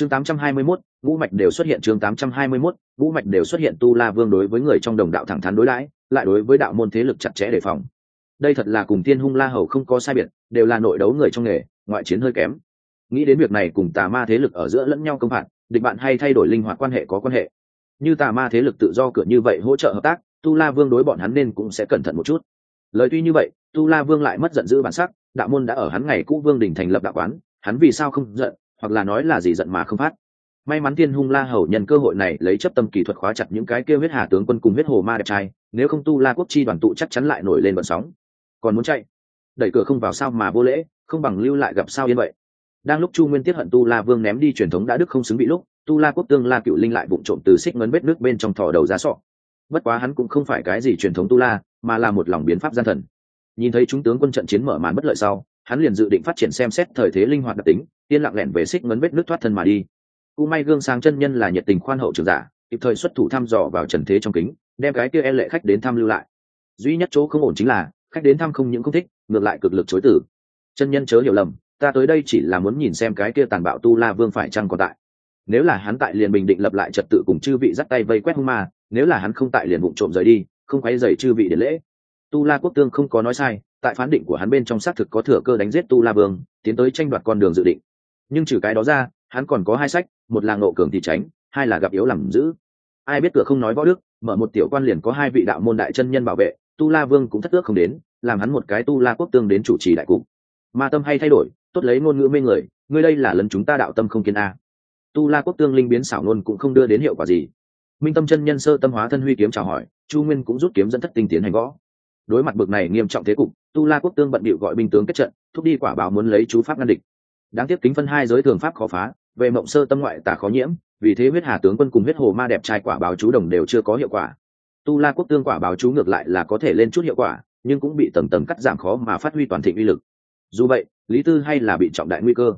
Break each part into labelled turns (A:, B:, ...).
A: chương 821, ngũ mạch đều xuất hiện chương 821, ngũ mạch đều xuất hiện tu la vương đối với người trong đồng đạo thẳng thắn đối đãi lại đối với đạo môn thế lực chặt chẽ đề phòng. Đây thật là cùng tiên hung la hầu không có sai biệt đều là nội đấu người trong nghề ngoại chiến hơi kém. Nghĩ đến việc này cùng tà ma thế lực ở giữa lẫn nhau công phạt địch bạn hay thay đổi linh hoạt quan hệ có quan hệ. Như tà ma thế lực tự do cửa như vậy hỗ trợ hợp tác tu la vương đối bọn hắn nên cũng sẽ cẩn thận một chút. Lời tuy như vậy tu la vương lại mất giận dữ bản sắc đạo môn đã ở hắn ngày cũ vương đình thành lập đạo quán hắn vì sao không giận hoặc là nói là gì giận mà không phát. May mắn tiên hung la hầu nhân cơ hội này lấy chấp tâm kỹ thuật khóa chặt những cái kêu huyết hà tướng quân cùng huyết hồ ma đẹp trai, nếu không tu la quốc chi đoàn tụ chắc chắn lại nổi lên vận sóng. Còn muốn chạy? Đẩy cửa không vào sao mà vô lễ, không bằng lưu lại gặp sao yên vậy. Đang lúc chu nguyên tiết hận tu la vương ném đi truyền thống đã đức không xứng bị lúc, tu la quốc tương la cựu linh lại vụng trộm từ xích ngấn vết nước bên trong thò đầu ra sọ. Bất quá hắn cũng không phải cái gì truyền thống tu la, mà là một lòng biến pháp gian thần. Nhìn thấy chúng tướng quân trận chiến mở màn bất lợi sau hắn liền dự định phát triển xem xét thời thế linh hoạt đặc tính tiên lặng lẻn về xích ngấn vết nước thoát thân mà đi. U may gương sáng chân nhân là nhiệt tình khoan hậu trường giả, kịp thời xuất thủ thăm dò vào trần thế trong kính, đem cái kia e lệ khách đến thăm lưu lại. Duy nhất chỗ không ổn chính là, khách đến thăm không những không thích, ngược lại cực lực chối tử chân nhân chớ hiểu lầm, ta tới đây chỉ là muốn nhìn xem cái kia tàn bạo tu la vương phải chăng còn tại. Nếu là hắn tại liền bình định lập lại trật tự cùng chư vị dắt tay vây quét hung ma, nếu là hắn không tại liền bụng trộm rời đi, không quay dày chư vị để lễ. Tu la quốc tương không có nói sai tại phán định của hắn bên trong xác thực có thừa cơ đánh giết tu la vương, tiến tới tranh đoạt con đường dự định. Nhưng trừ cái đó ra, hắn còn có hai sách, một là ngộ cường thì tránh, hai là gặp yếu làm giữ ai biết cửa không nói võ đức, mở một tiểu quan liền có hai vị đạo môn đại chân nhân bảo vệ, tu la vương cũng thất ước không đến, làm hắn một cái tu la quốc tương đến chủ trì đại cục. Ma tâm hay thay đổi, tốt lấy ngôn ngữ mê người, ngươi đây là lần chúng ta đạo tâm không kiên a. Tu la quốc tương linh biến xảo ngôn cũng không đưa đến hiệu quả gì. Minh tâm chân nhân sơ tâm hóa thân huy kiếm chào hỏi, chu nguyên cũng rút kiếm dẫn thất tinh tiến hành võ. đối mặt bực này nghiêm trọng thế cục tu la quốc tương bận bịu gọi binh tướng kết trận, thúc đi quả báo muốn lấy chú pháp ngăn địch. Đáng tiếc kính phân hai giới thường pháp khó phá, về mộng sơ tâm ngoại tả khó nhiễm, vì thế huyết hà tướng quân cùng huyết hồ ma đẹp trai quả báo chú đồng đều chưa có hiệu quả. Tu la quốc tương quả báo chú ngược lại là có thể lên chút hiệu quả, nhưng cũng bị tầng tầng cắt giảm khó mà phát huy toàn thịnh uy lực. Dù vậy, lý tư hay là bị trọng đại nguy cơ.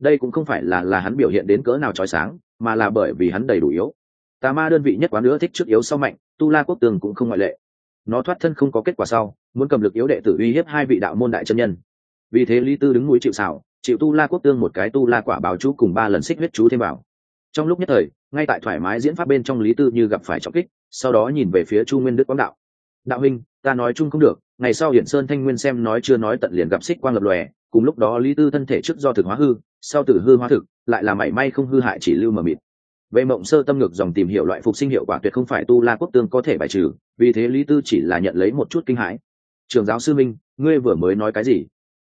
A: Đây cũng không phải là là hắn biểu hiện đến cỡ nào trói sáng, mà là bởi vì hắn đầy đủ yếu. Tà ma đơn vị nhất quán nữa thích trước yếu sau mạnh, tu la quốc tường cũng không ngoại lệ nó thoát thân không có kết quả sau, muốn cầm lực yếu đệ tử uy hiếp hai vị đạo môn đại chân nhân. Vì thế lý tư đứng núi chịu xảo chịu tu la quốc tương một cái tu la quả báo chú cùng ba lần xích huyết chú thêm vào. Trong lúc nhất thời, ngay tại thoải mái diễn pháp bên trong lý tư như gặp phải trọng kích, sau đó nhìn về phía chu nguyên đức quang đạo. Đạo huynh, ta nói chung không được, ngày sau hiển sơn thanh nguyên xem nói chưa nói tận liền gặp xích quang lập lòe, cùng lúc đó lý tư thân thể trước do thực hóa hư, sau tử hư hóa thực, lại là mảy may không hư hại chỉ lưu mờ mịt về mộng sơ tâm ngược dòng tìm hiểu loại phục sinh hiệu quả tuyệt không phải tu la quốc tương có thể bài trừ, vì thế lý tư chỉ là nhận lấy một chút kinh hãi. Trường giáo sư minh, ngươi vừa mới nói cái gì?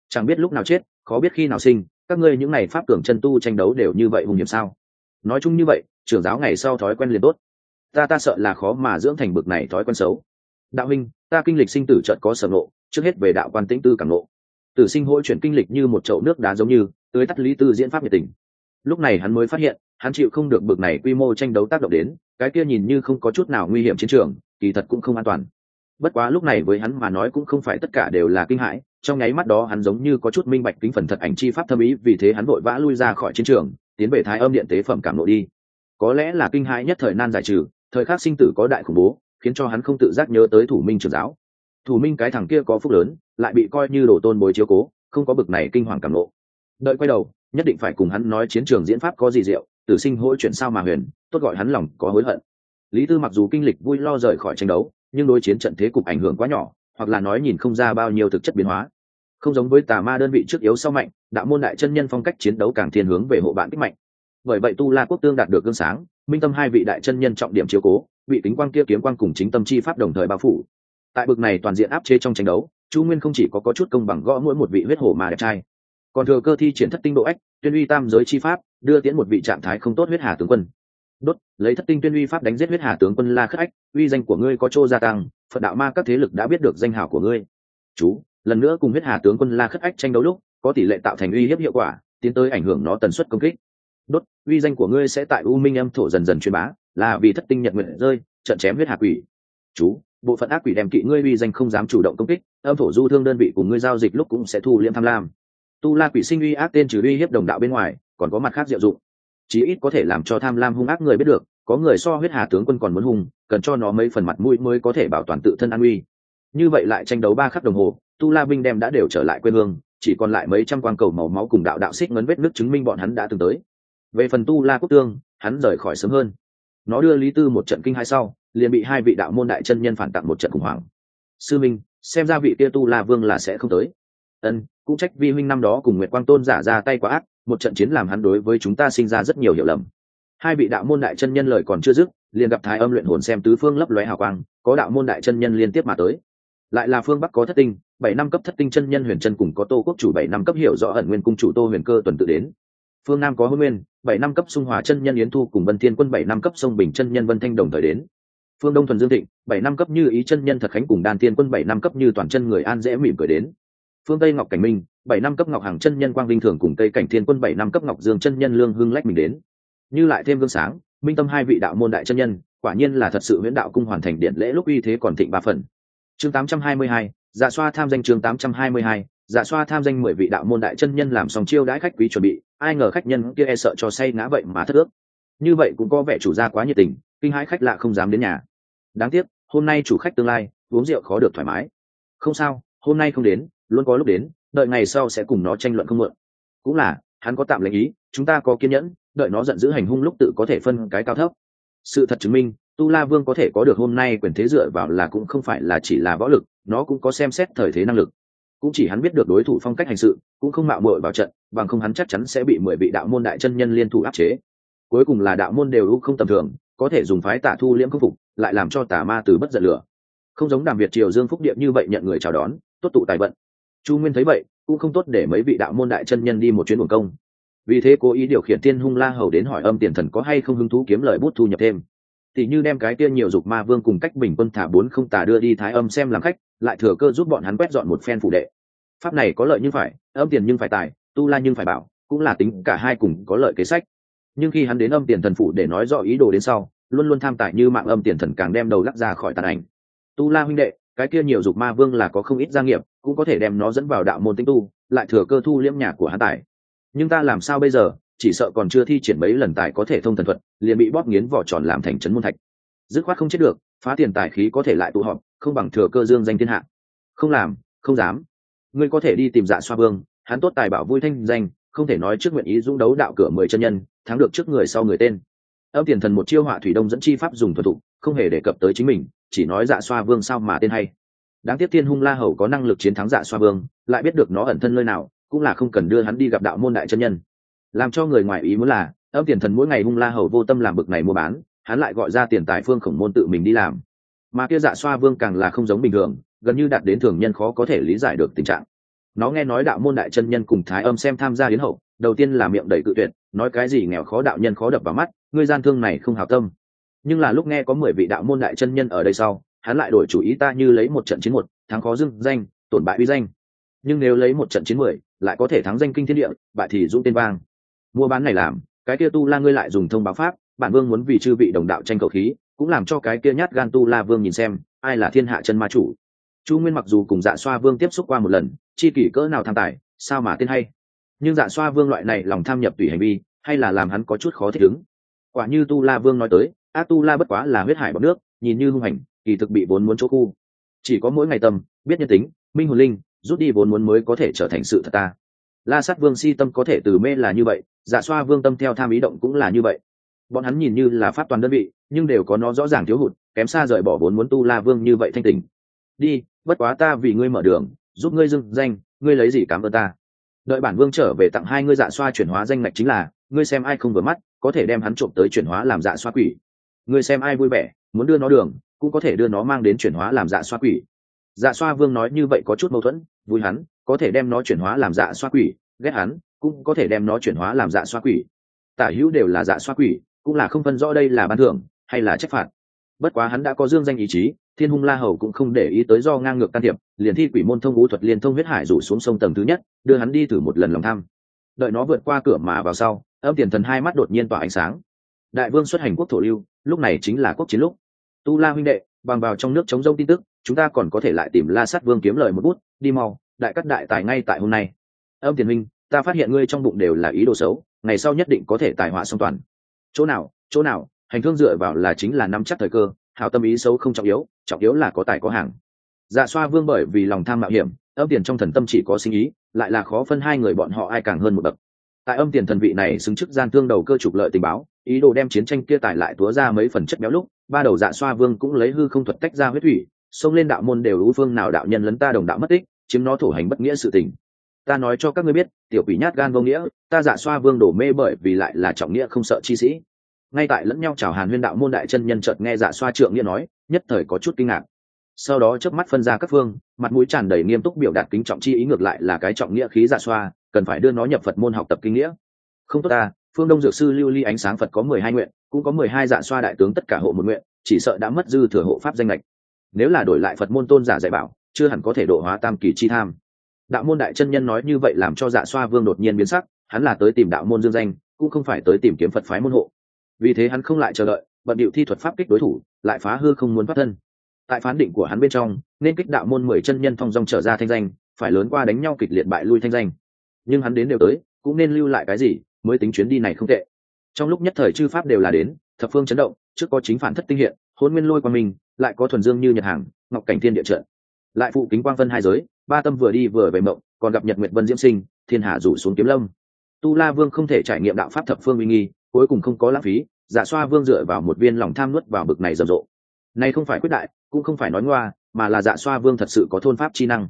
A: Chẳng biết lúc nào chết, khó biết khi nào sinh, các ngươi những ngày pháp cường chân tu tranh đấu đều như vậy hùng hiểm sao? Nói chung như vậy trưởng giáo ngày sau thói quen liền tốt. Ta ta sợ là khó mà dưỡng thành bực này thói quen xấu. Đạo minh, ta kinh lịch sinh tử trận có sở ngộ, trước hết về đạo quan tĩnh tư cảm ngộ. Tử sinh hỗ chuyển kinh lịch như một chậu nước đá giống như tới tắt lý tư diễn pháp nhiệt tình. Lúc này hắn mới phát hiện hắn chịu không được bực này quy mô tranh đấu tác động đến, cái kia nhìn như không có chút nào nguy hiểm chiến trường, kỳ thật cũng không an toàn. Bất quá lúc này với hắn mà nói cũng không phải tất cả đều là kinh hãi, trong nháy mắt đó hắn giống như có chút minh bạch kính phần thật ảnh chi pháp thâm ý, vì thế hắn vội vã lui ra khỏi chiến trường, tiến về thái âm điện tế phẩm cảm lộ đi. Có lẽ là kinh hãi nhất thời nan giải trừ, thời khắc sinh tử có đại khủng bố, khiến cho hắn không tự giác nhớ tới thủ minh trường giáo. Thủ minh cái thằng kia có phúc lớn, lại bị coi như đồ tôn bối chiếu cố, không có bực này kinh hoàng cảm lộ đợi quay đầu, nhất định phải cùng hắn nói chiến trường diễn pháp có gì diệu tử sinh hỗ chuyện sao mà huyền tốt gọi hắn lòng có hối hận. Lý tư mặc dù kinh lịch vui lo rời khỏi tranh đấu nhưng đối chiến trận thế cục ảnh hưởng quá nhỏ hoặc là nói nhìn không ra bao nhiêu thực chất biến hóa. Không giống với tà ma đơn vị trước yếu sau mạnh đạo môn đại chân nhân phong cách chiến đấu càng thiên hướng về hộ bạn kích mạnh. Bởi vậy tu la quốc tương đạt được gương sáng minh tâm hai vị đại chân nhân trọng điểm chiếu cố vị tính quang kia kiếm quang cùng chính tâm chi pháp đồng thời bao phủ. Tại bực này toàn diện áp chế trong tranh đấu chu nguyên không chỉ có, có chút công bằng gõ mỗi một vị huyết hổ mà đẹp trai. Còn thừa cơ thi triển thất tinh độ ếch tuyên uy tam giới chi pháp đưa tiễn một vị trạng thái không tốt huyết hà tướng quân. Đốt, lấy thất tinh tuyên uy pháp đánh giết huyết hà tướng quân la khất ách, uy danh của ngươi có chỗ gia tăng, phật đạo ma các thế lực đã biết được danh hào của ngươi. Chú, lần nữa cùng huyết hà tướng quân la khất ách tranh đấu lúc, có tỷ lệ tạo thành uy hiếp hiệu quả, tiến tới ảnh hưởng nó tần suất công kích. Đốt, uy danh của ngươi sẽ tại u minh âm thổ dần dần truyền bá, là vì thất tinh nhật nguyện rơi, trận chém huyết hà quỷ. Chú, bộ phận ác quỷ đem kỵ ngươi uy danh không dám chủ động công kích, âm thổ du thương đơn vị của ngươi giao dịch lúc cũng sẽ thu liễm tham lam. Tu la quỷ sinh uy ác tên trừ uy hiếp đồng đạo bên ngoài còn có mặt khác diệu dụng. Chí ít có thể làm cho tham lam hung ác người biết được, có người so huyết hà tướng quân còn muốn hung, cần cho nó mấy phần mặt mũi mới có thể bảo toàn tự thân an uy. Như vậy lại tranh đấu ba khắc đồng hồ, tu la binh đem đã đều trở lại quê hương, chỉ còn lại mấy trăm quan cầu màu máu cùng đạo đạo xích ngấn vết nước chứng minh bọn hắn đã từng tới. Về phần tu la quốc tương, hắn rời khỏi sớm hơn. Nó đưa lý tư một trận kinh hai sau, liền bị hai vị đạo môn đại chân nhân phản tặng một trận khủng hoảng. Sư minh, xem ra vị kia tu la vương là sẽ không tới. Ân, cũng trách vi huynh năm đó cùng nguyệt quang tôn giả ra tay quá ác một trận chiến làm hắn đối với chúng ta sinh ra rất nhiều hiểu lầm. Hai vị đạo môn đại chân nhân lời còn chưa dứt, liền gặp thái âm luyện hồn xem tứ phương lấp lóe hào quang, có đạo môn đại chân nhân liên tiếp mà tới. Lại là phương bắc có thất tinh, bảy năm cấp thất tinh chân nhân huyền chân cùng có tô quốc chủ bảy năm cấp hiểu rõ ẩn nguyên cung chủ tô huyền cơ tuần tự đến. Phương nam có hôn nguyên, bảy năm cấp sung hòa chân nhân yến thu cùng vân thiên quân bảy năm cấp sông bình chân nhân vân thanh đồng thời đến. Phương đông thuần dương thịnh, bảy năm cấp như ý chân nhân thật khánh cùng đan tiên quân bảy năm cấp như toàn chân người an dễ mỉm cười đến. Phương tây ngọc cảnh minh bảy năm cấp ngọc hàng chân nhân quang vinh thường cùng tây cảnh thiên quân bảy năm cấp ngọc dương chân nhân lương hưng lách mình đến. Như lại thêm gương sáng minh tâm hai vị đạo môn đại chân nhân quả nhiên là thật sự huyễn đạo cung hoàn thành điện lễ lúc uy thế còn thịnh ba phần. Chương 822, dạ xoa tham danh chương 822, dạ xoa tham danh mười vị đạo môn đại chân nhân làm xong chiêu đãi khách quý chuẩn bị ai ngờ khách nhân kia e sợ cho say ngã vậy mà thất ước. Như vậy cũng có vẻ chủ gia quá nhiệt tình kinh hãi khách lạ không dám đến nhà. Đáng tiếc hôm nay chủ khách tương lai uống rượu khó được thoải mái. Không sao hôm nay không đến luôn có lúc đến đợi ngày sau sẽ cùng nó tranh luận không mượn. Cũng là, hắn có tạm lệnh ý, chúng ta có kiên nhẫn, đợi nó giận dữ hành hung lúc tự có thể phân cái cao thấp. Sự thật chứng minh, tu la vương có thể có được hôm nay quyền thế dựa vào là cũng không phải là chỉ là võ lực, nó cũng có xem xét thời thế năng lực. Cũng chỉ hắn biết được đối thủ phong cách hành sự, cũng không mạo muội vào trận, bằng không hắn chắc chắn sẽ bị mười vị đạo môn đại chân nhân liên thủ áp chế. Cuối cùng là đạo môn đều ưu không tầm thường, có thể dùng phái tả thu liễm khắc phục, lại làm cho tà ma từ bất giận lửa. Không giống đàm việt triều dương phúc điệp như vậy nhận người chào đón, tốt tụ tài vận chu nguyên thấy vậy, cũng không tốt để mấy vị đạo môn đại chân nhân đi một chuyến buồn công. Vì thế cố ý điều khiển tiên hung la hầu đến hỏi âm tiền thần có hay không hứng thú kiếm lời bút thu nhập thêm. Thì như đem cái kia nhiều dục ma vương cùng cách bình quân thả bốn không tà đưa đi thái âm xem làm khách, lại thừa cơ giúp bọn hắn quét dọn một phen phụ đệ. Pháp này có lợi nhưng phải, âm tiền nhưng phải tài, tu la nhưng phải bảo, cũng là tính cả hai cùng có lợi kế sách. Nhưng khi hắn đến âm tiền thần phụ để nói rõ ý đồ đến sau, luôn luôn tham tài như mạng âm tiền thần càng đem đầu lắc ra khỏi tàn ảnh. Tu la huynh đệ cái kia nhiều dục ma vương là có không ít gia nghiệp, cũng có thể đem nó dẫn vào đạo môn tinh tu, lại thừa cơ thu liễm nhà của hắn tài. Nhưng ta làm sao bây giờ, chỉ sợ còn chưa thi triển mấy lần tài có thể thông thần thuật, liền bị bóp nghiến vỏ tròn làm thành trấn môn thạch. Dứt khoát không chết được, phá tiền tài khí có thể lại tụ họp, không bằng thừa cơ dương danh thiên hạ. Không làm, không dám. Ngươi có thể đi tìm dạ xoa vương, hắn tốt tài bảo vui thanh danh, không thể nói trước nguyện ý dũng đấu đạo cửa mười chân nhân, thắng được trước người sau người tên. Âm tiền thần một chiêu họa thủy đông dẫn chi pháp dùng thuật tụ không hề đề cập tới chính mình, chỉ nói dạ xoa vương sao mà tên hay. Đáng tiếc thiên hung la hầu có năng lực chiến thắng dạ xoa vương, lại biết được nó ẩn thân nơi nào, cũng là không cần đưa hắn đi gặp đạo môn đại chân nhân. Làm cho người ngoài ý muốn là, âm tiền thần mỗi ngày hung la hầu vô tâm làm bực này mua bán, hắn lại gọi ra tiền tài phương khổng môn tự mình đi làm. Mà kia dạ xoa vương càng là không giống bình thường, gần như đạt đến thường nhân khó có thể lý giải được tình trạng. Nó nghe nói đạo môn đại chân nhân cùng thái âm xem tham gia hiến hậu, đầu tiên là miệng đầy cự tuyệt, nói cái gì nghèo khó đạo nhân khó đập vào mắt, ngươi gian thương này không hào tâm nhưng là lúc nghe có mười vị đạo môn đại chân nhân ở đây sau, hắn lại đổi chủ ý ta như lấy một trận chiến một, thắng khó dưng danh, tổn bại uy danh. Nhưng nếu lấy một trận chiến mười, lại có thể thắng danh kinh thiên địa, bại thì dũng tên vang. Mua bán này làm, cái kia tu la ngươi lại dùng thông báo pháp, bản vương muốn vì chư vị đồng đạo tranh cầu khí, cũng làm cho cái kia nhát gan tu la vương nhìn xem, ai là thiên hạ chân ma chủ. Chu nguyên mặc dù cùng dạ xoa vương tiếp xúc qua một lần, chi kỷ cỡ nào tham tài, sao mà tên hay. Nhưng dạ xoa vương loại này lòng tham nhập tùy hành vi, hay là làm hắn có chút khó thích ứng. Quả như tu la vương nói tới Atula tu la bất quá là huyết hải bọc nước, nhìn như hung hành, kỳ thực bị vốn muốn chỗ khu. Chỉ có mỗi ngày tâm, biết nhân tính, minh hồn linh, rút đi vốn muốn mới có thể trở thành sự thật ta. La sát vương si tâm có thể từ mê là như vậy dạ xoa vương tâm theo tham ý động cũng là như vậy. Bọn hắn nhìn như là pháp toàn đơn vị, nhưng đều có nó rõ ràng thiếu hụt, kém xa rời bỏ vốn muốn tu la vương như vậy thanh tình. Đi, bất quá ta vì ngươi mở đường, giúp ngươi dưng danh, ngươi lấy gì cảm ơn ta? Đợi bản vương trở về tặng hai ngươi dạ xoa chuyển hóa danh ngạch chính là, ngươi xem ai không vừa mắt, có thể đem hắn trộm tới chuyển hóa làm dạ xoa quỷ ngươi xem ai vui vẻ, muốn đưa nó đường, cũng có thể đưa nó mang đến chuyển hóa làm dạ xoa quỷ. Dạ xoa vương nói như vậy có chút mâu thuẫn, vui hắn, có thể đem nó chuyển hóa làm dạ xoa quỷ, ghét hắn, cũng có thể đem nó chuyển hóa làm dạ xoa quỷ. Tả hữu đều là dạ xoa quỷ, cũng là không phân rõ đây là ban thưởng, hay là trách phạt. Bất quá hắn đã có dương danh ý chí, thiên hung la hầu cũng không để ý tới do ngang ngược can thiệp, liền thi quỷ môn thông vũ thuật liên thông huyết hải rủ xuống sông tầng thứ nhất, đưa hắn đi thử một lần lòng tham. Đợi nó vượt qua cửa mà vào sau, âm tiền thần hai mắt đột nhiên tỏa ánh sáng. Đại vương xuất hành quốc thổ lưu lúc này chính là quốc chiến lúc. Tu la huynh đệ, bằng vào trong nước chống rông tin tức, chúng ta còn có thể lại tìm la sát vương kiếm lời một bút, đi mau, đại cắt đại tài ngay tại hôm nay. Âm tiền minh, ta phát hiện ngươi trong bụng đều là ý đồ xấu, ngày sau nhất định có thể tài họa song toàn. Chỗ nào chỗ nào, hành thương dựa vào là chính là nắm chắc thời cơ hào tâm ý xấu không trọng yếu trọng yếu là có tài có hàng. Dạ xoa vương bởi vì lòng tham mạo hiểm, âm tiền trong thần tâm chỉ có sinh ý, lại là khó phân hai người bọn họ ai càng hơn một bậc. Tại âm tiền thần vị này xứng chức gian tương đầu cơ trục lợi tình báo ý đồ đem chiến tranh kia tải lại túa ra mấy phần chất béo lúc, ba đầu dạ xoa vương cũng lấy hư không thuật tách ra huyết thủy, xông lên đạo môn đều ưu phương nào đạo nhân lấn ta đồng đạo mất tích, chiếm nó thổ hành bất nghĩa sự tình. Ta nói cho các ngươi biết, tiểu quỷ nhát gan vô nghĩa, ta dạ xoa vương đổ mê bởi vì lại là trọng nghĩa không sợ chi sĩ. Ngay tại lẫn nhau chào hàn huyên đạo môn đại chân nhân chợt nghe dạ xoa trượng nghĩa nói, nhất thời có chút kinh ngạc. Sau đó chớp mắt phân ra các phương, mặt mũi tràn đầy nghiêm túc biểu đạt kính trọng chi ý ngược lại là cái trọng nghĩa khí dạ xoa, cần phải đưa nó nhập phật môn học tập kinh nghĩa. Không tốt ta phương đông dược sư lưu ly ánh sáng phật có mười hai nguyện, cũng có mười hai dạ xoa đại tướng tất cả hộ một nguyện, chỉ sợ đã mất dư thừa hộ pháp danh lệch nếu là đổi lại phật môn tôn giả dạy bảo, chưa hẳn có thể độ hóa tam kỳ chi tham. Đạo môn đại chân nhân nói như vậy làm cho dạ xoa vương đột nhiên biến sắc, hắn là tới tìm đạo môn dương danh, cũng không phải tới tìm kiếm phật phái môn hộ. Vì thế hắn không lại chờ đợi, bận điệu thi thuật pháp kích đối thủ, lại phá hư không muốn thoát thân. Tại phán định của hắn bên trong, nên kích đạo môn mười chân nhân thong dong trở ra thanh danh, phải lớn qua đánh nhau kịch liệt bại lui thanh danh. Nhưng hắn đến đều tới, cũng nên lưu lại cái gì? Mới tính chuyến đi này không tệ. Trong lúc nhất thời chư pháp đều là đến thập phương chấn động trước có chính phản thất tinh hiện hôn nguyên lôi qua mình lại có thuần dương như nhật hàng ngọc cảnh thiên địa trợ, lại phụ kính quang vân hai giới ba tâm vừa đi vừa về mộng còn gặp nhật nguyện vân diễm sinh thiên hạ rủ xuống kiếm lâm. Tu la vương không thể trải nghiệm đạo pháp thập phương uy nghi cuối cùng không có lãng phí giả xoa vương dựa vào một viên lòng tham nuốt vào bực này rầm rộ. Nay không phải quyết đại cũng không phải nói ngoa mà là dạ xoa vương thật sự có thôn pháp chi năng.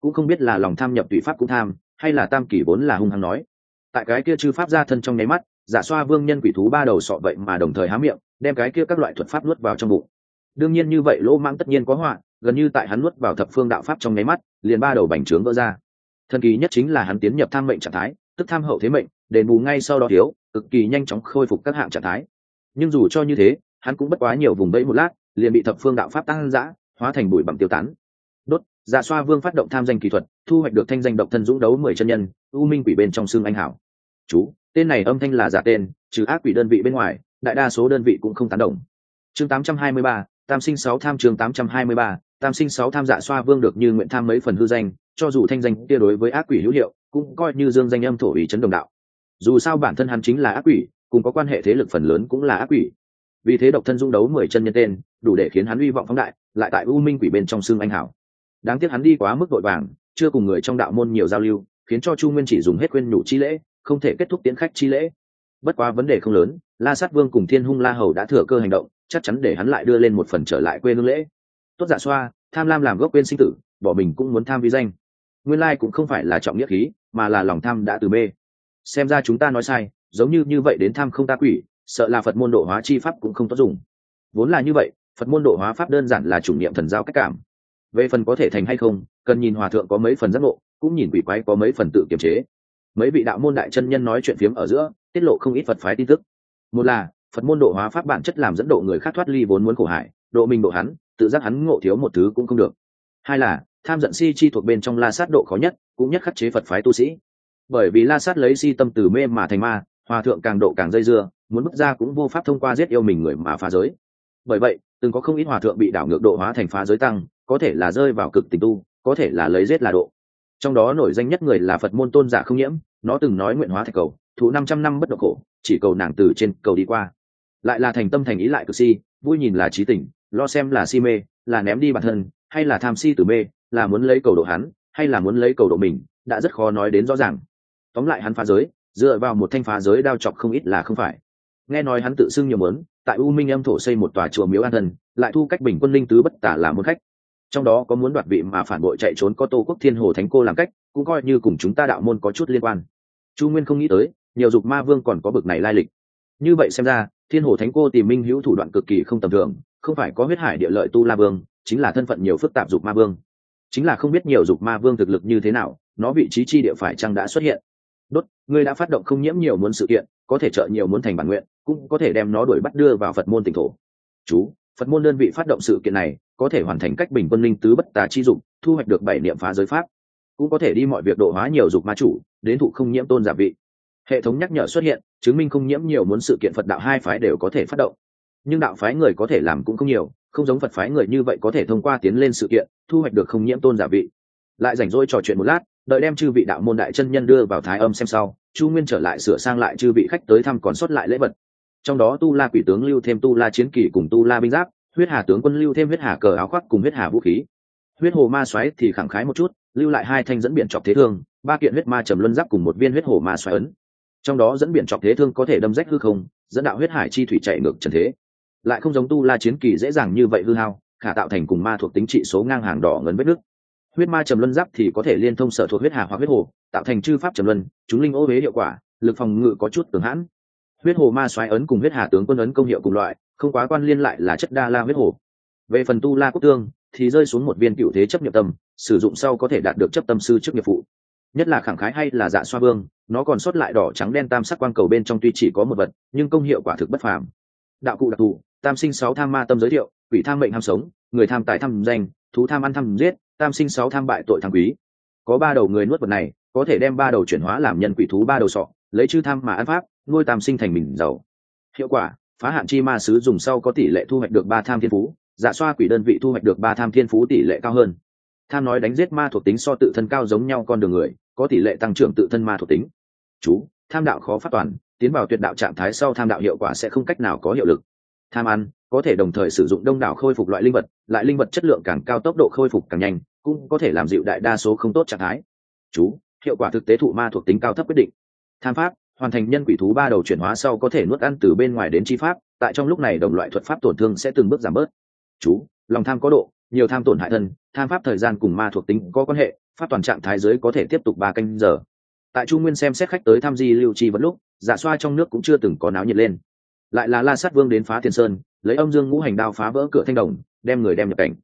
A: Cũng không biết là lòng tham nhập tùy pháp cũng tham hay là tam kỷ vốn là hung hăng nói tại cái kia chư pháp ra thân trong nháy mắt, giả xoa vương nhân quỷ thú ba đầu sọ vậy mà đồng thời há miệng, đem cái kia các loại thuật pháp nuốt vào trong bụng. Đương nhiên như vậy lỗ mãng tất nhiên có họa, gần như tại hắn nuốt vào thập phương đạo pháp trong nháy mắt, liền ba đầu bành trướng vỡ ra. Thần kỳ nhất chính là hắn tiến nhập tham mệnh trạng thái, tức tham hậu thế mệnh, đền bù ngay sau đó thiếu, cực kỳ nhanh chóng khôi phục các hạng trạng thái. Nhưng dù cho như thế, hắn cũng bất quá nhiều vùng bẫy một lát, liền bị thập phương đạo pháp tăng giã hóa thành bụi bặm tiêu tán. Đốt dạ xoa vương phát động tham danh kỹ thuật thu hoạch được thanh danh độc thân dũng đấu mười chân nhân u minh quỷ bên trong xương anh hảo. Chú tên này âm thanh là giả tên trừ ác quỷ đơn vị bên ngoài đại đa số đơn vị cũng không tán đồng. Chương 823, tam sinh sáu tham chương 823, tam sinh sáu tham dạ xoa vương được như nguyện tham mấy phần hư danh cho dù thanh danh kia đối với ác quỷ hữu hiệu cũng coi như dương danh âm thổ ý chấn đồng đạo. Dù sao bản thân hắn chính là ác quỷ cùng có quan hệ thế lực phần lớn cũng là ác quỷ. Vì thế độc thân dung đấu mười chân nhân tên đủ để khiến hắn hy vọng phóng đại lại tại u minh quỷ bên trong xương anh hảo. Đáng tiếc hắn đi quá mức vội vàng chưa cùng người trong đạo môn nhiều giao lưu, khiến cho chu nguyên chỉ dùng hết khuyên nhủ chi lễ, không thể kết thúc tiến khách chi lễ. Bất quá vấn đề không lớn, la sát vương cùng thiên hung la hầu đã thừa cơ hành động, chắc chắn để hắn lại đưa lên một phần trở lại quê hương lễ. Tốt giả xoa, tham lam làm gốc quên sinh tử, bỏ mình cũng muốn tham vi danh. Nguyên lai cũng không phải là trọng nghĩa khí, mà là lòng tham đã từ mê. Xem ra chúng ta nói sai, giống như như vậy đến tham không ta quỷ, sợ là phật môn độ hóa chi pháp cũng không tốt dùng. Vốn là như vậy, phật môn độ hóa pháp đơn giản là chủ niệm thần giao cách cảm về phần có thể thành hay không, cần nhìn hòa thượng có mấy phần giác ngộ, cũng nhìn quỷ quái có mấy phần tự kiềm chế. Mấy vị đạo môn đại chân nhân nói chuyện phiếm ở giữa, tiết lộ không ít phật phái tin tức. Một là, phật môn độ hóa pháp bản chất làm dẫn độ người khác thoát ly vốn muốn khổ hại, độ mình độ hắn, tự giác hắn ngộ thiếu một thứ cũng không được. Hai là, tham giận si chi thuộc bên trong la sát độ khó nhất, cũng nhất khắc chế phật phái tu sĩ. Bởi vì la sát lấy si tâm từ mê mà thành ma, hòa thượng càng độ càng dây dưa, muốn bước ra cũng vô pháp thông qua giết yêu mình người mà phá giới. Bởi vậy từng có không ít hòa thượng bị đảo ngược độ hóa thành phá giới tăng, có thể là rơi vào cực tình tu, có thể là lấy giết là độ. Trong đó nổi danh nhất người là phật môn tôn giả không nhiễm, nó từng nói nguyện hóa thạch cầu, thụ năm trăm năm bất độ khổ, chỉ cầu nàng từ trên cầu đi qua. Lại là thành tâm thành ý lại cực si, vui nhìn là trí tỉnh lo xem là si mê, là ném đi bản thân, hay là tham si tử mê, là muốn lấy cầu độ hắn, hay là muốn lấy cầu độ mình, đã rất khó nói đến rõ ràng. Tóm lại hắn phá giới, dựa vào một thanh phá giới đao chọc không ít là không phải. Nghe nói hắn tự xưng nhiều mớn tại u minh âm thổ xây một tòa chùa miếu an Thần, lại thu cách bình quân linh tứ bất tả là một khách. Trong đó có muốn đoạt vị mà phản bội chạy trốn có tô quốc thiên hồ thánh cô làm cách cũng coi như cùng chúng ta đạo môn có chút liên quan. Chu nguyên không nghĩ tới, nhiều dục ma vương còn có bực này lai lịch. Như vậy xem ra, thiên hồ thánh cô tìm minh hữu thủ đoạn cực kỳ không tầm thường, không phải có huyết hải địa lợi tu la vương, chính là thân phận nhiều phức tạp dục ma vương. Chính là không biết nhiều dục ma vương thực lực như thế nào, nó vị trí chi địa phải chăng đã xuất hiện. Đốt, ngươi đã phát động không nhiễm nhiều muốn sự kiện có thể trợ nhiều muốn thành bản nguyện, cũng có thể đem nó đuổi bắt đưa vào phật môn tỉnh thổ. Chú, phật môn đơn vị phát động sự kiện này, có thể hoàn thành cách bình quân linh tứ bất tà chi dụng thu hoạch được bảy niệm phá giới pháp. Cũng có thể đi mọi việc độ hóa nhiều dục ma chủ, đến thụ không nhiễm tôn giả vị. Hệ thống nhắc nhở xuất hiện, chứng minh không nhiễm nhiều muốn sự kiện phật đạo hai phái đều có thể phát động. Nhưng đạo phái người có thể làm cũng không nhiều, không giống phật phái người như vậy có thể thông qua tiến lên sự kiện, thu hoạch được không nhiễm tôn giả vị. Lại rảnh rỗi trò chuyện một lát đợi đem chư vị đạo môn đại chân nhân đưa vào thái âm xem sau, chu nguyên trở lại sửa sang lại chư vị khách tới thăm còn sót lại lễ vật. Trong đó tu la quỷ tướng lưu thêm tu la chiến kỳ cùng tu la binh giáp, huyết hà tướng quân lưu thêm huyết hà cờ áo khoác cùng huyết hà vũ khí. Huyết hồ ma xoáy thì khẳng khái một chút, lưu lại hai thanh dẫn biển chọc thế thương, ba kiện huyết ma trầm luân giáp cùng một viên huyết hồ ma xoáy ấn. Trong đó dẫn biển chọc thế thương có thể đâm rách hư không, dẫn đạo huyết hải chi thủy chạy ngược trần thế. Lại không giống tu la chiến kỳ dễ dàng như vậy hư hao, khả tạo thành cùng ma thuộc tính trị số ngang hàng đỏ ngấn vết nước huyết ma trầm luân giáp thì có thể liên thông sở thuộc huyết hà hoặc huyết hồ, tạo thành chư pháp trầm luân, chúng linh ô huế hiệu quả, lực phòng ngự có chút cường hãn. Huyết hồ ma xoáy ấn cùng huyết hà tướng quân ấn công hiệu cùng loại, không quá quan liên lại là chất đa la huyết hồ. Về phần tu la quốc tương, thì rơi xuống một viên cựu thế chấp nhập tâm, sử dụng sau có thể đạt được chấp tâm sư trước nghiệp phụ nhất là khẳng khái hay là dạ xoa vương, nó còn sót lại đỏ trắng đen tam sắc quang cầu bên trong tuy chỉ có một vật, nhưng công hiệu quả thực bất phàm. Đạo cụ đặc thù, tam sinh sáu tham ma tâm giới thiệu, quỷ tham mệnh tham sống, người tham tài tham danh, thú tham ăn tham giết tam sinh sáu tham bại tội tham quý. Có ba đầu người nuốt vật này, có thể đem ba đầu chuyển hóa làm nhân quỷ thú ba đầu sọ, lấy chư tham mà ăn pháp, nuôi tam sinh thành mình giàu. Hiệu quả, phá hạn chi ma sứ dùng sau có tỷ lệ thu hoạch được ba tham thiên phú dạ xoa quỷ đơn vị thu hoạch được ba tham thiên phú tỷ lệ cao hơn. Tham nói đánh giết ma thuộc tính so tự thân cao giống nhau con đường người, có tỷ lệ tăng trưởng tự thân ma thuộc tính. Chú, tham đạo khó phát toàn, tiến vào tuyệt đạo trạng thái sau tham đạo hiệu quả sẽ không cách nào có hiệu lực. Tham ăn có thể đồng thời sử dụng đông đảo khôi phục loại linh vật, lại linh vật chất lượng càng cao, tốc độ khôi phục càng nhanh, cũng có thể làm dịu đại đa số không tốt trạng thái. Chú, hiệu quả thực tế thụ ma thuộc tính cao thấp quyết định. Tham pháp, hoàn thành nhân quỷ thú ba đầu chuyển hóa sau có thể nuốt ăn từ bên ngoài đến chi pháp, tại trong lúc này đồng loại thuật pháp tổn thương sẽ từng bước giảm bớt. Chú, lòng tham có độ, nhiều tham tổn hại thân, tham pháp thời gian cùng ma thuộc tính có quan hệ, pháp toàn trạng thái giới có thể tiếp tục ba canh giờ. Tại trung nguyên xem xét khách tới tham di lưu chi vẫn lúc giả xoa trong nước cũng chưa từng có náo nhiệt lên. Lại là la sát vương đến phá thiên sơn lấy âm dương ngũ hành đao phá vỡ cửa thanh đồng, đem người đem nhập cảnh.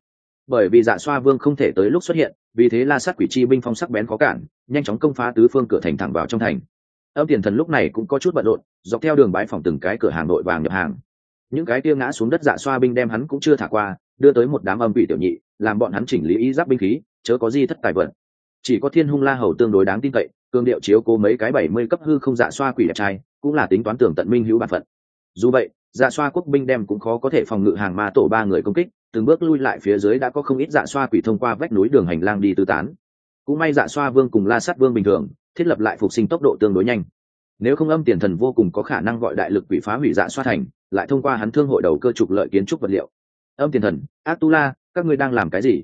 A: Bởi vì dạ xoa vương không thể tới lúc xuất hiện, vì thế la sát quỷ chi binh phong sắc bén khó cản, nhanh chóng công phá tứ phương cửa thành thẳng vào trong thành. Âm tiền thần lúc này cũng có chút bận rộn, dọc theo đường bãi phòng từng cái cửa hàng nội vàng nhập hàng. Những cái kia ngã xuống đất dạ xoa binh đem hắn cũng chưa thả qua, đưa tới một đám âm quỷ tiểu nhị, làm bọn hắn chỉnh lý y giáp binh khí, chớ có gì thất tài vật. chỉ có thiên hung la hầu tương đối đáng tin cậy, cương điệu chiếu cố mấy cái bảy mươi cấp hư không dạ xoa quỷ đẹp trai, cũng là tính toán tưởng tận minh hữu bản phận. Dù vậy dạ xoa quốc binh đem cũng khó có thể phòng ngự hàng ma tổ ba người công kích, từng bước lui lại phía dưới đã có không ít dạ xoa quỷ thông qua vách núi đường hành lang đi tư tán. Cũng may dạ xoa vương cùng la sát vương bình thường, thiết lập lại phục sinh tốc độ tương đối nhanh. Nếu không âm tiền thần vô cùng có khả năng gọi đại lực quỷ phá hủy dạ xoa thành, lại thông qua hắn thương hội đầu cơ trục lợi kiến trúc vật liệu. Âm tiền thần ác tu la các ngươi đang làm cái gì?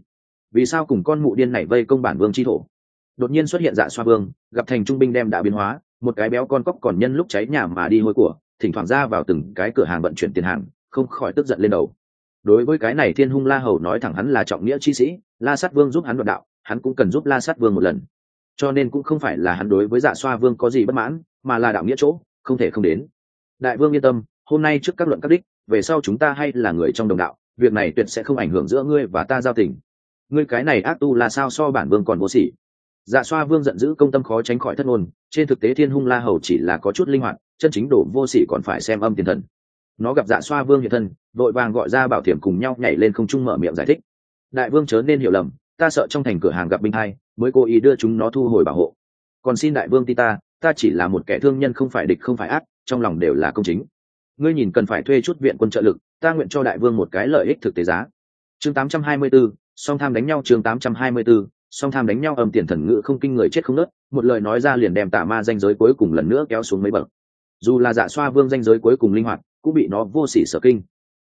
A: Vì sao cùng con mụ điên này vây công bản vương chi thổ? Đột nhiên xuất hiện dạ xoa vương, gặp thành trung binh đem đã biến hóa, một cái béo con cóc còn nhân lúc cháy nhà mà đi hôi của thỉnh thoảng ra vào từng cái cửa hàng vận chuyển tiền hàng, không khỏi tức giận lên đầu. Đối với cái này thiên hung la hầu nói thẳng hắn là trọng nghĩa chi sĩ, la sát vương giúp hắn đoạn đạo, hắn cũng cần giúp la sát vương một lần. Cho nên cũng không phải là hắn đối với dạ xoa vương có gì bất mãn, mà là đạo nghĩa chỗ, không thể không đến. Đại vương yên tâm, hôm nay trước các luận các đích, về sau chúng ta hay là người trong đồng đạo, việc này tuyệt sẽ không ảnh hưởng giữa ngươi và ta giao tình. Ngươi cái này ác tu là sao so bản vương còn vô sỉ? Dạ xoa vương giận dữ công tâm khó tránh khỏi thất ngôn, trên thực tế thiên hung la hầu chỉ là có chút linh hoạt chân chính đổ vô sỉ còn phải xem âm tiền thần. Nó gặp dạ xoa vương hiện thân vội vàng gọi ra bảo thiểm cùng nhau nhảy lên không trung mở miệng giải thích. Đại vương chớ nên hiểu lầm ta sợ trong thành cửa hàng gặp binh hai mới cố ý đưa chúng nó thu hồi bảo hộ. Còn xin đại vương ti ta ta chỉ là một kẻ thương nhân không phải địch không phải ác trong lòng đều là công chính. Ngươi nhìn cần phải thuê chút viện quân trợ lực ta nguyện cho đại vương một cái lợi ích thực tế giá. Chương 824, song tham đánh nhau chương 824, song tham đánh nhau âm tiền thần ngữ không kinh người chết không nớt một lời nói ra liền đem tà ma danh giới cuối cùng lần nữa kéo xuống mấy bậc dù là dạ xoa vương danh giới cuối cùng linh hoạt, cũng bị nó vô sỉ sở kinh.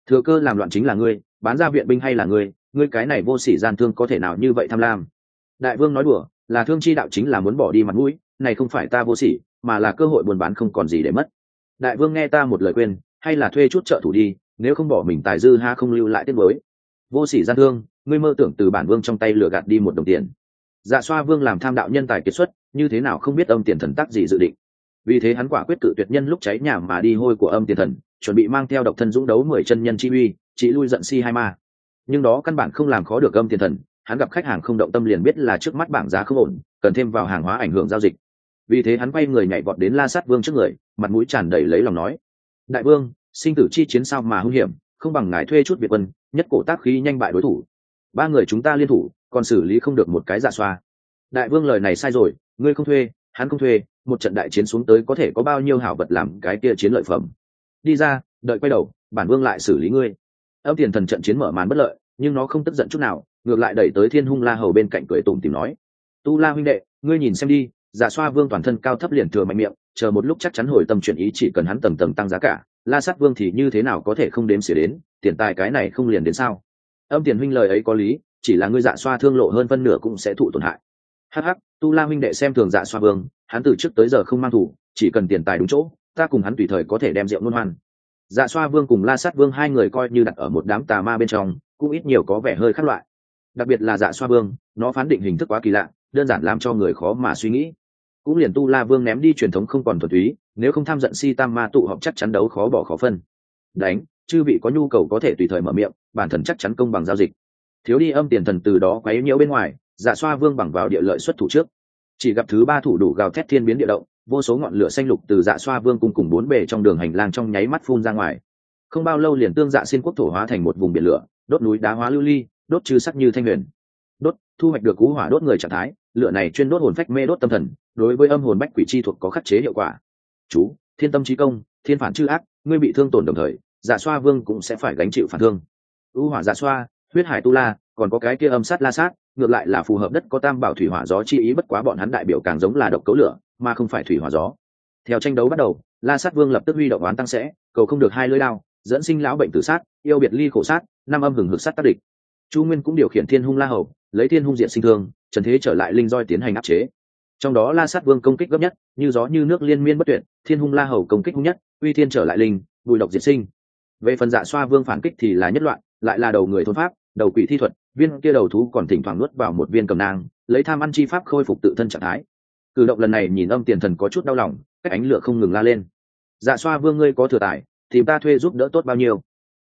A: Thừa cơ làm loạn chính là ngươi, bán ra viện binh hay là ngươi ngươi cái này vô sỉ gian thương có thể nào như vậy tham lam? Đại vương nói đùa, là thương chi đạo chính là muốn bỏ đi mặt mũi, này không phải ta vô sỉ, mà là cơ hội buôn bán không còn gì để mất. Đại vương nghe ta một lời khuyên, hay là thuê chút trợ thủ đi, nếu không bỏ mình tài dư ha không lưu lại tiết mới vô sỉ gian thương, ngươi mơ tưởng từ bản vương trong tay lừa gạt đi một đồng tiền. Dạ xoa vương làm tham đạo nhân tài kiệt xuất, như thế nào không biết âm tiền thần tắc gì dự định vì thế hắn quả quyết cự tuyệt nhân lúc cháy nhà mà đi hôi của âm tiền thần, chuẩn bị mang theo độc thân dũng đấu mười chân nhân chi uy, chỉ lui giận si hai ma. Nhưng đó căn bản không làm khó được âm tiền thần, hắn gặp khách hàng không động tâm liền biết là trước mắt bảng giá không ổn, cần thêm vào hàng hóa ảnh hưởng giao dịch. Vì thế hắn quay người nhảy vọt đến la sát vương trước người, mặt mũi tràn đầy lấy lòng nói, đại vương, sinh tử chi chiến sao mà hung hiểm, không bằng ngài thuê chút việt quân, nhất cổ tác khí nhanh bại đối thủ. Ba người chúng ta liên thủ, còn xử lý không được một cái dạ xoa. Đại vương lời này sai rồi, ngươi không thuê, hắn không thuê một trận đại chiến xuống tới có thể có bao nhiêu hảo vật làm cái kia chiến lợi phẩm. Đi ra, đợi quay đầu, bản vương lại xử lý ngươi. Âm tiền thần trận chiến mở màn bất lợi, nhưng nó không tức giận chút nào, ngược lại đẩy tới thiên hung la hầu bên cạnh cười tủm tìm nói, tu la huynh đệ, ngươi nhìn xem đi, giả xoa vương toàn thân cao thấp liền thừa mạnh miệng, chờ một lúc chắc chắn hồi tâm chuyển ý chỉ cần hắn tầng tầng tăng giá cả, la sát vương thì như thế nào có thể không đếm xỉa đến, tiền tài cái này không liền đến sao? Âm tiền huynh lời ấy có lý, chỉ là ngươi dạ xoa thương lộ hơn phân nửa cũng sẽ thụ tổn hại hh tu la huynh đệ xem thường dạ xoa vương, hắn từ trước tới giờ không mang thủ, chỉ cần tiền tài đúng chỗ, ta cùng hắn tùy thời có thể đem rượu nôn hoan dạ xoa vương cùng la sát vương hai người coi như đặt ở một đám tà ma bên trong, cũng ít nhiều có vẻ hơi khác loại. Đặc biệt là dạ xoa vương, nó phán định hình thức quá kỳ lạ, đơn giản làm cho người khó mà suy nghĩ. Cũng liền tu la vương ném đi truyền thống không còn thuần túy, nếu không tham giận si tam ma tụ họp chắc chắn đấu khó bỏ khó phân. Đánh, chư vị có nhu cầu có thể tùy thời mở miệng, bản thần chắc chắn công bằng giao dịch. Thiếu đi âm tiền thần từ đó quấy nhiễu bên ngoài dạ xoa vương bằng vào địa lợi xuất thủ trước. Chỉ gặp thứ ba thủ đủ gào thét thiên biến địa động, vô số ngọn lửa xanh lục từ dạ xoa vương cùng cùng bốn bề trong đường hành lang trong nháy mắt phun ra ngoài. Không bao lâu liền tương dạ xin quốc thổ hóa thành một vùng biển lửa, đốt núi đá hóa lưu ly, đốt chư sắc như thanh huyền. Đốt, thu hoạch được cú hỏa đốt người trạng thái, lửa này chuyên đốt hồn phách mê đốt tâm thần, đối với âm hồn bách quỷ chi thuộc có khắc chế hiệu quả. Chú, thiên tâm trí công, thiên phản chư ác, ngươi bị thương tổn đồng thời dạ xoa vương cũng sẽ phải gánh chịu phản thương. Ưu hỏa dạ xoa, huyết hải tu la, còn có cái kia âm sát la sát ngược lại là phù hợp đất có tam bảo thủy hỏa gió chi ý, bất quá bọn hắn đại biểu càng giống là độc cấu lửa, mà không phải thủy hỏa gió. Theo tranh đấu bắt đầu, la sát vương lập tức huy động oán tăng sẽ, cầu không được hai lưỡi đao, dẫn sinh lão bệnh tử sát, yêu biệt ly khổ sát, năm âm hừng hực sát tác địch. Chu nguyên cũng điều khiển thiên hung la hầu, lấy thiên hung diện sinh thương, trần thế trở lại linh roi tiến hành áp chế. Trong đó la sát vương công kích gấp nhất, như gió như nước liên miên bất tuyệt, thiên hung la hầu công kích hung nhất, uy thiên trở lại linh, bùi độc diệt sinh. Về phần dạ xoa vương phản kích thì là nhất loạn, lại là đầu người thôn pháp, đầu quỷ thi thuật viên kia đầu thú còn thỉnh thoảng nuốt vào một viên cầm nang, lấy tham ăn chi pháp khôi phục tự thân trạng thái. Cử động lần này nhìn âm tiền thần có chút đau lòng, cách ánh lửa không ngừng la lên. Dạ xoa vương ngươi có thừa tài, thì ta thuê giúp đỡ tốt bao nhiêu?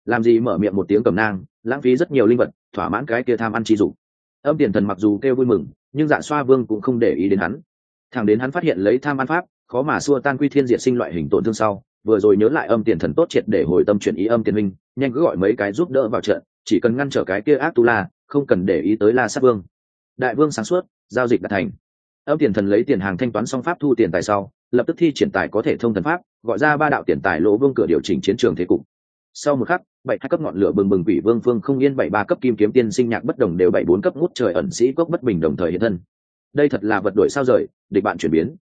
A: Làm gì mở miệng một tiếng cầm nang, lãng phí rất nhiều linh vật, thỏa mãn cái kia tham ăn chi dục âm tiền thần mặc dù kêu vui mừng, nhưng dạ xoa vương cũng không để ý đến hắn. Thẳng đến hắn phát hiện lấy tham ăn pháp, khó mà xua tan quy thiên diệt sinh loại hình tổn thương sau, vừa rồi nhớ lại âm tiền thần tốt triệt để hồi tâm chuyển ý âm tiền minh nhanh cứ gọi mấy cái giúp đỡ vào trận, chỉ cần ngăn trở cái kia ác tu la không cần để ý tới la sát vương. Đại vương sáng suốt, giao dịch đã thành. Âm tiền thần lấy tiền hàng thanh toán xong pháp thu tiền tài sau, lập tức thi triển tài có thể thông thần pháp, gọi ra ba đạo tiền tài lỗ vương cửa điều chỉnh chiến trường thế cục. Sau một khắc, bảy hai cấp ngọn lửa bừng bừng quỷ vương phương không yên bảy ba cấp kim kiếm tiên sinh nhạc bất đồng đều bảy bốn cấp ngút trời ẩn sĩ cốc bất bình đồng thời hiện thân. Đây thật là vật đổi sao rời, địch bạn chuyển biến.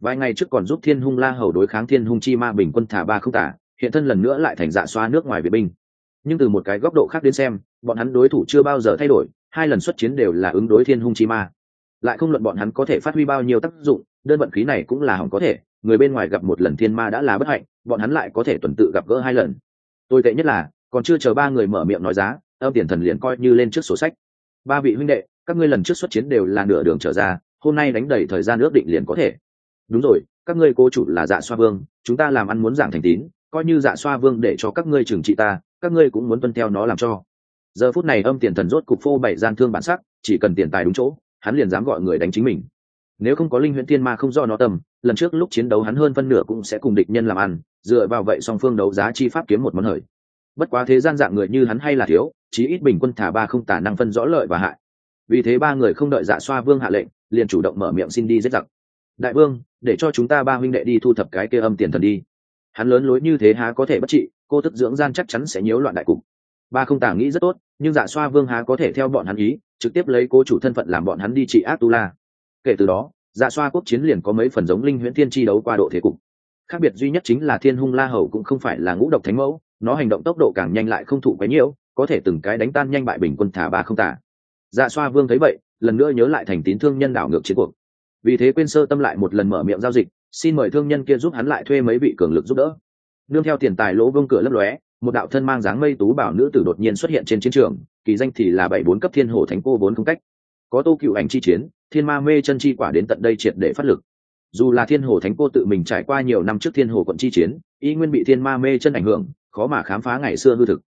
A: Vài ngày trước còn giúp thiên hung la hầu đối kháng thiên hung chi ma bình quân thả ba không tả, hiện thân lần nữa lại thành dạ xoa nước ngoài vệ binh. Nhưng từ một cái góc độ khác đến xem bọn hắn đối thủ chưa bao giờ thay đổi, hai lần xuất chiến đều là ứng đối thiên hung chi ma. Lại không luận bọn hắn có thể phát huy bao nhiêu tác dụng, đơn vận khí này cũng là hỏng có thể, người bên ngoài gặp một lần thiên ma đã là bất hạnh, bọn hắn lại có thể tuần tự gặp gỡ hai lần. Tồi tệ nhất là, còn chưa chờ ba người mở miệng nói giá, âm tiền thần liền coi như lên trước sổ sách. Ba vị huynh đệ, các ngươi lần trước xuất chiến đều là nửa đường trở ra, hôm nay đánh đầy thời gian ước định liền có thể. Đúng rồi, các ngươi cố chủ là dạ xoa vương, chúng ta làm ăn muốn giảng thành tín, coi như dạ xoa vương để cho các ngươi trừng trị ta, các ngươi cũng muốn tuân theo nó làm cho giờ phút này âm tiền thần rốt cục phô bảy gian thương bản sắc, chỉ cần tiền tài đúng chỗ, hắn liền dám gọi người đánh chính mình. Nếu không có linh huyện thiên ma không do nó tâm, lần trước lúc chiến đấu hắn hơn phân nửa cũng sẽ cùng địch nhân làm ăn, dựa vào vậy song phương đấu giá chi pháp kiếm một món hời. Bất quá thế gian dạng người như hắn hay là thiếu, chí ít bình quân thả ba không tả năng phân rõ lợi và hại. Vì thế ba người không đợi dạ xoa vương hạ lệnh, liền chủ động mở miệng xin đi giết giặc. Đại vương, để cho chúng ta ba huynh đệ đi thu thập cái kia âm tiền thần đi. Hắn lớn lối như thế há có thể bất trị, cô tức dưỡng gian chắc chắn sẽ nhiễu loạn đại cục ba không tả nghĩ rất tốt, nhưng dạ xoa vương há có thể theo bọn hắn ý, trực tiếp lấy cố chủ thân phận làm bọn hắn đi trị ác tu la kể từ đó dạ xoa quốc chiến liền có mấy phần giống linh huyễn thiên chi đấu qua độ thế cục. Khác biệt duy nhất chính là thiên hung la hầu cũng không phải là ngũ độc thánh mẫu, nó hành động tốc độ càng nhanh lại không thụ quấy nhiễu có thể từng cái đánh tan nhanh bại bình quân thả ba không tả. Dạ xoa vương thấy vậy, lần nữa nhớ lại thành tín thương nhân đảo ngược chiến cuộc. Vì thế quên sơ tâm lại một lần mở miệng giao dịch, xin mời thương nhân kia giúp hắn lại thuê mấy vị cường lực giúp đỡ. Nương theo tiền tài lỗ vương cửa lấp lóe một đạo thân mang dáng mây tú bảo nữ tử đột nhiên xuất hiện trên chiến trường, kỳ danh thì là bảy bốn cấp thiên hồ thánh cô vốn không cách. Có tô cựu ảnh chi chiến, thiên ma mê chân chi quả đến tận đây triệt để phát lực. Dù là thiên hồ thánh cô tự mình trải qua nhiều năm trước thiên hồ quận chi chiến, y nguyên bị thiên ma mê chân ảnh hưởng, khó mà khám phá ngày xưa hư thực.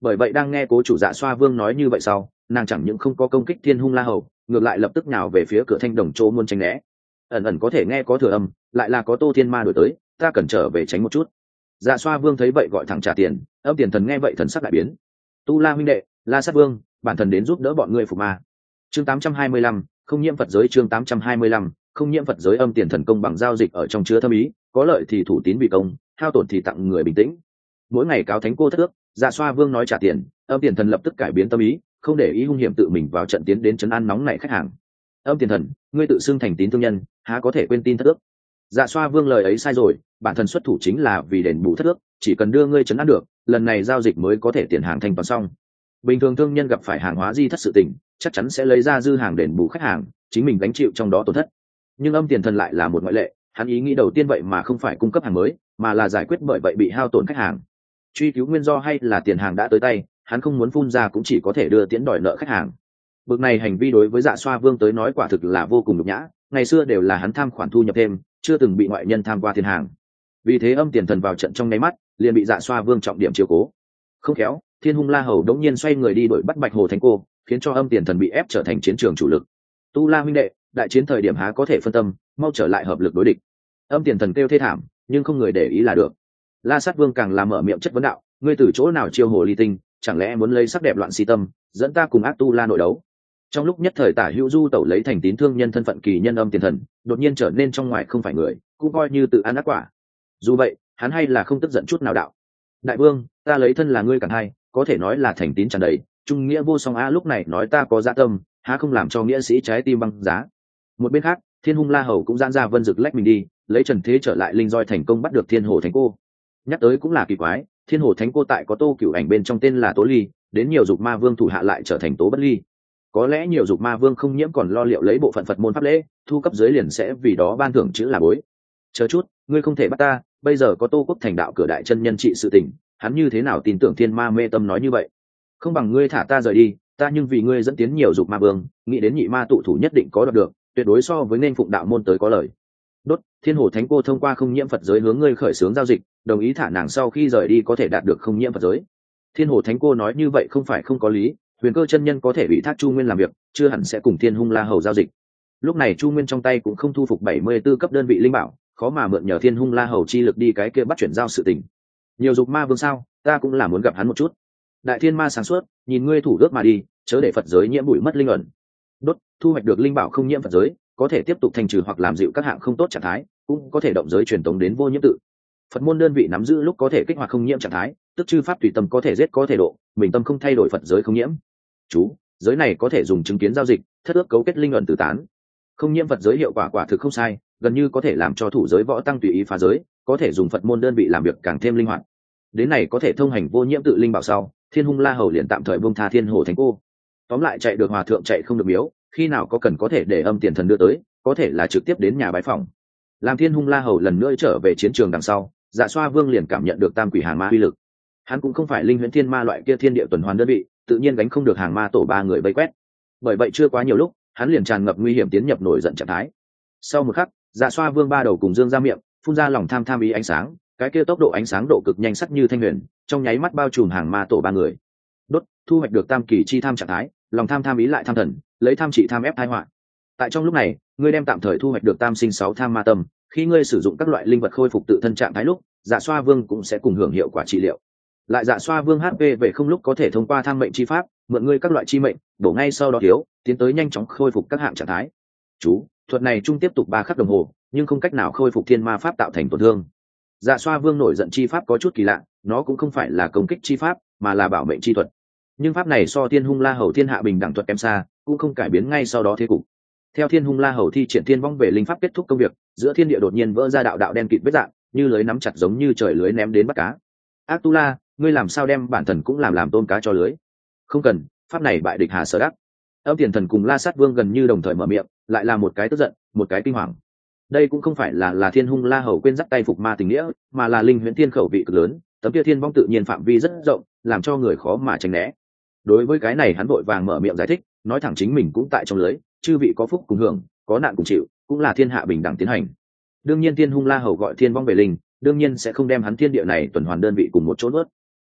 A: Bởi vậy đang nghe cố chủ dạ xoa vương nói như vậy sau, nàng chẳng những không có công kích thiên hung la hầu, ngược lại lập tức nhào về phía cửa thanh đồng chỗ muôn tranh né. Ẩn ẩn có thể nghe có thừa âm, lại là có tô thiên ma đổi tới, ta cần trở về tránh một chút dạ xoa vương thấy vậy gọi thẳng trả tiền âm tiền thần nghe vậy thần sắc đại biến. Tu la huynh đệ la sát vương bản thần đến giúp đỡ bọn ngươi phục ma. Chương 825, không nhiễm phật giới chương 825, không nhiễm phật giới âm tiền thần công bằng giao dịch ở trong chứa thâm ý có lợi thì thủ tín bị công hao tổn thì tặng người bình tĩnh. Mỗi ngày cáo thánh cô thất ước dạ xoa vương nói trả tiền âm tiền thần lập tức cải biến tâm ý không để ý hung hiểm tự mình vào trận tiến đến chấn an nóng này khách hàng. Âm tiền thần ngươi tự xưng thành tín thương nhân há có thể quên tin thất ước? Dạ xoa vương lời ấy sai rồi bản thân xuất thủ chính là vì đền bù thất ước, chỉ cần đưa ngươi chấn an được, lần này giao dịch mới có thể tiền hàng thanh toán xong. Bình thường thương nhân gặp phải hàng hóa di thất sự tình, chắc chắn sẽ lấy ra dư hàng đền bù khách hàng, chính mình gánh chịu trong đó tổn thất. Nhưng âm tiền thần lại là một ngoại lệ, hắn ý nghĩ đầu tiên vậy mà không phải cung cấp hàng mới, mà là giải quyết bởi vậy bị hao tổn khách hàng. Truy cứu nguyên do hay là tiền hàng đã tới tay, hắn không muốn phun ra cũng chỉ có thể đưa tiễn đòi nợ khách hàng. Bực này hành vi đối với dạ xoa vương tới nói quả thực là vô cùng nhục nhã, ngày xưa đều là hắn tham khoản thu nhập thêm, chưa từng bị ngoại nhân tham qua tiền hàng vì thế âm tiền thần vào trận trong nháy mắt, liền bị dạ xoa vương trọng điểm chiều cố. Không khéo, thiên hung la hầu đống nhiên xoay người đi đuổi bắt bạch hồ thánh cô, khiến cho âm tiền thần bị ép trở thành chiến trường chủ lực. Tu la huynh đệ, đại chiến thời điểm há có thể phân tâm, mau trở lại hợp lực đối địch. Âm tiền thần kêu thê thảm, nhưng không người để ý là được. La sát vương càng làm mở miệng chất vấn đạo, ngươi từ chỗ nào chiêu hồ ly tinh, chẳng lẽ muốn lấy sắc đẹp loạn si tâm, dẫn ta cùng ác tu la nội đấu? Trong lúc nhất thời tả hữu du tẩu lấy thành tín thương nhân thân phận kỳ nhân âm tiền thần, đột nhiên trở nên trong ngoài không phải người, cũng coi như tự ăn ác quả dù vậy, hắn hay là không tức giận chút nào đạo. Đại vương, ta lấy thân là ngươi càng hay có thể nói là thành tín tràn đầy, trung nghĩa vô song a lúc này nói ta có dạ tâm, há không làm cho nghĩa sĩ trái tim băng giá. Một bên khác, thiên hung la hầu cũng giãn ra vân rực lách mình đi, lấy trần thế trở lại linh roi thành công bắt được thiên hồ thánh cô. Nhắc tới cũng là kỳ quái, thiên hồ thánh cô tại có tô cựu ảnh bên trong tên là tố ly, đến nhiều dục ma vương thủ hạ lại trở thành tố bất ly. Có lẽ nhiều dục ma vương không nhiễm còn lo liệu lấy bộ phận phật môn pháp lễ, thu cấp dưới liền sẽ vì đó ban thưởng chữ là bối. Chờ chút, ngươi không thể bắt ta bây giờ có tô quốc thành đạo cửa đại chân nhân trị sự tỉnh hắn như thế nào tin tưởng thiên ma mê tâm nói như vậy? Không bằng ngươi thả ta rời đi, ta nhưng vì ngươi dẫn tiến nhiều dục ma vương, nghĩ đến nhị ma tụ thủ nhất định có đọc được, tuyệt đối so với nên phụng đạo môn tới có lời. Đốt, thiên hồ thánh cô thông qua không nhiễm phật giới hướng ngươi khởi xướng giao dịch, đồng ý thả nàng sau khi rời đi có thể đạt được không nhiễm phật giới. Thiên hồ thánh cô nói như vậy không phải không có lý, huyền cơ chân nhân có thể bị thác chu nguyên làm việc, chưa hẳn sẽ cùng thiên hung la hầu giao dịch. Lúc này chu nguyên trong tay cũng không thu phục bảy mươi b ố cấp đơn vị linh bảo khó mà mượn nhờ thiên hung la hầu chi lực đi cái kia bắt chuyển giao sự tình. Nhiều dục ma vương sao, ta cũng là muốn gặp hắn một chút. Đại thiên ma sáng suốt, nhìn ngươi thủ ước mà đi, chớ để phật giới nhiễm bụi mất linh ẩn. Đốt, thu hoạch được linh bảo không nhiễm phật giới, có thể tiếp tục thành trừ hoặc làm dịu các hạng không tốt trạng thái, cũng có thể động giới truyền tống đến vô nhiễm tự. Phật môn đơn vị nắm giữ lúc có thể kích hoạt không nhiễm trạng thái, tức chư pháp tùy tâm có thể giết có thể độ, mình tâm không thay đổi phật giới không nhiễm. Chú, giới này có thể dùng chứng kiến giao dịch, thất ước cấu kết linh ẩn tử tán. Không nhiễm phật giới hiệu quả quả thực không sai gần như có thể làm cho thủ giới võ tăng tùy ý phá giới, có thể dùng phật môn đơn vị làm việc càng thêm linh hoạt. Đến này có thể thông hành vô nhiễm tự linh bảo sau, thiên hung la hầu liền tạm thời bông tha thiên hồ thánh cô. Tóm lại chạy được hòa thượng chạy không được miếu, khi nào có cần có thể để âm tiền thần đưa tới, có thể là trực tiếp đến nhà bái phòng làm thiên hung la hầu lần nữa trở về chiến trường đằng sau dạ xoa vương liền cảm nhận được tam quỷ hàng ma uy lực. Hắn cũng không phải linh huyễn thiên ma loại kia thiên địa tuần hoàn đơn vị, tự nhiên gánh không được hàng ma tổ ba người vây quét. Bởi vậy chưa quá nhiều lúc, hắn liền tràn ngập nguy hiểm tiến nhập nổi giận trạng thái. Sau một khắc dạ xoa vương ba đầu cùng dương ra miệng, phun ra lòng tham tham ý ánh sáng, cái kia tốc độ ánh sáng độ cực nhanh sắc như thanh huyền, trong nháy mắt bao trùm hàng ma tổ ba người. Đốt, thu hoạch được tam kỳ chi tham trạng thái, lòng tham tham ý lại tham thần, lấy tham trị tham ép thái họa. Tại trong lúc này, ngươi đem tạm thời thu hoạch được tam sinh sáu tham ma tâm, khi ngươi sử dụng các loại linh vật khôi phục tự thân trạng thái lúc dạ xoa vương cũng sẽ cùng hưởng hiệu quả trị liệu. Lại dạ xoa vương hp về không lúc có thể thông qua tham mệnh chi pháp, mượn ngươi các loại chi mệnh, đổ ngay sau đó thiếu, tiến tới nhanh chóng khôi phục các hạng trạng thái. Chú thuật này chung tiếp tục ba khắc đồng hồ, nhưng không cách nào khôi phục thiên ma pháp tạo thành tổn thương. Dạ xoa vương nổi giận chi pháp có chút kỳ lạ, nó cũng không phải là công kích chi pháp, mà là bảo mệnh chi thuật. Nhưng pháp này so thiên hung la hầu thiên hạ bình đẳng thuật em xa, cũng không cải biến ngay sau đó thế cục. Theo thiên hung la hầu thi triển thiên vong về linh pháp kết thúc công việc, giữa thiên địa đột nhiên vỡ ra đạo đạo đen kịt vết dạng, như lưới nắm chặt giống như trời lưới ném đến bắt cá. Ác tu la ngươi làm sao đem bản thần cũng làm làm tôm cá cho lưới? Không cần, pháp này bại địch hà sở đắc. Âm tiền thần cùng la sát vương gần như đồng thời mở miệng lại là một cái tức giận, một cái kinh hoàng. Đây cũng không phải là là thiên hung la hầu quên dắt tay phục ma tình nghĩa, mà là linh huyễn thiên khẩu vị cực lớn, tấm kia thiên vong tự nhiên phạm vi rất rộng, làm cho người khó mà tránh né. Đối với cái này hắn vội vàng mở miệng giải thích, nói thẳng chính mình cũng tại trong lưới, chư vị có phúc cùng hưởng, có nạn cùng chịu, cũng là thiên hạ bình đẳng tiến hành. Đương nhiên thiên hung la hầu gọi thiên vong về linh, đương nhiên sẽ không đem hắn thiên địa này tuần hoàn đơn vị cùng một chỗ nuốt.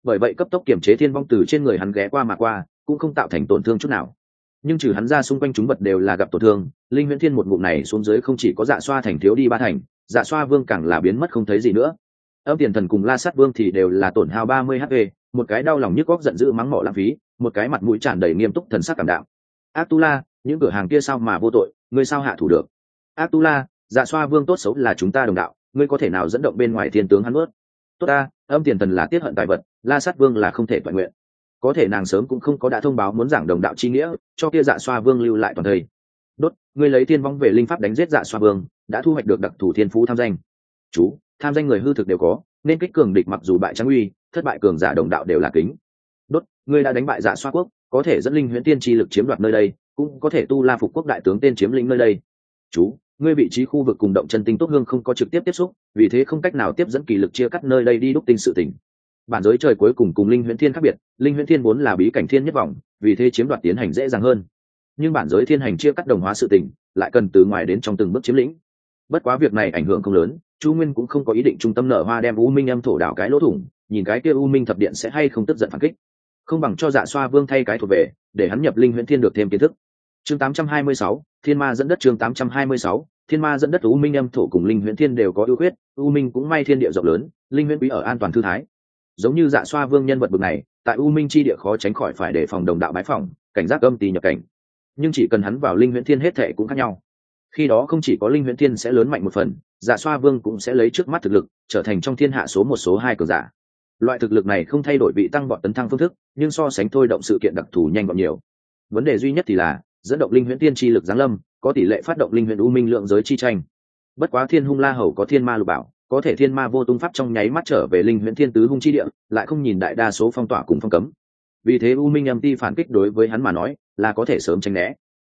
A: Bởi vậy cấp tốc kiểm chế thiên vong từ trên người hắn ghé qua mà qua, cũng không tạo thành tổn thương chút nào nhưng trừ hắn ra xung quanh chúng vật đều là gặp tổn thương, linh huyễn thiên một ngụm này xuống dưới không chỉ có dạ xoa thành thiếu đi ba thành dạ xoa vương càng là biến mất không thấy gì nữa. Âm tiền thần cùng la sát vương thì đều là tổn hao ba mươi hp một cái đau lòng nhức góc giận dữ mắng mỏ lãng phí, một cái mặt mũi tràn đầy nghiêm túc thần sắc cảm đạo ác tu la những cửa hàng kia sao mà vô tội, ngươi sao hạ thủ được? Ác tu la dạ xoa vương tốt xấu là chúng ta đồng đạo, ngươi có thể nào dẫn động bên ngoài thiên tướng hắn ướt tốt ta, âm tiền thần là tiết hận tài vật, la sát vương là không thể toàn nguyện có thể nàng sớm cũng không có đã thông báo muốn giảng đồng đạo chi nghĩa, cho kia dạ xoa vương lưu lại toàn thây. Đốt, ngươi lấy thiên vong về linh pháp đánh giết dạ xoa vương, đã thu hoạch được đặc thủ thiên phú tham danh. Chú, tham danh người hư thực đều có, nên kích cường địch mặc dù bại trắng uy, thất bại cường giả đồng đạo đều là kính. Đốt, ngươi đã đánh bại dạ xoa quốc, có thể dẫn linh huyễn tiên tri lực chiếm đoạt nơi đây, cũng có thể tu la phục quốc đại tướng tên chiếm lĩnh nơi đây. Chú, ngươi vị trí khu vực cùng động chân tinh tốt hương không có trực tiếp tiếp xúc, vì thế không cách nào tiếp dẫn kỳ lực chia cắt nơi đây đi đúc tinh sự tỉnh bản giới trời cuối cùng cùng linh huyễn thiên khác biệt linh huyễn thiên vốn là bí cảnh thiên nhất vọng vì thế chiếm đoạt tiến hành dễ dàng hơn. Nhưng bản giới thiên hành chia cắt đồng hóa sự tỉnh lại cần từ ngoài đến trong từng bước chiếm lĩnh. Bất quá việc này ảnh hưởng không lớn chu nguyên cũng không có ý định trung tâm nở hoa đem u minh âm thổ đảo cái lỗ thủng nhìn cái kia u minh thập điện sẽ hay không tức giận phản kích. Không bằng cho dạ xoa vương thay cái thuộc về để hắn nhập linh huyễn thiên được thêm kiến thức. Chương 826, thiên ma dẫn đất chương 826, thiên ma dẫn đất u minh âm thổ cùng linh huyễn thiên đều có ưu khuyết u minh cũng may thiên địa rộng lớn linh huyễn quý ở an toàn thư thái giống như dạ xoa vương nhân vật bực này, tại u minh chi địa khó tránh khỏi phải đề phòng đồng đạo bái phòng cảnh giác âm tì nhập cảnh. Nhưng chỉ cần hắn vào linh huyễn thiên hết thệ cũng khác nhau. Khi đó không chỉ có linh huyễn thiên sẽ lớn mạnh một phần dạ xoa vương cũng sẽ lấy trước mắt thực lực, trở thành trong thiên hạ số một số hai cờ giả. Loại thực lực này không thay đổi vị tăng vọt tấn thăng phương thức, nhưng so sánh thôi động sự kiện đặc thù nhanh gọn nhiều. Vấn đề duy nhất thì là, dẫn động linh huyễn tiên chi lực giáng lâm, có tỷ lệ phát động linh huyễn u minh lượng giới chi tranh. Bất quá thiên hung la hầu có thiên ma lục bảo có thể thiên ma vô tung pháp trong nháy mắt trở về linh huyễn thiên tứ hung chi địa, lại không nhìn đại đa số phong tỏa cùng phong cấm. Vì thế u minh âm ti phản kích đối với hắn mà nói, là có thể sớm tranh né.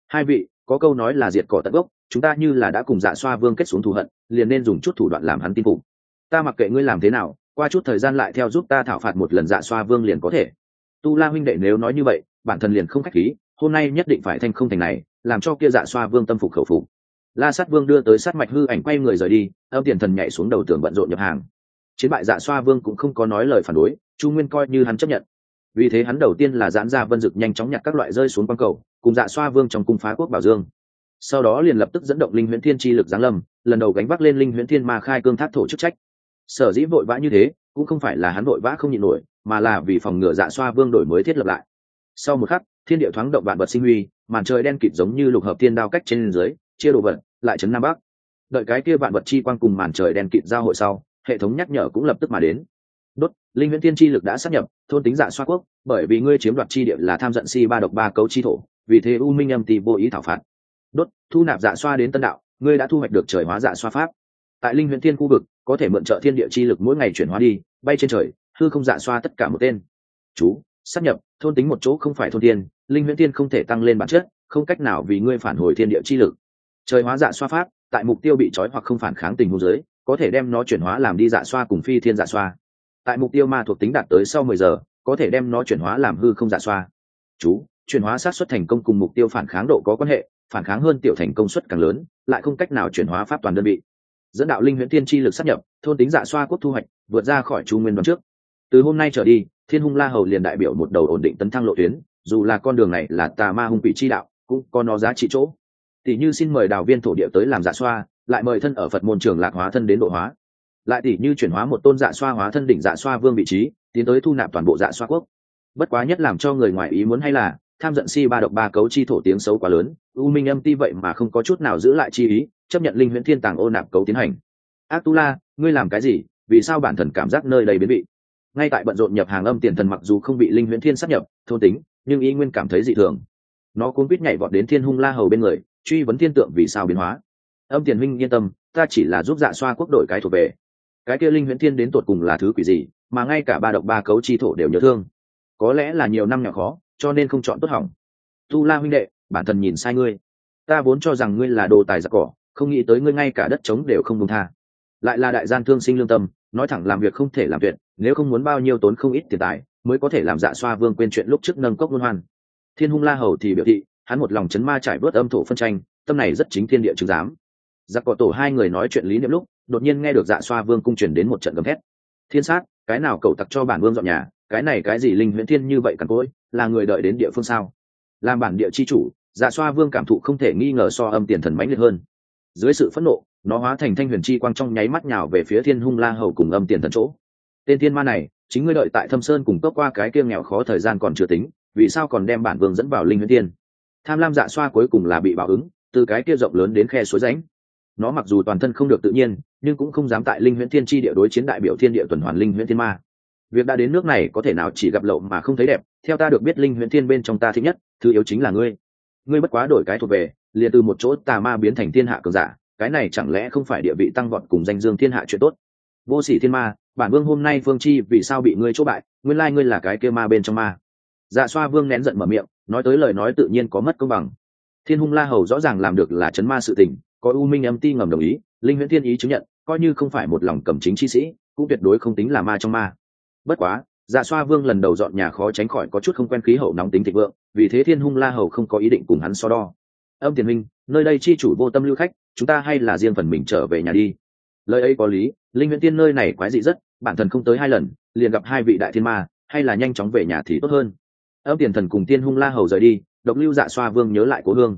A: Hai vị, có câu nói là diệt cỏ tận gốc, chúng ta như là đã cùng dạ xoa vương kết xuống thù hận, liền nên dùng chút thủ đoạn làm hắn tin phục. Ta mặc kệ ngươi làm thế nào, qua chút thời gian lại theo giúp ta thảo phạt một lần dạ xoa vương liền có thể. Tu la huynh đệ nếu nói như vậy, bản thân liền không khách khí, hôm nay nhất định phải thanh không thành này, làm cho kia dạ xoa vương tâm phục khẩu phục la sát vương đưa tới sát mạch hư ảnh quay người rời đi, âm tiền thần nhảy xuống đầu tường bận rộn nhập hàng. Chiến bại dạ xoa vương cũng không có nói lời phản đối, chu nguyên coi như hắn chấp nhận. Vì thế hắn đầu tiên là giãn ra vân dực nhanh chóng nhặt các loại rơi xuống quang cầu, cùng dạ xoa vương trong cung phá quốc bảo dương. Sau đó liền lập tức dẫn động linh huyễn thiên chi lực giáng lâm, lần đầu gánh vác lên linh huyễn thiên ma khai cương tháp thổ chức trách. Sở dĩ vội vã như thế, cũng không phải là hắn vội vã không nhịn nổi, mà là vì phòng ngừa dạ xoa vương đổi mới thiết lập lại. Sau một khắc, thiên địa thoáng động vạn vật sinh huy, màn trời đen kịt giống như lục hợp thiên đao cách trên dưới chia đồ vật, lại chấn nam bắc. Đợi cái kia vạn vật chi quang cùng màn trời đen kịt giao hội sau, hệ thống nhắc nhở cũng lập tức mà đến. Đốt, linh huyễn tiên chi lực đã xác nhập, thôn tính dạ xoa quốc, bởi vì ngươi chiếm đoạt chi địa là tham giận si ba độc ba cấu chi thổ, vì thế u minh âm tì vô ý thảo phạt. Đốt, thu nạp dạ xoa đến tân đạo, ngươi đã thu hoạch được trời hóa dạ xoa pháp. Tại linh huyễn thiên khu vực, có thể mượn trợ thiên địa chi lực mỗi ngày chuyển hóa đi, bay trên trời, hư không dạ xoa tất cả một tên. Chú xác nhập, thôn tính một chỗ không phải thôn tiên linh huyễn tiên không thể tăng lên bản chất, không cách nào vì ngươi phản hồi thiên địa chi lực trời hóa dạ xoa pháp, tại mục tiêu bị trói hoặc không phản kháng tình huống giới có thể đem nó chuyển hóa làm đi dạ xoa cùng phi thiên dạ xoa. Tại mục tiêu ma thuộc tính đạt tới sau mười giờ, có thể đem nó chuyển hóa làm hư không dạ xoa. Chú, chuyển hóa sát xuất thành công cùng mục tiêu phản kháng độ có quan hệ, phản kháng hơn tiểu thành công suất càng lớn, lại không cách nào chuyển hóa pháp toàn đơn vị. Dẫn đạo linh huyễn tiên chi lực sắp nhập, thôn tính dạ xoa quốc thu hoạch, vượt ra khỏi chu nguyên đoạn trước. Từ hôm nay trở đi, thiên hung la hầu liền đại biểu một đầu ổn định tấn thăng lộ tuyến, dù là con đường này là tà ma hung quỷ chi đạo, cũng có nó giá trị chỗ tỷ như xin mời đào viên thổ địa tới làm dạ xoa, lại mời thân ở phật môn trường lạc hóa thân đến độ hóa. Lại tỷ như chuyển hóa một tôn dạ xoa hóa thân đỉnh dạ xoa vương vị trí, tiến tới thu nạp toàn bộ dạ xoa quốc. Bất quá nhất làm cho người ngoài ý muốn hay là, tham giận si ba độc ba cấu chi thổ tiếng xấu quá lớn, u minh âm ti vậy mà không có chút nào giữ lại chi ý, chấp nhận linh huyễn thiên tàng ô nạp cấu tiến hành. Ác tu la ngươi làm cái gì? Vì sao bản thần cảm giác nơi đây biến vị? Ngay tại bận rộn nhập hàng âm tiền thần mặc dù không bị linh huyễn thiên sắp nhập, thôn tính, nhưng y nguyên cảm thấy dị thường. Nó cuốn quýt nhảy vọt đến thiên hung la hầu bên người truy vấn thiên tượng vì sao biến hóa. Âm tiền huynh yên tâm, ta chỉ là giúp dạ xoa quốc đội cái thuộc về. Cái kia linh huyễn thiên đến tột cùng là thứ quỷ gì, mà ngay cả ba độc ba cấu chi thổ đều nhớ thương. Có lẽ là nhiều năm nhỏ khó, cho nên không chọn tốt hỏng. Tu la huynh đệ, bản thân nhìn sai ngươi. Ta vốn cho rằng ngươi là đồ tài giặc cỏ, không nghĩ tới ngươi ngay cả đất trống đều không công tha. Lại là đại gian thương sinh lương tâm, nói thẳng làm việc không thể làm tuyệt nếu không muốn bao nhiêu tốn không ít tiền tài, mới có thể làm dạ xoa vương quên chuyện lúc trước nâng cốc luân hoan. Thiên hung la hầu thì biểu thị hắn một lòng chấn ma trải bớt âm thổ phân tranh, tâm này rất chính thiên địa chứng giám. Giặc cỏ tổ hai người nói chuyện lý niệm lúc, đột nhiên nghe được dạ xoa vương cung truyền đến một trận gầm thét. Thiên sát, cái nào cầu tặc cho bản vương dọn nhà, cái này cái gì linh huyễn thiên như vậy cằn cỗi, là người đợi đến địa phương sao? Làm bản địa chi chủ dạ xoa vương cảm thụ không thể nghi ngờ so âm tiền thần mãnh liệt hơn. Dưới sự phẫn nộ, nó hóa thành thanh huyền chi quang trong nháy mắt nhào về phía thiên hung la hầu cùng âm tiền thần chỗ. Tên thiên ma này, chính ngươi đợi tại thâm sơn cùng cấp qua cái kia nghèo khó thời gian còn chưa tính, vì sao còn đem bản vương dẫn vào linh huyễn thiên? Tham lam dạ xoa cuối cùng là bị bảo ứng, từ cái kia rộng lớn đến khe suối ránh nó mặc dù toàn thân không được tự nhiên, nhưng cũng không dám tại linh huyễn thiên tri địa đối chiến đại biểu thiên địa tuần hoàn linh huyễn thiên ma. Việc đã đến nước này có thể nào chỉ gặp lậu mà không thấy đẹp, theo ta được biết linh huyễn thiên bên trong ta thích nhất, thứ yếu chính là ngươi. Ngươi bất quá đổi cái thuộc về, liền từ một chỗ tà ma biến thành thiên hạ cường giả, cái này chẳng lẽ không phải địa vị tăng vọt cùng danh dương thiên hạ chuyện tốt? Vô sỉ thiên ma, bản vương hôm nay phương chi vì sao bị ngươi chỗ bại, nguyên lai ngươi là cái kia ma bên trong ma dạ xoa vương nén giận mở miệng, nói tới lời nói tự nhiên có mất công bằng. Thiên hung la hầu rõ ràng làm được là chấn ma sự tình, có u minh âm ti ngầm đồng ý, linh huyễn thiên ý chứng nhận, coi như không phải một lòng cầm chính chi sĩ, cũng tuyệt đối không tính là ma trong ma. Bất quá dạ xoa vương lần đầu dọn nhà khó tránh khỏi có chút không quen khí hậu nóng tính thịnh vượng, vì thế thiên hung la hầu không có ý định cùng hắn so đo. Âm tiền minh, nơi đây chi chủ vô tâm lưu khách, chúng ta hay là riêng phần mình trở về nhà đi. Lời ấy có lý, linh huyễn tiên nơi này quái dị rất, bản thân không tới hai lần, liền gặp hai vị đại thiên ma, hay là nhanh chóng về nhà thì tốt hơn âm tiền thần cùng tiên hung la hầu rời đi, độc lưu dạ xoa vương nhớ lại cố hương.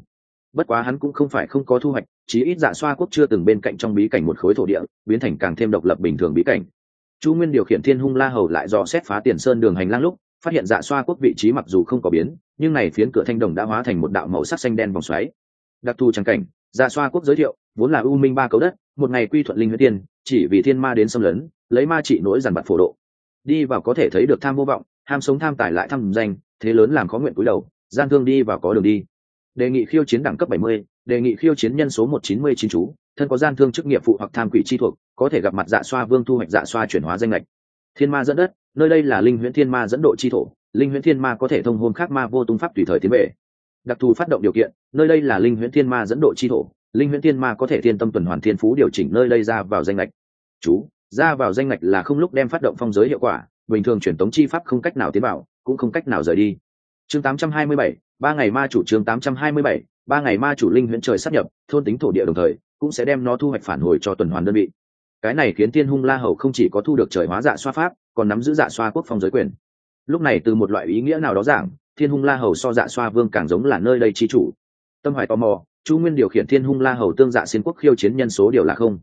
A: Bất quá hắn cũng không phải không có thu hoạch, chí ít dạ xoa quốc chưa từng bên cạnh trong bí cảnh một khối thổ địa, biến thành càng thêm độc lập bình thường bí cảnh. Chu nguyên điều khiển thiên hung la hầu lại dò xét phá tiền sơn đường hành lang lúc, phát hiện dạ xoa quốc vị trí mặc dù không có biến, nhưng này phiến cửa thanh đồng đã hóa thành một đạo màu sắc xanh đen vòng xoáy. Đặc thù trắng cảnh dạ xoa quốc giới thiệu, vốn là u minh ba cấu đất, một ngày quy thuận linh huyết tiên, chỉ vì thiên ma đến xâm lấn, lấy ma trị nỗi giàn bặt phổ độ. Đi vào có thể thấy được tham vô vọng, ham sống tham tài lại tham danh thế lớn làm khó nguyện cúi đầu gian thương đi vào có đường đi. Đề nghị khiêu chiến đẳng cấp 70, đề nghị khiêu chiến nhân số 199 chú thân có gian thương chức nghiệp phụ hoặc tham quỷ chi thuộc có thể gặp mặt dạ xoa vương thu hoạch dạ xoa chuyển hóa danh lệch thiên ma dẫn đất nơi đây là linh huyễn thiên ma dẫn độ chi thổ linh huyễn thiên ma có thể thông hôn khác ma vô tung pháp tùy thời tiến về. Đặc thù phát động điều kiện nơi đây là linh huyễn thiên ma dẫn độ chi thổ linh huyễn thiên ma có thể thiên tâm tuần hoàn thiên phú điều chỉnh nơi đây ra vào danh lệch chú ra vào danh lệch là không lúc đem phát động phong giới hiệu quả bình thường truyền tống chi pháp không cách nào tiến vào cũng không cách nào rời đi. Chương 827, ba ngày ma chủ chương 827, ba ngày ma chủ linh huyễn trời sắp nhập thôn tính thổ địa đồng thời cũng sẽ đem nó thu hoạch phản hồi cho tuần hoàn đơn vị. Cái này khiến tiên hung la hầu không chỉ có thu được trời hóa dạ xoa pháp còn nắm giữ dạ xoa quốc phong giới quyền. Lúc này từ một loại ý nghĩa nào đó giảng thiên hung la hầu so dạ xoa vương càng giống là nơi đây chi chủ. Tâm hoài tò mò chu nguyên điều khiển thiên hung la hầu tương dạ xin quốc khiêu chiến nhân số điều là không.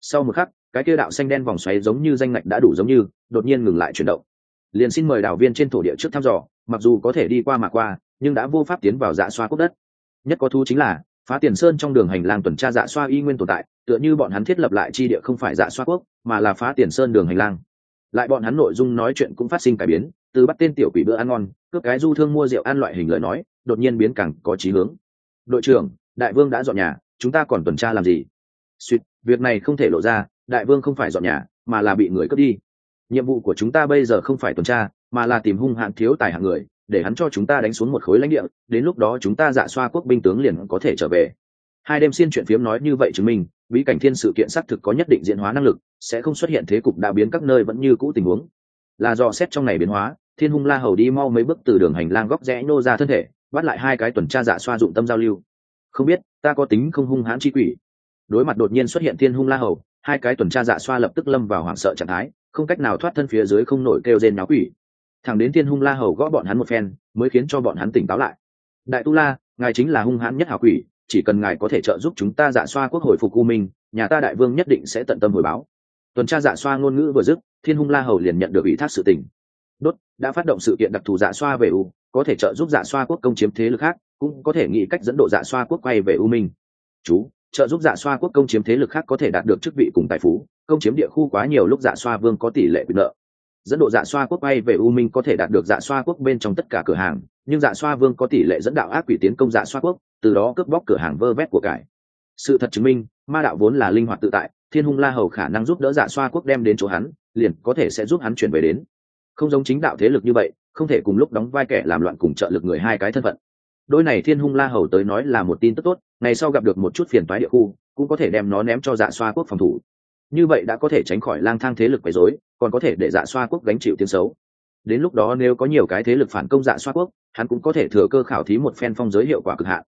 A: Sau một khắc cái kia đạo xanh đen vòng xoáy giống như danh ngạch đã đủ giống như đột nhiên ngừng lại chuyển động liền xin mời đảo viên trên thổ địa trước thăm dò, mặc dù có thể đi qua mà qua, nhưng đã vô pháp tiến vào dạ xoa quốc đất. Nhất có thu chính là, phá tiền sơn trong đường hành lang tuần tra dạ xoa y nguyên tồn tại, tựa như bọn hắn thiết lập lại chi địa không phải dạ xoa quốc, mà là phá tiền sơn đường hành lang. Lại bọn hắn nội dung nói chuyện cũng phát sinh cải biến, từ bắt tên tiểu quỷ bữa ăn ngon, cướp cái du thương mua rượu ăn loại hình lời nói, đột nhiên biến càng có chí hướng. Đội trưởng, đại vương đã dọn nhà, chúng ta còn tuần tra làm gì? Suýt, việc này không thể lộ ra, đại vương không phải dọn nhà, mà là bị người cướp đi nhiệm vụ của chúng ta bây giờ không phải tuần tra, mà là tìm hung hãn thiếu tài hạng người, để hắn cho chúng ta đánh xuống một khối lãnh địa, đến lúc đó chúng ta dạ xoa quốc binh tướng liền có thể trở về. Hai đêm xin chuyện phiếm nói như vậy chứng minh, bí cảnh thiên sự kiện xác thực có nhất định diễn hóa năng lực, sẽ không xuất hiện thế cục đã biến các nơi vẫn như cũ tình huống. Là do xét trong này biến hóa, thiên hung la hầu đi mau mấy bước từ đường hành lang góc rẽ nô ra thân thể, bắt lại hai cái tuần tra dạ xoa dụng tâm giao lưu. Không biết, ta có tính không hung hãn chi quỷ? Đối mặt đột nhiên xuất hiện thiên hung la hầu, hai cái tuần tra dạ xoa lập tức lâm vào hoảng sợ trạng thái không cách nào thoát thân phía dưới không nổi kêu rên náo quỷ. Thẳng đến thiên hung la hầu gõ bọn hắn một phen, mới khiến cho bọn hắn tỉnh táo lại. Đại tu la, ngài chính là hung hãn nhất hảo quỷ, chỉ cần ngài có thể trợ giúp chúng ta dạ xoa quốc hồi phục u minh, nhà ta đại vương nhất định sẽ tận tâm hồi báo. Tuần tra dạ xoa ngôn ngữ vừa dứt, thiên hung la hầu liền nhận được ủy thác sự tình. Đốt, đã phát động sự kiện đặc thù dạ xoa về u, có thể trợ giúp dạ xoa quốc công chiếm thế lực khác, cũng có thể nghĩ cách dẫn độ dạ xoa quốc quay về u minh. Chú trợ giúp dạ xoa quốc công chiếm thế lực khác có thể đạt được chức vị cùng tài phú. Công chiếm địa khu quá nhiều lúc dạ xoa vương có tỷ lệ quyền nợ. Dẫn độ dạ xoa quốc bay về u minh có thể đạt được dạ xoa quốc bên trong tất cả cửa hàng, nhưng dạ xoa vương có tỷ lệ dẫn đạo ác quỷ tiến công dạ xoa quốc, từ đó cướp bóc cửa hàng vơ vét của cải. Sự thật chứng minh, ma đạo vốn là linh hoạt tự tại, thiên hung la hầu khả năng giúp đỡ dạ xoa quốc đem đến chỗ hắn, liền có thể sẽ giúp hắn chuyển về đến. Không giống chính đạo thế lực như vậy, không thể cùng lúc đóng vai kẻ làm loạn cùng trợ lực người hai cái thân phận đôi này thiên hung la hầu tới nói là một tin tức tốt, ngày sau gặp được một chút phiền toái địa khu, cũng có thể đem nó ném cho dạ xoa quốc phòng thủ. Như vậy đã có thể tránh khỏi lang thang thế lực quấy rối, còn có thể để dạ xoa quốc gánh chịu tiếng xấu. Đến lúc đó nếu có nhiều cái thế lực phản công dạ xoa quốc, hắn cũng có thể thừa cơ khảo thí một phen phong giới hiệu quả cực hạn.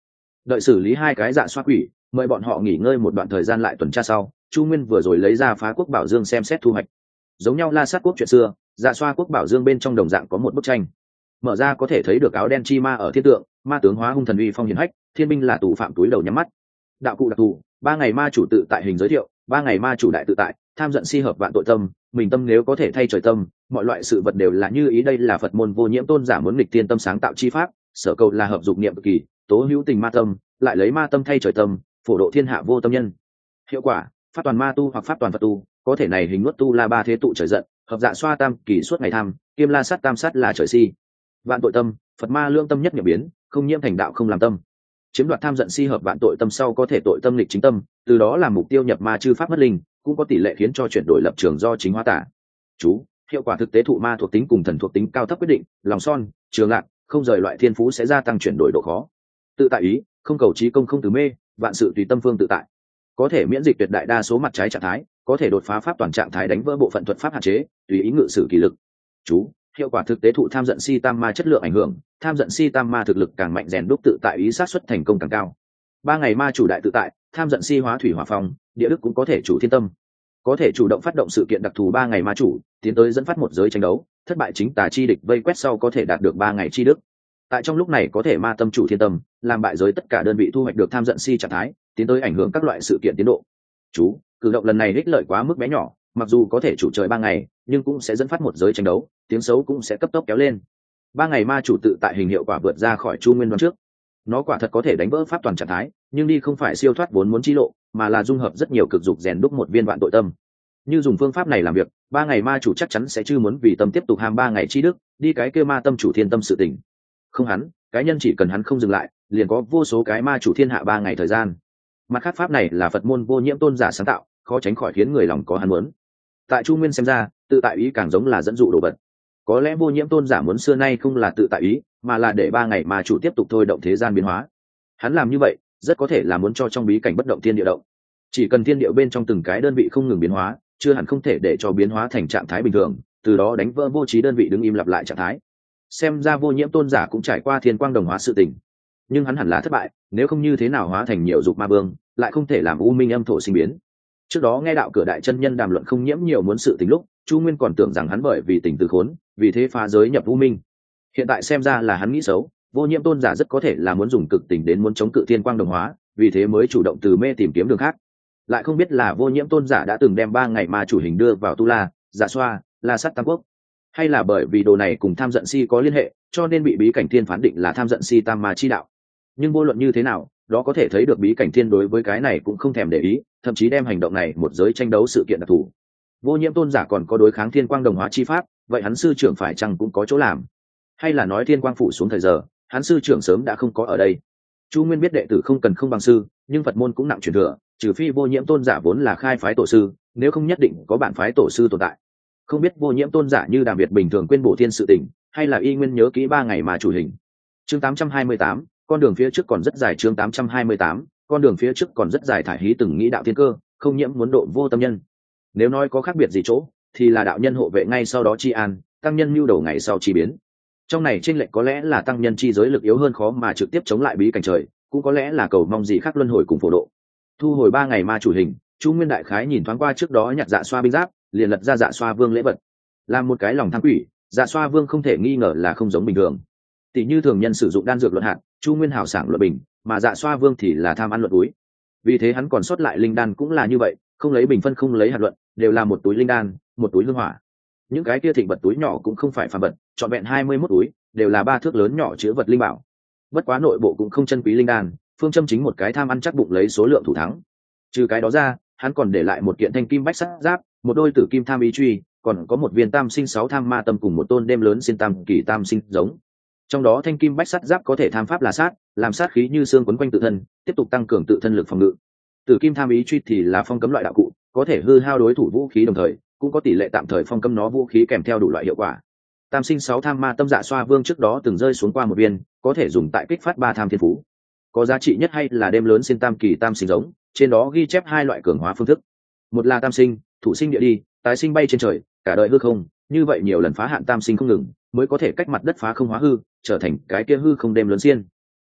A: Đợi xử lý hai cái dạ xoa quỷ, mời bọn họ nghỉ ngơi một đoạn thời gian lại tuần tra sau, chu nguyên vừa rồi lấy ra phá quốc bảo dương xem xét thu hoạch. Giống nhau la sát quốc chuyện xưa dạ xoa quốc bảo dương bên trong đồng dạng có một bức tranh. Mở ra có thể thấy được áo đen chi ma ở thiên tượng ma tướng hóa hung thần uy phong hiển hách, thiên binh là tù phạm túi đầu nhắm mắt. Đạo cụ đặc thù, ba ngày ma chủ tự tại hình giới thiệu, ba ngày ma chủ đại tự tại, tham giận si hợp vạn tội tâm, mình tâm nếu có thể thay trời tâm, mọi loại sự vật đều là như ý đây là phật môn vô nhiễm tôn giả muốn nghịch tiên tâm sáng tạo chi pháp, sở cầu là hợp dụng niệm kỳ, tố hữu tình ma tâm, lại lấy ma tâm thay trời tâm, phổ độ thiên hạ vô tâm nhân. Hiệu quả, pháp toàn ma tu hoặc pháp toàn phật tu, có thể này hình nuốt tu la ba thế tụ trời giận, hợp dạ xoa tam kỳ suốt ngày tham, kiêm la sát tam sát là trời si. Vạn tội tâm, phật ma lương tâm nhất nhập biến không nhiễm thành đạo không làm tâm. Chiếm đoạt tham giận si hợp vạn tội tâm sau có thể tội tâm lịch chính tâm, từ đó làm mục tiêu nhập ma chư pháp mất linh, cũng có tỷ lệ khiến cho chuyển đổi lập trường do chính hóa tả. Chú, hiệu quả thực tế thụ ma thuộc tính cùng thần thuộc tính cao thấp quyết định, lòng son, trường lạc, không rời loại thiên phú sẽ gia tăng chuyển đổi độ khó. Tự tại ý, không cầu trí công không từ mê, vạn sự tùy tâm phương tự tại. Có thể miễn dịch tuyệt đại đa số mặt trái trạng thái, có thể đột phá pháp toàn trạng thái đánh vỡ bộ phận thuật pháp hạn chế, tùy ý ngự sử kỳ lực. Chú hiệu quả thực tế thụ tham giận si tam ma chất lượng ảnh hưởng, tham giận si tam ma thực lực càng mạnh rèn đúc tự tại ý sát xuất thành công càng cao. Ba ngày ma chủ đại tự tại, tham giận si hóa thủy hỏa phong, địa đức cũng có thể chủ thiên tâm. Có thể chủ động phát động sự kiện đặc thù ba ngày ma chủ, tiến tới dẫn phát một giới tranh đấu, thất bại chính tà chi địch vây quét sau có thể đạt được ba ngày chi đức. Tại trong lúc này có thể ma tâm chủ thiên tâm, làm bại giới tất cả đơn vị thu hoạch được tham giận si trạng thái, tiến tới ảnh hưởng các loại sự kiện tiến độ. Chú, cử động lần này ích lợi quá mức bé nhỏ mặc dù có thể chủ trời ba ngày, nhưng cũng sẽ dẫn phát một giới tranh đấu, tiếng xấu cũng sẽ cấp tốc kéo lên. Ba ngày ma chủ tự tại hình hiệu quả vượt ra khỏi chu nguyên đoán trước. Nó quả thật có thể đánh vỡ pháp toàn trạng thái, nhưng đi không phải siêu thoát vốn muốn chi lộ, mà là dung hợp rất nhiều cực dục rèn đúc một viên vạn tội tâm. Như dùng phương pháp này làm việc, ba ngày ma chủ chắc chắn sẽ chưa muốn vì tâm tiếp tục ham ba ngày chi đức, đi cái kêu ma tâm chủ thiên tâm sự tỉnh không hắn, cái nhân chỉ cần hắn không dừng lại, liền có vô số cái ma chủ thiên hạ ba ngày thời gian. Mặt khác pháp này là phật môn vô nhiễm tôn giả sáng tạo, khó tránh khỏi khiến người lòng có hắn muốn tại chu nguyên xem ra, tự tại ý càng giống là dẫn dụ đồ vật. Có lẽ vô nhiễm tôn giả muốn xưa nay không là tự tại ý, mà là để ba ngày mà chủ tiếp tục thôi động thế gian biến hóa. Hắn làm như vậy, rất có thể là muốn cho trong bí cảnh bất động thiên địa động. Chỉ cần thiên địa bên trong từng cái đơn vị không ngừng biến hóa, chưa hẳn không thể để cho biến hóa thành trạng thái bình thường, từ đó đánh vỡ vô trí đơn vị đứng im lặp lại trạng thái. Xem ra vô nhiễm tôn giả cũng trải qua thiên quang đồng hóa sự tình. Nhưng hắn hẳn là thất bại, nếu không như thế nào hóa thành nhiều dục ma vương, lại không thể làm u minh âm thổ sinh biến trước đó nghe đạo cửa đại chân nhân đàm luận không nhiễm nhiều muốn sự tình lúc, chu nguyên còn tưởng rằng hắn bởi vì tình từ khốn, vì thế phá giới nhập u minh. Hiện tại xem ra là hắn nghĩ xấu, vô nhiễm tôn giả rất có thể là muốn dùng cực tình đến muốn chống cự thiên quang đồng hóa, vì thế mới chủ động từ mê tìm kiếm đường khác. Lại không biết là vô nhiễm tôn giả đã từng đem ba ngày mà chủ hình đưa vào tu la giả xoa, la sắt tam quốc. Hay là bởi vì đồ này cùng tham giận si có liên hệ, cho nên bị bí cảnh thiên phán định là tham giận si tam ma chi đạo. Nhưng vô luận như thế nào đó có thể thấy được bí cảnh thiên đối với cái này cũng không thèm để ý thậm chí đem hành động này một giới tranh đấu sự kiện đặc thù. Vô nhiễm tôn giả còn có đối kháng thiên quang đồng hóa chi pháp vậy hắn sư trưởng phải chăng cũng có chỗ làm? Hay là nói thiên quang phủ xuống thời giờ hắn sư trưởng sớm đã không có ở đây. Chu nguyên biết đệ tử không cần không bằng sư nhưng phật môn cũng nặng truyền thừa trừ phi vô nhiễm tôn giả vốn là khai phái tổ sư nếu không nhất định có bản phái tổ sư tồn tại. Không biết vô nhiễm tôn giả như đàm việt bình thường quên bổ thiên sự tỉnh hay là y nguyên nhớ kỹ ba ngày mà chủ hình. Chương 828, con đường phía trước còn rất dài chương 828, con đường phía trước còn rất dài thải hí từng nghĩ đạo thiên cơ không nhiễm muốn độ vô tâm nhân. Nếu nói có khác biệt gì chỗ thì là đạo nhân hộ vệ ngay sau đó chi an tăng nhân mưu đầu ngày sau chi biến. Trong này tranh lệch có lẽ là tăng nhân chi giới lực yếu hơn khó mà trực tiếp chống lại bí cảnh trời cũng có lẽ là cầu mong gì khác luân hồi cùng phổ độ. Thu hồi ba ngày ma chủ hình chu nguyên đại khái nhìn thoáng qua trước đó nhặt dạ xoa binh giáp liền lật ra dạ xoa vương lễ vật. Làm một cái lòng tham quỷ dạ xoa vương không thể nghi ngờ là không giống bình thường. Tỷ như thường nhân sử dụng đan dược luận hạn chu nguyên hào sảng luận bình, mà dạ xoa vương thì là tham ăn luận túi. Vì thế hắn còn sót lại linh đan cũng là như vậy, không lấy bình phân, không lấy hạt luận, đều là một túi linh đan, một túi lương hỏa. Những cái kia thịnh vật túi nhỏ cũng không phải phàm vật, trọn vẹn hai mươi mốt túi, đều là ba thước lớn nhỏ chứa vật linh bảo. Bất quá nội bộ cũng không chân quý linh đan, phương châm chính một cái tham ăn chắc bụng lấy số lượng thủ thắng. Trừ cái đó ra, hắn còn để lại một kiện thanh kim bách sắt giáp, một đôi tử kim tham ý truy, còn có một viên tam sinh sáu tham ma tâm cùng một tôn đêm lớn xin tam kỳ tam sinh giống trong đó thanh kim bách sắt giáp có thể tham pháp là sát, làm sát khí như xương quấn quanh tự thân, tiếp tục tăng cường tự thân lực phòng ngự. Tử kim tham ý truy thì là phong cấm loại đạo cụ, có thể hư hao đối thủ vũ khí đồng thời, cũng có tỷ lệ tạm thời phong cấm nó vũ khí kèm theo đủ loại hiệu quả. Tam sinh sáu tham ma tâm dạ xoa vương trước đó từng rơi xuống qua một viên, có thể dùng tại kích phát ba tham thiên phú. Có giá trị nhất hay là đêm lớn xin tam kỳ tam sinh giống, trên đó ghi chép hai loại cường hóa phương thức. Một là tam sinh, thủ sinh địa đi, tái sinh bay trên trời, cả đời hư không, như vậy nhiều lần phá hạn tam sinh không ngừng mới có thể cách mặt đất phá không hóa hư, trở thành cái kia hư không đêm lớn xiên.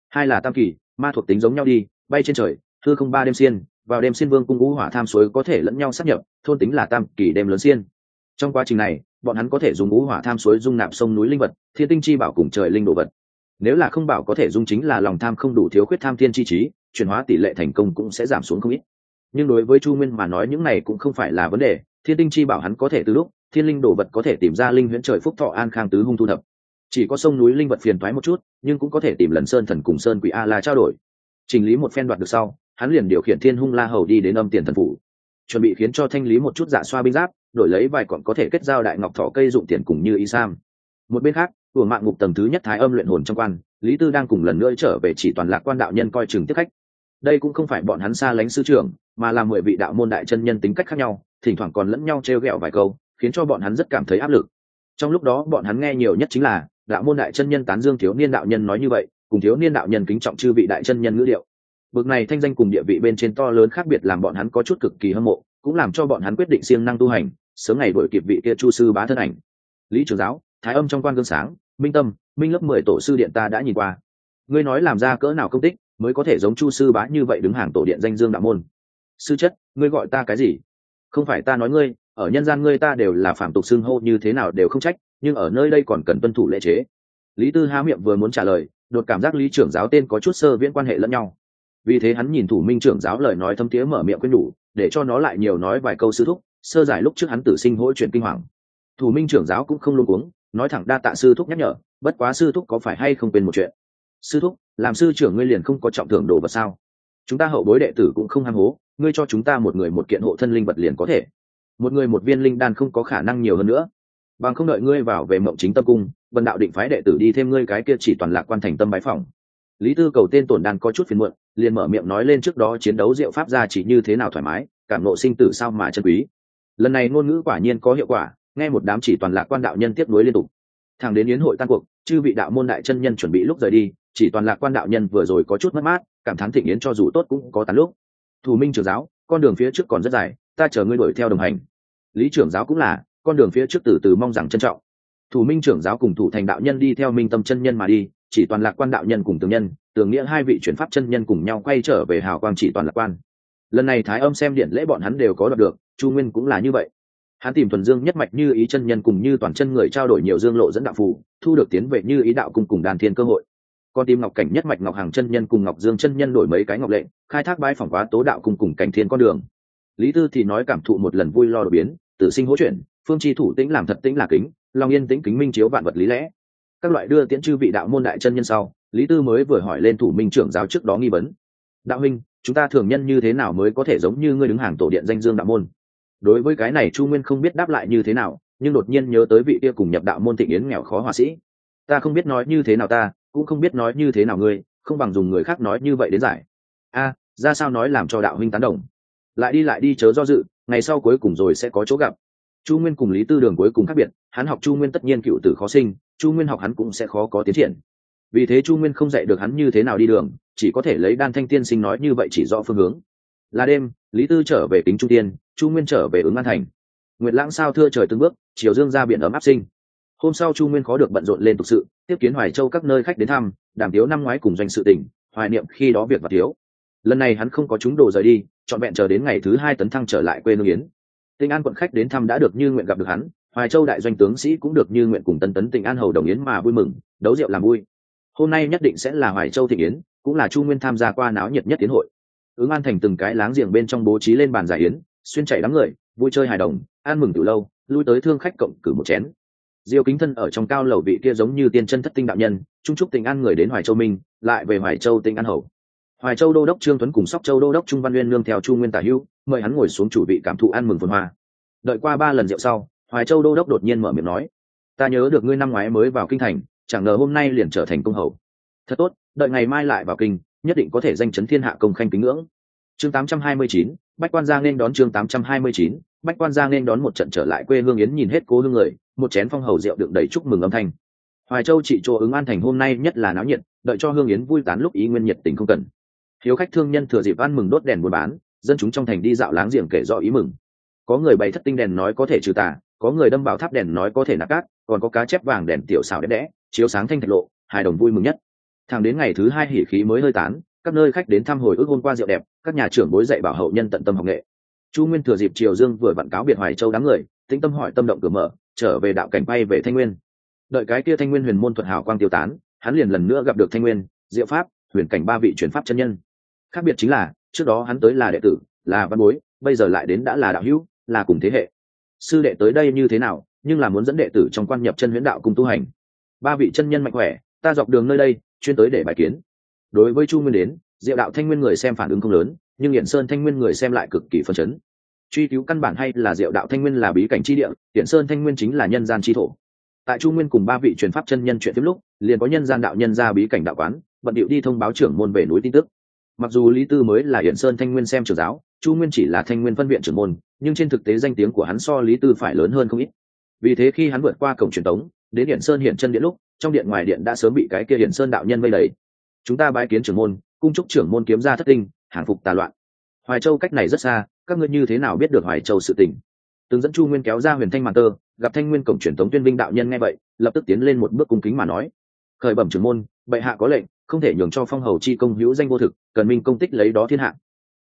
A: Hai là tam kỳ, ma thuộc tính giống nhau đi, bay trên trời, hư không ba đêm xiên, vào đêm xiên vương cung ngũ hỏa tham suối có thể lẫn nhau sát nhập, thôn tính là tam kỳ đêm lớn xiên. Trong quá trình này, bọn hắn có thể dùng ngũ hỏa tham suối dung nạp sông núi linh vật, thiên tinh chi bảo cùng trời linh đồ vật. Nếu là không bảo có thể dung chính là lòng tham không đủ thiếu khuyết tham thiên chi trí, chuyển hóa tỷ lệ thành công cũng sẽ giảm xuống không ít. Nhưng đối với chu nguyên mà nói những này cũng không phải là vấn đề, thiên tinh chi bảo hắn có thể từ lúc thiên linh đồ vật có thể tìm ra linh huyễn trời phúc thọ an khang tứ hung thu thập. Chỉ có sông núi linh vật phiền thoái một chút, nhưng cũng có thể tìm lần sơn thần cùng sơn quỷ a la trao đổi. Chỉnh lý một phen đoạt được sau, hắn liền điều khiển thiên hung la hầu đi đến âm tiền thần phủ. Chuẩn bị khiến cho thanh lý một chút dạ xoa binh giáp, đổi lấy vài còn có thể kết giao đại ngọc thọ cây dụng tiền cùng như y sam. Một bên khác của mạng ngục tầng thứ nhất thái âm luyện hồn trong quan, lý tư đang cùng lần nữa trở về chỉ toàn lạc quan đạo nhân coi chừng tiếp khách. Đây cũng không phải bọn hắn xa lánh sư trưởng, mà là mười vị đạo môn đại chân nhân tính cách khác nhau, thỉnh thoảng còn lẫn nhau t r e o g ẹ o vài câu khiến cho bọn hắn rất cảm thấy áp lực. Trong lúc đó, bọn hắn nghe nhiều nhất chính là, đạo môn đại chân nhân tán dương thiếu niên đạo nhân nói như vậy, cùng thiếu niên đạo nhân kính trọng chư vị đại chân nhân ngữ điệu. Bực này thanh danh cùng địa vị bên trên to lớn khác biệt làm bọn hắn có chút cực kỳ hâm mộ, cũng làm cho bọn hắn quyết định siêng năng tu hành, sớm ngày đổi kịp vị kia chu sư bá thân ảnh. Lý trưởng giáo, thái âm trong quan gương sáng, minh tâm, minh lớp mười tổ sư điện ta đã nhìn qua. Ngươi nói làm ra cỡ nào công tích, mới có thể giống chu sư bá như vậy đứng hàng tổ điện danh dương đạo môn? Sư chất, ngươi gọi ta cái gì? Không phải ta nói ngươi ở nhân gian ngươi ta đều là phạm tục xưng hô như thế nào đều không trách, nhưng ở nơi đây còn cần tuân thủ lễ chế. Lý tư há miệng vừa muốn trả lời, đột cảm giác lý trưởng giáo tên có chút sơ viễn quan hệ lẫn nhau. Vì thế hắn nhìn thủ minh trưởng giáo lời nói thâm tía mở miệng quên nhủ để cho nó lại nhiều nói vài câu sư thúc, sơ giải lúc trước hắn tử sinh hỗi chuyện kinh hoàng. Thủ minh trưởng giáo cũng không luôn uống nói thẳng đa tạ sư thúc nhắc nhở, bất quá sư thúc có phải hay không quên một chuyện? Sư thúc, làm sư trưởng ngươi liền không có trọng thưởng đồ vật sao? Chúng ta hậu bối đệ tử cũng không ham hố, ngươi cho chúng ta một người một kiện hộ thân linh vật liền có thể một người một viên linh đan không có khả năng nhiều hơn nữa. Bằng không đợi ngươi vào về mộng chính tâm cung vần đạo định phái đệ tử đi thêm ngươi cái kia chỉ toàn lạc quan thành tâm bái phỏng. lý tư cầu tên tổn đan có chút phiền muộn, liền mở miệng nói lên trước đó chiến đấu diệu pháp ra chỉ như thế nào thoải mái, cảm nộ sinh tử sao mà chân quý. Lần này ngôn ngữ quả nhiên có hiệu quả, nghe một đám chỉ toàn lạc quan đạo nhân tiếp nối liên tục. Thẳng đến yến hội tan cuộc, chư vị đạo môn đại chân nhân chuẩn bị lúc rời đi, chỉ toàn lạc quan đạo nhân vừa rồi có chút mất mát, cảm thán thịnh yến cho dù tốt cũng có tán lúc. Thủ minh trưởng giáo con đường phía trước còn rất dài, ta chờ ngươi đuổi theo đồng hành. Lý trưởng giáo cũng là, con đường phía trước từ từ mong rằng trân trọng. Thủ minh trưởng giáo cùng thủ thành đạo nhân đi theo minh tâm chân nhân mà đi, chỉ toàn lạc quan đạo nhân cùng tường nhân, tường nghĩa hai vị chuyển pháp chân nhân cùng nhau quay trở về hào quang chỉ toàn lạc quan. Lần này thái âm xem điện lễ bọn hắn đều có đọc được, chu nguyên cũng là như vậy. Hắn tìm thuần dương nhất mạch như ý chân nhân cùng như toàn chân người trao đổi nhiều dương lộ dẫn đạo phù, thu được tiến về như ý đạo cùng cùng đàn thiên cơ hội còn tìm ngọc cảnh nhất mạch ngọc hàng chân nhân cùng ngọc dương chân nhân đổi mấy cái ngọc lệnh khai thác bãi phỏng quá tố đạo cùng cùng cảnh thiên con đường. Lý tư thì nói cảm thụ một lần vui lo đột biến tự sinh hỗ chuyển, phương chi thủ tĩnh làm thật tĩnh là kính, long yên tĩnh kính minh chiếu vạn vật lý lẽ. Các loại đưa tiễn chư vị đạo môn đại chân nhân sau, lý tư mới vừa hỏi lên thủ minh trưởng giáo trước đó nghi vấn. Đạo huynh, chúng ta thường nhân như thế nào mới có thể giống như ngươi đứng hàng tổ điện danh dương đạo môn? Đối với cái này chu nguyên không biết đáp lại như thế nào, nhưng đột nhiên nhớ tới vị kia cùng nhập đạo môn thịnh yến nghèo khó họa sĩ. Ta không biết nói như thế nào ta cũng không biết nói như thế nào ngươi, không bằng dùng người khác nói như vậy đến giải. A, ra sao nói làm cho đạo huynh tán đồng? Lại đi lại đi chớ do dự, ngày sau cuối cùng rồi sẽ có chỗ gặp. Chu nguyên cùng lý tư đường cuối cùng khác biệt, hắn học chu nguyên tất nhiên cựu tử khó sinh, chu nguyên học hắn cũng sẽ khó có tiến triển. Vì thế chu nguyên không dạy được hắn như thế nào đi đường, chỉ có thể lấy đan thanh tiên sinh nói như vậy chỉ rõ phương hướng. Là đêm, lý tư trở về kính trung tiên, chu nguyên trở về ứng an thành. Nguyệt lãng sao thưa trời tương bước, chiều dương ra biển ấm áp sinh hôm sau chu nguyên khó được bận rộn lên thực sự, tiếp kiến hoài châu các nơi khách đến thăm, đàm tiếu năm ngoái cùng doanh sự tỉnh, hoài niệm khi đó việc và thiếu. Lần này hắn không có chúng đồ rời đi, trọn vẹn chờ đến ngày thứ hai tấn thăng trở lại quê nương yến. Tinh an quận khách đến thăm đã được như nguyện gặp được hắn, hoài châu đại doanh tướng sĩ cũng được như nguyện cùng tân tấn Tinh an hầu đồng yến mà vui mừng, đấu rượu làm vui. Hôm nay nhất định sẽ là hoài châu thị yến, cũng là chu nguyên tham gia qua náo nhiệt nhất tiến hội. Ứng an thành từng cái láng giềng bên trong bố trí lên bàn giải yến, xuyên chảy đám người, vui chơi hài đồng an mừng từ lâu, lui tới thương khách cộng cử một chén diêu kính thân ở trong cao lầu vị kia giống như tiên chân thất tinh đạo nhân trung trúc tình an người đến hoài châu minh lại về hoài châu tinh an hầu. Hoài châu đô đốc trương tuấn cùng sóc châu đô đốc trung văn nguyên lương theo chu nguyên tả hữu mời hắn ngồi xuống chủ vị cảm thụ ăn mừng phồn hoa. Đợi qua ba lần rượu sau hoài châu đô đốc đột nhiên mở miệng nói ta nhớ được ngươi năm ngoái mới vào kinh thành chẳng ngờ hôm nay liền trở thành công hầu. Thật tốt đợi ngày mai lại vào kinh nhất định có thể danh chấn thiên hạ công khanh kính ngưỡng. Chương 829, bách quan gia nên đón chương 829, bách quan gia nên đón một trận trở lại quê hương yến nhìn hết cố hương người một chén phong hầu rượu đựng đầy chúc mừng âm thanh. Hoài châu trị chỗ ứng an thành hôm nay nhất là náo nhiệt, đợi cho hương yến vui tán lúc ý nguyên nhiệt tình không cần. Hiếu khách thương nhân thừa dịp ăn mừng đốt đèn buôn bán, dân chúng trong thành đi dạo láng giềng kể rõ ý mừng. Có người bày thất tinh đèn nói có thể trừ tà, có người đâm vào tháp đèn nói có thể nạp cát, còn có cá chép vàng đèn tiểu xảo đẹp đẽ, chiếu sáng thanh thạch lộ, hài đồng vui mừng nhất. Thẳng đến ngày thứ hai hỉ khí mới hơi tán, các nơi khách đến thăm hồi ước hôm qua rượu đẹp, các nhà trưởng bối dạy bảo hậu nhân tận tâm học nghệ. Chu nguyên thừa dịp triều dương vừa vặn cáo biệt hoài châu đám người, tĩnh tâm hỏi tâm động cửa mở trở về đạo cảnh bay về thanh nguyên. Đợi cái kia thanh nguyên huyền môn thuật hào quang tiêu tán, hắn liền lần nữa gặp được thanh nguyên, diệu pháp, huyền cảnh ba vị chuyển pháp chân nhân. Khác biệt chính là, trước đó hắn tới là đệ tử, là văn bối, bây giờ lại đến đã là đạo hữu, là cùng thế hệ. Sư đệ tới đây như thế nào, nhưng là muốn dẫn đệ tử trong quan nhập chân huyễn đạo cùng tu hành. Ba vị chân nhân mạnh khỏe, ta dọc đường nơi đây, chuyên tới để bài kiến. Đối với chu nguyên đến, diệu đạo thanh nguyên người xem phản ứng không lớn, nhưng hiện sơn thanh nguyên người xem lại cực kỳ phân chấn truy cứu căn bản hay là diệu đạo thanh nguyên là bí cảnh chi địa tiện sơn thanh nguyên chính là nhân gian chi thổ. Tại chu nguyên cùng ba vị truyền pháp chân nhân chuyện tiếp lúc, liền có nhân gian đạo nhân ra bí cảnh đạo quán, bận điệu đi thông báo trưởng môn về núi tin tức. Mặc dù lý tư mới là hiển sơn thanh nguyên xem trưởng giáo, chu nguyên chỉ là thanh nguyên phân viện trưởng môn, nhưng trên thực tế danh tiếng của hắn so lý tư phải lớn hơn không ít. Vì thế khi hắn vượt qua cổng truyền tống, đến hiển sơn hiện chân điện lúc, trong điện ngoài điện đã sớm bị cái kia hiển sơn đạo nhân vây đầy. Chúng ta bái kiến trưởng môn, cung trúc trưởng môn kiếm ra thất tinh, hàng phục tà loạn. Hoài châu cách này rất xa các ngươi như thế nào biết được hoài châu sự tình? Tướng dẫn chu nguyên kéo ra huyền thanh màn tơ, gặp thanh nguyên cổng truyền thống tuyên vinh đạo nhân nghe vậy, lập tức tiến lên một bước cung kính mà nói, khởi bẩm trưởng môn, bệ hạ có lệnh, không thể nhường cho phong hầu chi công hữu danh vô thực, cần minh công tích lấy đó thiên hạ.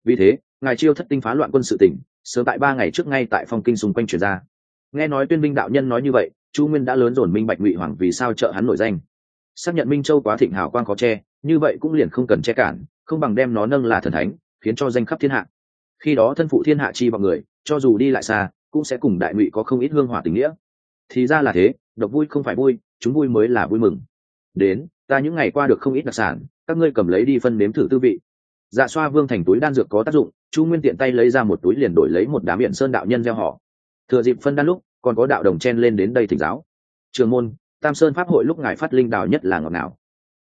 A: Vì thế, ngài chiêu thất tinh phá loạn quân sự tỉnh, sớm tại ba ngày trước ngay tại phong kinh xung quanh chuyển ra. Nghe nói tuyên binh đạo nhân nói như vậy, chu nguyên đã lớn dồn minh bạch ngụy hoàng vì sao trợ hắn nổi danh. Xác nhận minh châu quá thịnh hào quang khó che, như vậy cũng liền không cần che cản, không bằng đem nó nâng là thần thánh, khiến cho danh khắp thiên hạ khi đó thân phụ thiên hạ chi bằng người, cho dù đi lại xa, cũng sẽ cùng đại ngụy có không ít hương hỏa tình nghĩa. Thì ra là thế, độc vui không phải vui, chúng vui mới là vui mừng. Đến, ta những ngày qua được không ít đặc sản, các ngươi cầm lấy đi phân nếm thử tư vị. Dạ xoa vương thành túi đan dược có tác dụng, chu nguyên tiện tay lấy ra một túi liền đổi lấy một đám hiện sơn đạo nhân gieo họ. Thừa dịp phân đan lúc, còn có đạo đồng chen lên đến đây thỉnh giáo. Trường môn, tam sơn pháp hội lúc ngài phát linh đào nhất là ngọt nào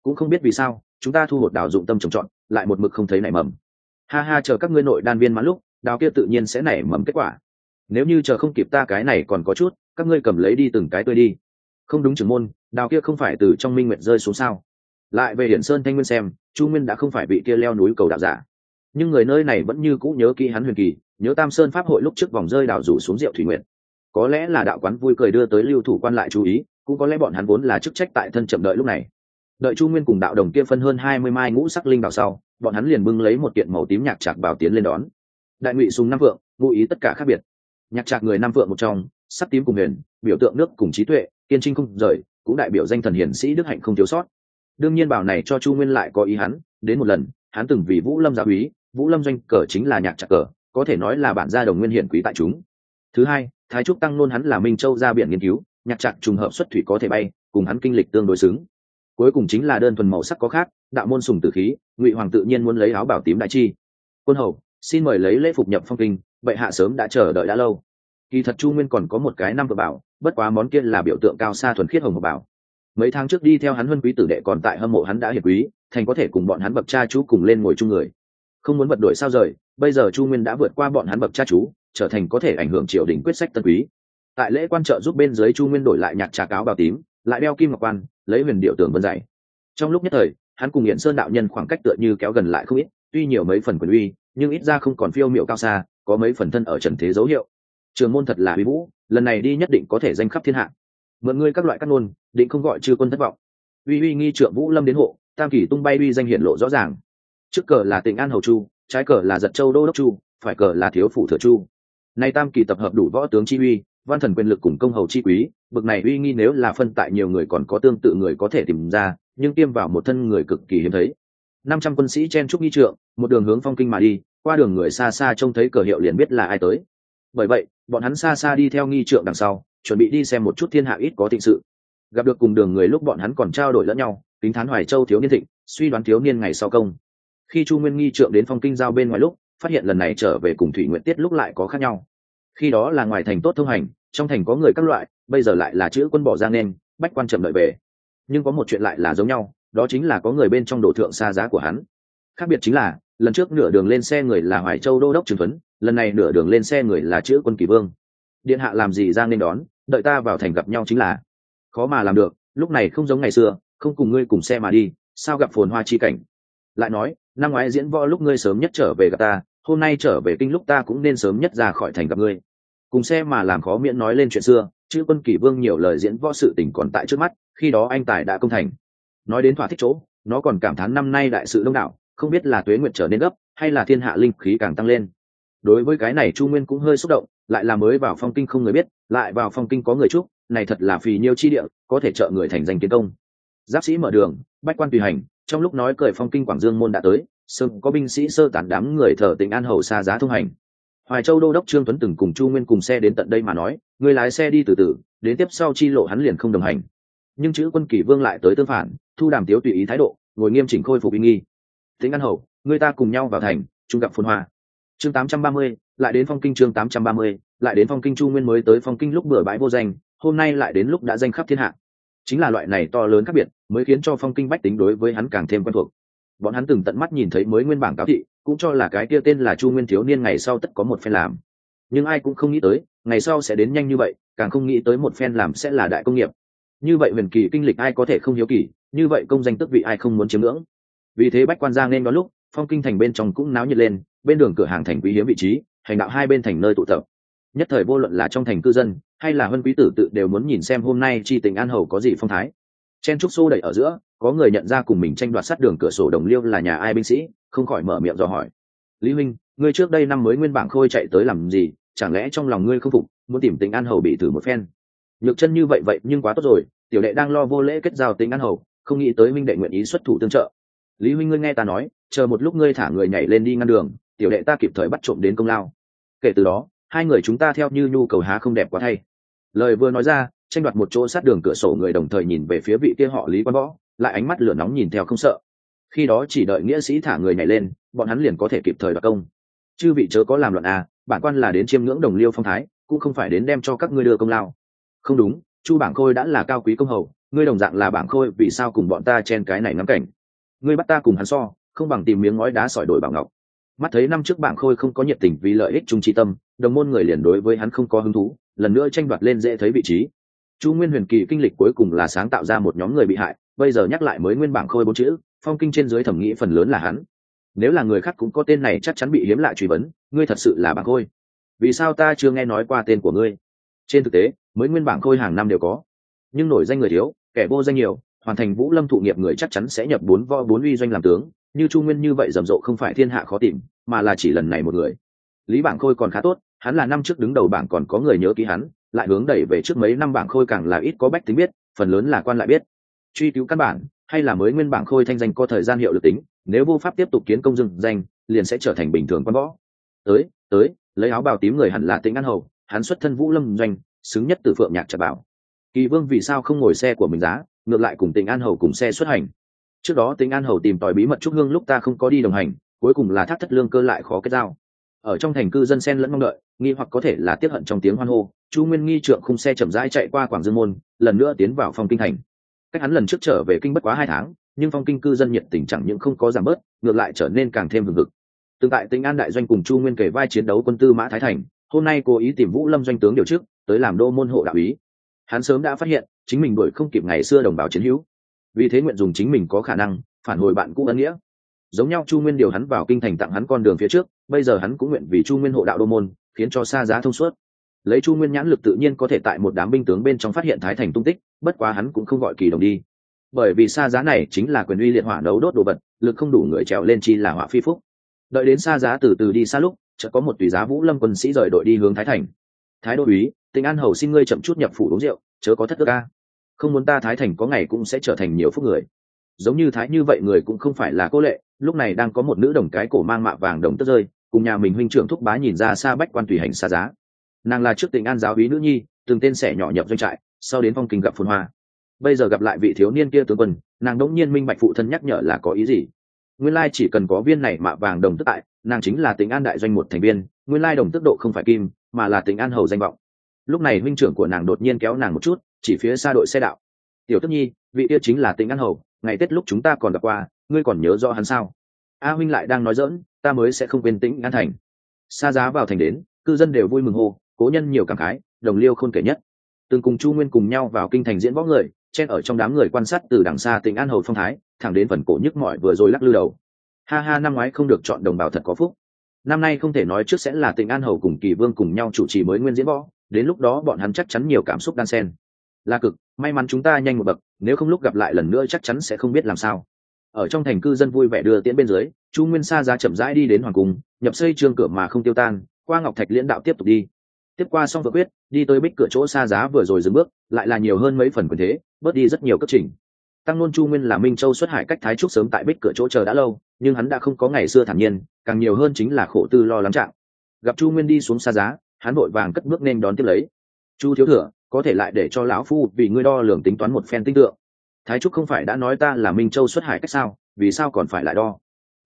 A: cũng không biết vì sao, chúng ta thu hột đào dụng tâm trồng trọt, lại một mực không thấy nảy mầm ha ha, chờ các ngươi nội đan viên mãn lúc, đào kia tự nhiên sẽ nảy mầm kết quả. Nếu như chờ không kịp ta cái này còn có chút, các ngươi cầm lấy đi từng cái tươi đi. Không đúng trưởng môn, đào kia không phải từ trong minh nguyện rơi xuống sao? Lại về hiển sơn thanh nguyên xem, chu nguyên đã không phải bị kia leo núi cầu đạo giả. Nhưng người nơi này vẫn như cũ nhớ kỹ hắn huyền kỳ, nhớ tam sơn pháp hội lúc trước vòng rơi đảo rủ xuống rượu thủy nguyện có lẽ là đạo quán vui cười đưa tới lưu thủ quan lại chú ý, cũng có lẽ bọn hắn vốn là chức trách tại thân chậm đợi lúc này. Đợi chu nguyên cùng đạo đồng kia phân hơn hai mươi mai ngũ sắc linh đào sau bọn hắn liền bưng lấy một kiện màu tím nhạc trạc bảo tiến lên đón. Đại ngụy súng năm vượng ngụ ý tất cả khác biệt. Nhạc trạc người năm vượng một trong sắc tím cùng huyền, biểu tượng nước cùng trí tuệ, kiên trinh không rời, cũng đại biểu danh thần hiển sĩ đức hạnh không thiếu sót. Đương nhiên bảo này cho chu nguyên lại có ý hắn, đến một lần, hắn từng vì vũ lâm gia úy, vũ lâm doanh cờ chính là nhạc trạc cờ, có thể nói là bản gia đồng nguyên hiển quý tại chúng. Thứ hai, thái trúc tăng nôn hắn là minh châu ra biển nghiên cứu, nhạc trạc trùng hợp xuất thủy có thể bay, cùng hắn kinh lịch tương đối xứng. Cuối cùng chính là đơn thuần màu sắc có khác đạo môn sùng tử khí, ngụy hoàng tự nhiên muốn lấy áo bảo tím đại chi. Quân hầu, xin mời lấy lễ phục nhập phong kinh, bệ hạ sớm đã chờ đợi đã lâu. Kỳ thật chu nguyên còn có một cái năm vừa bảo, bất quá món kia là biểu tượng cao xa thuần khiết hồng hợp bảo. Mấy tháng trước đi theo hắn huân quý tử đệ còn tại hâm mộ hắn đã hiệp quý, thành có thể cùng bọn hắn bậc cha chú cùng lên ngồi chung người. Không muốn vật đuổi sao rời, bây giờ chu nguyên đã vượt qua bọn hắn bậc cha chú, trở thành có thể ảnh hưởng triều đình quyết sách tân quý. Tại lễ quan trợ giúp bên dưới chu nguyên đổi lại nhạc trà cáo bào tím, lại đeo kim ngọc quan, lấy huyền điệu tưởng vân dạy. Trong lúc nhất thời hắn cùng hiện sơn đạo nhân khoảng cách tựa như kéo gần lại không ít, tuy nhiều mấy phần quyền uy, nhưng ít ra không còn phiêu miệu cao xa, có mấy phần thân ở trần thế dấu hiệu. Trường môn thật là uy vũ, lần này đi nhất định có thể danh khắp thiên hạ. Mượn ngươi các loại cắt nôn định không gọi chư quân thất vọng. Uy uy nghi trượng vũ lâm đến hộ, tam kỳ tung bay uy danh hiện lộ rõ ràng. Trước cờ là tỉnh an hầu chu, trái cờ là giật châu đô đốc chu, phải cờ là thiếu phủ thừa chu. Nay tam kỳ tập hợp đủ võ tướng chi uy, văn thần quyền lực cùng công hầu chi quý, bực này uy nghi nếu là phân tại nhiều người còn có tương tự người có thể tìm ra nhưng tiêm vào một thân người cực kỳ hiếm thấy. Năm trăm quân sĩ chen trúc nghi trượng, một đường hướng phong kinh mà đi, qua đường người xa xa trông thấy cờ hiệu liền biết là ai tới. Bởi vậy, bọn hắn xa xa đi theo nghi trượng đằng sau, chuẩn bị đi xem một chút thiên hạ ít có thịnh sự. Gặp được cùng đường người lúc bọn hắn còn trao đổi lẫn nhau, kính thán hoài châu thiếu niên thịnh, suy đoán thiếu niên ngày sau công. Khi chu nguyên nghi trượng đến phong kinh giao bên ngoài lúc, phát hiện lần này trở về cùng thủy nguyện tiết lúc lại có khác nhau. Khi đó là ngoài thành tốt thông hành, trong thành có người các loại, bây giờ lại là chữ quân bỏ ra nên, bách quan chậm đợi về nhưng có một chuyện lại là giống nhau, đó chính là có người bên trong đổ thượng xa giá của hắn. Khác biệt chính là, lần trước nửa đường lên xe người là hoài châu đô đốc trường tuấn, lần này nửa đường lên xe người là chữ quân kỳ vương. Điện hạ làm gì ra nên đón, đợi ta vào thành gặp nhau chính là. Khó mà làm được, lúc này không giống ngày xưa, không cùng ngươi cùng xe mà đi, sao gặp phồn hoa chi cảnh? Lại nói, năm ngoái diễn võ lúc ngươi sớm nhất trở về gặp ta, hôm nay trở về kinh lúc ta cũng nên sớm nhất ra khỏi thành gặp ngươi. Cùng xe mà làm khó miễn nói lên chuyện xưa, chữ quân kỷ vương nhiều lời diễn võ sự tình còn tại trước mắt khi đó anh tài đã công thành. Nói đến thỏa thích chỗ, nó còn cảm thán năm nay đại sự đông đảo, không biết là tuế nguyệt trở nên gấp, hay là thiên hạ linh khí càng tăng lên. Đối với cái này chu nguyên cũng hơi xúc động, lại là mới vào phong kinh không người biết, lại vào phong kinh có người chúc, này thật là phì nhiêu chi địa, có thể trợ người thành danh kiến công. Giáp sĩ mở đường, bách quan tùy hành, trong lúc nói cười phong kinh quảng dương môn đã tới, sớm có binh sĩ sơ tán đám người thờ tỉnh an hầu xa giá thông hành. Hoài châu đô đốc trương tuấn từng cùng chu nguyên cùng xe đến tận đây mà nói, người lái xe đi từ từ, đến tiếp sau chi lộ hắn liền không đồng hành nhưng chữ quân kỷ vương lại tới tương phản thu đàm tiếu tùy ý thái độ ngồi nghiêm chỉnh khôi phục uy nghi. Tính an hậu, người ta cùng nhau vào thành chúng gặp phồn hoa. Chương 830, lại đến phong kinh chương 830, lại đến phong kinh chu nguyên mới tới phong kinh lúc bừa bãi vô danh hôm nay lại đến lúc đã danh khắp thiên hạ. Chính là loại này to lớn khác biệt mới khiến cho phong kinh bách tính đối với hắn càng thêm quen thuộc. Bọn hắn từng tận mắt nhìn thấy mới nguyên bảng cáo thị cũng cho là cái kia tên là chu nguyên thiếu niên ngày sau tất có một phen làm. Nhưng ai cũng không nghĩ tới ngày sau sẽ đến nhanh như vậy càng không nghĩ tới một phen làm sẽ là đại công nghiệp như vậy huyền kỳ kinh lịch ai có thể không hiếu kỳ, như vậy công danh tức vị ai không muốn chiếm ngưỡng. Vì thế bách quan giang nên có lúc, phong kinh thành bên trong cũng náo nhiệt lên, bên đường cửa hàng thành quý hiếm vị trí, hành đạo hai bên thành nơi tụ tập. Nhất thời vô luận là trong thành cư dân, hay là huân quý tử tự đều muốn nhìn xem hôm nay chi tình an hầu có gì phong thái. Chen trúc xô đẩy ở giữa, có người nhận ra cùng mình tranh đoạt sát đường cửa sổ đồng liêu là nhà ai binh sĩ, không khỏi mở miệng dò hỏi. Lý huynh, ngươi trước đây năm mới nguyên bảng khôi chạy tới làm gì? Chẳng lẽ trong lòng ngươi không phục, muốn tìm tình an hầu bị thử một phen? Nhược chân như vậy vậy nhưng quá tốt rồi, tiểu đệ đang lo vô lễ kết giao tình ăn hầu, không nghĩ tới minh đệ nguyện ý xuất thủ tương trợ. Lý huynh ngươi nghe ta nói, chờ một lúc ngươi thả người nhảy lên đi ngăn đường, tiểu đệ ta kịp thời bắt trộm đến công lao. Kể từ đó, hai người chúng ta theo như nhu cầu há không đẹp quá thay. Lời vừa nói ra, tranh đoạt một chỗ sát đường cửa sổ người đồng thời nhìn về phía vị kia họ lý quan võ, lại ánh mắt lửa nóng nhìn theo không sợ. Khi đó chỉ đợi nghĩa sĩ thả người nhảy lên, bọn hắn liền có thể kịp thời đoạt công. Chư vị chớ có làm loạn à bản quan là đến chiêm ngưỡng đồng liêu phong thái, cũng không phải đến đem cho các ngươi đưa công lao không đúng, chu bảng khôi đã là cao quý công hầu, ngươi đồng dạng là bảng khôi, vì sao cùng bọn ta chen cái này ngắm cảnh? Ngươi bắt ta cùng hắn so, không bằng tìm miếng ngói đá sỏi đổi bảo ngọc. Mắt thấy năm trước bảng khôi không có nhiệt tình vì lợi ích chung tri tâm, đồng môn người liền đối với hắn không có hứng thú, lần nữa tranh đoạt lên dễ thấy vị trí. Chu nguyên huyền kỳ kinh lịch cuối cùng là sáng tạo ra một nhóm người bị hại, bây giờ nhắc lại mới nguyên bảng khôi bốn chữ, phong kinh trên dưới thẩm nghĩ phần lớn là hắn. Nếu là người khác cũng có tên này chắc chắn bị hiếm lạ truy vấn, ngươi thật sự là bảng khôi. Vì sao ta chưa nghe nói qua tên của ngươi? Trên thực tế mới nguyên bảng khôi hàng năm đều có. Nhưng nổi danh người thiếu, kẻ vô danh nhiều, hoàn thành vũ lâm thụ nghiệp người chắc chắn sẽ nhập bốn vo bốn uy doanh làm tướng. Như chu nguyên như vậy rầm rộ không phải thiên hạ khó tìm, mà là chỉ lần này một người. Lý bảng khôi còn khá tốt, hắn là năm trước đứng đầu bảng còn có người nhớ ký hắn, lại hướng đẩy về trước mấy năm bảng khôi càng là ít có bách tính biết, phần lớn là quan lại biết. Truy cứu căn bản, hay là mới nguyên bảng khôi thanh danh có thời gian hiệu lực tính, nếu vô pháp tiếp tục kiến công dừng danh, liền sẽ trở thành bình thường quan võ. Tới tới, lấy áo bào tím người hẳn là tĩnh an hầu, hắn xuất thân vũ lâm doanh xứng nhất từ phượng nhạc trả bảo. Kỳ vương vì sao không ngồi xe của mình giá, ngược lại cùng tỉnh an hầu cùng xe xuất hành? Trước đó tỉnh an hầu tìm tòi bí mật trúc hương lúc ta không có đi đồng hành, cuối cùng là thác thất lương cơ lại khó kết giao. Ở trong thành cư dân sen lẫn mong đợi, nghi hoặc có thể là tiếp hận trong tiếng hoan hô, chu nguyên nghi trượng khung xe chậm rãi chạy qua quảng dương môn, lần nữa tiến vào phong kinh thành. Cách hắn lần trước trở về kinh bất quá hai tháng, nhưng phong kinh cư dân nhiệt tình chẳng những không có giảm bớt, ngược lại trở nên càng thêm hừng hực. Tương tại tỉnh an đại doanh cùng chu nguyên kể vai chiến đấu quân tư mã thái thành, hôm nay cố ý tìm vũ lâm doanh tướng điều trước tới làm đô môn hộ đạo ý. Hắn sớm đã phát hiện, chính mình đuổi không kịp ngày xưa đồng bào chiến hữu. Vì thế nguyện dùng chính mình có khả năng, phản hồi bạn cũ ân nghĩa. Giống nhau chu nguyên điều hắn vào kinh thành tặng hắn con đường phía trước, bây giờ hắn cũng nguyện vì chu nguyên hộ đạo đô môn, khiến cho xa giá thông suốt. Lấy chu nguyên nhãn lực tự nhiên có thể tại một đám binh tướng bên trong phát hiện thái thành tung tích, bất quá hắn cũng không gọi kỳ đồng đi. Bởi vì xa giá này chính là quyền uy liệt hỏa đấu đốt đồ vật, lực không đủ người trèo lên chi là hỏa phi phúc. Đợi đến xa giá từ từ đi xa lúc, chợt có một tùy giá vũ lâm quân sĩ rời đội đi hướng thái thành thái đô úy, tình an hầu xin ngươi chậm chút nhập phủ uống rượu, chớ có thất đức ca không muốn ta thái thành có ngày cũng sẽ trở thành nhiều phúc người. Giống như thái như vậy người cũng không phải là cô lệ, lúc này đang có một nữ đồng cái cổ mang mạ vàng đồng tất rơi, cùng nhà mình huynh trưởng thúc bá nhìn ra xa bách quan tùy hành xa giá. Nàng là trước tình an giáo úy nữ nhi, từng tên sẻ nhỏ nhập doanh trại, sau đến phong kinh gặp phồn hoa. Bây giờ gặp lại vị thiếu niên kia tướng quân, nàng đỗng nhiên minh bạch phụ thân nhắc nhở là có ý gì. Nguyên lai chỉ cần có viên này mạ vàng đồng tức tại, nàng chính là tình an đại doanh một thành viên, nguyên lai đồng tức độ không phải kim mà là tình an hầu danh vọng. Lúc này huynh trưởng của nàng đột nhiên kéo nàng một chút, chỉ phía xa đội xe đạo. Tiểu tức nhi, vị kia chính là tình an hầu, ngày tết lúc chúng ta còn gặp qua, ngươi còn nhớ rõ hắn sao? A huynh lại đang nói dỡn ta mới sẽ không quên tĩnh an thành. Xa giá vào thành đến, cư dân đều vui mừng hô, cố nhân nhiều cảm khái, đồng liêu khôn kể nhất. Từng cùng chu nguyên cùng nhau vào kinh thành diễn võ người, chen ở trong đám người quan sát từ đằng xa tỉnh an hầu phong thái, thẳng đến phần cổ nhức mỏi vừa rồi lắc lư đầu. Ha ha, năm ngoái không được chọn đồng bào thật có phúc năm nay không thể nói trước sẽ là tỉnh an hầu cùng kỳ vương cùng nhau chủ trì mới nguyên diễn võ, đến lúc đó bọn hắn chắc chắn nhiều cảm xúc đan sen là cực, may mắn chúng ta nhanh một bậc, nếu không lúc gặp lại lần nữa chắc chắn sẽ không biết làm sao. Ở trong thành cư dân vui vẻ đưa tiễn bên dưới, chu nguyên sa giá chậm rãi đi đến hoàng cung, nhập xây trương cửa mà không tiêu tan, qua ngọc thạch liễn đạo tiếp tục đi. Tiếp qua xong vợ quyết, đi tới bích cửa chỗ xa giá vừa rồi dừng bước, lại là nhiều hơn mấy phần quyền thế, bớt đi rất nhiều cấp trình. Tăng nôn chu nguyên là minh châu xuất hải cách thái trúc sớm tại bích cửa chỗ chờ đã lâu, nhưng hắn đã không có ngày xưa thản nhiên càng nhiều hơn chính là khổ tư lo lắng trạng. Gặp chu nguyên đi xuống xa giá, hắn vội vàng cất bước nên đón tiếp lấy. Chu thiếu thừa, có thể lại để cho lão phu vì ngươi đo lường tính toán một phen tinh tượng. Thái trúc không phải đã nói ta là minh châu xuất hải cách sao, vì sao còn phải lại đo?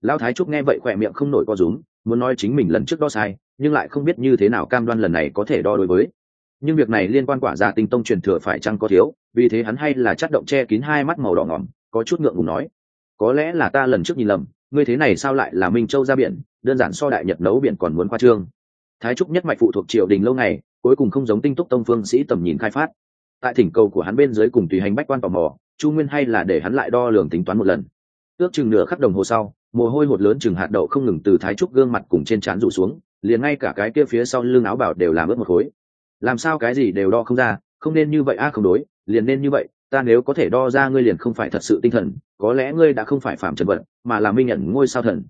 A: Lão thái trúc nghe vậy khỏe miệng không nổi co rúm, muốn nói chính mình lần trước đo sai, nhưng lại không biết như thế nào cam đoan lần này có thể đo đối với. Nhưng việc này liên quan quả ra tinh tông truyền thừa phải chăng có thiếu, vì thế hắn hay là chắc động che kín hai mắt màu đỏ ngỏm, có chút ngượng ngùng nói. Có lẽ là ta lần trước nhìn lầm ngươi thế này sao lại là minh châu ra biển đơn giản so đại nhật nấu biển còn muốn khoa trương thái trúc nhất mạch phụ thuộc triều đình lâu ngày cuối cùng không giống tinh túc tông phương sĩ tầm nhìn khai phát tại thỉnh cầu của hắn bên dưới cùng tùy hành bách quan tò mò chu nguyên hay là để hắn lại đo lường tính toán một lần ước chừng nửa khắc đồng hồ sau mồ hôi hột lớn chừng hạt đậu không ngừng từ thái trúc gương mặt cùng trên trán rủ xuống liền ngay cả cái kia phía sau lưng áo bảo đều làm ướt một khối làm sao cái gì đều đo không ra không nên như vậy a à không đối liền nên như vậy ta nếu có thể đo ra ngươi liền không phải thật sự tinh thần, có lẽ ngươi đã không phải phạm trần vận mà là minh nhận ngôi sao thần.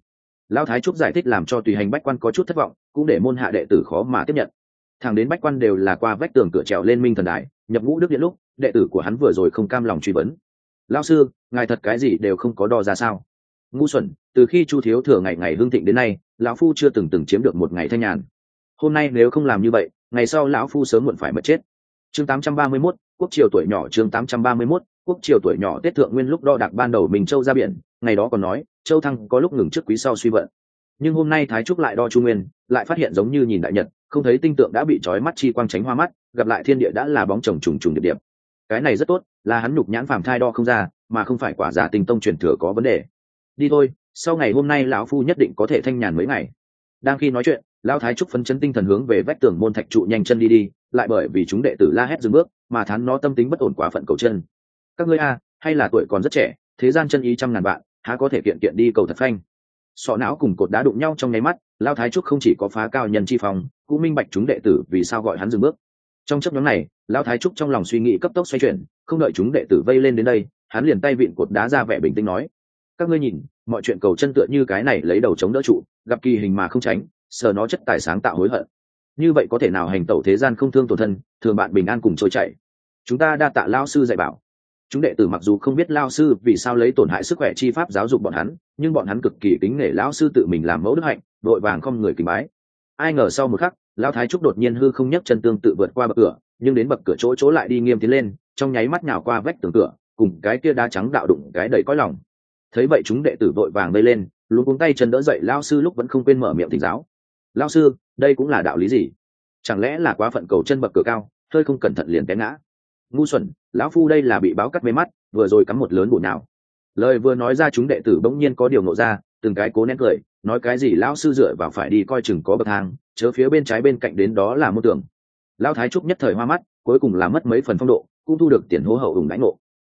A: Lão thái trúc giải thích làm cho tùy hành bách quan có chút thất vọng, cũng để môn hạ đệ tử khó mà tiếp nhận. Thằng đến bách quan đều là qua vách tường cửa trèo lên minh thần đài, nhập ngũ đức điện lúc, đệ tử của hắn vừa rồi không cam lòng truy vấn. Lao sư, ngài thật cái gì đều không có đo ra sao? Ngu xuẩn, từ khi chu thiếu thừa ngày ngày hương thịnh đến nay, lão phu chưa từng từng chiếm được một ngày thanh nhàn. Hôm nay nếu không làm như vậy, ngày sau lão phu sớm muộn phải mất chết chương 831, quốc triều tuổi nhỏ chương 831, quốc triều tuổi nhỏ tết thượng nguyên lúc đo đạc ban đầu mình châu ra biển ngày đó còn nói châu thăng có lúc ngừng trước quý sau suy vận. Nhưng hôm nay thái trúc lại đo chu nguyên lại phát hiện giống như nhìn đại nhật không thấy tinh tượng đã bị trói mắt chi quang tránh hoa mắt gặp lại thiên địa đã là bóng chồng trùng trùng điệp điệp. Cái này rất tốt là hắn nhục nhãn phàm thai đo không ra mà không phải quả giả tình tông truyền thừa có vấn đề. Đi thôi sau ngày hôm nay lão phu nhất định có thể thanh nhàn mấy ngày. Đang khi nói chuyện lão thái trúc phấn chấn tinh thần hướng về vách tường môn thạch trụ nhanh chân đi đi lại bởi vì chúng đệ tử la hét dừng bước, mà thán nó tâm tính bất ổn quá phận cầu chân. Các ngươi a, hay là tuổi còn rất trẻ, thế gian chân ý trăm ngàn vạn, há có thể kiện kiện đi cầu thật phanh? Sọ não cùng cột đá đụng nhau trong nháy mắt, lao thái trúc không chỉ có phá cao nhân chi phòng cũng minh bạch chúng đệ tử vì sao gọi hắn dừng bước. Trong chấp nhóm này, lao thái trúc trong lòng suy nghĩ cấp tốc xoay chuyển, không đợi chúng đệ tử vây lên đến đây, hắn liền tay vịn cột đá ra vẻ bình tĩnh nói, các ngươi nhìn, mọi chuyện cầu chân tựa như cái này lấy đầu chống đỡ trụ, gặp kỳ hình mà không tránh, sờ nó chất tài sáng tạo hối hận như vậy có thể nào hành tẩu thế gian không thương tổn thân, thường bạn bình an cùng trôi chảy. Chúng ta đa tạ lao sư dạy bảo. Chúng đệ tử mặc dù không biết lao sư vì sao lấy tổn hại sức khỏe chi pháp giáo dục bọn hắn, nhưng bọn hắn cực kỳ kính nể lão sư tự mình làm mẫu đức hạnh, đội vàng không người kính bái. Ai ngờ sau một khắc, lão thái trúc đột nhiên hư không nhấc chân tương tự vượt qua bậc cửa, nhưng đến bậc cửa chỗ chỗ lại đi nghiêm tiến lên, trong nháy mắt nhào qua vách tường cửa, cùng cái kia đá trắng đạo đụng cái đầy cõi lòng. Thấy vậy chúng đệ tử vội vàng vây lên luôn cuống tay chân đỡ dậy lao sư lúc vẫn không quên mở miệng thỉnh giáo. Lao sư đây cũng là đạo lý gì? Chẳng lẽ là quá phận cầu chân bậc cửa cao, hơi không cẩn thận liền té ngã? Ngu xuẩn, lão phu đây là bị báo cắt mê mắt, vừa rồi cắm một lớn bổ nào lời vừa nói ra chúng đệ tử bỗng nhiên có điều nộ ra, từng cái cố nén cười, nói cái gì lão sư dựa vào phải đi coi chừng có bậc thang, chớ phía bên trái bên cạnh đến đó là môn tường. Lão thái trúc nhất thời hoa mắt, cuối cùng là mất mấy phần phong độ, cũng thu được tiền hố hậu ủng đánh ngộ.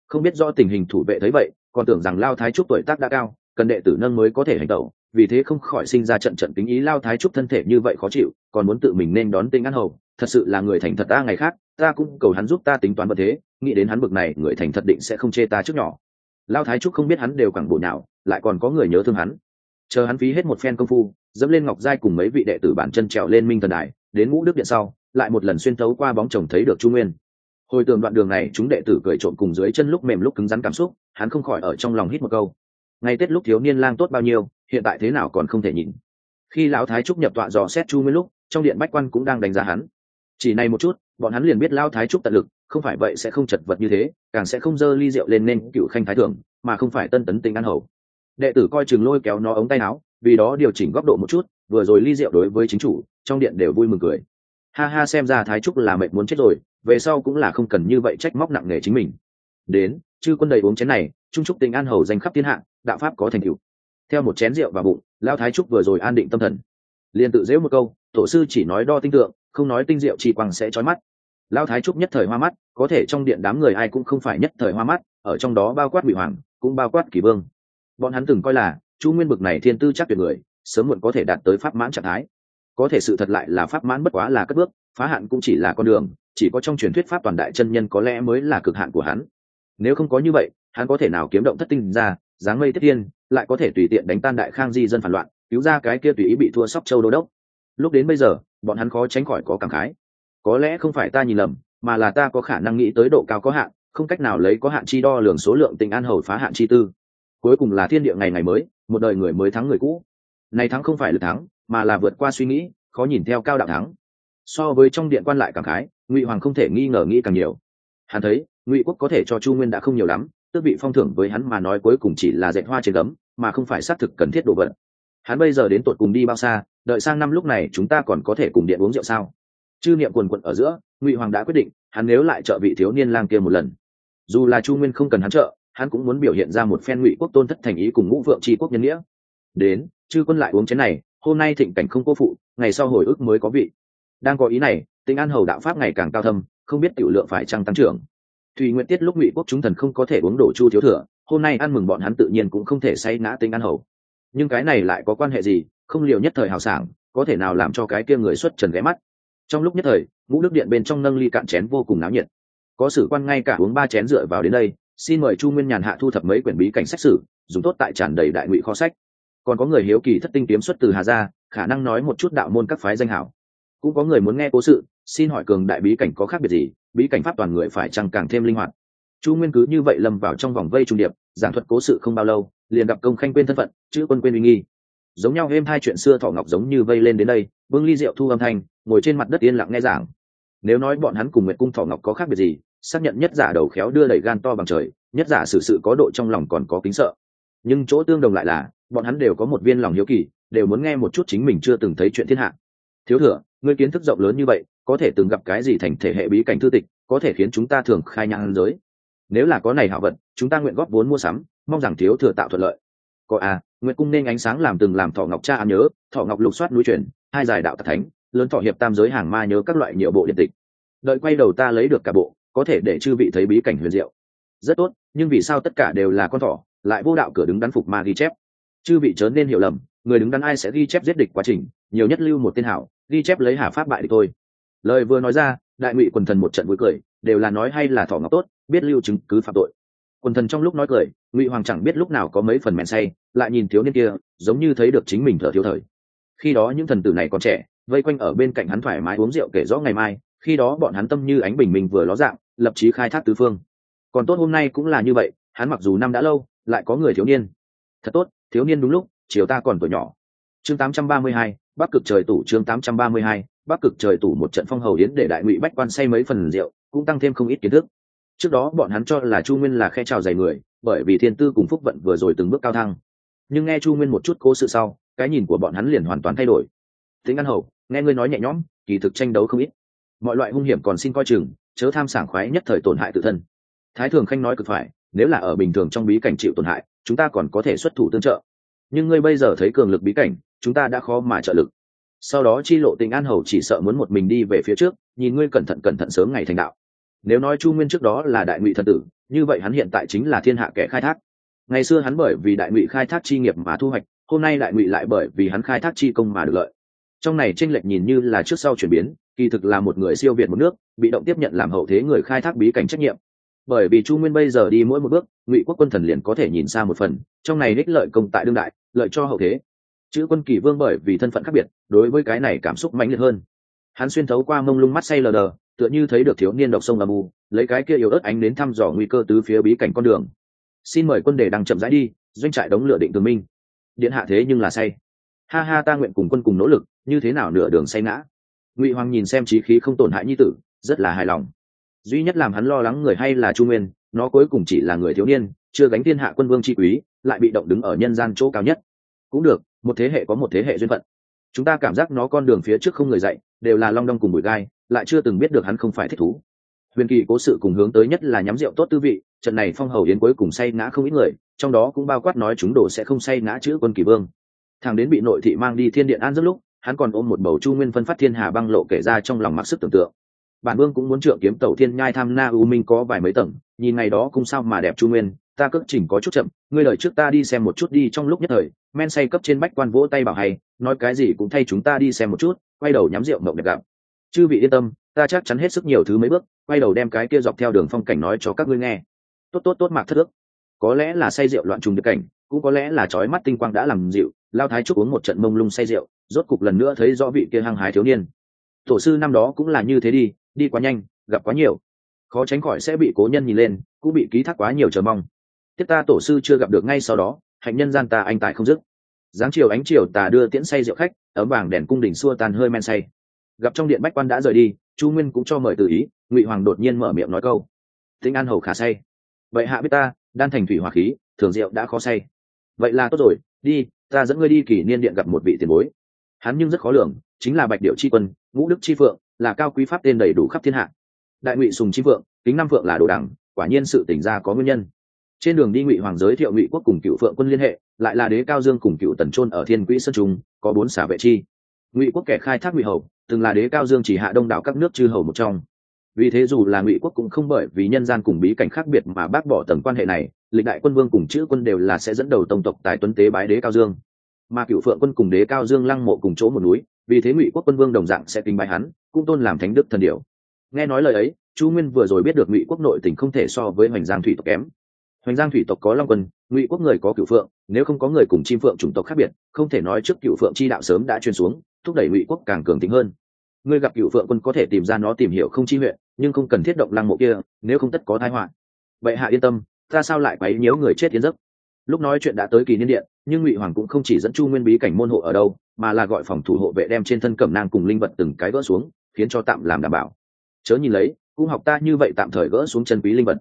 A: Không biết do tình hình thủ vệ thấy vậy, còn tưởng rằng lao thái trúc tuổi tác đã cao, cần đệ tử nâng mới có thể hành tẩu vì thế không khỏi sinh ra trận trận kính ý lao thái trúc thân thể như vậy khó chịu, còn muốn tự mình nên đón tinh ăn hầu. Thật sự là người thành thật ta ngày khác, ta cũng cầu hắn giúp ta tính toán vật thế, nghĩ đến hắn bực này, người thành thật định sẽ không chê ta trước nhỏ. Lao thái trúc không biết hắn đều cẳng bộ nào, lại còn có người nhớ thương hắn. Chờ hắn phí hết một phen công phu, dẫm lên ngọc giai cùng mấy vị đệ tử bản chân trèo lên minh thần đài, đến ngũ đức điện sau, lại một lần xuyên thấu qua bóng chồng thấy được chu nguyên. Hồi tường đoạn đường này, chúng đệ tử cười trộm cùng dưới chân lúc mềm lúc cứng rắn cảm xúc, hắn không khỏi ở trong lòng hít một câu. Ngày tết lúc thiếu niên lang tốt bao nhiêu hiện tại thế nào còn không thể nhìn. Khi lão thái trúc nhập tọa dò xét chu nguyên lúc, trong điện bách quan cũng đang đánh giá hắn. Chỉ này một chút, bọn hắn liền biết lao thái trúc tận lực, không phải vậy sẽ không chật vật như thế, càng sẽ không dơ ly rượu lên nên cựu khanh thái thượng, mà không phải tân tấn tình ăn hầu. Đệ tử coi chừng lôi kéo nó ống tay áo, vì đó điều chỉnh góc độ một chút, vừa rồi ly rượu đối với chính chủ, trong điện đều vui mừng cười. Ha ha xem ra thái trúc là mệt muốn chết rồi, về sau cũng là không cần như vậy trách móc nặng nề chính mình. Đến, chư quân đầy uống chén này, trung trúc tình an hầu danh khắp thiên hạ, đạo pháp có thành tựu theo một chén rượu vào bụng lao thái trúc vừa rồi an định tâm thần. Liền tự dễu một câu, tổ sư chỉ nói đo tinh tượng, không nói tinh rượu chỉ quăng sẽ trói mắt. Lao thái trúc nhất thời hoa mắt, có thể trong điện đám người ai cũng không phải nhất thời hoa mắt, ở trong đó bao quát bị hoàng, cũng bao quát kỳ vương. Bọn hắn từng coi là, chu nguyên bực này thiên tư chắc tuyệt người, sớm muộn có thể đạt tới pháp mãn trạng thái. Có thể sự thật lại là pháp mãn bất quá là cất bước, phá hạn cũng chỉ là con đường, chỉ có trong truyền thuyết pháp toàn đại chân nhân có lẽ mới là cực hạn của hắn. Nếu không có như vậy, hắn có thể nào kiếm động thất tinh ra dáng mây tiếp thiên, lại có thể tùy tiện đánh tan đại khang di dân phản loạn cứu ra cái kia tùy ý bị thua sóc châu đô đốc. Lúc đến bây giờ bọn hắn khó tránh khỏi có cảm khái. Có lẽ không phải ta nhìn lầm mà là ta có khả năng nghĩ tới độ cao có hạn không cách nào lấy có hạn chi đo lường số lượng tình an hầu phá hạn chi tư. Cuối cùng là thiên địa ngày ngày mới một đời người mới thắng người cũ. Này thắng không phải là thắng mà là vượt qua suy nghĩ khó nhìn theo cao đạo thắng. So với trong điện quan lại cảm khái ngụy hoàng không thể nghi ngờ nghĩ càng nhiều. Hắn thấy ngụy quốc có thể cho chu nguyên đã không nhiều lắm tước bị phong thưởng với hắn mà nói cuối cùng chỉ là dạy hoa trên gấm, mà không phải xác thực cần thiết đồ vật. Hắn bây giờ đến tột cùng đi bao xa, đợi sang năm lúc này chúng ta còn có thể cùng điện uống rượu sao? Chư niệm quần quận ở giữa, ngụy hoàng đã quyết định, hắn nếu lại trợ vị thiếu niên lang kia một lần. Dù là chu nguyên không cần hắn trợ, hắn cũng muốn biểu hiện ra một phen ngụy quốc tôn thất thành ý cùng ngũ vượng tri quốc nhân nghĩa. Đến, chư quân lại uống chén này, hôm nay thịnh cảnh không cô phụ, ngày sau hồi ức mới có vị. Đang có ý này tính an hầu đạo pháp ngày càng cao thâm, không biết tiểu lượng phải trăng tăng trưởng thùy nguyện tiết lúc ngụy quốc chúng thần không có thể uống đổ chu thiếu thừa, hôm nay ăn mừng bọn hắn tự nhiên cũng không thể say ngã tính ăn hầu. Nhưng cái này lại có quan hệ gì, không liều nhất thời hào sảng, có thể nào làm cho cái kia người xuất trần ghé mắt? Trong lúc nhất thời ngũ đức điện bên trong nâng ly cạn chén vô cùng náo nhiệt. Có sử quan ngay cả uống ba chén rượu vào đến đây, xin mời chu nguyên nhàn hạ thu thập mấy quyển bí cảnh sách sử, dùng tốt tại tràn đầy đại ngụy kho sách. Còn có người hiếu kỳ thất tinh kiếm xuất từ hà gia, khả năng nói một chút đạo môn các phái danh hảo. Cũng có người muốn nghe cố sự xin hỏi cường đại bí cảnh có khác biệt gì? Bí cảnh pháp toàn người phải chăng càng thêm linh hoạt? Chu nguyên cứ như vậy lâm vào trong vòng vây trung điệp, giảng thuật cố sự không bao lâu, liền gặp công khanh quên thân phận, chữ quân quên uy nghi. Giống nhau êm hai chuyện xưa thọ ngọc giống như vây lên đến đây, vương ly rượu thu âm thanh, ngồi trên mặt đất yên lặng nghe giảng. Nếu nói bọn hắn cùng nguyệt cung thọ ngọc có khác biệt gì, xác nhận nhất giả đầu khéo đưa đẩy gan to bằng trời, nhất giả sự sự có độ trong lòng còn có kính sợ. Nhưng chỗ tương đồng lại là, bọn hắn đều có một viên lòng hiếu kỳ, đều muốn nghe một chút chính mình chưa từng thấy chuyện thiên hạ. Thiếu thừa, ngươi kiến thức rộng lớn như vậy có thể từng gặp cái gì thành thể hệ bí cảnh thư tịch, có thể khiến chúng ta thường khai nhang giới. Nếu là có này hảo vật chúng ta nguyện góp vốn mua sắm, mong rằng thiếu thừa tạo thuận lợi. Có à nguyện cung nên ánh sáng làm từng làm thọ ngọc cha ăn nhớ, thọ ngọc lục soát núi truyền, hai giải đạo tạc thánh, lớn thọ hiệp tam giới hàng ma nhớ các loại nhiều bộ điện tịch. Đợi quay đầu ta lấy được cả bộ, có thể để chư vị thấy bí cảnh huyền diệu. Rất tốt, nhưng vì sao tất cả đều là con thỏ, lại vô đạo cửa đứng đắn phục ma ghi chép? Chư vị chớ nên hiểu lầm, người đứng đắn ai sẽ ghi chép giết địch quá trình, nhiều nhất lưu một tên hảo, ghi chép lấy hà pháp bại địch thôi lời vừa nói ra đại ngụy quần thần một trận vui cười đều là nói hay là thỏ ngọc tốt biết lưu chứng cứ phạm tội. Quần thần trong lúc nói cười ngụy hoàng chẳng biết lúc nào có mấy phần mèn say lại nhìn thiếu niên kia giống như thấy được chính mình thở thiếu thời. Khi đó những thần tử này còn trẻ vây quanh ở bên cạnh hắn thoải mái uống rượu kể rõ ngày mai khi đó bọn hắn tâm như ánh bình minh vừa ló dạng lập chí khai thác tứ phương. Còn tốt hôm nay cũng là như vậy hắn mặc dù năm đã lâu lại có người thiếu niên. Thật tốt thiếu niên đúng lúc chiều ta còn tuổi nhỏ. Chương 832, bắc cực trời tủ chương 832, bắc cực trời tủ một trận phong hầu yến để đại ngụy bách quan say mấy phần rượu, cũng tăng thêm không ít kiến thức. Trước đó bọn hắn cho là chu nguyên là khe trào dày người, bởi vì thiên tư cùng phúc vận vừa rồi từng bước cao thăng. Nhưng nghe chu nguyên một chút cố sự sau, cái nhìn của bọn hắn liền hoàn toàn thay đổi. Tính ăn hầu, nghe ngươi nói nhẹ nhõm, kỳ thực tranh đấu không ít. Mọi loại hung hiểm còn xin coi chừng, chớ tham sảng khoái nhất thời tổn hại tự thân. Thái thường khanh nói cực phải, nếu là ở bình thường trong bí cảnh chịu tổn hại, chúng ta còn có thể xuất thủ tương trợ. Nhưng ngươi bây giờ thấy cường lực bí cảnh, chúng ta đã khó mà trợ lực sau đó chi lộ tình an hầu chỉ sợ muốn một mình đi về phía trước, nhìn ngươi cẩn thận cẩn thận sớm ngày thành đạo. Nếu nói chu nguyên trước đó là đại ngụy thần tử, như vậy hắn hiện tại chính là thiên hạ kẻ khai thác. Ngày xưa hắn bởi vì đại ngụy khai thác chi nghiệp mà thu hoạch, hôm nay đại ngụy lại bởi vì hắn khai thác chi công mà được lợi. Trong này tranh lệch nhìn như là trước sau chuyển biến, kỳ thực là một người siêu việt một nước, bị động tiếp nhận làm hậu thế người khai thác bí cảnh trách nhiệm. Bởi vì chu nguyên bây giờ đi mỗi một bước, ngụy quốc quân thần liền có thể nhìn xa một phần, trong này đích lợi công tại đương đại, lợi cho hậu thế chữ quân kỳ vương bởi vì thân phận khác biệt, đối với cái này cảm xúc mãnh liệt hơn. Hắn xuyên thấu qua mông lung mắt say lờ đờ, tựa như thấy được thiếu niên độc sông âm u, lấy cái kia yếu ớt ánh đến thăm dò nguy cơ tứ phía bí cảnh con đường. Xin mời quân đề đang chậm rãi đi, doanh trại đóng lửa định tường minh. Điện hạ thế nhưng là say. Ha ha, ta nguyện cùng quân cùng nỗ lực, như thế nào nửa đường say ngã. Ngụy hoàng nhìn xem trí khí không tổn hại như tử, rất là hài lòng. Duy nhất làm hắn lo lắng người hay là chu nguyên, nó cuối cùng chỉ là người thiếu niên, chưa gánh thiên hạ quân vương tri quý, lại bị động đứng ở nhân gian chỗ cao nhất. Cũng được một thế hệ có một thế hệ duyên phận. Chúng ta cảm giác nó con đường phía trước không người dạy, đều là long đong cùng bụi gai, lại chưa từng biết được hắn không phải thích thú. Huyền kỳ cố sự cùng hướng tới nhất là nhắm rượu tốt tư vị, trận này phong hầu yến cuối cùng say ngã không ít người, trong đó cũng bao quát nói chúng đồ sẽ không say ngã chữ quân kỳ vương. Thằng đến bị nội thị mang đi thiên điện an rất lúc, hắn còn ôm một bầu chu nguyên phân phát thiên hà băng lộ kể ra trong lòng mặc sức tưởng tượng. Bản vương cũng muốn trượng kiếm tàu thiên nhai tham na u minh có vài mấy tầng, nhìn ngày đó cũng sao mà đẹp chu nguyên ta cước chỉnh có chút chậm, ngươi lời trước ta đi xem một chút đi, trong lúc nhất thời, men say cấp trên bách quan vỗ tay bảo hay, nói cái gì cũng thay chúng ta đi xem một chút, quay đầu nhắm rượu mộng đẹp gặp. Chư vị yên tâm, ta chắc chắn hết sức nhiều thứ mấy bước, quay đầu đem cái kia dọc theo đường phong cảnh nói cho các ngươi nghe. Tốt tốt tốt, mạc thất ước. Có lẽ là say rượu loạn trùng được cảnh, cũng có lẽ là trói mắt tinh quang đã làm dịu, lao thái trúc uống một trận mông lung say rượu, rốt cục lần nữa thấy rõ vị kia hăng hái thiếu niên. Tổ sư năm đó cũng là như thế đi đi quá nhanh, gặp quá nhiều. Khó tránh khỏi sẽ bị cố nhân nhìn lên, cũng bị ký thác quá nhiều chờ mong tiếp ta tổ sư chưa gặp được ngay sau đó, hạnh nhân gian ta anh tài không dứt. Dáng chiều ánh chiều tà đưa tiễn say rượu khách, ấm vàng đèn cung đình xua tàn hơi men say. Gặp trong điện bách quan đã rời đi, chu nguyên cũng cho mời từ ý, ngụy hoàng đột nhiên mở miệng nói câu. Tinh an hầu khả say. Vậy hạ biết ta, đan thành thủy hỏa khí thường rượu đã khó say. Vậy là tốt rồi, đi, ta dẫn ngươi đi kỷ niên điện gặp một vị tiền bối. Hắn nhưng rất khó lường, chính là bạch điệu chi quân, ngũ đức chi phượng, là cao quý pháp tên đầy đủ khắp thiên hạ. Đại ngụy sùng chi phượng, kính năm phượng là đồ đẳng, quả nhiên sự tỉnh ra có nguyên nhân trên đường đi ngụy hoàng giới thiệu ngụy quốc cùng cựu phượng quân liên hệ, lại là đế cao dương cùng cựu tần trôn ở thiên quỹ sơn trung, có bốn xả vệ chi. Ngụy quốc kẻ khai thác ngụy hầu, từng là đế cao dương chỉ hạ đông đảo các nước chư hầu một trong. Vì thế dù là ngụy quốc cũng không bởi vì nhân gian cùng bí cảnh khác biệt mà bác bỏ tầng quan hệ này, lịch đại quân vương cùng chữ quân đều là sẽ dẫn đầu tổng tộc tại tuấn tế bái đế cao dương. Mà cựu phượng quân cùng đế cao dương lăng mộ cùng chỗ một núi, vì thế ngụy quốc quân vương đồng dạng sẽ kính bái hắn, cũng tôn làm thánh đức thần điệu nghe nói lời ấy, chu nguyên vừa rồi biết được ngụy quốc nội tỉnh không thể so với hoành giang thủy tộc kém hoành giang thủy tộc có long quân, ngụy quốc người có cựu phượng, nếu không có người cùng chim phượng chủng tộc khác biệt, không thể nói trước cựu phượng chi đạo sớm đã truyền xuống, thúc đẩy ngụy quốc càng cường tính hơn. Ngươi gặp cựu phượng quân có thể tìm ra nó tìm hiểu không chi huyện, nhưng không cần thiết động lăng mộ kia, nếu không tất có thái họa. Vậy hạ yên tâm, ta sao lại quấy nhiễu người chết tiến giấc? Lúc nói chuyện đã tới kỳ niên điện, nhưng ngụy hoàng cũng không chỉ dẫn chu nguyên bí cảnh môn hộ ở đâu, mà là gọi phòng thủ hộ vệ đem trên thân cẩm nang cùng linh vật từng cái gỡ xuống, khiến cho tạm làm đảm bảo. Chớ nhìn lấy, cũng học ta như vậy tạm thời gỡ xuống chân quý linh vật.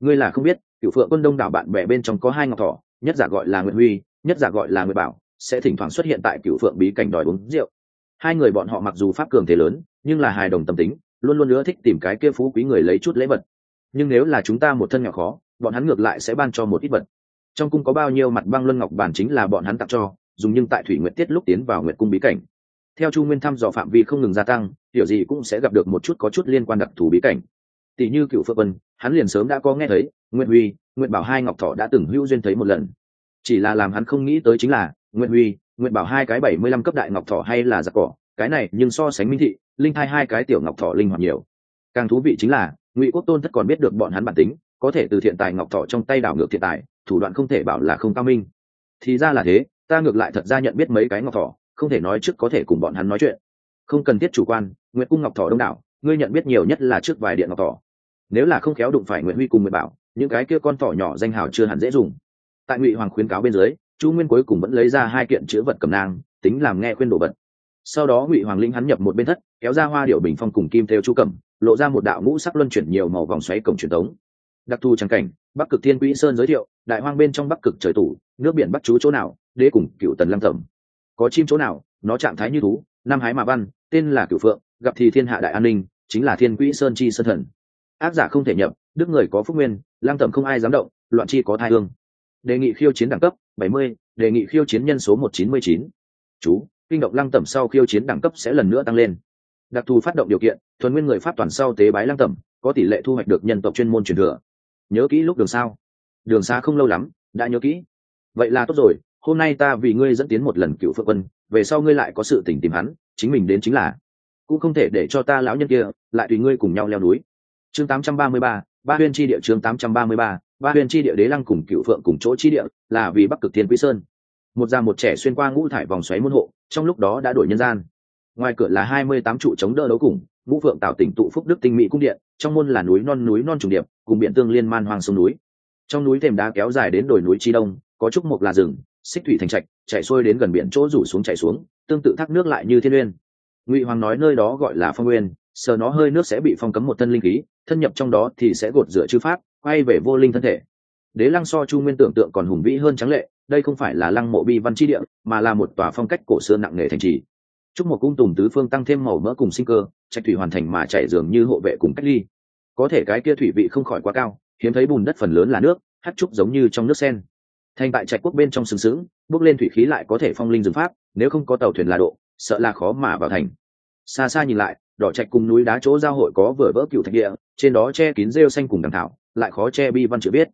A: Ngươi là không biết cựu phượng quân đông đảo bạn bè bên trong có hai ngọc thỏ, nhất giả gọi là nguyễn huy, nhất giả gọi là nguyệt bảo, sẽ thỉnh thoảng xuất hiện tại cựu phượng bí cảnh đòi uống rượu. Hai người bọn họ mặc dù pháp cường thế lớn, nhưng là hài đồng tâm tính, luôn luôn nữa thích tìm cái kia phú quý người lấy chút lễ vật. Nhưng nếu là chúng ta một thân nhỏ khó, bọn hắn ngược lại sẽ ban cho một ít vật. Trong cung có bao nhiêu mặt băng luân ngọc bản chính là bọn hắn tặng cho, dùng nhưng tại thủy nguyện tiết lúc tiến vào nguyện cung bí cảnh. Theo chu nguyên thăm dò phạm vi không ngừng gia tăng kiểu gì cũng sẽ gặp được một chút có chút liên quan đặc thù bí cảnh. Tỷ như cựu phượng vân hắn liền sớm đã có nghe thấy nguyễn huy nguyễn bảo hai ngọc thọ đã từng hữu duyên thấy một lần. Chỉ là làm hắn không nghĩ tới chính là nguyễn huy nguyễn bảo hai cái bảy mươi lăm cấp đại ngọc thọ hay là giặc cỏ, cái này nhưng so sánh minh thị, linh thai hai cái tiểu ngọc thọ linh hoạt nhiều. Càng thú vị chính là, ngụy quốc tôn thất còn biết được bọn hắn bản tính, có thể từ thiện tài ngọc thọ trong tay đảo ngược thiện tài, thủ đoạn không thể bảo là không cao minh. Thì ra là thế, ta ngược lại thật ra nhận biết mấy cái ngọc thọ, không thể nói trước có thể cùng bọn hắn nói chuyện. Không cần thiết chủ quan nguyễn cung ngọc thọ đông đảo, ngươi nhận biết nhiều nhất là trước vài điện ngọc thọ. Nếu là không khéo đụng phải nguyễn huy cùng nguyễn bảo những cái kia con thỏ nhỏ danh hào chưa hẳn dễ dùng. Tại ngụy hoàng khuyến cáo bên dưới, chu nguyên cuối cùng vẫn lấy ra hai kiện chữ vật cầm nang, tính làm nghe khuyên đồ vật. Sau đó ngụy hoàng linh hắn nhập một bên thất, kéo ra hoa điệu bình phong cùng kim theo chu cẩm lộ ra một đạo ngũ sắc luân chuyển nhiều màu vòng xoáy cổng truyền thống. Đặc thù trắng cảnh, bắc cực thiên quỹ sơn giới thiệu, đại hoang bên trong bắc cực trời tủ nước biển bắc chú chỗ nào, đế cùng cựu tần lăng thẩm. Có chim chỗ nào, nó trạng thái như thú, năm hái mà văn, tên là cựu phượng, gặp thì thiên hạ đại an ninh, chính là thiên quỹ sơn chi sơn thần. Ác giả không thể nhập, đức người có phúc nguyên lang tẩm không ai dám động loạn chi có thai hương. Đề nghị khiêu chiến đẳng cấp 70, đề nghị khiêu chiến nhân số 199. chú kinh động lăng tẩm sau khiêu chiến đẳng cấp sẽ lần nữa tăng lên. Đặc thù phát động điều kiện thuần nguyên người pháp toàn sau tế bái lăng tẩm có tỷ lệ thu hoạch được nhân tộc chuyên môn truyền thừa. Nhớ kỹ lúc đường sao. Đường xa không lâu lắm đã nhớ kỹ. Vậy là tốt rồi hôm nay ta vì ngươi dẫn tiến một lần cựu phượng quân về sau ngươi lại có sự tỉnh tìm hắn chính mình đến chính là. Cũng không thể để cho ta lão nhân kia lại tùy ngươi cùng nhau leo núi. Chương 833, ba huyên chi địa chương 833, ba huyên chi địa đế lăng cùng cựu phượng cùng chỗ chi địa là vì bắc cực thiên quý sơn. Một già một trẻ xuyên qua ngũ thải vòng xoáy môn hộ trong lúc đó đã đổi nhân gian. Ngoài cửa là hai mươi tám trụ chống đỡ đấu cùng ngũ phượng tạo tỉnh tụ phúc đức tinh mỹ cung điện trong môn là núi non núi non trùng điệp cùng biển tương liên man hoang sông núi. Trong núi thềm đá kéo dài đến đồi núi chi đông có trúc mộc là rừng xích thủy thành trạch chạy xuôi đến gần biển chỗ rủ xuống chạy xuống tương tự thác nước lại như thiên uyên ngụy hoàng nói nơi đó gọi là phong nguyên sờ nó hơi nước sẽ bị phong cấm một thân linh khí thân nhập trong đó thì sẽ gột rửa chư pháp, quay về vô linh thân thể. Đế lăng so chu nguyên tưởng tượng còn hùng vĩ hơn trắng lệ, đây không phải là lăng mộ bi văn chi địa, mà là một tòa phong cách cổ xưa nặng nề thành trì. Chúc một cung tùng tứ phương tăng thêm màu mỡ cùng sinh cơ, trạch thủy hoàn thành mà chảy dường như hộ vệ cùng cách ly. Có thể cái kia thủy vị không khỏi quá cao, hiếm thấy bùn đất phần lớn là nước, hát trúc giống như trong nước sen. Thành tại trạch quốc bên trong sừng sững, bước lên thủy khí lại có thể phong linh rừng pháp, nếu không có tàu thuyền là độ, sợ là khó mà vào thành. Xa xa nhìn lại đỏ trạch cùng núi đá chỗ giao hội có vừa vỡ cựu thạch địa, trên đó che kín rêu xanh cùng đằng thảo, lại khó che bi văn chữ biết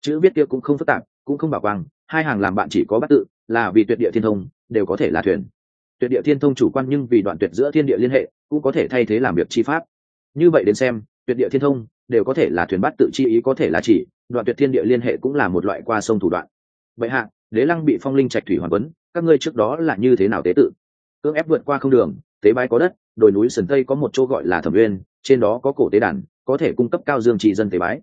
A: chữ viết kia cũng không phức tạp, cũng không bảo quang, hai hàng làm bạn chỉ có bắt tự, là vì tuyệt địa thiên thông, đều có thể là thuyền. Tuyệt địa thiên thông chủ quan nhưng vì đoạn tuyệt giữa thiên địa liên hệ, cũng có thể thay thế làm việc chi pháp. Như vậy đến xem, tuyệt địa thiên thông đều có thể là thuyền bắt tự chi ý có thể là chỉ, đoạn tuyệt thiên địa liên hệ cũng là một loại qua sông thủ đoạn. Vậy hạ, đế lăng bị phong linh trạch thủy hoàn vấn các ngươi trước đó là như thế nào tế tự? Cưỡng ép vượt qua không đường, tế bái có đất đồi núi sườn tây có một chỗ gọi là thẩm uyên, trên đó có cổ tế đàn, có thể cung cấp cao dương trị dân tế bái.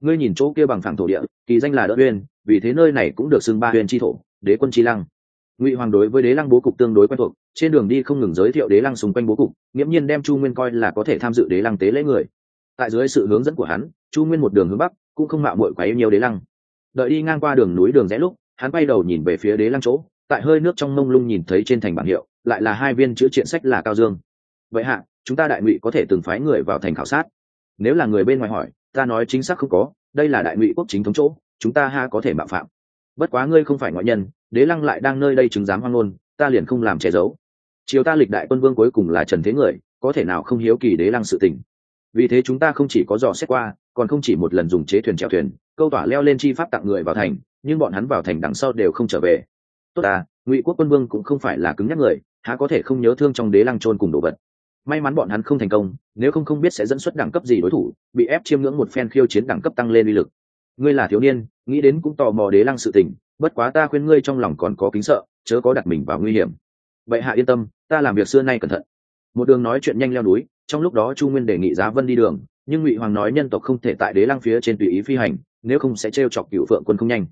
A: Ngươi nhìn chỗ kia bằng phẳng thổ địa, kỳ danh là đỡ uyên, vì thế nơi này cũng được xưng ba uyên tri thổ, đế quân tri lăng. Ngụy hoàng đối với đế lăng bố cục tương đối quen thuộc, trên đường đi không ngừng giới thiệu đế lăng xung quanh bố cục, nghiễm nhiên đem chu nguyên coi là có thể tham dự đế lăng tế lễ người. Tại dưới sự hướng dẫn của hắn, chu nguyên một đường hướng bắc, cũng không mạo muội quá yêu nhiều đế lăng. Đợi đi ngang qua đường núi đường rẽ lúc, hắn bay đầu nhìn về phía đế lăng chỗ, tại hơi nước trong mông lung nhìn thấy trên thành bảng hiệu, lại là hai viên chữ triện sách là cao dương vậy hạ, chúng ta đại ngụy có thể từng phái người vào thành khảo sát. Nếu là người bên ngoài hỏi, ta nói chính xác không có, đây là đại ngụy quốc chính thống chỗ, chúng ta ha có thể mạo phạm. Bất quá ngươi không phải ngoại nhân, đế lăng lại đang nơi đây chứng giám hoang ngôn, ta liền không làm che giấu. Chiều ta lịch đại quân vương cuối cùng là trần thế người, có thể nào không hiếu kỳ đế lăng sự tình? Vì thế chúng ta không chỉ có dò xét qua, còn không chỉ một lần dùng chế thuyền chèo thuyền, câu tỏa leo lên chi pháp tặng người vào thành, nhưng bọn hắn vào thành đằng sau đều không trở về. Tốt à ngụy quốc quân vương cũng không phải là cứng nhắc người, há có thể không nhớ thương trong đế lăng trôn cùng đồ vật may mắn bọn hắn không thành công, nếu không không biết sẽ dẫn xuất đẳng cấp gì đối thủ, bị ép chiêm ngưỡng một phen khiêu chiến đẳng cấp tăng lên uy lực. Ngươi là thiếu niên, nghĩ đến cũng tò mò đế lăng sự tình, bất quá ta khuyên ngươi trong lòng còn có kính sợ, chớ có đặt mình vào nguy hiểm. Vậy hạ yên tâm, ta làm việc xưa nay cẩn thận. Một đường nói chuyện nhanh leo núi, trong lúc đó chu nguyên đề nghị giá vân đi đường, nhưng ngụy hoàng nói nhân tộc không thể tại đế lăng phía trên tùy ý phi hành, nếu không sẽ t r e o chọc cựu phượng quân không nhanh.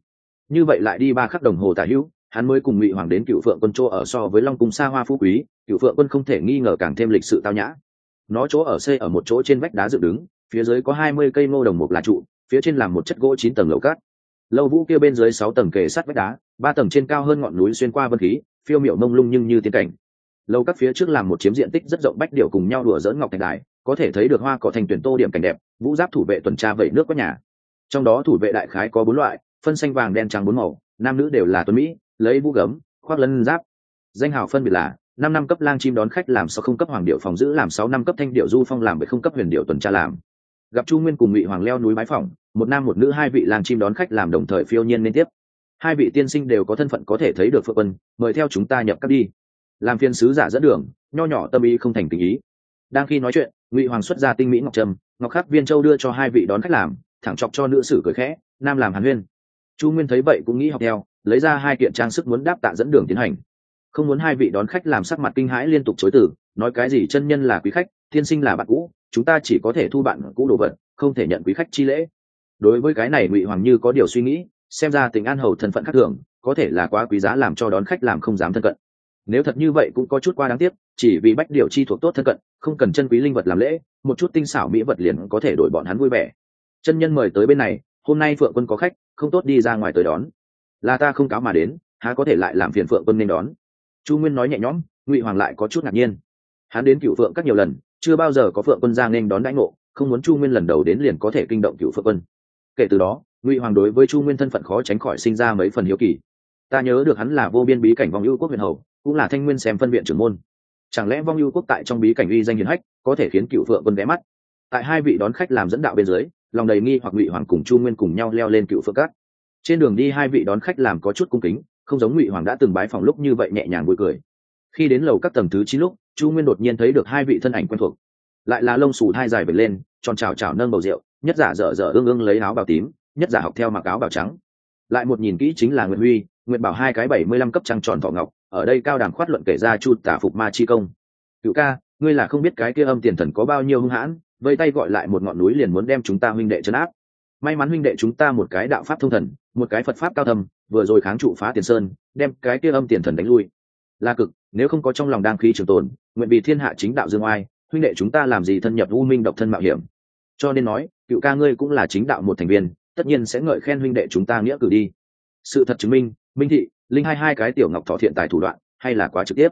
A: Như vậy lại đi ba khắc đồng hồ tả hữu hắn mới cùng ngụy hoàng đến cựu phượng quân chỗ ở so với long cung xa hoa phú quý, cựu phượng quân không thể nghi ngờ càng thêm lịch sự tao nhã. nó chỗ ở xây ở một chỗ trên vách đá dựng đứng, phía dưới có hai mươi cây ngô đồng một là trụ, phía trên làm một chất gỗ chín tầng lầu cát. lâu vũ kia bên dưới sáu tầng kề sát vách đá, ba tầng trên cao hơn ngọn núi xuyên qua vân khí, phiêu miểu mông lung nhưng như tiên cảnh. lâu các phía trước làm một chiếm diện tích rất rộng bách điệu cùng nhau đùa dỡn ngọc thành đài, có thể thấy được hoa cỏ thành tuyển tô điểm cảnh đẹp, vũ giáp thủ vệ tuần tra vẩy nước có nhà. trong đó thủ vệ đại khái có bốn loại, phân xanh vàng, đen trắng bốn màu, nam nữ đều là tuấn mỹ lấy vũ gấm, khoác lân giáp. Danh hào phân biệt là, năm năm cấp lang chim đón khách làm sáu không cấp hoàng điệu phòng giữ, làm sáu năm cấp thanh điệu du phong làm với không cấp huyền điệu tuần tra làm. Gặp chu nguyên cùng ngụy hoàng leo núi bái phòng một nam một nữ hai vị lang chim đón khách làm đồng thời phiêu nhiên liên tiếp. Hai vị tiên sinh đều có thân phận có thể thấy được phượng quân, mời theo chúng ta nhập cấp đi. Làm phiên sứ giả dẫn đường, nho nhỏ tâm ý không thành tình ý. Đang khi nói chuyện, ngụy hoàng xuất ra tinh mỹ ngọc trâm, ngọc khắc viên châu đưa cho hai vị đón khách làm, thẳng chọc cho nữ sử cười khẽ, nam làm hàn huyên. Chu nguyên thấy vậy cũng nghĩ học theo lấy ra hai kiện trang sức muốn đáp tạ dẫn đường tiến hành. Không muốn hai vị đón khách làm sắc mặt kinh hãi liên tục chối từ, nói cái gì chân nhân là quý khách thiên sinh là bạn cũ, chúng ta chỉ có thể thu bạn cũ đồ vật, không thể nhận quý khách chi lễ. Đối với cái này ngụy hoàng như có điều suy nghĩ, xem ra tình an hầu thân phận khác thường, có thể là quá quý giá làm cho đón khách làm không dám thân cận. Nếu thật như vậy cũng có chút quá đáng tiếc, chỉ vì bách điều chi thuộc tốt thân cận, không cần chân quý linh vật làm lễ, một chút tinh xảo mỹ vật liền có thể đổi bọn hắn vui vẻ. Chân nhân mời tới bên này, hôm nay phượng quân có khách, không tốt đi ra ngoài tới đón là ta không cáo mà đến, há có thể lại làm phiền phượng quân nên đón. Chu nguyên nói nhẹ nhõm, ngụy hoàng lại có chút ngạc nhiên. Hắn đến cựu phượng các nhiều lần, chưa bao giờ có phượng quân ra nên đón đãi ngộ, không muốn chu nguyên lần đầu đến liền có thể kinh động cựu phượng quân. Kể từ đó, ngụy hoàng đối với chu nguyên thân phận khó tránh khỏi sinh ra mấy phần hiếu kỳ. Ta nhớ được hắn là vô biên bí cảnh vong ưu quốc huyền hầu, cũng là thanh nguyên xem phân viện trưởng môn. Chẳng lẽ vong ưu quốc tại trong bí cảnh uy danh hiền hách, có thể khiến cựu phượng quân ghé mắt? Tại hai vị đón khách làm dẫn đạo bên dưới, lòng đầy nghi hoặc ngụy hoàng cùng chu nguyên cùng nhau leo lên cựu phượng cát trên đường đi hai vị đón khách làm có chút cung kính, không giống ngụy hoàng đã từng bái phòng lúc như vậy nhẹ nhàng vui cười. Khi đến lầu các tầng thứ chín lúc, chu nguyên đột nhiên thấy được hai vị thân ảnh quen thuộc. Lại là lông xù hai dài vệt lên, tròn trào trào nâng bầu rượu, nhất giả dở dở ương ương lấy áo bào tím, nhất giả học theo mặc áo bào trắng. Lại một nhìn kỹ chính là nguyễn huy nguyện bảo hai cái bảy mươi lăm cấp trăng tròn thọ ngọc, ở đây cao đàm khoát luận kể ra chu tả phục ma chi công. Cựu ca, ngươi là không biết cái kia âm tiền thần có bao nhiêu hung hãn, vây tay gọi lại một ngọn núi liền muốn đem chúng ta huynh đệ chấn áp may mắn huynh đệ chúng ta một cái đạo pháp thông thần, một cái phật pháp cao thầm vừa rồi kháng trụ phá tiền sơn, đem cái kia âm tiền thần đánh lui. Là cực, nếu không có trong lòng đang khí trường tồn, nguyện vì thiên hạ chính đạo dương oai, huynh đệ chúng ta làm gì thân nhập u minh độc thân mạo hiểm? Cho nên nói, cựu ca ngươi cũng là chính đạo một thành viên, tất nhiên sẽ ngợi khen huynh đệ chúng ta nghĩa cử đi. Sự thật chứng minh minh thị, linh hai hai cái tiểu ngọc thọ thiện tài thủ đoạn, hay là quá trực tiếp.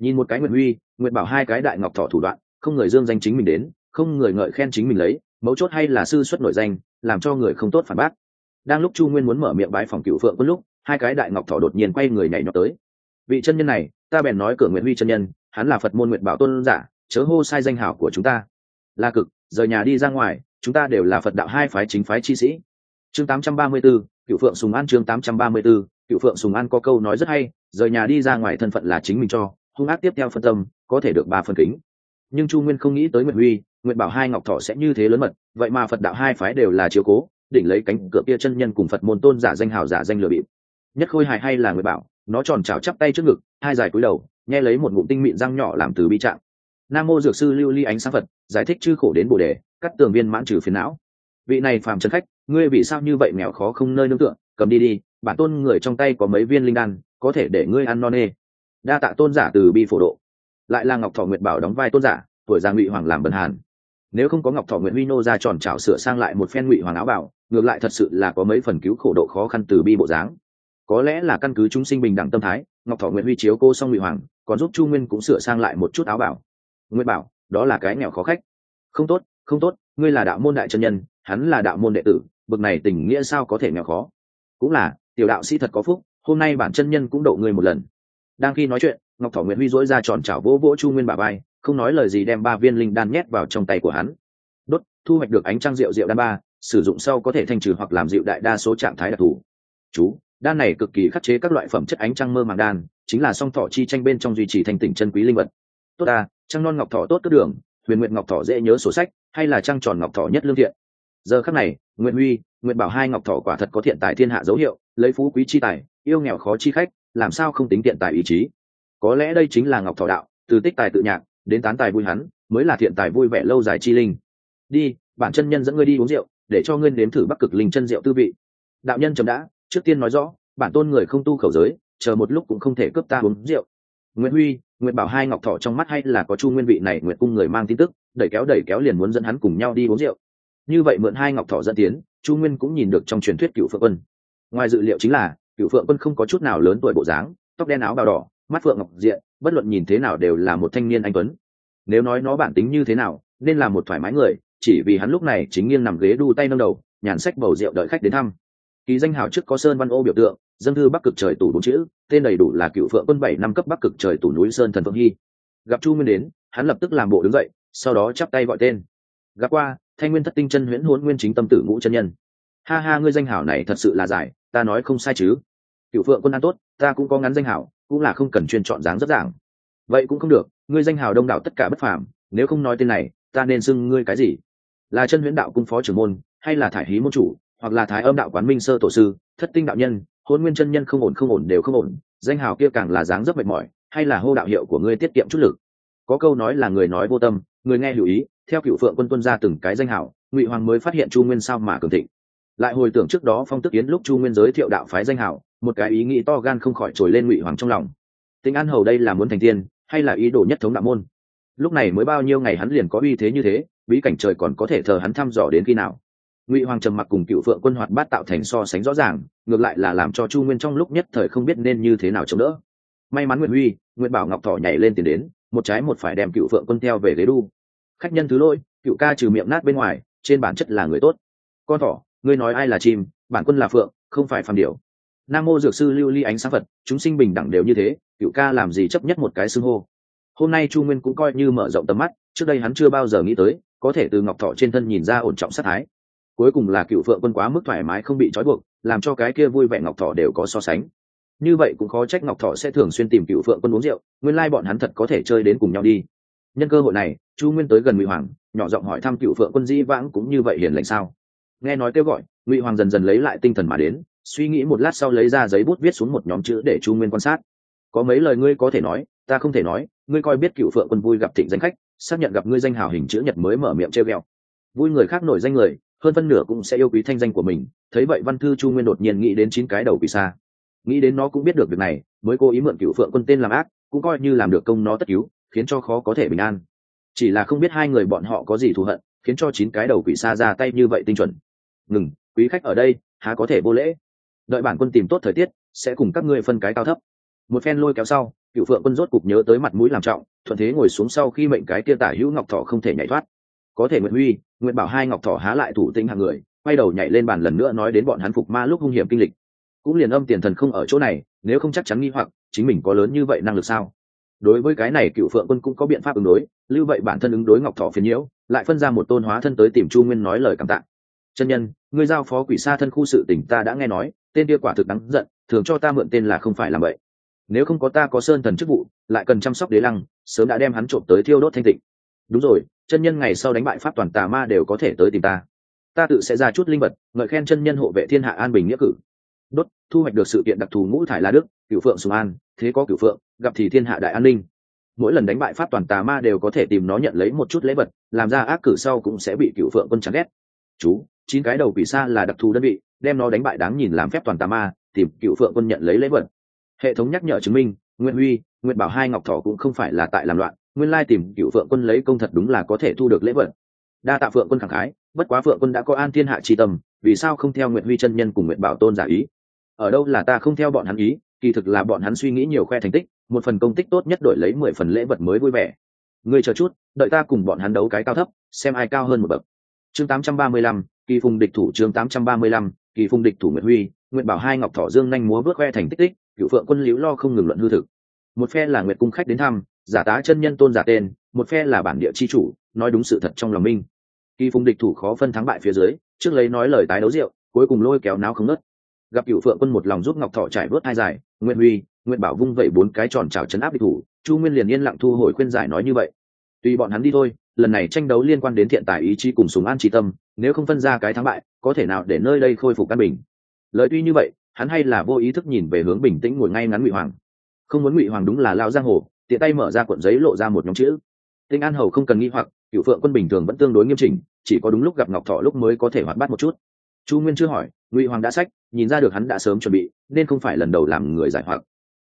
A: Nhìn một cái nguyện huy nguyện bảo hai cái đại ngọc thọ thủ đoạn, không người dương danh chính mình đến, không người ngợi khen chính mình lấy mấu chốt hay là sư xuất nổi danh làm cho người không tốt phản bác. Đang lúc chu nguyên muốn mở miệng bái phòng cựu phượng quân lúc hai cái đại ngọc thỏ đột nhiên quay người nhảy nhọt tới. Vị chân nhân này ta bèn nói cửa Nguyễn huy chân nhân hắn là phật môn nguyện bảo tôn giả chớ hô sai danh hảo của chúng ta. La cực rời nhà đi ra ngoài chúng ta đều là phật đạo hai phái chính phái chi sĩ. Chương 834, cựu phượng sùng an chương 834, cựu phượng sùng an có câu nói rất hay rời nhà đi ra ngoài thân phận là chính mình cho hung ác tiếp theo phân tâm có thể được ba phần kính. Nhưng chu nguyên không nghĩ tới nguyện huy nguyện bảo hai ngọc thọ sẽ như thế lớn mật, vậy mà phật đạo hai phái đều là chiếu cố, đỉnh lấy cánh cửa kia chân nhân cùng phật môn tôn giả danh hào giả danh lừa bịp. Nhất khôi hài hay là nguyện bảo, nó tròn trào chắp tay trước ngực, hai dài cúi đầu, nghe lấy một ngụm tinh mịn răng nhỏ làm từ bi trạng. Nam mô dược sư lưu ly ánh sáng phật, giải thích chư khổ đến bồ đề, cắt tường viên mãn trừ phiền não. Vị này phàm trần khách, ngươi vì sao như vậy nghèo khó không nơi nương tựa, cầm đi đi, bản tôn người trong tay có mấy viên linh đan, có thể để ngươi ăn non nê. Đa tạ tôn giả từ bi phổ độ. Lại là ngọc thọ nguyệt bảo đóng vai tôn giả, tuổi già ngụy hoàng làm bần hàn nếu không có ngọc thọ nguyễn huy nô ra tròn trào sửa sang lại một phen ngụy hoàng áo bảo, ngược lại thật sự là có mấy phần cứu khổ độ khó khăn từ bi bộ dáng. Có lẽ là căn cứ chúng sinh bình đẳng tâm thái, ngọc thọ nguyễn huy chiếu cô xong ngụy hoàng, còn giúp chu nguyên cũng sửa sang lại một chút áo bảo. Nguyên bảo, đó là cái nghèo khó khách. Không tốt không tốt, ngươi là đạo môn đại chân nhân, hắn là đạo môn đệ tử, bực này tình nghĩa sao có thể nghèo khó? Cũng là, tiểu đạo sĩ thật có phúc, hôm nay bản chân nhân cũng độ ngươi một lần. Đang khi nói chuyện ngọc Thỏ nguyện huy dỗi ra tròn chảo vỗ vỗ chu nguyên bà vai không nói lời gì đem ba viên linh đan nhét vào trong tay của hắn. Đốt, thu hoạch được ánh trăng rượu rượu đan ba sử dụng sau có thể thanh trừ hoặc làm dịu đại đa số trạng thái đặc thù. Chú đan này cực kỳ khắc chế các loại phẩm chất ánh trăng mơ màng đan chính là song thọ chi tranh bên trong duy trì thành tỉnh chân quý linh vật. Tốt ta trăng non ngọc thọ tốt cất đường huyền nguyện ngọc thọ dễ nhớ sổ sách hay là trăng tròn ngọc thọ nhất lương thiện. Giờ khắc này nguyện huy nguyện bảo hai ngọc thọ quả thật có thiện tài thiên hạ dấu hiệu lấy phú quý chi tài yêu nghèo khó chi khách làm sao không tính thiện tài ý chí? Có lẽ đây chính là ngọc thọ đạo, từ tích tài tự nhạc, đến tán tài vui hắn, mới là thiện tài vui vẻ lâu dài chi linh. Đi, bản chân nhân dẫn ngươi đi uống rượu, để cho ngươi nếm thử bắc cực linh chân rượu tư vị. Đạo nhân chấm đã, trước tiên nói rõ, bản tôn người không tu khẩu giới, chờ một lúc cũng không thể cướp ta uống rượu. Nguyễn huy nguyễn bảo hai ngọc thọ trong mắt hay là có chu nguyên vị này nguyễn cung người mang tin tức, đẩy kéo đẩy kéo liền muốn dẫn hắn cùng nhau đi uống rượu. Như vậy mượn hai ngọc thọ dẫn tiến, chu nguyên cũng nhìn được trong truyền thuyết cựu phượng quân. Ngoài dự liệu chính là cựu phượng quân không có chút nào lớn tuổi bộ dáng, tóc đen áo bào đỏ mắt phượng ngọc diện, bất luận nhìn thế nào đều là một thanh niên anh tuấn. Nếu nói nó bản tính như thế nào, nên là một thoải mái người, chỉ vì hắn lúc này chính nghiêng nằm ghế đu tay nâng đầu, nhàn sách bầu rượu đợi khách đến thăm. Ký danh hào trước có sơn văn ô biểu tượng, dân thư bắc cực trời tủ bốn chữ, tên đầy đủ là cựu phượng quân bảy năm cấp bắc cực trời tủ núi sơn thần phượng hy. Gặp chu nguyên đến, hắn lập tức làm bộ đứng dậy, sau đó chắp tay gọi tên. Gặp qua, thanh nguyên thất tinh chân huyễn hôn nguyên chính tâm tử ngũ chân nhân. Ha ha, ngươi danh hảo này thật sự là giải, ta nói không sai chứ. Cựu phượng quân ăn tốt, ta cũng có ngắn danh hảo cũng là không cần chuyên chọn dáng rất giảng vậy cũng không được, ngươi danh hào đông đảo tất cả bất phàm, nếu không nói tên này, ta nên xưng ngươi cái gì? Là chân huyễn đạo cung phó trưởng môn, hay là thải hí môn chủ, hoặc là thái âm đạo quán minh sơ tổ sư, thất tinh đạo nhân, hôn nguyên chân nhân không ổn không ổn đều không ổn, danh hào kia càng là dáng rất mệt mỏi, hay là hô đạo hiệu của ngươi tiết kiệm chút lực? Có câu nói là người nói vô tâm, người nghe lưu ý, theo cựu phượng quân tuân ra từng cái danh hào, ngụy hoàng mới phát hiện chu nguyên sao mà cường thịnh. Lại hồi tưởng trước đó phong tức yến lúc chu nguyên giới thiệu đạo phái danh hào một cái ý nghĩ to gan không khỏi trồi lên ngụy hoàng trong lòng. Tinh an hầu đây là muốn thành tiên, hay là ý đồ nhất thống đạo môn? Lúc này mới bao nhiêu ngày hắn liền có uy thế như thế, bí cảnh trời còn có thể thờ hắn thăm dò đến khi nào? Ngụy hoàng trầm mặc cùng cựu phượng quân hoạt bát tạo thành so sánh rõ ràng, ngược lại là làm cho chu nguyên trong lúc nhất thời không biết nên như thế nào chống đỡ. May mắn nguyễn huy nguyễn bảo ngọc thỏ nhảy lên tiền đến, một trái một phải đem cựu phượng quân theo về ghế đu. Khách nhân thứ lôi cựu ca trừ miệng nát bên ngoài, trên bản chất là người tốt. Con thỏ ngươi nói ai là chim, bản quân là phượng, không phải phàm điểu nam mô dược sư lưu ly ánh sáng phật, chúng sinh bình đẳng đều như thế, cựu ca làm gì chấp nhất một cái xưng hô. Hôm nay chu nguyên cũng coi như mở rộng tầm mắt, trước đây hắn chưa bao giờ nghĩ tới, có thể từ ngọc thọ trên thân nhìn ra ổn trọng sát thái. Cuối cùng là cựu phượng quân quá mức thoải mái không bị trói buộc, làm cho cái kia vui vẻ ngọc thọ đều có so sánh. Như vậy cũng khó trách ngọc thọ sẽ thường xuyên tìm cựu phượng quân uống rượu, nguyên lai bọn hắn thật có thể chơi đến cùng nhau đi. Nhân cơ hội này, chu nguyên tới gần ngụy hoàng, nhỏ giọng hỏi thăm cựu phượng quân di vãng cũng như vậy hiền lành sao? Nghe nói kêu gọi, ngụy hoàng dần dần lấy lại tinh thần mà đến suy nghĩ một lát sau lấy ra giấy bút viết xuống một nhóm chữ để chu nguyên quan sát. Có mấy lời ngươi có thể nói, ta không thể nói, ngươi coi biết cựu phượng quân vui gặp thịnh danh khách, xác nhận gặp ngươi danh hào hình chữ nhật mới mở miệng treo ghẹo. Vui người khác nổi danh người, hơn phân nửa cũng sẽ yêu quý thanh danh của mình, thấy vậy văn thư chu nguyên đột nhiên nghĩ đến chín cái đầu vì xa. Nghĩ đến nó cũng biết được việc này, mới cố ý mượn cựu phượng quân tên làm ác, cũng coi như làm được công nó tất cứu, khiến cho khó có thể bình an. Chỉ là không biết hai người bọn họ có gì thù hận, khiến cho chín cái đầu quỷ xa ra tay như vậy tinh chuẩn. Ngừng, quý khách ở đây, há có thể vô lễ? Đợi bản quân tìm tốt thời tiết, sẽ cùng các ngươi phân cái cao thấp. Một phen lôi kéo sau, cựu phượng quân rốt cục nhớ tới mặt mũi làm trọng, thuận thế ngồi xuống sau khi mệnh cái kia tả hữu ngọc thọ không thể nhảy thoát. Có thể nguyện huy, nguyện bảo hai ngọc thọ há lại thủ tinh hàng người, quay đầu nhảy lên bàn lần nữa nói đến bọn hắn phục ma lúc hung hiểm kinh lịch. Cũng liền âm tiền thần không ở chỗ này, nếu không chắc chắn nghi hoặc, chính mình có lớn như vậy năng lực sao? Đối với cái này cựu phượng quân cũng có biện pháp ứng đối, lưu vậy bản thân ứng đối ngọc thọ phiền nhiễu, lại phân ra một tôn hóa thân tới tìm chu nguyên nói lời cảm tạ chân nhân, ngươi giao phó quỷ xa thân khu sự tỉnh ta đã nghe nói, tên kia quả thực đáng giận, thường cho ta mượn tên là không phải làm vậy. Nếu không có ta có sơn thần chức vụ, lại cần chăm sóc đế lăng, sớm đã đem hắn trộm tới thiêu đốt thanh tịnh. Đúng rồi, chân nhân ngày sau đánh bại pháp toàn tà ma đều có thể tới tìm ta. Ta tự sẽ ra chút linh vật, ngợi khen chân nhân hộ vệ thiên hạ an bình nghĩa cử. Đốt, thu hoạch được sự kiện đặc thù ngũ thải la đức, cửu phượng sùng an, thế có cửu phượng, gặp thì thiên hạ đại an ninh. Mỗi lần đánh bại pháp toàn tà ma đều có thể tìm nó nhận lấy một chút lễ vật, làm ra ác cử sau cũng sẽ bị cửu phượng quân chán ghét. Chú chín cái đầu quỷ xa là đặc thù đơn vị, đem nó đánh bại đáng nhìn làm phép toàn tà ma, tìm cựu phượng quân nhận lấy lễ vật. Hệ thống nhắc nhở chứng minh nguyễn huy nguyễn bảo hai ngọc thọ cũng không phải là tại làm loạn, nguyên lai tìm cựu phượng quân lấy công thật đúng là có thể thu được lễ vật. Đa tạ phượng quân khẳng khái, bất quá phượng quân đã có an thiên hạ tri tâm, vì sao không theo nguyễn huy chân nhân cùng nguyễn bảo tôn giả ý? Ở đâu là ta không theo bọn hắn ý, kỳ thực là bọn hắn suy nghĩ nhiều khoe thành tích, một phần công tích tốt nhất đổi lấy mười phần lễ vật mới vui vẻ. Ngươi chờ chút, đợi ta cùng bọn hắn đấu cái cao thấp, xem ai cao hơn một bậc. Chương tám trăm ba mươi lăm kỳ phùng địch thủ chương tám trăm ba mươi lăm, kỳ phùng địch thủ Nguyệt huy, Nguyệt bảo hai ngọc thỏ dương nhanh múa bước khoe thành tích tích cựu phượng quân liễu lo không ngừng luận hư thực. Một phe là nguyệt cung khách đến thăm, giả tá chân nhân tôn giả tên, một phe là bản địa chi chủ, nói đúng sự thật trong lòng minh kỳ phùng địch thủ khó phân thắng bại phía dưới, trước lấy nói lời tái đấu rượu, cuối cùng lôi kéo náo không ngớt. gặp cựu phượng quân một lòng giúp ngọc thọ trải bước hai dài Nguyệt huy, Nguyệt bảo vung vẩy bốn cái tròn trào chấn áp địch thủ, chu nguyên liền yên lặng thu hồi khuyên giải nói như vậy. Tùy bọn hắn đi thôi, lần này tranh đấu liên quan đến thiện tài ý chí cùng súng an trí tâm nếu không phân ra cái thắng bại, có thể nào để nơi đây khôi phục căn bình? Lợi tuy như vậy, hắn hay là vô ý thức nhìn về hướng bình tĩnh ngồi ngay ngắn ngụy hoàng. Không muốn ngụy hoàng đúng là lao giang hồ, tiện tay mở ra cuộn giấy lộ ra một nhóm chữ. Tinh an hầu không cần nghi hoặc, cựu phượng quân bình thường vẫn tương đối nghiêm chỉnh, chỉ có đúng lúc gặp ngọc thọ lúc mới có thể hoạt bát một chút. Chu nguyên chưa hỏi, ngụy hoàng đã sách, nhìn ra được hắn đã sớm chuẩn bị, nên không phải lần đầu làm người giải hoặc.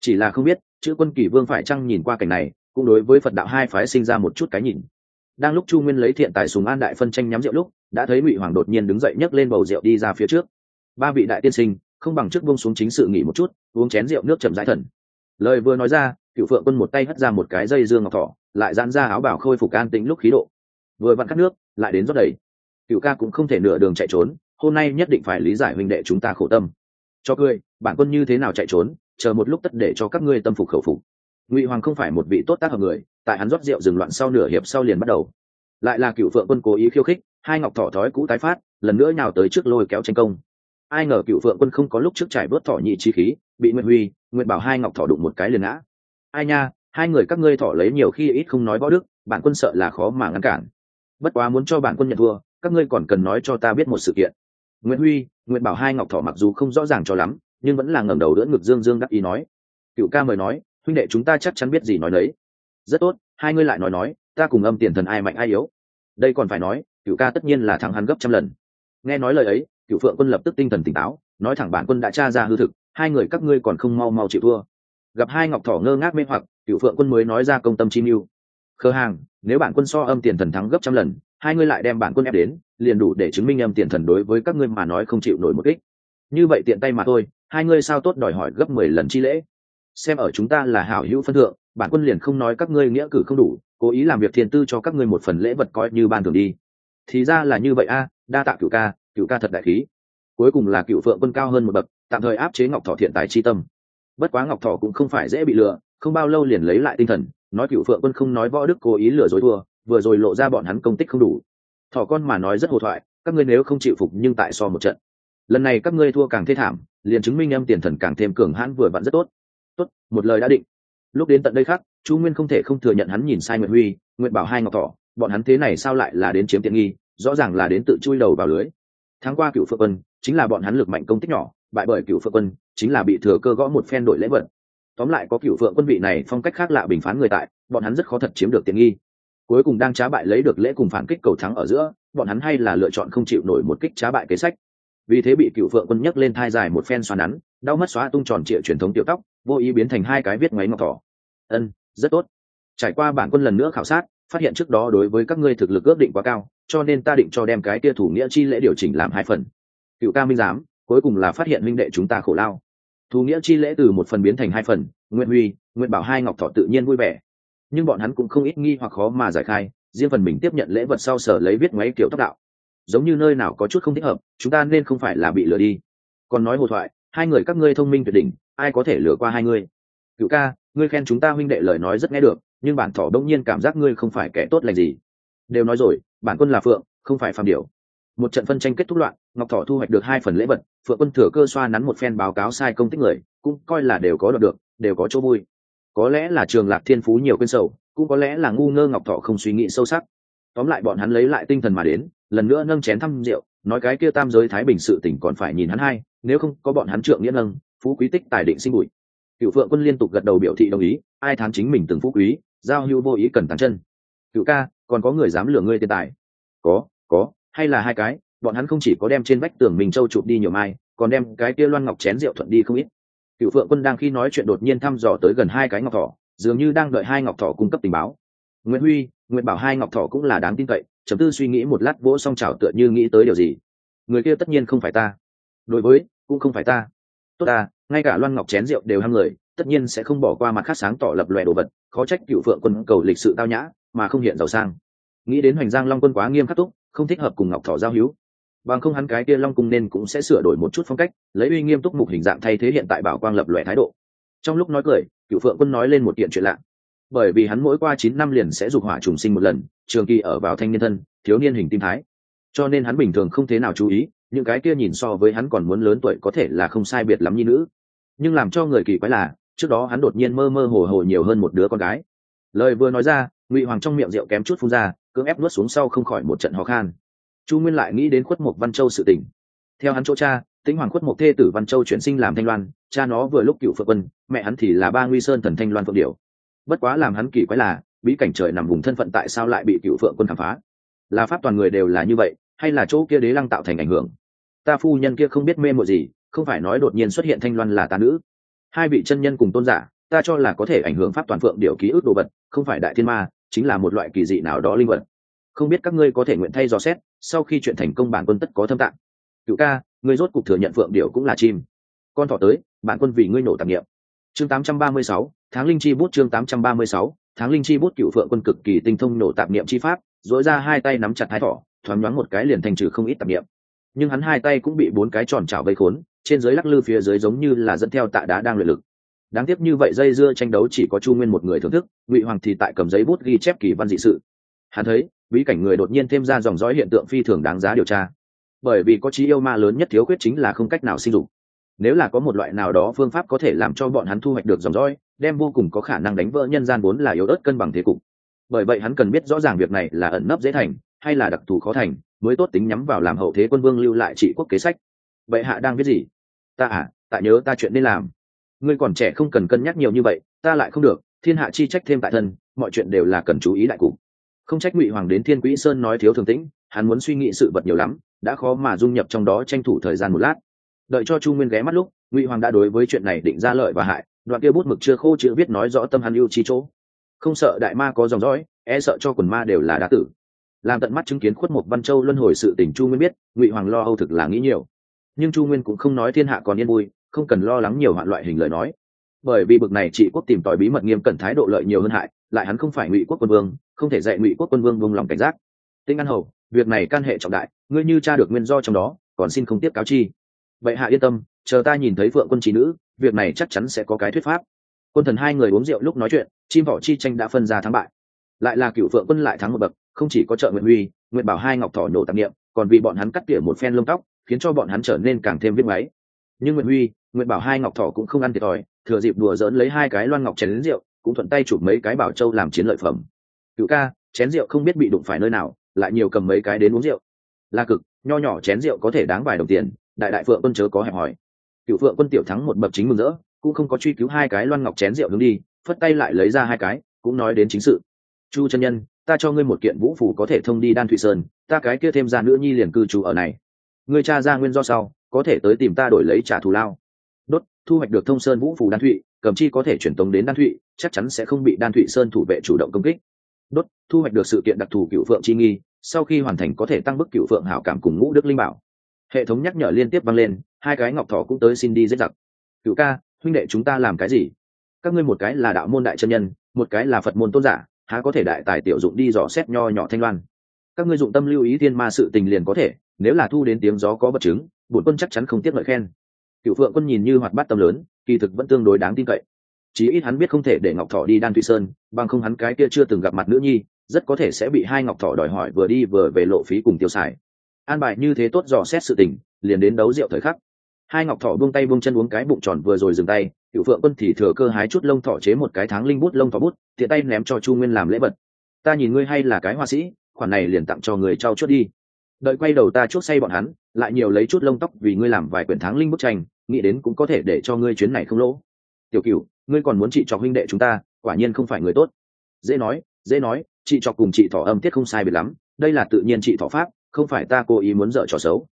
A: Chỉ là không biết, chữ quân kỷ vương phải chăng nhìn qua cảnh này, cũng đối với phật đạo hai phái sinh ra một chút cái nhìn. Đang lúc chu nguyên lấy thiện tài sùng an đại phân tranh nhắm rượu lúc đã thấy ngụy hoàng đột nhiên đứng dậy nhấc lên bầu rượu đi ra phía trước. Ba vị đại tiên sinh, không bằng trước bông xuống chính sự nghỉ một chút, uống chén rượu nước chậm rãi thần. Lời vừa nói ra, cựu phượng quân một tay hất ra một cái dây dương ngọc thỏ, lại dán ra áo bảo khôi phục an tĩnh lúc khí độ. Vừa vặn cắt nước, lại đến rót đầy. Cựu ca cũng không thể nửa đường chạy trốn, hôm nay nhất định phải lý giải huynh đệ chúng ta khổ tâm. Cho cười, bản quân như thế nào chạy trốn, chờ một lúc tất để cho các ngươi tâm phục khẩu phục. Ngụy hoàng không phải một vị tốt tác hợp người, tại hắn rót rượu dừng loạn sau nửa hiệp sau liền bắt đầu. Lại là cựu phượng quân cố ý khiêu khích hai ngọc thỏ thói cũ tái phát, lần nữa nào tới trước lôi kéo tranh công. Ai ngờ cựu phượng quân không có lúc trước trải bớt thỏ nhị chi khí, bị nguyễn huy nguyện bảo hai ngọc thỏ đụng một cái liền ngã. Ai nha, hai người các ngươi thỏ lấy nhiều khi ít không nói võ đức, bản quân sợ là khó mà ngăn cản. Bất quá muốn cho bản quân nhận thua, các ngươi còn cần nói cho ta biết một sự kiện. Nguyễn huy nguyện bảo hai ngọc thỏ mặc dù không rõ ràng cho lắm, nhưng vẫn là ngẩng đầu đỡ ngực dương dương đắc ý nói. Cựu ca mời nói, huynh đệ chúng ta chắc chắn biết gì nói đấy rất tốt, hai ngươi lại nói nói, ta cùng âm tiền thần ai mạnh ai yếu. Đây còn phải nói cựu ca tất nhiên là thắng hắn gấp trăm lần. Nghe nói lời ấy cựu phượng quân lập tức tinh thần tỉnh táo, nói thẳng bản quân đã tra ra hư thực, hai người các ngươi còn không mau mau chịu thua. Gặp hai ngọc thỏ ngơ ngác mê hoặc cựu phượng quân mới nói ra công tâm chi mưu. Khờ hàng, nếu bản quân so âm tiền thần thắng gấp trăm lần, hai ngươi lại đem bản quân ép đến, liền đủ để chứng minh âm tiền thần đối với các ngươi mà nói không chịu nổi một ích như vậy tiện tay mà thôi, hai ngươi sao tốt đòi hỏi gấp mười lần chi lễ? Xem ở chúng ta là hảo hữu phân thượng, bản quân liền không nói các ngươi nghĩa cử không đủ, cố ý làm việc thiên tư cho các ngươi một phần lễ vật coi như ban thường đi thì ra là như vậy a, đa tạ cựu ca cựu ca thật đại khí. Cuối cùng là cựu phượng quân cao hơn một bậc, tạm thời áp chế ngọc thọ thiện tài chi tâm. Bất quá ngọc thọ cũng không phải dễ bị lừa, không bao lâu liền lấy lại tinh thần, nói cựu phượng quân không nói võ đức cố ý lừa dối thua, vừa rồi lộ ra bọn hắn công tích không đủ. Thọ con mà nói rất hồ thoại, các ngươi nếu không chịu phục nhưng tại so một trận. Lần này các ngươi thua càng thê thảm, liền chứng minh âm tiền thần càng thêm cường hãn vừa vặn rất tốt. Tốt, một lời đã định. Lúc đến tận đây khác, chu nguyên không thể không thừa nhận hắn nhìn sai nguyện huy, nguyện bảo hai ngọc thọ bọn hắn thế này sao lại là đến chiếm tiện nghi, rõ ràng là đến tự chui đầu vào lưới. Tháng qua cựu phượng quân, chính là bọn hắn lực mạnh công tích nhỏ, bại bởi cựu phượng quân, chính là bị thừa cơ gõ một phen đội lễ vật. Tóm lại có cựu phượng quân vị này phong cách khác lạ bình phán người tại, bọn hắn rất khó thật chiếm được tiện nghi. Cuối cùng đang trá bại lấy được lễ cùng phản kích cầu thắng ở giữa, bọn hắn hay là lựa chọn không chịu nổi một kích trá bại kế sách. Vì thế bị cựu phượng quân nhấc lên thai dài một phen xoa nắn, đau mất xóa tung tròn trịa truyền thống tiểu tóc, vô ý biến thành hai cái viết ngoáy ngọc thỏ. Ân, rất tốt. Trải qua bản quân lần nữa khảo sát phát hiện trước đó đối với các ngươi thực lực ước định quá cao, cho nên ta định cho đem cái kia thủ nghĩa chi lễ điều chỉnh làm hai phần. Cựu ca minh giám, cuối cùng là phát hiện minh đệ chúng ta khổ lao. Thủ nghĩa chi lễ từ một phần biến thành hai phần nguyện huy nguyện bảo hai ngọc thọ tự nhiên vui vẻ. Nhưng bọn hắn cũng không ít nghi hoặc khó mà giải khai, riêng phần mình tiếp nhận lễ vật sau sở lấy viết ngoáy kiểu tóc đạo. Giống như nơi nào có chút không thích hợp, chúng ta nên không phải là bị lừa đi. Còn nói hồ thoại, hai người các ngươi thông minh tuyệt đỉnh, ai có thể lừa qua hai ngươi? Cựu ca, ngươi khen chúng ta huynh đệ lời nói rất nghe được nhưng bản thỏ đông nhiên cảm giác ngươi không phải kẻ tốt lành gì. Đều nói rồi, bản quân là phượng, không phải phàm điểu. Một trận phân tranh kết thúc loạn, ngọc thỏ thu hoạch được hai phần lễ vật, phượng quân thừa cơ xoa nắn một phen báo cáo sai công tích người, cũng coi là đều có đoạt được, đều có chỗ vui. Có lẽ là trường lạc thiên phú nhiều quên sầu, cũng có lẽ là ngu ngơ ngọc thọ không suy nghĩ sâu sắc. Tóm lại bọn hắn lấy lại tinh thần mà đến, lần nữa nâng chén thăm rượu, nói cái kia tam giới thái bình sự tỉnh còn phải nhìn hắn hai, nếu không có bọn hắn trượng nghĩa nâng, phú quý tích tài định sinh bụi. Cựu phượng quân liên tục gật đầu biểu thị đồng ý, ai thán chính mình từng phú quý giao hữu vô ý cần tàn chân. Cựu ca, còn có người dám lừa ngươi tiền tài? Có có, hay là hai cái, bọn hắn không chỉ có đem trên vách tường mình châu chụp đi nhiều mai, còn đem cái kia loan ngọc chén rượu thuận đi không ít. Cựu phượng quân đang khi nói chuyện đột nhiên thăm dò tới gần hai cái ngọc thỏ, dường như đang đợi hai ngọc thỏ cung cấp tình báo. Nguyễn huy nguyễn bảo hai ngọc thỏ cũng là đáng tin cậy, chấm tư suy nghĩ một lát vỗ xong trào tựa như nghĩ tới điều gì. Người kia tất nhiên không phải ta. Đối với, cũng không phải ta. Tốt ta, ngay cả loan ngọc chén rượu đều ham người tất nhiên sẽ không bỏ qua mặt khác sáng tỏ lập lòe đồ vật, khó trách cựu phượng quân cầu lịch sự tao nhã, mà không hiện giàu sang. Nghĩ đến hoành giang long quân quá nghiêm khắc túc, không thích hợp cùng ngọc thỏ giao hữu. Bằng không hắn cái kia long cung nên cũng sẽ sửa đổi một chút phong cách, lấy uy nghiêm túc mục hình dạng thay thế hiện tại bảo quang lập lòe thái độ. Trong lúc nói cười, cựu phượng quân nói lên một kiện chuyện lạ. Bởi vì hắn mỗi qua chín năm liền sẽ dục hỏa trùng sinh một lần, trường kỳ ở vào thanh niên thân, thiếu niên hình tim thái. Cho nên hắn bình thường không thế nào chú ý, những cái kia nhìn so với hắn còn muốn lớn tuổi có thể là không sai biệt lắm như nữ. Nhưng làm cho người kỳ quái là trước đó hắn đột nhiên mơ mơ hồ hồ nhiều hơn một đứa con gái. Lời vừa nói ra, ngụy hoàng trong miệng rượu kém chút phun ra, cưỡng ép nuốt xuống sau không khỏi một trận ho khan. Chu nguyên lại nghĩ đến khuất mục văn châu sự tình. Theo hắn chỗ cha, tĩnh hoàng khuất mục thê tử văn châu chuyển sinh làm thanh loan, cha nó vừa lúc cựu phượng quân, mẹ hắn thì là ba nguy sơn thần thanh loan phượng điểu. Bất quá làm hắn kỳ quái là, bí cảnh trời nằm vùng thân phận tại sao lại bị cựu phượng quân khám phá? Là pháp toàn người đều là như vậy, hay là chỗ kia đế lăng tạo thành ảnh hưởng? Ta phu nhân kia không biết mê mộ gì, không phải nói đột nhiên xuất hiện thanh loan là ta nữ hai vị chân nhân cùng tôn giả ta cho là có thể ảnh hưởng pháp toàn phượng điều ký ức đồ vật không phải đại thiên ma chính là một loại kỳ dị nào đó linh vật. Không biết các ngươi có thể nguyện thay dò xét sau khi chuyện thành công bản quân tất có thâm tạng. Cựu ca ngươi rốt cục thừa nhận phượng điều cũng là chim. Con thỏ tới bản quân vì ngươi nổ tạp nghiệm. Chương 836, tháng linh chi bút chương 836, tháng linh chi bút cựu phượng quân cực kỳ tinh thông nổ tạp niệm chi pháp dỗi ra hai tay nắm chặt hai thỏ thoáng nhoáng một cái liền thành trừ không ít tạp niệm nhưng hắn hai tay cũng bị bốn cái tròn trào vây khốn trên dưới lắc lư phía dưới giống như là dẫn theo tạ đá đang luyện lực. Đáng tiếc như vậy dây dưa tranh đấu chỉ có chu nguyên một người thưởng thức, ngụy hoàng thì tại cầm giấy bút ghi chép kỳ văn dị sự. Hắn thấy, bí cảnh người đột nhiên thêm ra dòng dõi hiện tượng phi thường đáng giá điều tra. Bởi vì có trí yêu ma lớn nhất thiếu khuyết chính là không cách nào sinh dục. Nếu là có một loại nào đó phương pháp có thể làm cho bọn hắn thu hoạch được dòng dõi, đem vô cùng có khả năng đánh vỡ nhân gian vốn là yếu ớt cân bằng thế cục. Bởi vậy hắn cần biết rõ ràng việc này là ẩn nấp dễ thành, hay là đặc thù khó thành, mới tốt tính nhắm vào làm hậu thế quân vương lưu lại trị quốc kế sách vậy hạ đang viết gì? Ta à tại nhớ ta chuyện nên làm. Ngươi còn trẻ không cần cân nhắc nhiều như vậy, ta lại không được, thiên hạ chi trách thêm tại thân, mọi chuyện đều là cần chú ý đại cục. Không trách ngụy hoàng đến thiên quỹ sơn nói thiếu thường tĩnh, hắn muốn suy nghĩ sự vật nhiều lắm, đã khó mà dung nhập trong đó tranh thủ thời gian một lát. Đợi cho chu nguyên ghé mắt lúc, ngụy hoàng đã đối với chuyện này định ra lợi và hại, đoạn kia bút mực chưa khô chữ viết nói rõ tâm hắn ưu chi chỗ. Không sợ đại ma có dòng dõi e sợ cho quần ma đều là đá tử. Làm tận mắt chứng kiến khuất một văn châu luân hồi sự tình chu nguyên biết, ngụy hoàng lo âu thực là nghĩ nhiều nhưng chu nguyên cũng không nói thiên hạ còn yên vui, không cần lo lắng nhiều hoạn loại hình lời nói. Bởi vì bực này trị quốc tìm tòi bí mật nghiêm cẩn thái độ lợi nhiều hơn hại, lại hắn không phải ngụy quốc quân vương, không thể dạy ngụy quốc quân vương vung lòng cảnh giác. Tinh an hầu, việc này can hệ trọng đại, ngươi như tra được nguyên do trong đó, còn xin không tiếp cáo chi. Vậy hạ yên tâm, chờ ta nhìn thấy phượng quân trí nữ, việc này chắc chắn sẽ có cái thuyết pháp. Quân thần hai người uống rượu lúc nói chuyện, chim vỏ chi tranh đã phân ra thắng bại. Lại là cựu phượng quân lại thắng một bậc, không chỉ có trợ nguyện huy, nguyện bảo hai ngọc thỏ nổ tạp nghiệm còn vì bọn hắn cắt tỉa một phen lông tóc khiến cho bọn hắn trở nên càng thêm viết máy. Nhưng nguyễn huy nguyễn bảo hai ngọc thỏ cũng không ăn thiệt thòi, thừa dịp đùa dỡn lấy hai cái loan ngọc chén đến rượu, cũng thuận tay chụp mấy cái bảo châu làm chiến lợi phẩm. Cựu ca, chén rượu không biết bị đụng phải nơi nào, lại nhiều cầm mấy cái đến uống rượu. La cực, nho nhỏ chén rượu có thể đáng vài đồng tiền, đại đại phượng quân chớ có hẹp hỏi cựu phượng quân tiểu thắng một bậc chính mừng rỡ, cũng không có truy cứu hai cái loan ngọc chén rượu hướng đi, phất tay lại lấy ra hai cái, cũng nói đến chính sự. Chu chân nhân, ta cho ngươi một kiện vũ phủ có thể thông đi đan thụy sơn, ta cái kia thêm ra nữ nhi liền cư trú ở này ngươi cha ra nguyên do sau, có thể tới tìm ta đổi lấy trả thù lao. Đốt, thu hoạch được thông sơn vũ phù đan thụy, cầm chi có thể chuyển tống đến đan thụy, chắc chắn sẽ không bị đan thụy sơn thủ vệ chủ động công kích. Đốt, thu hoạch được sự kiện đặc thù cựu phượng chi nghi, sau khi hoàn thành có thể tăng bức cựu phượng hảo cảm cùng ngũ đức linh bảo. Hệ thống nhắc nhở liên tiếp vang lên, hai cái ngọc thỏ cũng tới xin đi giết giặc. Cựu ca, huynh đệ chúng ta làm cái gì? Các ngươi một cái là đạo môn đại chân nhân, một cái là phật môn tôn giả, há có thể đại tài tiểu dụng đi dò xét nho nhỏ thanh loan? Các ngươi dụng tâm lưu ý thiên ma sự tình liền có thể, nếu là thu đến tiếng gió có vật chứng, bổn quân chắc chắn không tiếc lợi khen. Cựu phượng quân nhìn như hoạt bát tâm lớn, kỳ thực vẫn tương đối đáng tin cậy. Chí ít hắn biết không thể để ngọc thọ đi đan thụy sơn, bằng không hắn cái kia chưa từng gặp mặt nữ nhi, rất có thể sẽ bị hai ngọc thọ đòi hỏi vừa đi vừa về lộ phí cùng tiêu xài. An bài như thế tốt dò xét sự tình, liền đến đấu rượu thời khắc. Hai ngọc thọ buông tay buông chân uống cái bụng tròn vừa rồi dừng tay, cựu phượng quân thì thừa cơ hái chút lông thọ chế một cái tháng linh bút lông thọ bút, tiện tay ném cho chu nguyên làm lễ vật. Ta nhìn ngươi hay là cái hoa sĩ khoản này liền tặng cho người trao chuốt đi. Đợi quay đầu ta chuốt say bọn hắn, lại nhiều lấy chút lông tóc vì ngươi làm vài quyển tháng linh bức tranh, nghĩ đến cũng có thể để cho ngươi chuyến này không lỗ. Tiểu cửu, ngươi còn muốn chị cho huynh đệ chúng ta, quả nhiên không phải người tốt. Dễ nói dễ nói, chị cho cùng chị thỏ âm tiết không sai biệt lắm, đây là tự nhiên chị thỏ pháp, không phải ta cố ý muốn dở trò xấu.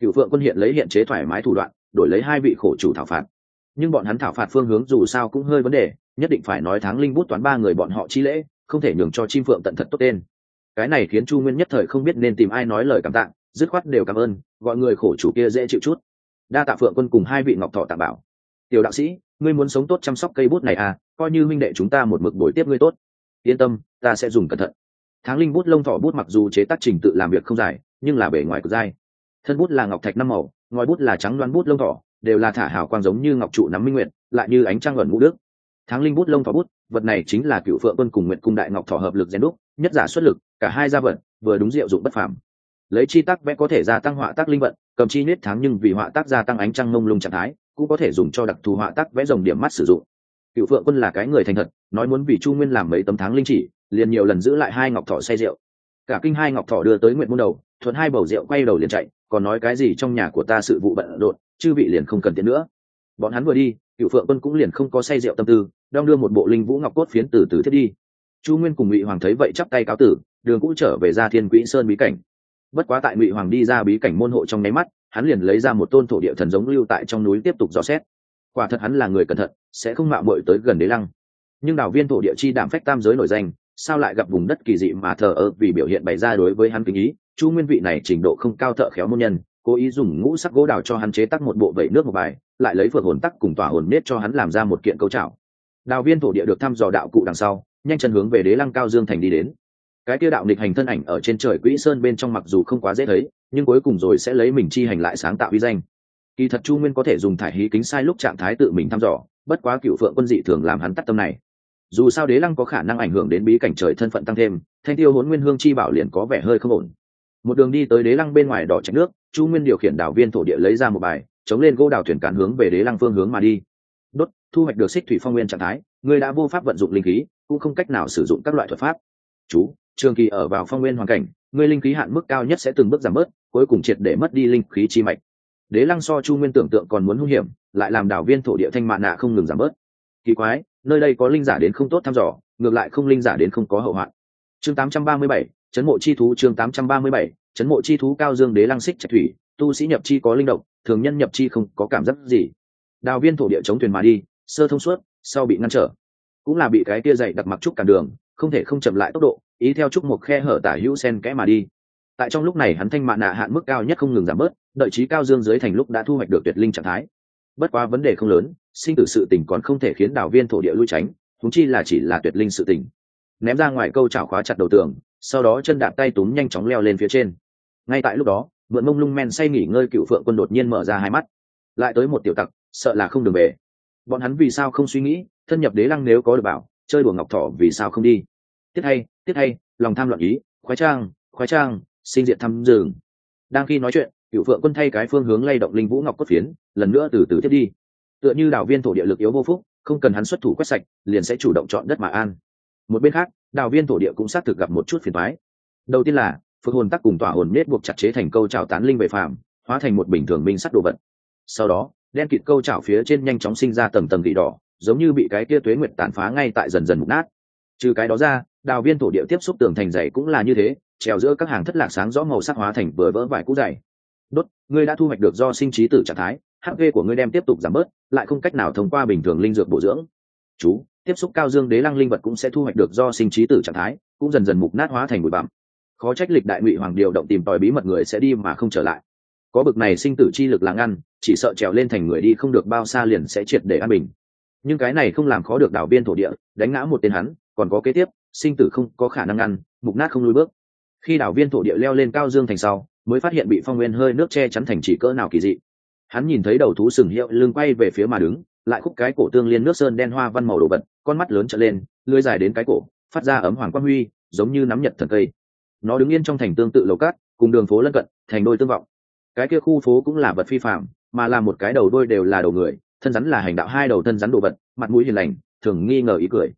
A: Cựu phượng quân hiện lấy hiện chế thoải mái thủ đoạn, đổi lấy hai vị khổ chủ thảo phạt. Nhưng bọn hắn thảo phạt phương hướng dù sao cũng hơi vấn đề, nhất định phải nói tháng linh bút toán ba người bọn họ chi lễ, không thể nhường cho chim phượng tận thật tốt tên cái này khiến chu nguyên nhất thời không biết nên tìm ai nói lời cảm tạ dứt khoát đều cảm ơn gọi người khổ chủ kia dễ chịu chút. Đa tạ phượng quân cùng hai vị ngọc thọ tạ bảo. Tiểu đạo sĩ ngươi muốn sống tốt chăm sóc cây bút này à coi như minh đệ chúng ta một mực bồi tiếp ngươi tốt. Yên tâm ta sẽ dùng cẩn thận. Tháng linh bút lông thọ bút mặc dù chế tác trình tự làm việc không dài nhưng là bề ngoài cực dai. Thân bút là ngọc thạch năm màu ngòi bút là trắng đoán bút lông thọ, đều là thả hào quang giống như ngọc trụ nắm minh nguyện lại như ánh trăng ẩn ngũ đức. Tháng linh bút lông thọ bút vật này chính là cựu phượng quân cùng nguyện cung đại ngọc thọ hợp lực rèn đúc nhất giả xuất lực cả hai gia vật vừa đúng diệu dụng bất phàm. Lấy chi tác vẽ có thể gia tăng họa tác linh vận, cầm chi nết tháng nhưng vì họa tác gia tăng ánh trăng mông lung trạng thái, cũng có thể dùng cho đặc thù họa tác vẽ dòng điểm mắt sử dụng. Cựu phượng quân là cái người thành thật, nói muốn vì chu nguyên làm mấy tấm tháng linh chỉ, liền nhiều lần giữ lại hai ngọc thọ say rượu. Cả kinh hai ngọc thọ đưa tới nguyện môn đầu, thuận hai bầu rượu quay đầu liền chạy, còn nói cái gì trong nhà của ta sự vụ bận rộn, chư vị liền không cần tiền nữa. Bọn hắn vừa đi, cựu phượng quân cũng liền không có say rượu tâm tư, đong đưa một bộ linh vũ ngọc cốt phiến từ từ thiết đi. Chu nguyên cùng ngụy hoàng thấy vậy chắp tay cáo tử đường cũ trở về ra thiên quỹ sơn bí cảnh. Bất quá tại ngụy hoàng đi ra bí cảnh môn hộ trong nháy mắt, hắn liền lấy ra một tôn thổ địa thần giống lưu tại trong núi tiếp tục dò xét. Quả thật hắn là người cẩn thận, sẽ không mạo bội tới gần đế lăng. Nhưng đảo viên thổ địa chi đảm phách tam giới nổi danh, sao lại gặp vùng đất kỳ dị mà thờ ơ vì biểu hiện bày ra đối với hắn kính ý? Chu nguyên vị này trình độ không cao thợ khéo môn nhân, cố ý dùng ngũ sắc gỗ đào cho hắn chế tắc một bộ vẩy nước một bài, lại lấy phượng hồn tắc cùng tỏa hồn nết cho hắn làm ra một kiện câu trảo. Đào viên thổ địa được thăm dò đạo cụ đằng sau, nhanh chân hướng về đế lăng cao dương thành đi đến cái kia đạo nghịch hành thân ảnh ở trên trời quỹ sơn bên trong mặc dù không quá dễ thấy, nhưng cuối cùng rồi sẽ lấy mình chi hành lại sáng tạo uy danh. Kỳ thật chu nguyên có thể dùng thải hí kính sai lúc trạng thái tự mình thăm dò, bất quá cựu phượng quân dị thường làm hắn tắt tâm này. Dù sao đế lăng có khả năng ảnh hưởng đến bí cảnh trời thân phận tăng thêm, thanh tiêu hốn nguyên hương chi bảo liền có vẻ hơi không ổn. Một đường đi tới đế lăng bên ngoài đỏ trạch nước, chu nguyên điều khiển đảo viên thổ địa lấy ra một bài, chống lên gỗ đào thuyền cán hướng về đế lăng phương hướng mà đi. Đốt, thu hoạch được xích thủy phong nguyên trạng thái, người đã vô pháp vận dụng linh khí, cũng không cách nào sử dụng các loại thuật pháp. Chú trường kỳ ở vào phong nguyên hoàn cảnh người linh khí hạn mức cao nhất sẽ từng bước giảm bớt cuối cùng triệt để mất đi linh khí chi mạch. Đế lăng so chu nguyên tưởng tượng còn muốn hung hiểm lại làm đảo viên thổ địa thanh mạ nạ không ngừng giảm bớt. Kỳ quái nơi đây có linh giả đến không tốt thăm dò ngược lại không linh giả đến không có hậu hoạn. Chương 837, chấn mộ chi thú chương 837, chấn mộ chi thú cao dương đế lăng xích trạch thủy tu sĩ nhập chi có linh động thường nhân nhập chi không có cảm giác gì. Đào viên thổ địa chống thuyền mà đi sơ thông suốt sau bị ngăn trở. Cũng là bị cái kia dày đặc mặc trúc cản đường không thể không chậm lại tốc độ, ý theo trúc một khe hở tả hữu sen kẽ mà đi. Tại trong lúc này hắn thanh mạn nạ hạn mức cao nhất không ngừng giảm bớt, đợi trí cao dương dưới thành lúc đã thu hoạch được tuyệt linh trạng thái. Bất quá vấn đề không lớn, sinh tử sự tình còn không thể khiến đảo viên thổ địa lui tránh thúng chi là chỉ là tuyệt linh sự tình. Ném ra ngoài câu chảo khóa chặt đầu tường, sau đó chân đạp tay túm nhanh chóng leo lên phía trên. Ngay tại lúc đó, mượn mông lung men say nghỉ ngơi cựu phượng quân đột nhiên mở ra hai mắt. Lại tới một tiểu tặc, sợ là không đường về. Bọn hắn vì sao không suy nghĩ, thân nhập đế lăng nếu có được bảo chơi đùa ngọc thỏ vì sao không đi? Tiết hay tiết hay, lòng tham loạn ý, khoái trang khoái trang, sinh diện thăm rừng. Đang khi nói chuyện cựu phượng quân thay cái phương hướng lay động linh vũ ngọc cốt phiến, lần nữa từ từ tiếp đi. Tựa như đảo viên thổ địa lực yếu vô phúc, không cần hắn xuất thủ quét sạch, liền sẽ chủ động chọn đất mà an. Một bên khác đào viên thổ địa cũng xác thực gặp một chút phiền thoái đầu tiên là phước hồn tắc cùng tỏa hồn nết buộc chặt chế thành câu trào tán linh về phạm hóa thành một bình thường minh sắt đồ vật. Sau đó, đen kịt câu trào phía trên nhanh chóng sinh ra tầng tầng vị đỏ giống như bị cái kia tuế nguyệt tàn phá ngay tại dần dần mục nát. Trừ cái đó ra, đào viên thổ địa tiếp xúc tường thành dày cũng là như thế, trèo giữa các hàng thất lạc sáng rõ màu sắc hóa thành vừa vỡ vải cũ dày. Đốt, ngươi đã thu hoạch được do sinh trí tử trạng thái hp của ngươi đem tiếp tục giảm bớt, lại không cách nào thông qua bình thường linh dược bổ dưỡng. Chú, tiếp xúc cao dương đế lăng linh vật cũng sẽ thu hoạch được do sinh trí tử trạng thái, cũng dần dần mục nát hóa thành bụi bặm. Khó trách lịch đại ngụy hoàng điều động tìm tòi bí mật người sẽ đi mà không trở lại. Có bực này sinh tử chi lực là ngăn, chỉ sợ trèo lên thành người đi không được bao xa liền sẽ triệt để an bình nhưng cái này không làm khó được đảo biên thổ địa, đánh ngã một tên hắn, còn có kế tiếp, sinh tử không có khả năng ngăn, mục nát không lùi bước. Khi đảo viên thổ địa leo lên cao dương thành sau, mới phát hiện bị phong nguyên hơi nước che chắn thành chỉ cỡ nào kỳ dị. Hắn nhìn thấy đầu thú sừng hiệu lưng quay về phía mà đứng, lại khúc cái cổ tương liên nước sơn đen hoa văn màu đồ vật, con mắt lớn trở lên lưới dài đến cái cổ, phát ra ấm hoàng quang huy, giống như nắm nhật thần cây. Nó đứng yên trong thành tương tự lầu cát, cùng đường phố lân cận, thành đôi tương vọng. Cái kia khu phố cũng là vật phi phạm mà là một cái đầu đôi đều là đầu người thân rắn là hành đạo hai đầu thân rắn đồ vật, mặt mũi hiền lành, thường nghi ngờ ý cười.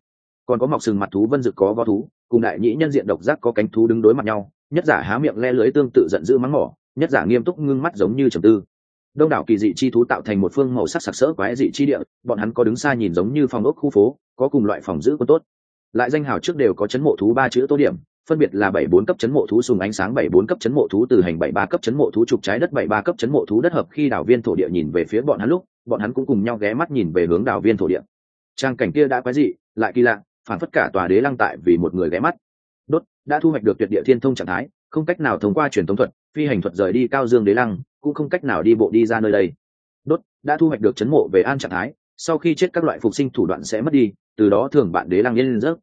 A: Còn có mọc sừng mặt thú vân dực có vó thú, cùng đại nhĩ nhân diện độc giác có cánh thú đứng đối mặt nhau, nhất giả há miệng le lưới tương tự giận dữ mắng mỏ, nhất giả nghiêm túc ngưng mắt giống như trầm tư. Đông đảo kỳ dị chi thú tạo thành một phương màu sắc sặc sỡ quái dị chi địa, bọn hắn có đứng xa nhìn giống như phòng ốc khu phố, có cùng loại phòng giữ quân tốt. Lại danh hào trước đều có chấn mộ thú ba chữ tô điểm phân biệt là bảy bốn cấp chấn mộ thú sùng ánh sáng, bảy bốn cấp chấn mộ thú từ hành, bảy ba cấp chấn mộ thú trục trái đất, bảy ba cấp chấn mộ thú đất hợp khi đảo viên thổ địa nhìn về phía bọn hắn lúc, bọn hắn cũng cùng nhau ghé mắt nhìn về hướng đảo viên thổ địa. Trang cảnh kia đã quái dị, lại kỳ lạ, phản phất cả tòa đế lăng tại vì một người ghé mắt. Đốt, đã thu hoạch được tuyệt địa thiên thông trạng thái, không cách nào thông qua truyền thống thuật, phi hành thuật rời đi cao dương đế lăng, cũng không cách nào đi bộ đi ra nơi đây. Đốt, đã thu hoạch được chấn mộ về an trạng thái, sau khi chết các loại phục sinh thủ đoạn sẽ mất đi, từ đó thường bạn đế lăng lên rớt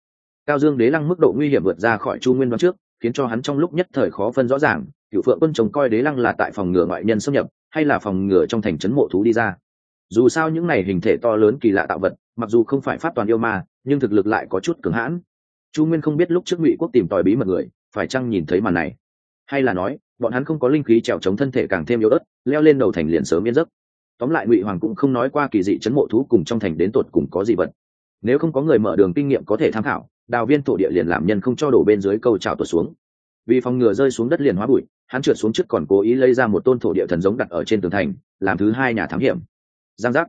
A: cao dương đế lăng mức độ nguy hiểm vượt ra khỏi chu nguyên đoán trước, khiến cho hắn trong lúc nhất thời khó phân rõ ràng cựu phượng quân trông coi đế lăng là tại phòng ngừa ngoại nhân xâm nhập, hay là phòng ngừa trong thành trấn mộ thú đi ra. Dù sao những này hình thể to lớn kỳ lạ tạo vật, mặc dù không phải pháp toàn yêu ma, nhưng thực lực lại có chút cứng hãn. Chu nguyên không biết lúc trước ngụy quốc tìm tòi bí mật người, phải chăng nhìn thấy màn này? Hay là nói, bọn hắn không có linh khí trèo chống thân thể càng thêm yếu ớt, leo lên đầu thành liền sớm yên giấc. Tóm lại ngụy hoàng cũng không nói qua kỳ dị chấn mộ thú cùng trong thành đến tột cùng có gì vật. Nếu không có người mở đường kinh nghiệm có thể tham khảo đào viên thổ địa liền làm nhân không cho đổ bên dưới câu trào tuột xuống. Vì phòng ngừa rơi xuống đất liền hóa bụi, hắn trượt xuống trước còn cố ý lấy ra một tôn thổ địa thần giống đặt ở trên tường thành, làm thứ hai nhà thám hiểm. Giang giác.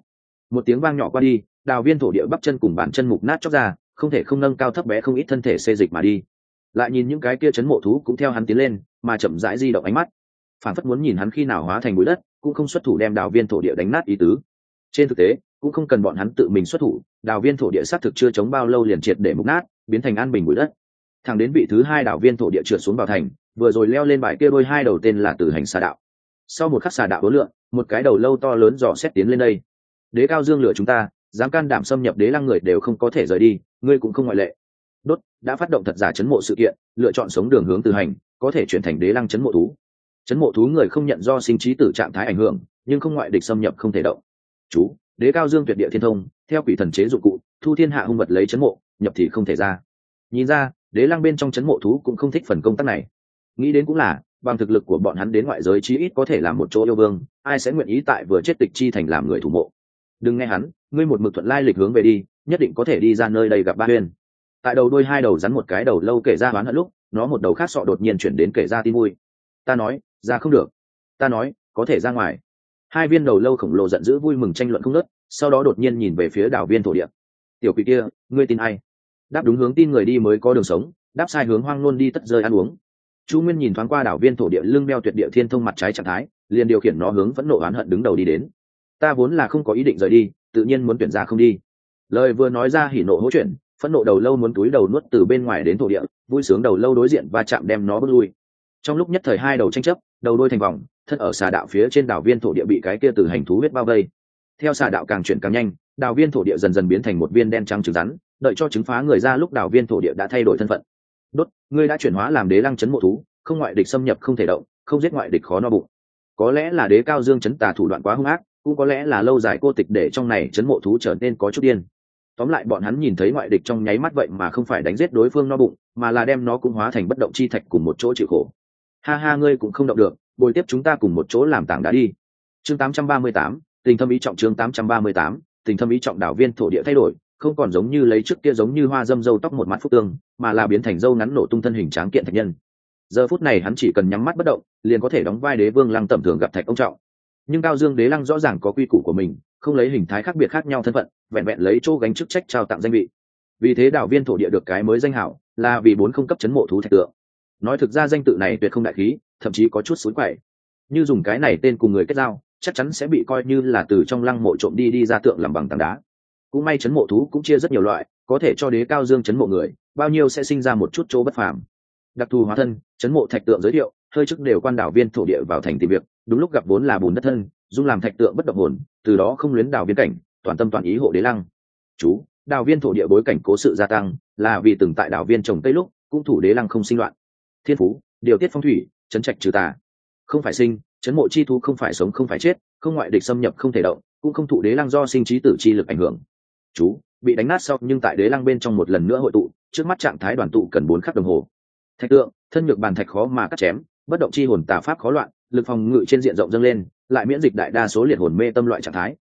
A: Một tiếng vang nhỏ qua đi, đào viên thổ địa bắp chân cùng bàn chân mục nát chóc ra, không thể không nâng cao thấp bé không ít thân thể xê dịch mà đi. Lại nhìn những cái kia chấn mộ thú cũng theo hắn tiến lên, mà chậm rãi di động ánh mắt. Phản phất muốn nhìn hắn khi nào hóa thành bụi đất, cũng không xuất thủ đem đào viên thổ địa đánh nát ý tứ. Trên thực tế, cũng không cần bọn hắn tự mình xuất thủ đào viên thổ địa xác thực chưa chống bao lâu liền triệt để mục nát, biến thành an bình bụi đất. Thẳng đến vị thứ hai đảo viên thổ địa trượt xuống vào thành, vừa rồi leo lên bài kia đôi hai đầu tên là tử hành xà đạo. Sau một khắc xà đạo đối lượng một cái đầu lâu to lớn dò xét tiến lên đây. Đế cao dương lửa chúng ta, dám can đảm xâm nhập đế lăng người đều không có thể rời đi, ngươi cũng không ngoại lệ. Đốt, đã phát động thật giả chấn mộ sự kiện, lựa chọn sống đường hướng từ hành, có thể chuyển thành đế lăng chấn mộ thú. Chấn mộ thú người không nhận do sinh trí tử trạng thái ảnh hưởng, nhưng không ngoại địch xâm nhập không thể động. Chú, đế cao dương tuyệt địa thiên thông theo quỷ thần chế dụng cụ, thu thiên hạ hung vật lấy chấn mộ, nhập thì không thể ra. Nhìn ra, đế lăng bên trong chấn mộ thú cũng không thích phần công tác này. Nghĩ đến cũng là, bằng thực lực của bọn hắn đến ngoại giới chí ít có thể làm một chỗ yêu vương, ai sẽ nguyện ý tại vừa chết tịch chi thành làm người thủ mộ. Đừng nghe hắn, ngươi một mực thuận lai lịch hướng về đi, nhất định có thể đi ra nơi đây gặp ba huyên. Tại đầu đôi hai đầu rắn một cái đầu lâu kể ra bán hận lúc, nó một đầu khác sọ đột nhiên chuyển đến kể ra tin vui. Ta nói, ra không được. Ta nói, có thể ra ngoài. Hai viên đầu lâu khổng lồ giận dữ vui mừng tranh luận không nớt sau đó đột nhiên nhìn về phía đảo viên thổ địa. Tiểu quỷ kia, ngươi tin ai? Đáp đúng hướng tin người đi mới có đường sống, đáp sai hướng hoang nôn đi tất rơi ăn uống. Chu nguyên nhìn thoáng qua đảo viên thổ địa lưng beo tuyệt địa thiên thông mặt trái trạng thái, liền điều khiển nó hướng vẫn nộ oán hận đứng đầu đi đến. Ta vốn là không có ý định rời đi, tự nhiên muốn tuyển ra không đi. Lời vừa nói ra hỉ nộ hỗ chuyển, phẫn nộ đầu lâu muốn túi đầu nuốt từ bên ngoài đến thổ địa, vui sướng đầu lâu đối diện và chạm đem nó bước lui. Trong lúc nhất thời hai đầu tranh chấp, đầu đôi thành vòng thân ở xà đạo phía trên đảo viên thổ địa bị cái kia từ hành thú huyết bao vây theo xà đạo càng chuyển càng nhanh đào viên thổ địa dần dần biến thành một viên đen trắng trứng rắn đợi cho chứng phá người ra lúc đào viên thổ địa đã thay đổi thân phận. Đốt ngươi đã chuyển hóa làm đế lăng chấn mộ thú không ngoại địch xâm nhập không thể động không giết ngoại địch khó no bụng. Có lẽ là đế cao dương chấn tà thủ đoạn quá hung ác cũng có lẽ là lâu dài cô tịch để trong này chấn mộ thú trở nên có chút điên. Tóm lại bọn hắn nhìn thấy ngoại địch trong nháy mắt vậy mà không phải đánh giết đối phương no bụng mà là đem nó cũng hóa thành bất động chi thạch cùng một chỗ chịu khổ. Ha ha ngươi cũng không động được bồi tiếp chúng ta cùng một chỗ làm tảng đá đi. Chương 838, tình thâm ý trọng chương 838, tình thâm ý trọng đảo viên thổ địa thay đổi không còn giống như lấy trước kia giống như hoa dâm dâu tóc một mặt phúc tương mà là biến thành dâu ngắn nổ tung thân hình tráng kiện thạch nhân. Giờ phút này hắn chỉ cần nhắm mắt bất động liền có thể đóng vai đế vương lăng tầm thường gặp thạch ông trọng. Nhưng cao dương đế lăng rõ ràng có quy củ của mình không lấy hình thái khác biệt khác nhau thân phận vẹn vẹn lấy chỗ gánh chức trách trao tặng danh vị. Vì thế đảo viên thổ địa được cái mới danh hảo là vì bốn không cấp chấn mộ thú thạch tượng. Nói thực ra danh tự này tuyệt không đại khí thậm chí có chút xối quậy. Như dùng cái này tên cùng người kết giao chắc chắn sẽ bị coi như là từ trong lăng mộ trộm đi đi ra tượng làm bằng tảng đá. Cũng may chấn mộ thú cũng chia rất nhiều loại, có thể cho đế cao dương chấn mộ người, bao nhiêu sẽ sinh ra một chút chỗ bất phàm. Đặc thù hóa thân, chấn mộ thạch tượng giới thiệu, hơi chức đều quan đảo viên thổ địa vào thành tìm việc, đúng lúc gặp vốn là bùn đất thân, dung làm thạch tượng bất động hồn, từ đó không luyến đảo viên cảnh, toàn tâm toàn ý hộ đế lăng. Chú đào viên thổ địa bối cảnh cố sự gia tăng, là vì từng tại đảo viên trồng tây lúc, cũng thủ đế lăng không sinh loạn. Thiên phú, điều tiết phong thủy, chấn trạch trừ tà. Không phải sinh chấn mộ chi thú không phải sống không phải chết, không ngoại địch xâm nhập không thể động, cũng không thụ đế lăng do sinh trí tử chi lực ảnh hưởng. Chú, bị đánh nát sau, nhưng tại đế lăng bên trong một lần nữa hội tụ, trước mắt trạng thái đoàn tụ cần bốn khắc đồng hồ. Thạch tượng, thân nhược bàn thạch khó mà cắt chém, bất động chi hồn tà pháp khó loạn, lực phòng ngự trên diện rộng dâng lên, lại miễn dịch đại đa số liệt hồn mê tâm loại trạng thái.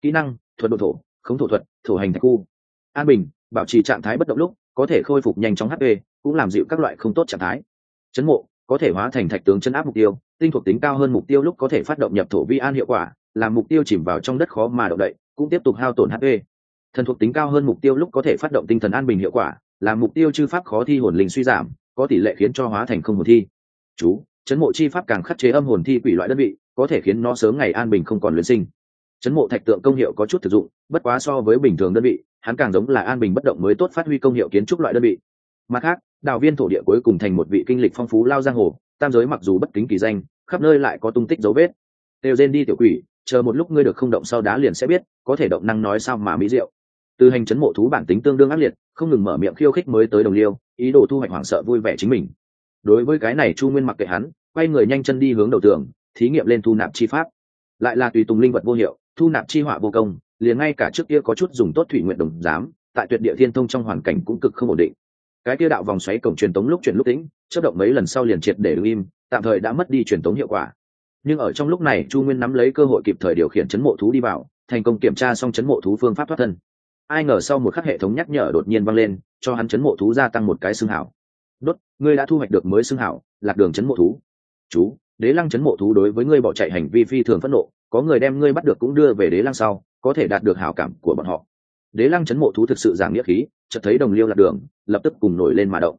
A: Kỹ năng, thuật độ thổ, khống thổ thuật, thổ hành thạch khu. An bình, bảo trì trạng thái bất động lúc, có thể khôi phục nhanh chóng hp cũng làm dịu các loại không tốt trạng thái. Chấn mộ, có thể hóa thành thạch tướng chân áp mục tiêu tinh thuộc tính cao hơn mục tiêu lúc có thể phát động nhập thổ vi an hiệu quả, làm mục tiêu chìm vào trong đất khó mà động đậy, cũng tiếp tục hao tổn hp thần thuộc tính cao hơn mục tiêu lúc có thể phát động tinh thần an bình hiệu quả, làm mục tiêu chư pháp khó thi hồn linh suy giảm, có tỷ lệ khiến cho hóa thành không hồn thi. Chú, chấn mộ chi pháp càng khắc chế âm hồn thi quỷ loại đơn vị, có thể khiến nó sớm ngày an bình không còn luyện sinh. Chấn mộ thạch tượng công hiệu có chút thực dụng, bất quá so với bình thường đơn vị, hắn càng giống là an bình bất động mới tốt phát huy công hiệu kiến trúc loại đơn vị. Mặt khác, đào viên thổ địa cuối cùng thành một vị kinh lịch phong phú lao giang hồ, tam giới mặc dù bất kính kỳ danh khắp nơi lại có tung tích dấu vết. Đều rên đi tiểu quỷ, chờ một lúc ngươi được không động sau đá liền sẽ biết, có thể động năng nói sao mà mỹ diệu. Từ hành chấn mộ thú bản tính tương đương ác liệt, không ngừng mở miệng khiêu khích mới tới đồng liêu, ý đồ thu hoạch hoảng sợ vui vẻ chính mình. Đối với cái này chu nguyên mặc kệ hắn, quay người nhanh chân đi hướng đầu tường, thí nghiệm lên thu nạp chi pháp. Lại là tùy tùng linh vật vô hiệu, thu nạp chi họa vô công, liền ngay cả trước kia có chút dùng tốt thủy nguyện đồng giám, tại tuyệt địa thiên thông trong hoàn cảnh cũng cực không ổn định cái kia đạo vòng xoáy cổng truyền tống lúc chuyển lúc tĩnh chất động mấy lần sau liền triệt để đứng im, tạm thời đã mất đi truyền tống hiệu quả. Nhưng ở trong lúc này, chu nguyên nắm lấy cơ hội kịp thời điều khiển chấn mộ thú đi vào, thành công kiểm tra xong chấn mộ thú phương pháp thoát thân. Ai ngờ sau một khắc hệ thống nhắc nhở đột nhiên vang lên, cho hắn chấn mộ thú gia tăng một cái xương hảo. Đốt, ngươi đã thu hoạch được mới xương hảo, lạc đường chấn mộ thú. Chú, đế lăng chấn mộ thú đối với ngươi bỏ chạy hành vi phi thường phẫn nộ, có người đem ngươi bắt được cũng đưa về đế lăng sau, có thể đạt được hảo cảm của bọn họ. Đế lăng chấn mộ thú thực sự giảm nghĩa khí chợt thấy đồng liêu lạc đường, lập tức cùng nổi lên mà động.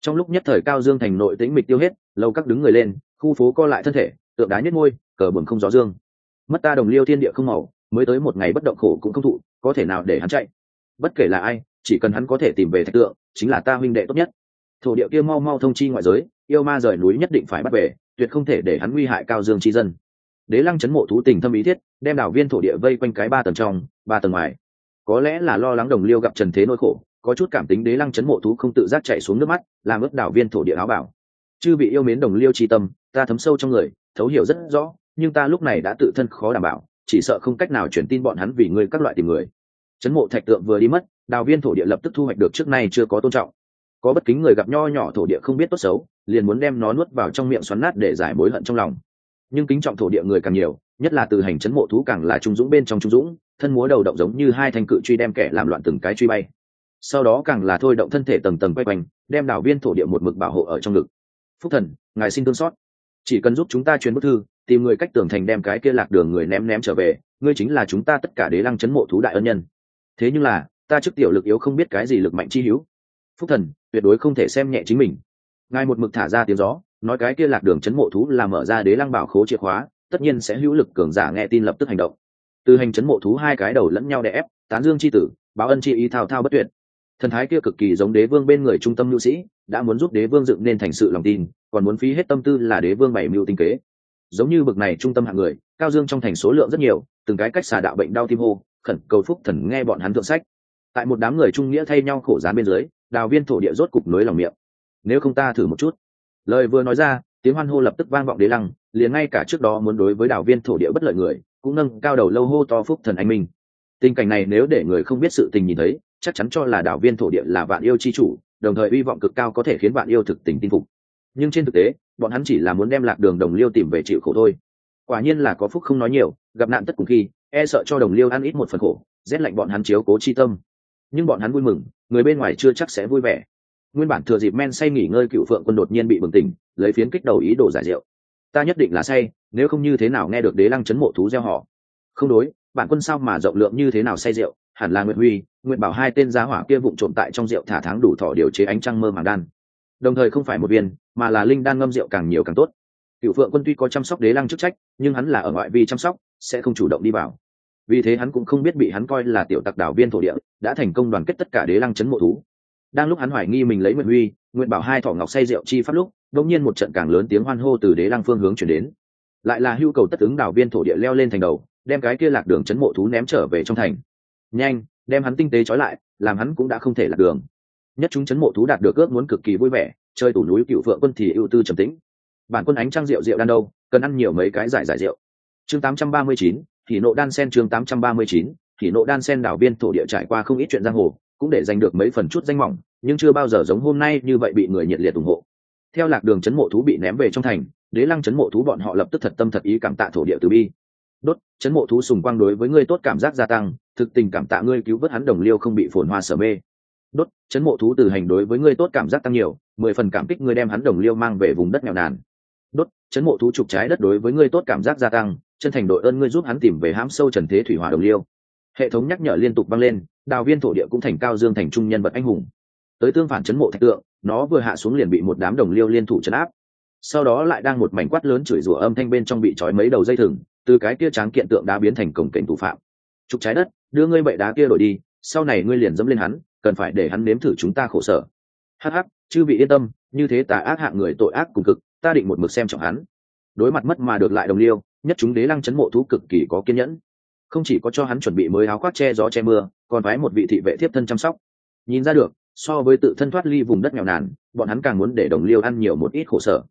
A: Trong lúc nhất thời cao dương thành nội tĩnh mịch tiêu hết, lâu các đứng người lên, khu phố co lại thân thể, tượng đá nhất ngôi cờ buồn không gió dương. Mất ta đồng liêu thiên địa không màu, mới tới một ngày bất động khổ cũng không thụ, có thể nào để hắn chạy? Bất kể là ai, chỉ cần hắn có thể tìm về thạch tượng, chính là ta huynh đệ tốt nhất. Thổ địa kia mau mau thông chi ngoại giới, yêu ma rời núi nhất định phải bắt về, tuyệt không thể để hắn nguy hại cao dương chi dân. Đế lăng chấn mộ thú tình thâm ý thiết, đem đảo viên thổ địa vây quanh cái ba tầng trong, ba tầng ngoài. Có lẽ là lo lắng đồng liêu gặp trần thế nỗi khổ có chút cảm tính đế lăng chấn mộ thú không tự giác chạy xuống nước mắt, làm ướt đảo viên thổ địa áo bảo. Chư bị yêu mến đồng liêu tri tâm, ta thấm sâu trong người, thấu hiểu rất rõ, nhưng ta lúc này đã tự thân khó đảm bảo, chỉ sợ không cách nào chuyển tin bọn hắn vì ngươi các loại tìm người. Chấn mộ thạch tượng vừa đi mất, đào viên thổ địa lập tức thu hoạch được trước nay chưa có tôn trọng. Có bất kính người gặp nho nhỏ thổ địa không biết tốt xấu, liền muốn đem nó nuốt vào trong miệng xoắn nát để giải mối hận trong lòng. Nhưng kính trọng thổ địa người càng nhiều, nhất là từ hành chấn mộ thú càng là trung dũng bên trong trung dũng, thân múa đầu động giống như hai thanh cự truy đem kẻ làm loạn từng cái truy bay sau đó càng là thôi động thân thể tầng tầng quay quanh, đem đảo viên thổ địa một mực bảo hộ ở trong ngực. Phúc thần, ngài xin thương xót. Chỉ cần giúp chúng ta chuyến bức thư, tìm người cách tưởng thành đem cái kia lạc đường người ném ném trở về, ngươi chính là chúng ta tất cả đế lăng chấn mộ thú đại ân nhân. Thế nhưng là, ta trước tiểu lực yếu không biết cái gì lực mạnh chi hữu. Phúc thần, tuyệt đối không thể xem nhẹ chính mình. Ngài một mực thả ra tiếng gió, nói cái kia lạc đường chấn mộ thú là mở ra đế lăng bảo khố chìa khóa, tất nhiên sẽ hữu lực cường giả nghe tin lập tức hành động. Từ hành chấn mộ thú hai cái đầu lẫn nhau đè ép, tán dương c h i tử, báo ân chi ý thao thao bất tuyệt thần thái kia cực kỳ giống đế vương bên người trung tâm nhu sĩ, đã muốn giúp đế vương dựng nên thành sự lòng tin, còn muốn phí hết tâm tư là đế vương bảy mưu tinh kế. Giống như bực này trung tâm hạng người, cao dương trong thành số lượng rất nhiều, từng cái cách xà đạo bệnh đau tim hô, khẩn cầu phúc thần nghe bọn hắn thượng sách. Tại một đám người trung nghĩa thay nhau khổ gián bên dưới, đào viên thổ địa rốt cục nối lòng miệng. Nếu không ta thử một chút. Lời vừa nói ra, tiếng hoan hô lập tức vang vọng đế lăng, liền ngay cả trước đó muốn đối với đào viên thổ địa bất lợi người, cũng nâng cao đầu lâu hô to phúc thần anh minh. Tình cảnh này nếu để người không biết sự tình nhìn thấy chắc chắn cho là đảo viên thổ địa là vạn yêu chi chủ, đồng thời hy vọng cực cao có thể khiến vạn yêu thực tình tin phục. Nhưng trên thực tế, bọn hắn chỉ là muốn đem lạc đường đồng liêu tìm về chịu khổ thôi. Quả nhiên là có phúc không nói nhiều, gặp nạn tất cùng khi e sợ cho đồng liêu ăn ít một phần khổ, rét lạnh bọn hắn chiếu cố chi tâm. Nhưng bọn hắn vui mừng, người bên ngoài chưa chắc sẽ vui vẻ. Nguyên bản thừa dịp men say nghỉ ngơi cựu phượng quân đột nhiên bị bừng tỉnh, lấy phiến kích đầu ý đồ giải rượu. Ta nhất định là say, nếu không như thế nào nghe được đế lăng chấn mộ thú gieo họ. Không đối, bản quân sao mà rộng lượng như thế nào say rượu? Hẳn là nguyệt huy, Nguyệt bảo hai tên giá hỏa kia vụng trộm tại trong rượu thả tháng đủ thọ điều chế ánh trăng mơ màng đan. Đồng thời không phải một viên, mà là linh đan ngâm rượu càng nhiều càng tốt. Cựu phượng quân tuy có chăm sóc đế lăng chức trách, nhưng hắn là ở ngoại vi chăm sóc, sẽ không chủ động đi vào. Vì thế hắn cũng không biết bị hắn coi là tiểu tặc đảo viên thổ địa, đã thành công đoàn kết tất cả đế lăng chấn mộ thú. Đang lúc hắn hoài nghi mình lấy nguyện huy nguyện bảo hai thỏ ngọc say rượu chi pháp lúc, đột nhiên một trận càng lớn tiếng hoan hô từ đế lăng phương hướng chuyển đến. Lại là hưu cầu tất ứng đảo viên thổ địa leo lên thành đầu, đem cái kia lạc đường chấn mộ thú ném trở về trong thành nhanh đem hắn tinh tế trói lại làm hắn cũng đã không thể lạc đường. Nhất chúng chấn mộ thú đạt được ước muốn cực kỳ vui vẻ chơi tủ núi cựu phượng quân thì ưu tư trầm tĩnh. Bản quân ánh trăng rượu rượu đan đâu cần ăn nhiều mấy cái giải giải rượu. Chương 839, thì nộ đan sen chương 839, thì nộ đan sen đảo viên thổ địa trải qua không ít chuyện giang hồ cũng để giành được mấy phần chút danh mỏng nhưng chưa bao giờ giống hôm nay như vậy bị người nhiệt liệt ủng hộ. Theo lạc đường chấn mộ thú bị ném về trong thành đế lăng chấn mộ thú bọn họ lập tức thật tâm thật ý cảm tạ thổ địa từ bi. Đốt chấn mộ thú sùng quang đối với ngươi tốt cảm giác gia tăng thực tình cảm tạ ngươi cứu vớt hắn đồng liêu không bị phồn hoa sở mê. Đốt, chấn mộ thú từ hành đối với ngươi tốt cảm giác tăng nhiều, mười phần cảm kích ngươi đem hắn đồng liêu mang về vùng đất nghèo nàn. Đốt, chấn mộ thú trục trái đất đối với ngươi tốt cảm giác gia tăng, chân thành đội ơn ngươi giúp hắn tìm về hãm sâu trần thế thủy hỏa đồng liêu. Hệ thống nhắc nhở liên tục băng lên, đào viên thổ địa cũng thành cao dương thành trung nhân vật anh hùng. Tới tương phản chấn mộ thạch tượng, nó vừa hạ xuống liền bị một đám đồng liêu liên thủ chấn áp. Sau đó lại đang một mảnh quát lớn chửi rủa âm thanh bên trong bị trói mấy đầu dây thừng, từ cái kia tráng kiện tượng đã biến thành cổng cảnh thủ phạm. Trục trái đất đưa ngươi bậy đá kia đổi đi, sau này ngươi liền dẫm lên hắn, cần phải để hắn nếm thử chúng ta khổ sở. Hắc hắc, chư vị yên tâm, như thế tà ác hạng người tội ác cùng cực, ta định một mực xem trọng hắn. Đối mặt mất mà được lại đồng liêu, nhất chúng đế lăng chấn mộ thú cực kỳ có kiên nhẫn. Không chỉ có cho hắn chuẩn bị mới áo khoác che gió che mưa, còn phái một vị thị vệ thiếp thân chăm sóc. Nhìn ra được, so với tự thân thoát ly vùng đất nghèo nàn, bọn hắn càng muốn để đồng liêu ăn nhiều một ít khổ sở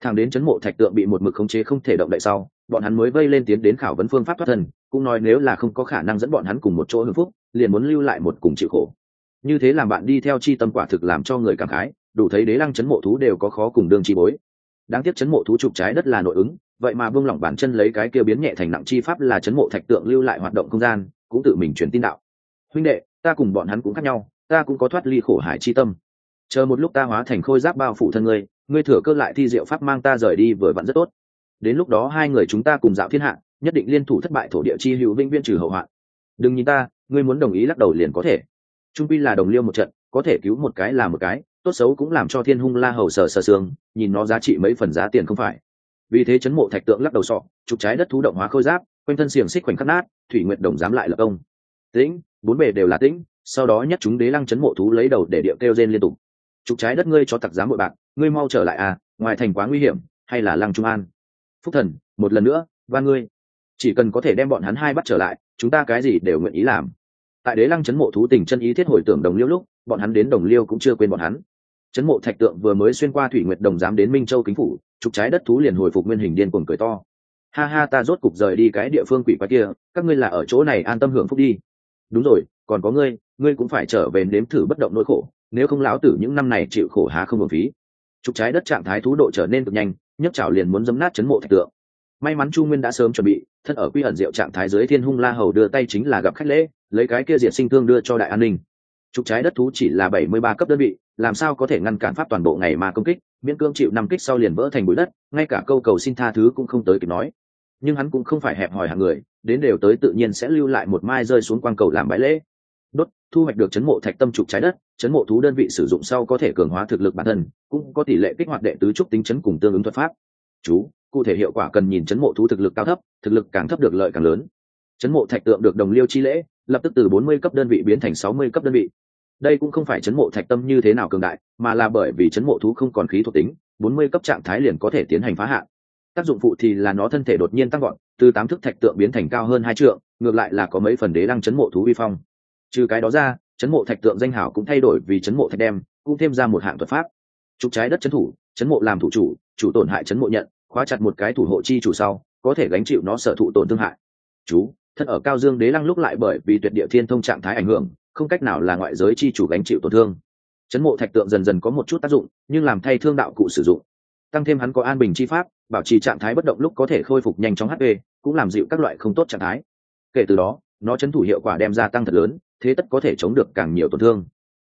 A: thằng đến chấn mộ thạch tượng bị một mực khống chế không thể động đậy sau, bọn hắn mới vây lên tiến đến khảo vấn phương pháp thoát thân, cũng nói nếu là không có khả năng dẫn bọn hắn cùng một chỗ hưng phúc, liền muốn lưu lại một cùng chịu khổ. Như thế làm bạn đi theo chi tâm quả thực làm cho người cảm khái, đủ thấy đế lăng chấn mộ thú đều có khó cùng đương chi bối. Đáng tiếc chấn mộ thú trục trái đất là nội ứng, vậy mà vương lỏng bản chân lấy cái kia biến nhẹ thành nặng chi pháp là chấn mộ thạch tượng lưu lại hoạt động không gian, cũng tự mình truyền tin đạo. Huynh đệ, ta cùng bọn hắn cũng khác nhau, ta cũng có thoát ly khổ hải chi tâm. Chờ một lúc ta hóa thành khôi giáp bao phủ thân ngươi ngươi thừa cơ lại thi diệu pháp mang ta rời đi vừa vặn rất tốt. Đến lúc đó hai người chúng ta cùng dạo thiên hạ, nhất định liên thủ thất bại thổ địa chi hữu vĩnh viên trừ hậu hoạn. Đừng nhìn ta, ngươi muốn đồng ý lắc đầu liền có thể. Trung pi là đồng liêu một trận, có thể cứu một cái là một cái, tốt xấu cũng làm cho thiên hung la hầu sờ sờ sương, nhìn nó giá trị mấy phần giá tiền không phải. Vì thế chấn mộ thạch tượng lắc đầu sọ, trục trái đất thú động hóa khôi giáp, quanh thân xiềng xích khoảnh khắc nát, thủy nguyện đồng dám lại lập công. Tĩnh, bốn bề đều là tĩnh, sau đó nhất chúng đế lăng chấn mộ thú lấy đầu để điệu kêu rên liên tục. Trục trái đất ngươi cho tặc dám bội bạc ngươi mau trở lại à ngoài thành quá nguy hiểm, hay là lăng trung an? Phúc thần, một lần nữa, và ngươi. Chỉ cần có thể đem bọn hắn hai bắt trở lại, chúng ta cái gì đều nguyện ý làm. Tại đế lăng chấn mộ thú tình chân ý thiết hồi tưởng đồng liêu lúc, bọn hắn đến đồng liêu cũng chưa quên bọn hắn. Chấn mộ thạch tượng vừa mới xuyên qua thủy nguyệt đồng dám đến minh châu kính phủ, trục trái đất thú liền hồi phục nguyên hình điên cuồng cười to. Ha ha, ta rốt cục rời đi cái địa phương quỷ quái kia, các ngươi là ở chỗ này an tâm hưởng phúc đi. Đúng rồi, còn có ngươi ngươi cũng phải trở về nếm thử bất động nỗi khổ, nếu không lão tử những năm này chịu khổ há không hợp phí trục trái đất trạng thái thú độ trở nên cực nhanh, nhấc chảo liền muốn dấm nát chấn mộ thạch tượng. May mắn chu nguyên đã sớm chuẩn bị, thân ở quy ẩn diệu trạng thái dưới thiên hung la hầu đưa tay chính là gặp khách lễ, lấy cái kia diệt sinh thương đưa cho đại an ninh. Trục trái đất thú chỉ là bảy mươi ba cấp đơn vị, làm sao có thể ngăn cản pháp toàn bộ ngày mà công kích, miễn cương chịu năm kích sau liền vỡ thành bụi đất, ngay cả câu cầu xin tha thứ cũng không tới kịp nói. Nhưng hắn cũng không phải hẹp hòi hàng người, đến đều tới tự nhiên sẽ lưu lại một mai rơi xuống quang cầu làm bãi lễ đốt, thu hoạch được chấn mộ thạch tâm trục trái đất, chấn mộ thú đơn vị sử dụng sau có thể cường hóa thực lực bản thân, cũng có tỷ lệ kích hoạt đệ tứ trúc tính chấn cùng tương ứng thuật pháp. Chú, cụ thể hiệu quả cần nhìn chấn mộ thú thực lực cao thấp, thực lực càng thấp được lợi càng lớn. Chấn mộ thạch tượng được đồng liêu chi lễ, lập tức từ bốn mươi cấp đơn vị biến thành sáu mươi cấp đơn vị. Đây cũng không phải chấn mộ thạch tâm như thế nào cường đại, mà là bởi vì chấn mộ thú không còn khí thuộc tính, bốn mươi cấp trạng thái liền có thể tiến hành phá hạn. Tác dụng phụ thì là nó thân thể đột nhiên tăng gọn từ tám thức thạch tượng biến thành cao hơn hai trượng, ngược lại là có mấy phần đế đang chấn mộ thú vi phong trừ cái đó ra, chấn mộ thạch tượng danh hảo cũng thay đổi vì chấn mộ thạch đem, cũng thêm ra một hạng thuật pháp. Trục trái đất chấn thủ, chấn mộ làm thủ chủ chủ tổn hại chấn mộ nhận, khóa chặt một cái thủ hộ chi chủ sau, có thể gánh chịu nó sở thụ tổn thương hại. Chú thân ở cao dương đế lăng lúc lại bởi vì tuyệt địa thiên thông trạng thái ảnh hưởng, không cách nào là ngoại giới chi chủ gánh chịu tổn thương. Chấn mộ thạch tượng dần dần có một chút tác dụng, nhưng làm thay thương đạo cụ sử dụng. Tăng thêm hắn có an bình chi pháp, bảo trì trạng thái bất động lúc có thể khôi phục nhanh chóng hp cũng làm dịu các loại không tốt trạng thái. Kể từ đó, nó chấn thủ hiệu quả đem ra tăng thật lớn thế tất có thể chống được càng nhiều tổn thương.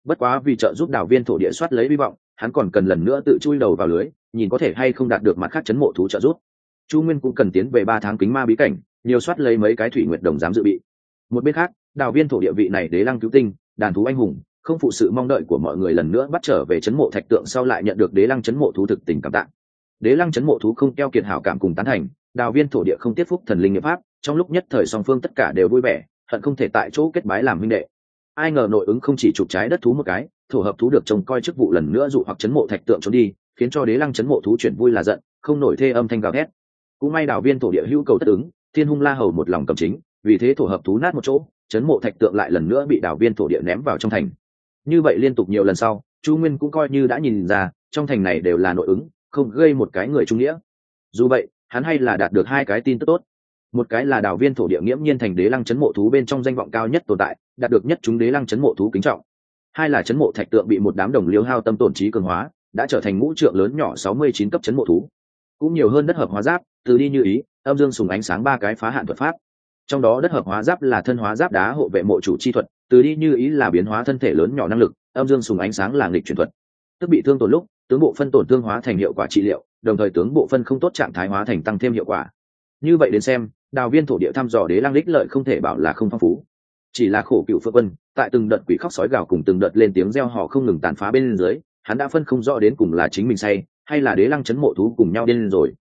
A: Bất quá vì trợ giúp đảo viên thổ địa soát lấy hy vọng, hắn còn cần lần nữa tự chui đầu vào lưới, nhìn có thể hay không đạt được mặt khác chấn mộ thú trợ giúp. Chu nguyên cũng cần tiến về ba tháng kính ma bí cảnh, nhiều soát lấy mấy cái thủy nguyệt đồng dám dự bị. Một bên khác đào viên thổ địa vị này đế lăng cứu tinh, đàn thú anh hùng, không phụ sự mong đợi của mọi người lần nữa bắt trở về chấn mộ thạch tượng sau lại nhận được đế lăng chấn mộ thú thực tình cảm tạng đế lăng chấn mộ thú không keo kiệt hảo cảm cùng tán thành đào viên thổ địa không tiếp phúc thần linh nghiệp pháp, trong lúc nhất thời song phương tất cả đều vui vẻ hận không thể tại chỗ kết bái làm minh đệ. Ai ngờ nội ứng không chỉ chụp trái đất thú một cái, thổ hợp thú được trông coi chức vụ lần nữa dụ hoặc chấn mộ thạch tượng trốn đi, khiến cho đế lăng chấn mộ thú chuyển vui là giận, không nổi thê âm thanh gào thét. Cũng may đào viên thổ địa hữu cầu tất ứng, thiên hung la hầu một lòng cầm chính, vì thế thổ hợp thú nát một chỗ, chấn mộ thạch tượng lại lần nữa bị đào viên thổ địa ném vào trong thành. Như vậy liên tục nhiều lần sau, chu nguyên cũng coi như đã nhìn ra, trong thành này đều là nội ứng, không gây một cái người trung nghĩa. Dù vậy, hắn hay là đạt được hai cái tin tức tốt một cái là đào viên thổ địa nghiễm nhiên thành đế lăng chấn mộ thú bên trong danh vọng cao nhất tồn tại, đạt được nhất chúng đế lăng chấn mộ thú kính trọng. Hai là chấn mộ thạch tượng bị một đám đồng liêu hao tâm tổn trí cường hóa, đã trở thành ngũ trượng lớn nhỏ sáu mươi chín cấp chấn mộ thú. Cũng nhiều hơn đất hợp hóa giáp, từ đi như ý, âm dương sùng ánh sáng ba cái phá hạn thuật pháp. Trong đó đất hợp hóa giáp là thân hóa giáp đá hộ vệ mộ chủ chi thuật, từ đi như ý là biến hóa thân thể lớn nhỏ năng lực, âm dương sùng ánh sáng là nghịch truyền thuật. Tức bị thương tổn lúc, tướng bộ phân tổn thương hóa thành hiệu quả trị liệu, đồng thời tướng bộ phân không tốt trạng thái hóa thành tăng thêm hiệu quả. Như vậy đến xem đào viên thổ địa thăm dò đế Lang lích lợi không thể bảo là không phong phú. Chỉ là khổ cựu phượng quân tại từng đợt quỷ khóc sói gào cùng từng đợt lên tiếng reo họ không ngừng tàn phá bên dưới hắn đã phân không rõ đến cùng là chính mình say hay là đế lăng chấn mộ thú cùng nhau điên rồi.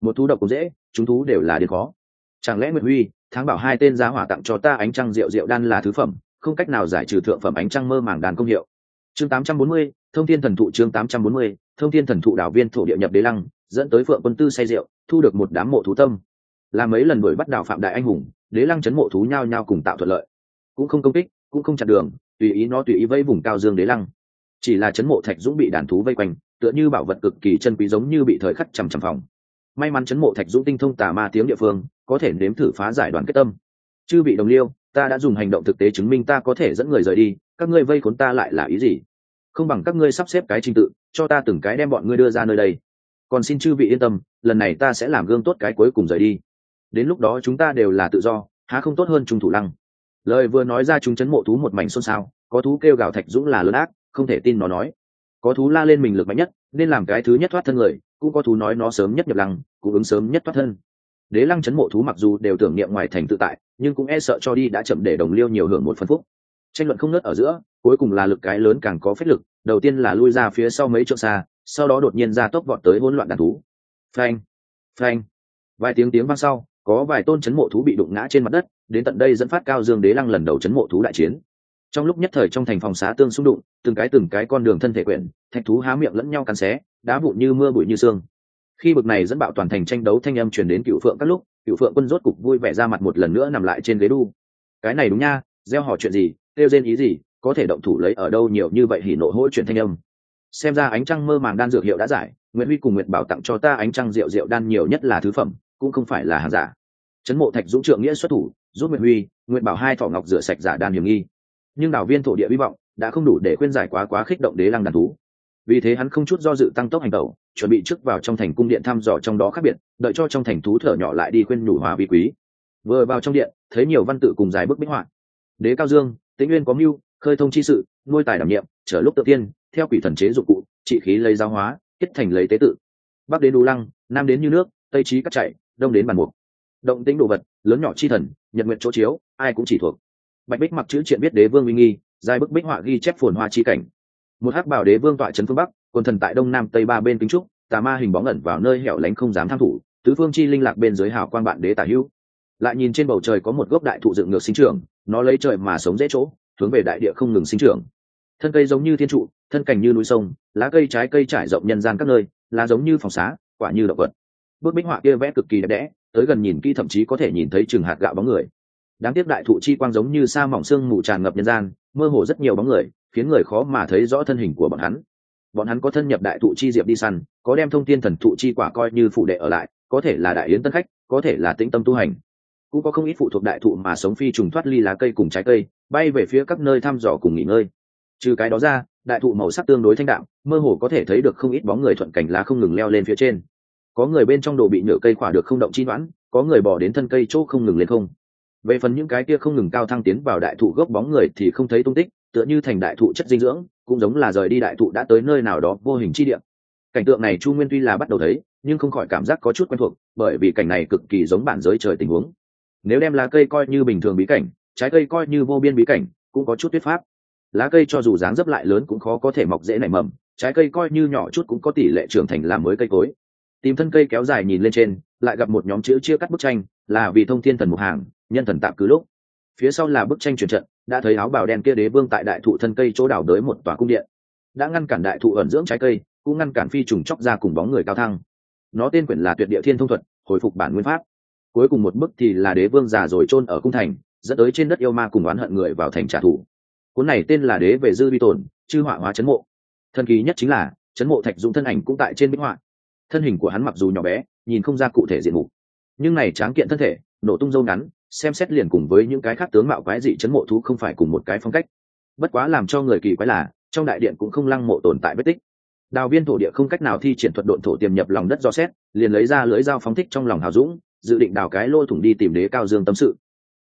A: Một thú độc cũng dễ chúng thú đều là điên khó. Chẳng lẽ nguyệt huy tháng bảo hai tên giá hỏa tặng cho ta ánh trăng rượu rượu đan là thứ phẩm không cách nào giải trừ thượng phẩm ánh trăng mơ màng đàn công hiệu. Chương 840, thông thiên thần thụ chương 840, thông thiên thần thụ đảo viên thổ địa nhập đế lăng dẫn tới phượng quân tư say rượu thu được một đám mộ thú tâm là mấy lần đuổi bắt đào phạm đại anh hùng, đế lăng chấn mộ thú nhau nhau cùng tạo thuận lợi. Cũng không công kích, cũng không chặn đường, tùy ý nó tùy ý vây vùng cao dương đế lăng. Chỉ là chấn mộ thạch dũng bị đàn thú vây quanh, tựa như bảo vật cực kỳ chân quý giống như bị thời khắc chằm chằm phòng. May mắn chấn mộ thạch dũng tinh thông tà ma tiếng địa phương, có thể nếm thử phá giải đoàn kết tâm. Chư bị đồng liêu, ta đã dùng hành động thực tế chứng minh ta có thể dẫn người rời đi, các ngươi vây khốn ta lại là ý gì? Không bằng các ngươi sắp xếp cái trình tự, cho ta từng cái đem bọn ngươi đưa ra nơi đây. Còn xin chư vị yên tâm, lần này ta sẽ làm gương tốt cái cuối cùng rời đi đến lúc đó chúng ta đều là tự do, há không tốt hơn trung thủ lăng. Lời vừa nói ra chúng chấn mộ thú một mảnh xôn xao, có thú kêu gào thạch dũng là lớn ác, không thể tin nó nói. Có thú la lên mình lực mạnh nhất, nên làm cái thứ nhất thoát thân người, cũng có thú nói nó sớm nhất nhập lăng, cũng ứng sớm nhất thoát thân. Đế lăng chấn mộ thú mặc dù đều tưởng niệm ngoài thành tự tại, nhưng cũng e sợ cho đi đã chậm để đồng liêu nhiều hưởng một phân phúc. Tranh luận không nớt ở giữa, cuối cùng là lực cái lớn càng có phép lực, đầu tiên là lui ra phía sau mấy chỗ xa, sau đó đột nhiên ra tốc vọt tới hỗn loạn đàn thú. Phanh phanh, vài tiếng tiếng vang sau có vài tôn chấn mộ thú bị đụng ngã trên mặt đất, đến tận đây dẫn phát cao dương đế lăng lần đầu chấn mộ thú đại chiến. Trong lúc nhất thời trong thành phòng xá tương xung đụng, từng cái từng cái con đường thân thể quyển thạch thú há miệng lẫn nhau cắn xé, đá vụn như mưa bụi như sương. Khi bực này dẫn bạo toàn thành tranh đấu thanh âm truyền đến cựu phượng các lúc, cựu phượng quân rốt cục vui vẻ ra mặt một lần nữa nằm lại trên ghế đu. Cái này đúng nha, gieo họ chuyện gì, kêu rên ý gì, có thể động thủ lấy ở đâu nhiều như vậy hỉ nộ hỗ chuyện thanh âm. Xem ra ánh trăng mơ màng đan dược hiệu đã giải nguyễn huy cùng nguyệt bảo tặng cho ta ánh trăng rượu rượu đan nhiều nhất là thứ phẩm cũng không phải là hàng giả. Trấn mộ thạch dũng trượng nghĩa xuất thủ, giúp nguyệt huy, nguyệt bảo hai thọ ngọc rửa sạch giả đan hiểm nghi. Nhưng đảo viên thổ địa hy vọng đã không đủ để khuyên giải quá quá khích động đế lăng đàn thú. Vì thế hắn không chút do dự tăng tốc hành tẩu, chuẩn bị trước vào trong thành cung điện thăm dò trong đó khác biệt, đợi cho trong thành thú thở nhỏ lại đi khuyên nhủ hòa vi quý. Vừa vào trong điện, thấy nhiều văn tự cùng dài bức bích họa. Đế cao dương, tĩnh nguyên có mưu, khơi thông chi sự, nuôi tài đảm nhiệm, trở lúc tự tiên, theo quỷ thần chế dụng cụ, trị khí lấy giáo hóa, kết thành lấy tế tự. Bắc đến đu lăng, nam đến như nước, tây trí cắt chạy đông đến bàn mục. Động tĩnh đồ vật, lớn nhỏ chi thần, nhận nguyện chỗ chiếu, ai cũng chỉ thuộc. Bạch bích mặc chữ triện biết đế vương uy nghi dài bức bích họa ghi chép phồn hoa chi cảnh. Một hắc bảo đế vương tọa trấn phương bắc, quân thần tại đông nam tây ba bên kính trúc, tà ma hình bóng ẩn vào nơi hẻo lánh không dám tham thủ, tứ phương chi linh lạc bên dưới hào quan bạn đế tả hữu. Lại nhìn trên bầu trời có một gốc đại thụ dựng ngược sinh trưởng, nó lấy trời mà sống dễ chỗ, hướng về đại địa không ngừng sinh trưởng. Thân cây giống như thiên trụ, thân cành như núi sông, lá cây trái cây trải rộng nhân gian các nơi, lá giống như phòng xá, quả như động vật bức bích họa kia vẽ cực kỳ đẹp đẽ tới gần nhìn kỹ thậm chí có thể nhìn thấy chừng hạt gạo bóng người. Đáng tiếc đại thụ chi quang giống như sa mỏng xương mù tràn ngập nhân gian mơ hồ rất nhiều bóng người khiến người khó mà thấy rõ thân hình của bọn hắn. Bọn hắn có thân nhập đại thụ chi diệp đi săn có đem thông tin thần thụ chi quả coi như phụ đệ ở lại có thể là đại yến tân khách có thể là tĩnh tâm tu hành. Cũng có không ít phụ thuộc đại thụ mà sống phi trùng thoát ly lá cây cùng trái cây bay về phía các nơi thăm dò cùng nghỉ ngơi. Trừ cái đó ra đại thụ màu sắc tương đối thanh đạo, mơ hồ có thể thấy được không ít bóng người thuận cảnh lá không ngừng leo lên phía trên có người bên trong đồ bị nhựa cây khỏa được không động chi đoán, có người bỏ đến thân cây chỗ không ngừng lên không. Về phần những cái kia không ngừng cao thăng tiến vào đại thụ gốc bóng người thì không thấy tung tích, tựa như thành đại thụ chất dinh dưỡng, cũng giống là rời đi đại thụ đã tới nơi nào đó vô hình chi địa. Cảnh tượng này chu nguyên tuy là bắt đầu thấy, nhưng không khỏi cảm giác có chút quen thuộc, bởi vì cảnh này cực kỳ giống bản giới trời tình huống. Nếu đem lá cây coi như bình thường bí cảnh, trái cây coi như vô biên bí cảnh, cũng có chút thuyết pháp. Lá cây cho dù dáng dấp lại lớn cũng khó có thể mọc dễ nảy mầm, trái cây coi như nhỏ chút cũng có tỷ lệ trưởng thành làm mới cây cối tìm thân cây kéo dài nhìn lên trên, lại gặp một nhóm chữ chia cắt bức tranh, là vì thông thiên thần một hàng, nhân thần tạm cứ lúc. Phía sau là bức tranh truyền trận, đã thấy áo bào đen kia đế vương tại đại thụ thân cây chỗ đảo đới một tòa cung điện. Đã ngăn cản đại thụ ẩn dưỡng trái cây, cũng ngăn cản phi trùng chóc ra cùng bóng người cao thăng. Nó tên quyển là tuyệt địa thiên thông thuật, hồi phục bản nguyên pháp. Cuối cùng một bức thì là đế vương già rồi chôn ở cung thành, dẫn tới trên đất yêu ma cùng oán hận người vào thành trả thù. Cuốn này tên là đế về dư vi tồn, chư họa hóa chấn mộ. Thần kỳ nhất chính là, chấn mộ thạch dũng thân ảnh cũng tại trên bích họa thân hình của hắn mặc dù nhỏ bé, nhìn không ra cụ thể diện mục, nhưng này tráng kiện thân thể, nổ tung dâu ngắn, xem xét liền cùng với những cái khác tướng mạo quái dị chấn mộ thú không phải cùng một cái phong cách. Bất quá làm cho người kỳ quái là, trong đại điện cũng không lăng mộ tồn tại vết tích. Đào viên thổ địa không cách nào thi triển thuật độn thổ tiềm nhập lòng đất do xét, liền lấy ra lưới dao phóng thích trong lòng hào dũng, dự định đào cái lô thủng đi tìm đế cao dương tâm sự.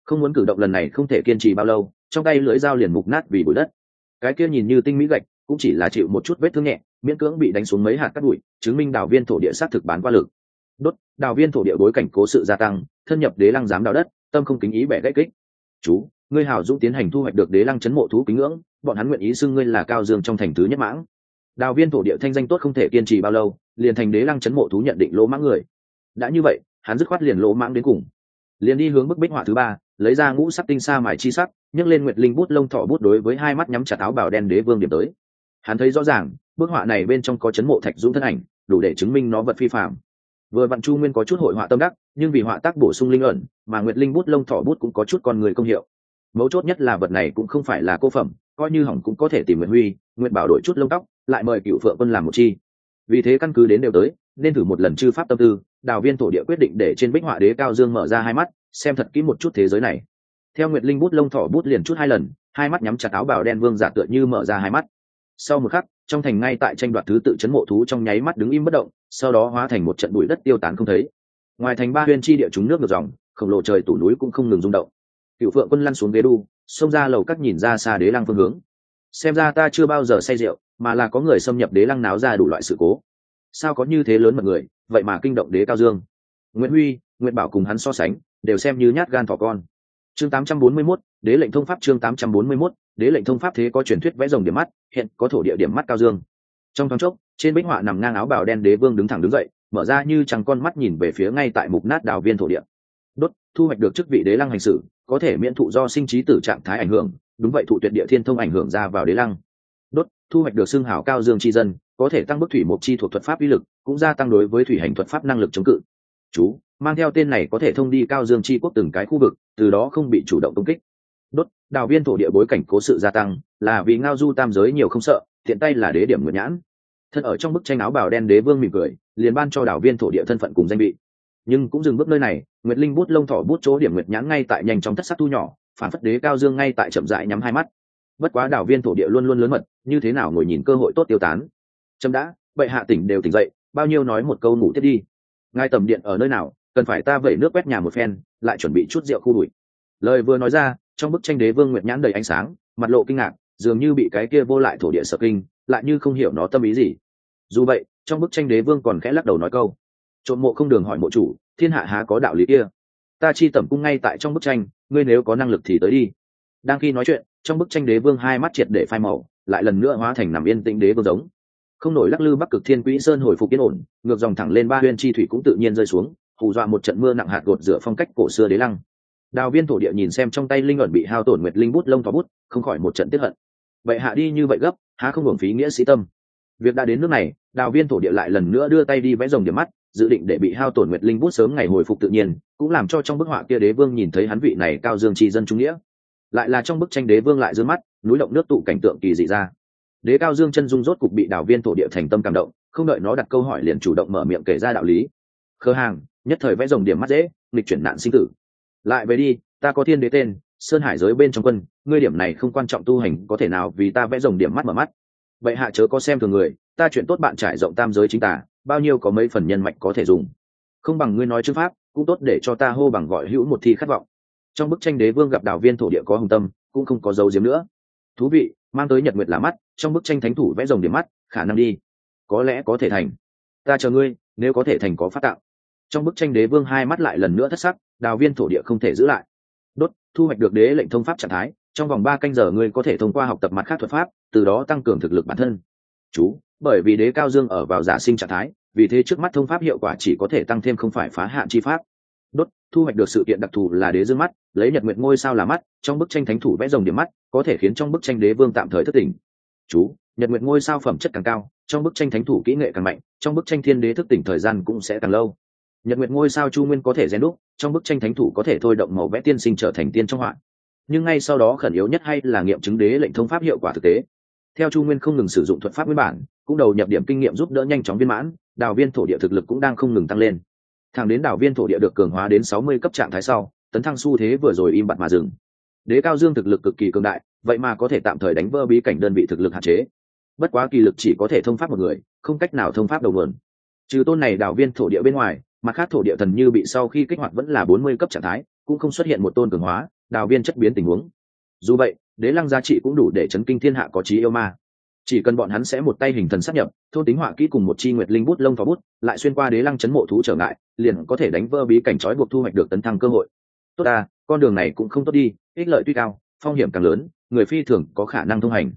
A: Không muốn cử động lần này không thể kiên trì bao lâu, trong tay lưới dao liền mục nát vì bụi đất. Cái kia nhìn như tinh mỹ gạch cũng chỉ là chịu một chút vết thương nhẹ, miễn cưỡng bị đánh xuống mấy hạt cắt bụi, chứng minh đào viên thổ địa sát thực bán qua lực. Đốt, đào viên thổ địa bối cảnh cố sự gia tăng, thân nhập đế lăng giám đào đất, tâm không kính ý bẻ gãy kích. Chú, ngươi hào dũng tiến hành thu hoạch được đế lăng chấn mộ thú kính ngưỡng, bọn hắn nguyện ý xưng ngươi là cao dương trong thành tứ nhất mãng. Đào viên thổ địa thanh danh tốt không thể kiên trì bao lâu, liền thành đế lăng chấn mộ thú nhận định lỗ mãng người. Đã như vậy, hắn dứt khoát liền lỗ mãng đến cùng. Liền đi hướng bức bích họa thứ ba, lấy ra ngũ sắc tinh sa mài chi sắc, nhấc lên nguyệt linh bút lông thọ bút đối với hai mắt nhắm chặt áo bảo đen đế vương điểm tới hắn thấy rõ ràng, bức họa này bên trong có chấn mộ thạch dũng thân ảnh, đủ để chứng minh nó vật phi phạm vừa vặn chu nguyên có chút hội họa tâm đắc, nhưng vì họa tác bổ sung linh ẩn, mà nguyệt linh bút lông thỏ bút cũng có chút con người công hiệu. Mấu chốt nhất là vật này cũng không phải là cô phẩm, coi như hỏng cũng có thể tìm nguyệt huy, nguyệt bảo đổi chút lông tóc, lại mời cựu phượng quân làm một chi. Vì thế căn cứ đến đều tới, nên thử một lần chư pháp tâm tư, đào viên thổ địa quyết định để trên bích họa đế cao dương mở ra hai mắt, xem thật kỹ một chút thế giới này. Theo nguyệt linh bút lông thỏ bút liền chút hai lần, hai mắt nhắm chặt áo bào đen vương giả tựa như mở ra hai mắt sau một khắc trong thành ngay tại tranh đoạt thứ tự chấn mộ thú trong nháy mắt đứng im bất động sau đó hóa thành một trận bụi đất tiêu tán không thấy. Ngoài thành ba huyên chi địa chúng nước ngược dòng khổng lồ trời tủ núi cũng không ngừng rung động. Cựu phượng quân lăn xuống ghế đu xông ra lầu cắt nhìn ra xa đế lăng phương hướng. Xem ra ta chưa bao giờ say rượu mà là có người xâm nhập đế lăng náo ra đủ loại sự cố. Sao có như thế lớn mật người vậy mà kinh động đế cao dương. Nguyễn huy nguyễn bảo cùng hắn so sánh đều xem như nhát gan thỏ con. Chương 841, đế lệnh thông pháp chương 841, đế lệnh thông pháp thế có truyền thuyết vẽ rồng điểm mắt, hiện có thổ địa điểm mắt cao dương. Trong thoáng chốc, trên bích họa nằm ngang áo bào đen đế vương đứng thẳng đứng dậy, mở ra như chẳng con mắt nhìn về phía ngay tại mục nát đào viên thổ địa. Đốt, thu hoạch được chức vị đế lăng hành xử, có thể miễn thụ do sinh trí tử trạng thái ảnh hưởng, đúng vậy thụ tuyệt địa thiên thông ảnh hưởng ra vào đế lăng. Đốt, thu hoạch được xương hảo cao dương chi dân, có thể tăng bức thủy một chi thuộc thuật pháp uy lực, cũng gia tăng đối với thủy hành thuật pháp năng lực chống cự. Chú, mang theo tên này có thể thông đi cao dương chi quốc từng cái khu vực, từ đó không bị chủ động công kích đốt, đào viên thổ địa bối cảnh cố sự gia tăng, là vì ngao du tam giới nhiều không sợ thiện tay là đế điểm nguyện nhãn. Thân ở trong bức tranh áo bào đen đế vương mỉm cười, liền ban cho đảo viên thổ địa thân phận cùng danh vị. Nhưng cũng dừng bước nơi này, nguyệt linh bút lông thỏ bút chỗ điểm nguyệt nhãn ngay tại nhanh trong thất sắc thu nhỏ, phản phất đế cao dương ngay tại chậm dại nhắm hai mắt. Bất quá đảo viên thổ địa luôn luôn lớn mật, như thế nào ngồi nhìn cơ hội tốt tiêu tán. Trâm đã vậy hạ tỉnh đều tỉnh dậy, bao nhiêu nói một câu ngủ tiếp đi. Ngài tầm điện ở nơi nào, cần phải ta vẩy nước quét nhà một phen, lại chuẩn bị chút rượu khu đuổi. Lời vừa nói ra trong bức tranh đế vương nguyệt nhãn đầy ánh sáng, mặt lộ kinh ngạc, dường như bị cái kia vô lại thổ địa sợ kinh, lại như không hiểu nó tâm ý gì. Dù vậy, trong bức tranh đế vương còn khẽ lắc đầu nói câu, trộm mộ không đường hỏi mộ chủ, thiên hạ há có đạo lý kia? Ta chi tẩm cung ngay tại trong bức tranh, ngươi nếu có năng lực thì tới đi. Đang khi nói chuyện, trong bức tranh đế vương hai mắt triệt để phai màu, lại lần nữa hóa thành nằm yên tĩnh đế vương giống. Không nổi lắc lư bắc cực thiên quỹ sơn hồi phục yên ổn, ngược dòng thẳng lên ba huyên chi thủy cũng tự nhiên rơi xuống, hù dọa một trận mưa nặng hạt gột rửa phong cách cổ xưa đế lăng đào viên thổ địa nhìn xem trong tay linh ẩn bị hao tổn nguyệt linh bút lông thó bút, không khỏi một trận tiếp hận. Vậy hạ đi như vậy gấp, há không hưởng phí nghĩa sĩ tâm. Việc đã đến nước này, đào viên thổ địa lại lần nữa đưa tay đi vẽ rồng điểm mắt, dự định để bị hao tổn nguyệt linh bút sớm ngày hồi phục tự nhiên, cũng làm cho trong bức họa kia đế vương nhìn thấy hắn vị này cao dương tri dân trung nghĩa. Lại là trong bức tranh đế vương lại d mắt, núi động nước tụ cảnh tượng kỳ dị ra. Đế cao dương chân dung rốt cục bị đào viên thổ địa thành tâm cảm động, không đợi nó đặt câu hỏi liền chủ động mở miệng kể ra đạo lý. Khơ hàng, nhất thời vẽ rồng điểm mắt dễ, nghịch chuyển nạn sinh tử lại về đi, ta có thiên đế tên, sơn hải giới bên trong quân, ngươi điểm này không quan trọng tu hành, có thể nào vì ta vẽ rồng điểm mắt mở mắt? Vậy hạ chớ có xem thường người, ta chuyện tốt bạn trải rộng tam giới chính tả, bao nhiêu có mấy phần nhân mạch có thể dùng. Không bằng ngươi nói chữ pháp, cũng tốt để cho ta hô bằng gọi hữu một thi khát vọng. Trong bức tranh đế vương gặp đào viên thổ địa có hồng tâm, cũng không có dấu diếm nữa. Thú vị, mang tới nhật nguyệt là mắt, trong bức tranh thánh thủ vẽ rồng điểm mắt, khả năng đi. Có lẽ có thể thành. Ta chờ ngươi, nếu có thể thành có phát tạo trong bức tranh đế vương hai mắt lại lần nữa thất sắc, đào viên thổ địa không thể giữ lại. Đốt, thu hoạch được đế lệnh thông pháp trạng thái, trong vòng ba canh giờ ngươi có thể thông qua học tập mặt khác thuật pháp, từ đó tăng cường thực lực bản thân. Chú, bởi vì đế cao dương ở vào giả sinh trạng thái, vì thế trước mắt thông pháp hiệu quả chỉ có thể tăng thêm không phải phá hạn chi pháp. Đốt, thu hoạch được sự kiện đặc thù là đế dương mắt, lấy nhật nguyện ngôi sao là mắt, trong bức tranh thánh thủ vẽ rồng điểm mắt, có thể khiến trong bức tranh đế vương tạm thời thất tỉnh chú, nhật nguyện ngôi sao phẩm chất càng cao, trong bức tranh thánh thủ kỹ nghệ càng mạnh, trong bức tranh thiên đế thức tỉnh thời gian cũng sẽ càng lâu nhật nguyệt ngôi sao chu nguyên có thể rèn đúc, trong bức tranh thánh thủ có thể thôi động màu vẽ tiên sinh trở thành tiên trong họa. Nhưng ngay sau đó khẩn yếu nhất hay là nghiệm chứng đế lệnh thông pháp hiệu quả thực tế. Theo chu nguyên không ngừng sử dụng thuật pháp nguyên bản, cũng đầu nhập điểm kinh nghiệm giúp đỡ nhanh chóng viên mãn, đào viên thổ địa thực lực cũng đang không ngừng tăng lên. Thẳng đến đào viên thổ địa được cường hóa đến sáu mươi cấp trạng thái sau, tấn thăng xu thế vừa rồi im bặt mà dừng. Đế cao dương thực lực cực kỳ cường đại, vậy mà có thể tạm thời đánh vỡ bí cảnh đơn vị thực lực hạn chế. Bất quá kỳ lực chỉ có thể thông pháp một người, không cách nào thông pháp đầu nguồn. Trừ tôn này đào viên thổ địa bên ngoài mặt khác, thổ địa thần như bị sau khi kích hoạt vẫn là bốn mươi cấp trạng thái, cũng không xuất hiện một tôn cường hóa, đào viên chất biến tình huống. Dù vậy, đế lăng giá trị cũng đủ để chấn kinh thiên hạ có trí yêu ma. Chỉ cần bọn hắn sẽ một tay hình thần sát nhập, thôn tính họa kỹ cùng một chi nguyệt linh bút, lông phá bút, lại xuyên qua đế lăng chấn mộ thú trở ngại, liền có thể đánh vỡ bí cảnh trói buộc thu hoạch được tấn thăng cơ hội. Tốt ta, con đường này cũng không tốt đi, ích lợi tuy cao, phong hiểm càng lớn, người phi thường có khả năng thông hành.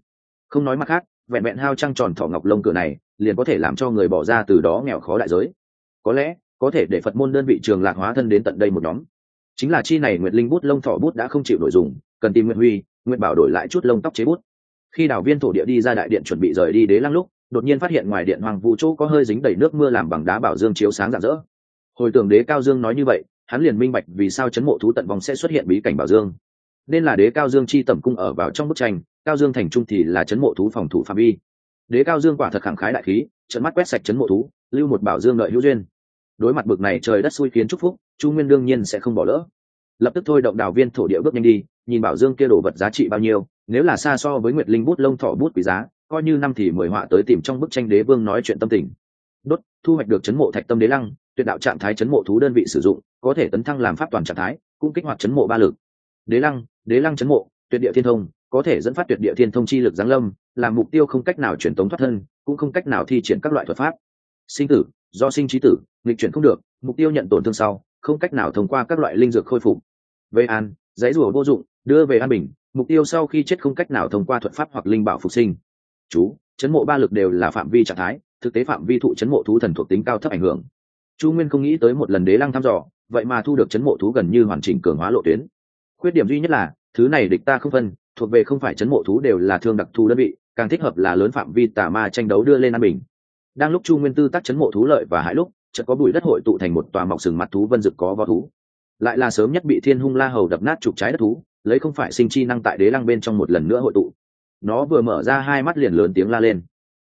A: Không nói mặt khác, vẹn vẹn hao trăng tròn thỏ ngọc lông cửa này, liền có thể làm cho người bỏ ra từ đó nghèo khó đại giới. Có lẽ có thể để phật môn đơn vị trường lạc hóa thân đến tận đây một nhóm. Chính là chi này nguyệt linh bút, lông thỏ bút đã không chịu nội dùng, cần tìm nguyện huy nguyện bảo đổi lại chút lông tóc chế bút. Khi đảo viên thổ địa đi ra đại điện chuẩn bị rời đi đế lăng lúc, đột nhiên phát hiện ngoài điện hoàng vũ chỗ có hơi dính đầy nước mưa làm bằng đá bảo dương chiếu sáng rạng rỡ. Hồi tưởng đế cao dương nói như vậy, hắn liền minh bạch vì sao chấn mộ thú tận vòng sẽ xuất hiện bí cảnh bảo dương. Nên là đế cao dương chi tẩm cung ở vào trong bức tranh, cao dương thành trung thì là chấn mộ thú phòng thủ phạm vi. Đế cao dương quả thật khẳng khái đại khí trận mắt quét sạch chấn mộ thú, lưu một bảo dương lợi hữu duyên đối mặt bực này trời đất xui khiến chúc phúc, chu nguyên đương nhiên sẽ không bỏ lỡ. Lập tức thôi động đào viên thổ địa bước nhanh đi, nhìn bảo dương kia đồ vật giá trị bao nhiêu, nếu là xa so với nguyệt linh bút, lông thọ bút quý giá, coi như năm thì mười họa tới tìm trong bức tranh đế vương nói chuyện tâm tình. Đốt, thu hoạch được chấn mộ thạch tâm đế lăng, tuyệt đạo trạng thái chấn mộ thú đơn vị sử dụng, có thể tấn thăng làm pháp toàn trạng thái, cũng kích hoạt chấn mộ ba lực. Đế lăng đế lăng chấn mộ, tuyệt địa thiên thông, có thể dẫn phát tuyệt địa thiên thông chi lực giáng lâm, làm mục tiêu không cách nào truyền tống thoát thân, cũng không cách nào thi triển các loại thuật pháp sinh tử, do sinh trí tử, nghịch chuyển không được, mục tiêu nhận tổn thương sau, không cách nào thông qua các loại linh dược khôi phục. Về an giấy rùa vô dụng, đưa về an bình, mục tiêu sau khi chết không cách nào thông qua thuật pháp hoặc linh bảo phục sinh. Chú, chấn mộ ba lực đều là phạm vi trạng thái, thực tế phạm vi thụ chấn mộ thú thần thuộc tính cao thấp ảnh hưởng. Chu nguyên không nghĩ tới một lần đế lăng thăm dò, vậy mà thu được chấn mộ thú gần như hoàn chỉnh cường hóa lộ tuyến. Khuyết điểm duy nhất là, thứ này địch ta không phân, thuộc về không phải chấn mộ thú đều là thương đặc thù đơn vị, càng thích hợp là lớn phạm vi tà ma tranh đấu đưa lên an bình đang lúc chu nguyên tư tác chấn mộ thú lợi và hại lúc, chợt có bụi đất hội tụ thành một tòa mọc sừng mặt thú vân dực có võ thú. Lại là sớm nhất bị thiên hung la hầu đập nát trục trái đất thú, lấy không phải sinh chi năng tại đế lăng bên trong một lần nữa hội tụ. Nó vừa mở ra hai mắt liền lớn tiếng la lên.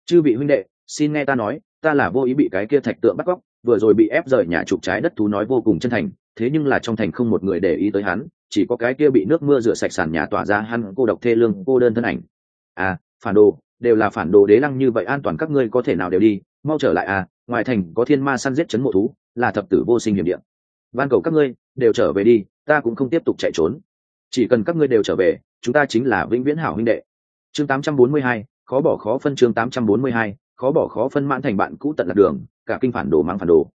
A: Chư vị huynh đệ, xin nghe ta nói, ta là vô ý bị cái kia thạch tượng bắt cóc, vừa rồi bị ép rời nhà trục trái đất thú nói vô cùng chân thành, thế nhưng là trong thành không một người để ý tới hắn, chỉ có cái kia bị nước mưa rửa sạch sàn nhà tỏa ra hắn cô độc thê lương, cô đơn thân ảnh. À phản đồ đều là phản đồ đế lăng như vậy an toàn các ngươi có thể nào đều đi mau trở lại à ngoài thành có thiên ma săn giết chấn mộ thú là thập tử vô sinh hiểm điện van cầu các ngươi đều trở về đi ta cũng không tiếp tục chạy trốn. Chỉ cần các ngươi đều trở về chúng ta chính là vĩnh viễn hảo huynh đệ. Chương 842, khó bỏ khó phân chương 842, khó bỏ khó phân mãn thành bạn cũ tận lạc đường cả kinh phản đồ mang phản đồ.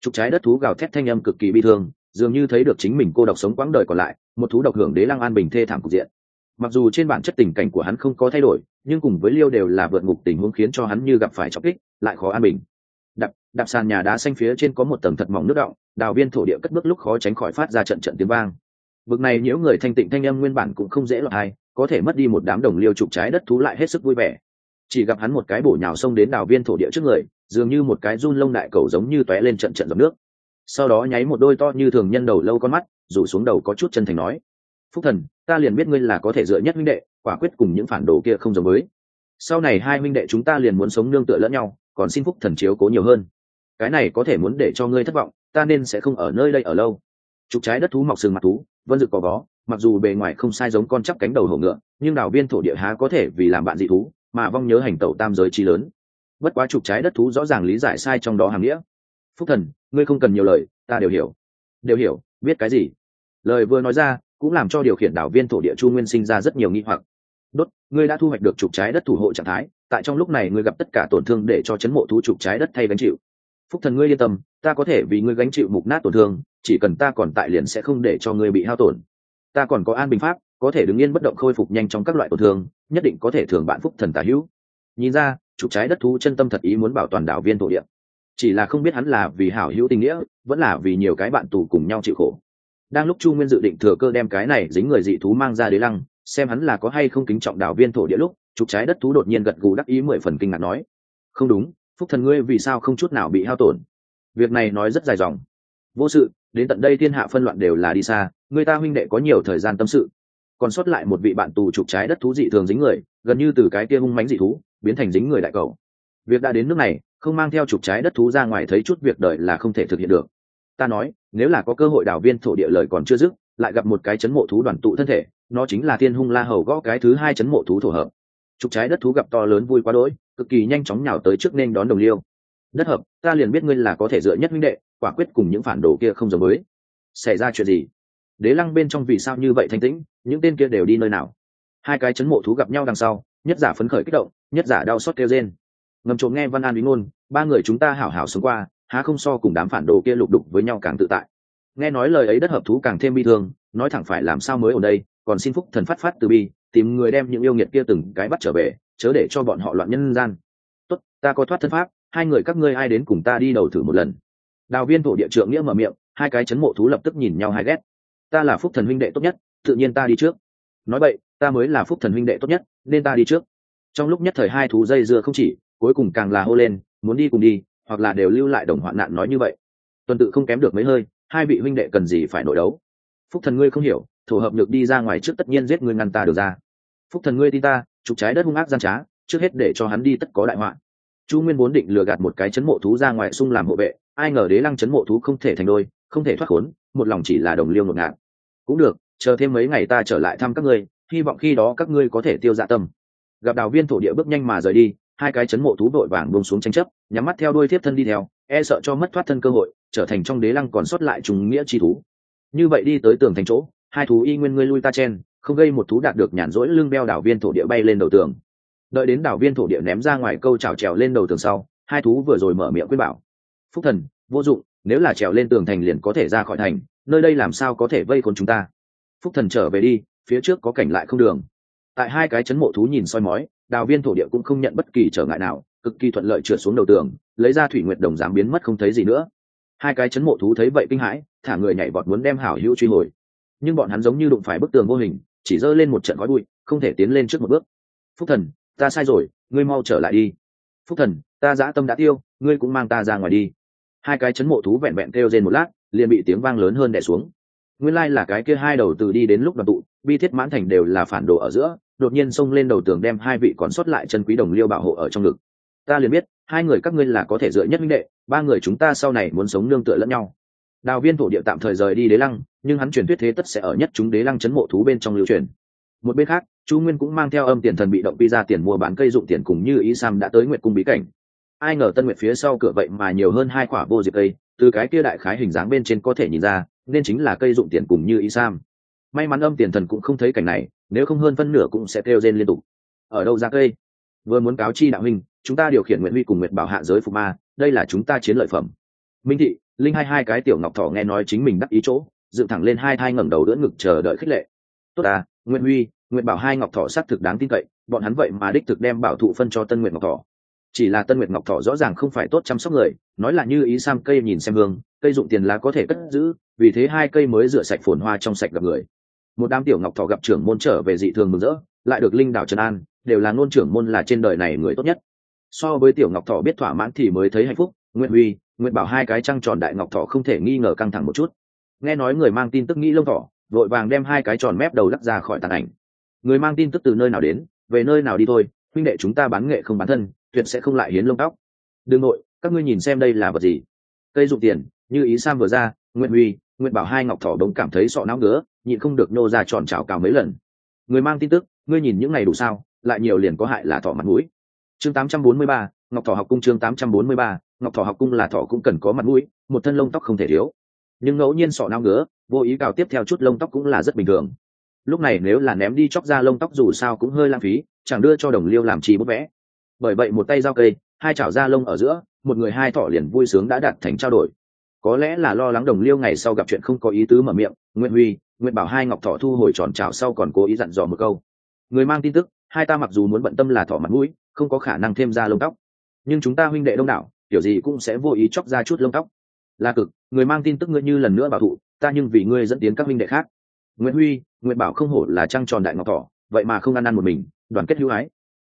A: Trục trái đất thú gào thét thanh âm cực kỳ bi thương dường như thấy được chính mình cô độc sống quãng đời còn lại một thú độc hưởng đế lăng an bình thê thảm cục diện mặc dù trên bản chất tình cảnh của hắn không có thay đổi, nhưng cùng với liêu đều là vượt ngục tình huống khiến cho hắn như gặp phải chọc kích, lại khó an bình. Đạp đạp sàn nhà đá xanh phía trên có một tầng thật mỏng nước động, đào viên thổ địa cất bước lúc khó tránh khỏi phát ra trận trận tiếng vang. Vực này nhiễu người thanh tịnh thanh âm nguyên bản cũng không dễ loại hay có thể mất đi một đám đồng liêu trục trái đất thú lại hết sức vui vẻ. Chỉ gặp hắn một cái bổ nhào xông đến đào viên thổ địa trước người, dường như một cái run lông đại cầu giống như tóe lên trận trận dòng nước. Sau đó nháy một đôi to như thường nhân đầu lâu con mắt, rủ xuống đầu có chút chân thành nói, phúc thần ta liền biết ngươi là có thể dựa nhất huynh đệ, quả quyết cùng những phản đồ kia không giống với. Sau này hai huynh đệ chúng ta liền muốn sống nương tựa lẫn nhau, còn xin phúc thần chiếu cố nhiều hơn. Cái này có thể muốn để cho ngươi thất vọng, ta nên sẽ không ở nơi đây ở lâu. Trục trái đất thú mọc sừng mặt thú, vân dực có vó mặc dù bề ngoài không sai giống con chắp cánh đầu hổ ngựa, nhưng đảo viên thổ địa há có thể vì làm bạn dị thú, mà vong nhớ hành tẩu tam giới chi lớn. Bất quá trục trái đất thú rõ ràng lý giải sai trong đó hàm nghĩa. Phúc thần, ngươi không cần nhiều lời, ta đều hiểu. Đều hiểu, biết cái gì? Lời vừa nói ra cũng làm cho điều khiển đảo viên thổ địa chu nguyên sinh ra rất nhiều nghi hoặc. Đốt, ngươi đã thu hoạch được trục trái đất thủ hộ trạng thái, tại trong lúc này ngươi gặp tất cả tổn thương để cho chấn mộ thú trục trái đất thay gánh chịu. Phúc thần ngươi yên tâm, ta có thể vì ngươi gánh chịu mục nát tổn thương, chỉ cần ta còn tại liền sẽ không để cho ngươi bị hao tổn. Ta còn có an bình pháp, có thể đứng yên bất động khôi phục nhanh trong các loại tổn thương, nhất định có thể thường bạn phúc thần tả hữu. Nhìn ra, trục trái đất thú chân tâm thật ý muốn bảo toàn đảo viên thổ địa. Chỉ là không biết hắn là vì hảo hữu tình nghĩa, vẫn là vì nhiều cái bạn tù cùng nhau chịu khổ đang lúc chu nguyên dự định thừa cơ đem cái này dính người dị thú mang ra đế lăng, xem hắn là có hay không kính trọng đảo viên thổ địa lúc, trục trái đất thú đột nhiên gật gù đắc ý mười phần kinh ngạc nói, không đúng, phúc thần ngươi vì sao không chút nào bị hao tổn? Việc này nói rất dài dòng. Vô sự, đến tận đây thiên hạ phân loạn đều là đi xa, người ta huynh đệ có nhiều thời gian tâm sự. Còn sót lại một vị bạn tù trục trái đất thú dị thường dính người, gần như từ cái kia hung mánh dị thú, biến thành dính người đại cầu. Việc đã đến nước này, không mang theo trục trái đất thú ra ngoài thấy chút việc đời là không thể thực hiện được ta nói, nếu là có cơ hội đảo viên thổ địa lời còn chưa dứt, lại gặp một cái chấn mộ thú đoàn tụ thân thể, nó chính là thiên hung la hầu gõ cái thứ hai chấn mộ thú thổ hợp. Trục trái đất thú gặp to lớn vui quá đỗi, cực kỳ nhanh chóng nhào tới trước nên đón đồng liêu. Đất hợp, ta liền biết ngươi là có thể dựa nhất minh đệ, quả quyết cùng những phản đồ kia không giống với. Xảy ra chuyện gì? Đế lăng bên trong vì sao như vậy thanh tĩnh, những tên kia đều đi nơi nào? Hai cái chấn mộ thú gặp nhau đằng sau, nhất giả phấn khởi kích động, nhất giả đau xót kêu rên. Ngầm trộm nghe văn an ý ngôn, ba người chúng ta hảo hảo xuống qua há không so cùng đám phản đồ kia lục đục với nhau càng tự tại. Nghe nói lời ấy đất hợp thú càng thêm bi thương, nói thẳng phải làm sao mới ở đây, còn xin phúc thần phát phát từ bi, tìm người đem những yêu nghiệt kia từng cái bắt trở về, chớ để cho bọn họ loạn nhân gian. Tốt, ta có thoát thân pháp, hai người các ngươi ai đến cùng ta đi đầu thử một lần. Đào viên thổ địa trượng nghĩa mở miệng, hai cái chấn mộ thú lập tức nhìn nhau hai ghét. Ta là phúc thần huynh đệ tốt nhất, tự nhiên ta đi trước. Nói vậy, ta mới là phúc thần huynh đệ tốt nhất, nên ta đi trước. Trong lúc nhất thời hai thú dây dưa không chỉ, cuối cùng càng là hô lên, muốn đi cùng đi hoặc là đều lưu lại đồng hoạn nạn nói như vậy. Tuần tự không kém được mấy hơi, hai vị huynh đệ cần gì phải nội đấu? Phúc thần ngươi không hiểu, thổ hợp được đi ra ngoài trước tất nhiên giết ngươi ngăn ta được ra. Phúc thần ngươi tin ta, trục trái đất hung ác gian trá, trước hết để cho hắn đi tất có đại họa. Chu nguyên vốn định lừa gạt một cái chấn mộ thú ra ngoài xung làm hộ vệ, ai ngờ đế lăng chấn mộ thú không thể thành đôi, không thể thoát khốn, một lòng chỉ là đồng liêu ngột ngạt. Cũng được, chờ thêm mấy ngày ta trở lại thăm các ngươi, hy vọng khi đó các ngươi có thể tiêu dạ tâm. Gặp đào viên thổ địa bước nhanh mà rời đi hai cái chấn mộ thú vội vàng buông xuống tranh chấp, nhắm mắt theo đuôi thiếp thân đi theo e sợ cho mất thoát thân cơ hội, trở thành trong đế lăng còn sót lại trùng nghĩa chi thú. Như vậy đi tới tường thành chỗ, hai thú y nguyên ngươi lui ta chen, không gây một thú đạt được nhàn rỗi lưng beo đảo viên thổ địa bay lên đầu tường. Đợi đến đảo viên thổ địa ném ra ngoài câu trào trèo lên đầu tường sau, hai thú vừa rồi mở miệng quyết bảo. Phúc thần, vô dụng, nếu là trèo lên tường thành liền có thể ra khỏi thành, nơi đây làm sao có thể vây khốn chúng ta? Phúc thần trở về đi, phía trước có cảnh lại không đường. Tại hai cái chấn mộ thú nhìn soi mói đào viên thổ địa cũng không nhận bất kỳ trở ngại nào, cực kỳ thuận lợi trượt xuống đầu tường, lấy ra thủy nguyệt đồng dám biến mất không thấy gì nữa. Hai cái chấn mộ thú thấy vậy kinh hãi, thả người nhảy vọt muốn đem hảo hữu truy hồi. Nhưng bọn hắn giống như đụng phải bức tường vô hình, chỉ giơ lên một trận khói bụi, không thể tiến lên trước một bước. Phúc thần, ta sai rồi, ngươi mau trở lại đi. Phúc thần, ta dã tâm đã tiêu, ngươi cũng mang ta ra ngoài đi. Hai cái chấn mộ thú vẹn vẹn kêu trên một lát, liền bị tiếng vang lớn hơn đẻ xuống. Nguyên lai là cái kia hai đầu từ đi đến lúc đoàn tụ, bi thiết mãn thành đều là phản đồ ở giữa đột nhiên xông lên đầu tường đem hai vị còn sót lại chân quý đồng liêu bảo hộ ở trong ngực. Ta liền biết, hai người các ngươi là có thể dựa nhất minh đệ, ba người chúng ta sau này muốn sống nương tựa lẫn nhau. Đào viên thổ địa tạm thời rời đi đế lăng, nhưng hắn truyền thuyết thế tất sẽ ở nhất chúng đế lăng chấn mộ thú bên trong lưu truyền. Một bên khác, chu nguyên cũng mang theo âm tiền thần bị động pi ra tiền mua bán cây dụng tiền cùng như ý sam đã tới nguyệt cung bí cảnh. Ai ngờ tân nguyệt phía sau cửa vậy mà nhiều hơn hai quả vô diệp cây, từ cái kia đại khái hình dáng bên trên có thể nhìn ra, nên chính là cây dụng tiền cùng như ý sam. May mắn âm tiền thần cũng không thấy cảnh này nếu không hơn phân nửa cũng sẽ kêu rên liên tục. Ở đâu ra cây? Vừa muốn cáo chi đạo huynh, chúng ta điều khiển nguyễn huy cùng nguyệt bảo hạ giới phục ma, đây là chúng ta chiến lợi phẩm. Minh thị, linh hai hai cái tiểu ngọc thỏ nghe nói chính mình đắc ý chỗ, dựng thẳng lên hai thai ngẩng đầu đỡ ngực chờ đợi khích lệ. Tốt à nguyễn huy, nguyệt bảo hai ngọc thỏ xác thực đáng tin cậy, bọn hắn vậy mà đích thực đem bảo thụ phân cho tân nguyệt ngọc thỏ. Chỉ là tân nguyệt ngọc thỏ rõ ràng không phải tốt chăm sóc người, nói là như ý sam cây nhìn xem hương, cây dụng tiền lá có thể cất giữ, vì thế hai cây mới rửa sạch phồn hoa trong sạch gặp người một đám tiểu ngọc thỏ gặp trưởng môn trở về dị thường mừng rỡ, lại được linh đảo trần an, đều là ngôn trưởng môn là trên đời này người tốt nhất. So với tiểu ngọc thỏ biết thỏa mãn thì mới thấy hạnh phúc nguyện huy nguyện bảo hai cái trăng tròn đại ngọc thỏ không thể nghi ngờ căng thẳng một chút. Nghe nói người mang tin tức nghĩ lông thỏ, vội vàng đem hai cái tròn mép đầu lắc ra khỏi tàn ảnh. Người mang tin tức từ nơi nào đến, về nơi nào đi thôi, huynh đệ chúng ta bán nghệ không bán thân, tuyệt sẽ không lại hiến lông tóc. Đương nội, các ngươi nhìn xem đây là vật gì. Cây dụng tiền, như ý sam vừa ra nguyện huy nguyện bảo hai ngọc thỏ bỗng cảm thấy sọ não ngứa nhịn không được nô ra tròn trào cào mấy lần. Người mang tin tức ngươi nhìn những ngày đủ sao lại nhiều liền có hại là thỏ mặt mũi. Chương 843, ngọc thỏ học cung chương 843, ngọc thỏ học cung là thỏ cũng cần có mặt mũi một thân lông tóc không thể thiếu. Nhưng ngẫu nhiên sọ não ngứa vô ý cào tiếp theo chút lông tóc cũng là rất bình thường. Lúc này nếu là ném đi chóc ra lông tóc dù sao cũng hơi lãng phí chẳng đưa cho đồng liêu làm chi bút vẽ. Bởi vậy một tay dao cây hai chảo da lông ở giữa một người hai thỏ liền vui sướng đã đạt thành trao đổi có lẽ là lo lắng đồng liêu ngày sau gặp chuyện không có ý tứ mở miệng nguyễn huy Nguyễn bảo hai ngọc thọ thu hồi tròn trào sau còn cố ý dặn dò một câu. Người mang tin tức, hai ta mặc dù muốn bận tâm là thỏ mặt mũi, không có khả năng thêm ra lông tóc. Nhưng chúng ta huynh đệ đông đảo, kiểu gì cũng sẽ vô ý chóc ra chút lông tóc. Là cực, người mang tin tức ngươi như lần nữa bảo thụ, ta nhưng vì ngươi dẫn tiến các huynh đệ khác. Nguyễn huy Nguyễn bảo không hổ là trăng tròn đại ngọc thỏ, vậy mà không ăn ăn một mình, đoàn kết hữu ái.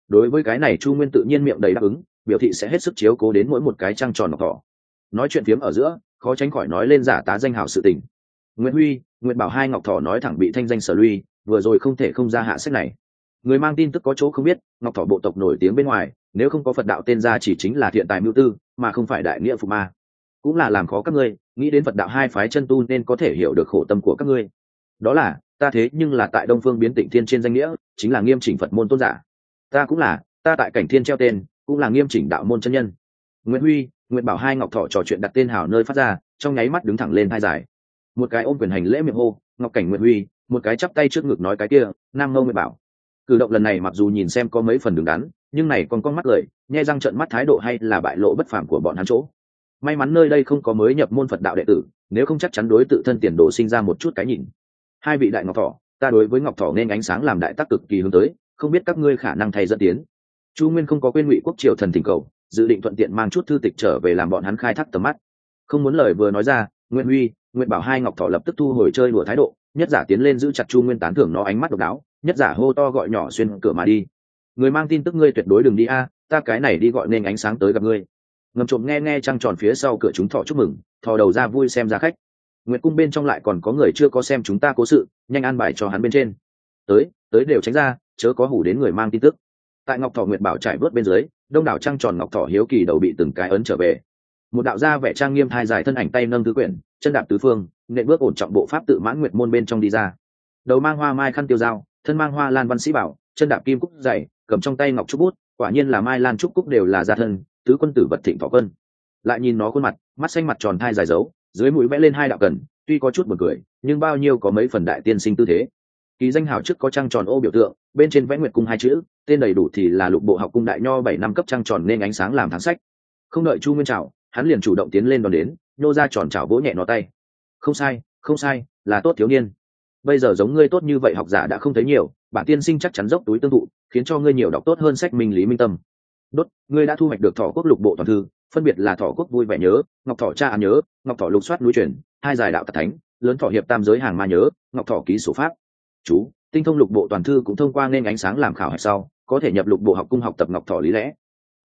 A: Đối với cái này chu nguyên tự nhiên miệng đầy đáp ứng, biểu thị sẽ hết sức chiếu cố đến mỗi một cái trăng tròn ngọc thỏ. Nói chuyện phiếm ở giữa khó tránh khỏi nói lên giả tá danh hảo sự tình. Nguyễn huy nguyễn bảo hai ngọc thỏ nói thẳng bị thanh danh sở lui, vừa rồi không thể không ra hạ sách này. Người mang tin tức có chỗ không biết, ngọc thỏ bộ tộc nổi tiếng bên ngoài, nếu không có phật đạo tên ra chỉ chính là thiện tài mưu tư, mà không phải đại nghĩa phụ ma. Cũng là làm khó các ngươi, nghĩ đến phật đạo hai phái chân tu nên có thể hiểu được khổ tâm của các ngươi. Đó là, ta thế nhưng là tại đông phương biến tịnh thiên trên danh nghĩa, chính là nghiêm chỉnh phật môn tôn giả. Ta cũng là, ta tại cảnh thiên treo tên, cũng là nghiêm chỉnh đạo môn chân nhân. Nguyễn huy nguyện bảo hai ngọc thọ trò chuyện đặt tên hào nơi phát ra, trong nháy mắt đứng thẳng lên hai giải. một cái ôm quyền hành lễ miệng hô, ngọc cảnh nguyện huy, một cái chắp tay trước ngực nói cái kia, nam ngâu nguyện bảo. Cử động lần này mặc dù nhìn xem có mấy phần đứng đắn, nhưng này còn con mắt lời nhai răng trận mắt thái độ hay là bại lộ bất phàm của bọn hắn chỗ. May mắn nơi đây không có mới nhập môn phật đạo đệ tử, nếu không chắc chắn đối tự thân tiền đồ sinh ra một chút cái nhìn. Hai vị đại ngọc thọ ta đối với ngọc thọ nên ánh sáng làm đại tác cực kỳ hướng tới, không biết các ngươi khả năng thay dẫn tiến. Chu nguyên không có quên ngụy quốc triều thần thỉnh cầu dự định thuận tiện mang chút thư tịch trở về làm bọn hắn khai thác tầm mắt. Không muốn lời vừa nói ra, nguyễn huy, nguyễn bảo hai ngọc thọ lập tức thu hồi chơi đùa thái độ, nhất giả tiến lên giữ chặt chu nguyên tán thưởng nó ánh mắt độc đáo, nhất giả hô to gọi nhỏ xuyên cửa mà đi. Người mang tin tức ngươi tuyệt đối đừng đi a, ta cái này đi gọi nên ánh sáng tới gặp ngươi. Ngầm trộm nghe nghe trăng tròn phía sau cửa chúng thọ chúc mừng, thò đầu ra vui xem ra khách. Nguyệt cung bên trong lại còn có người chưa có xem chúng ta cố sự, nhanh an bài cho hắn bên trên. Tới tới đều tránh ra, chớ có hủ đến người mang tin tức. Tại ngọc thọ nguyệt bảo trải vớt bên dưới đông đảo trăng tròn ngọc thỏ hiếu kỳ đầu bị từng cái ấn trở về. Một đạo gia vẻ trang nghiêm thai dài thân ảnh tay nâng tứ quyển, chân đạp tứ phương, nện bước ổn trọng bộ pháp tự mãn nguyệt môn bên trong đi ra. Đầu mang hoa mai khăn tiêu dao, thân mang hoa lan văn sĩ bảo, chân đạp kim cúc dày, cầm trong tay ngọc trúc bút, quả nhiên là mai lan trúc cúc đều là gia thân, tứ quân tử vật thịnh thọ quân. Lại nhìn nó khuôn mặt, mắt xanh mặt tròn thai dài dấu, dưới mũi vẽ lên hai đạo cần, tuy có chút buồn cười, nhưng bao nhiêu có mấy phần đại tiên sinh tư thế ký danh hào trước có trăng tròn ô biểu tượng, bên trên vẽ nguyệt cung hai chữ, tên đầy đủ thì là lục bộ học cung đại nho bảy năm cấp trăng tròn nên ánh sáng làm tháng sách. Không đợi chu nguyên trào hắn liền chủ động tiến lên đón đến nhô ra tròn trào vỗ nhẹ nó tay. Không sai không sai, là tốt thiếu niên. Bây giờ giống ngươi tốt như vậy học giả đã không thấy nhiều, bản tiên sinh chắc chắn dốc túi tương thụ, khiến cho ngươi nhiều đọc tốt hơn sách minh lý minh tâm. Đốt, ngươi đã thu hoạch được thọ quốc lục bộ toàn thư, phân biệt là thọ quốc vui vẻ nhớ, ngọc thọ cha án nhớ, ngọc thọ lục soát núi truyền, hai giải đạo tạc thánh, lớn thọ hiệp tam giới hàng ma nhớ, ngọc thọ ký sổ pháp chú, tinh thông lục bộ toàn thư cũng thông qua nên ánh sáng làm khảo hạch sau, có thể nhập lục bộ học cung học tập ngọc thọ lý lẽ.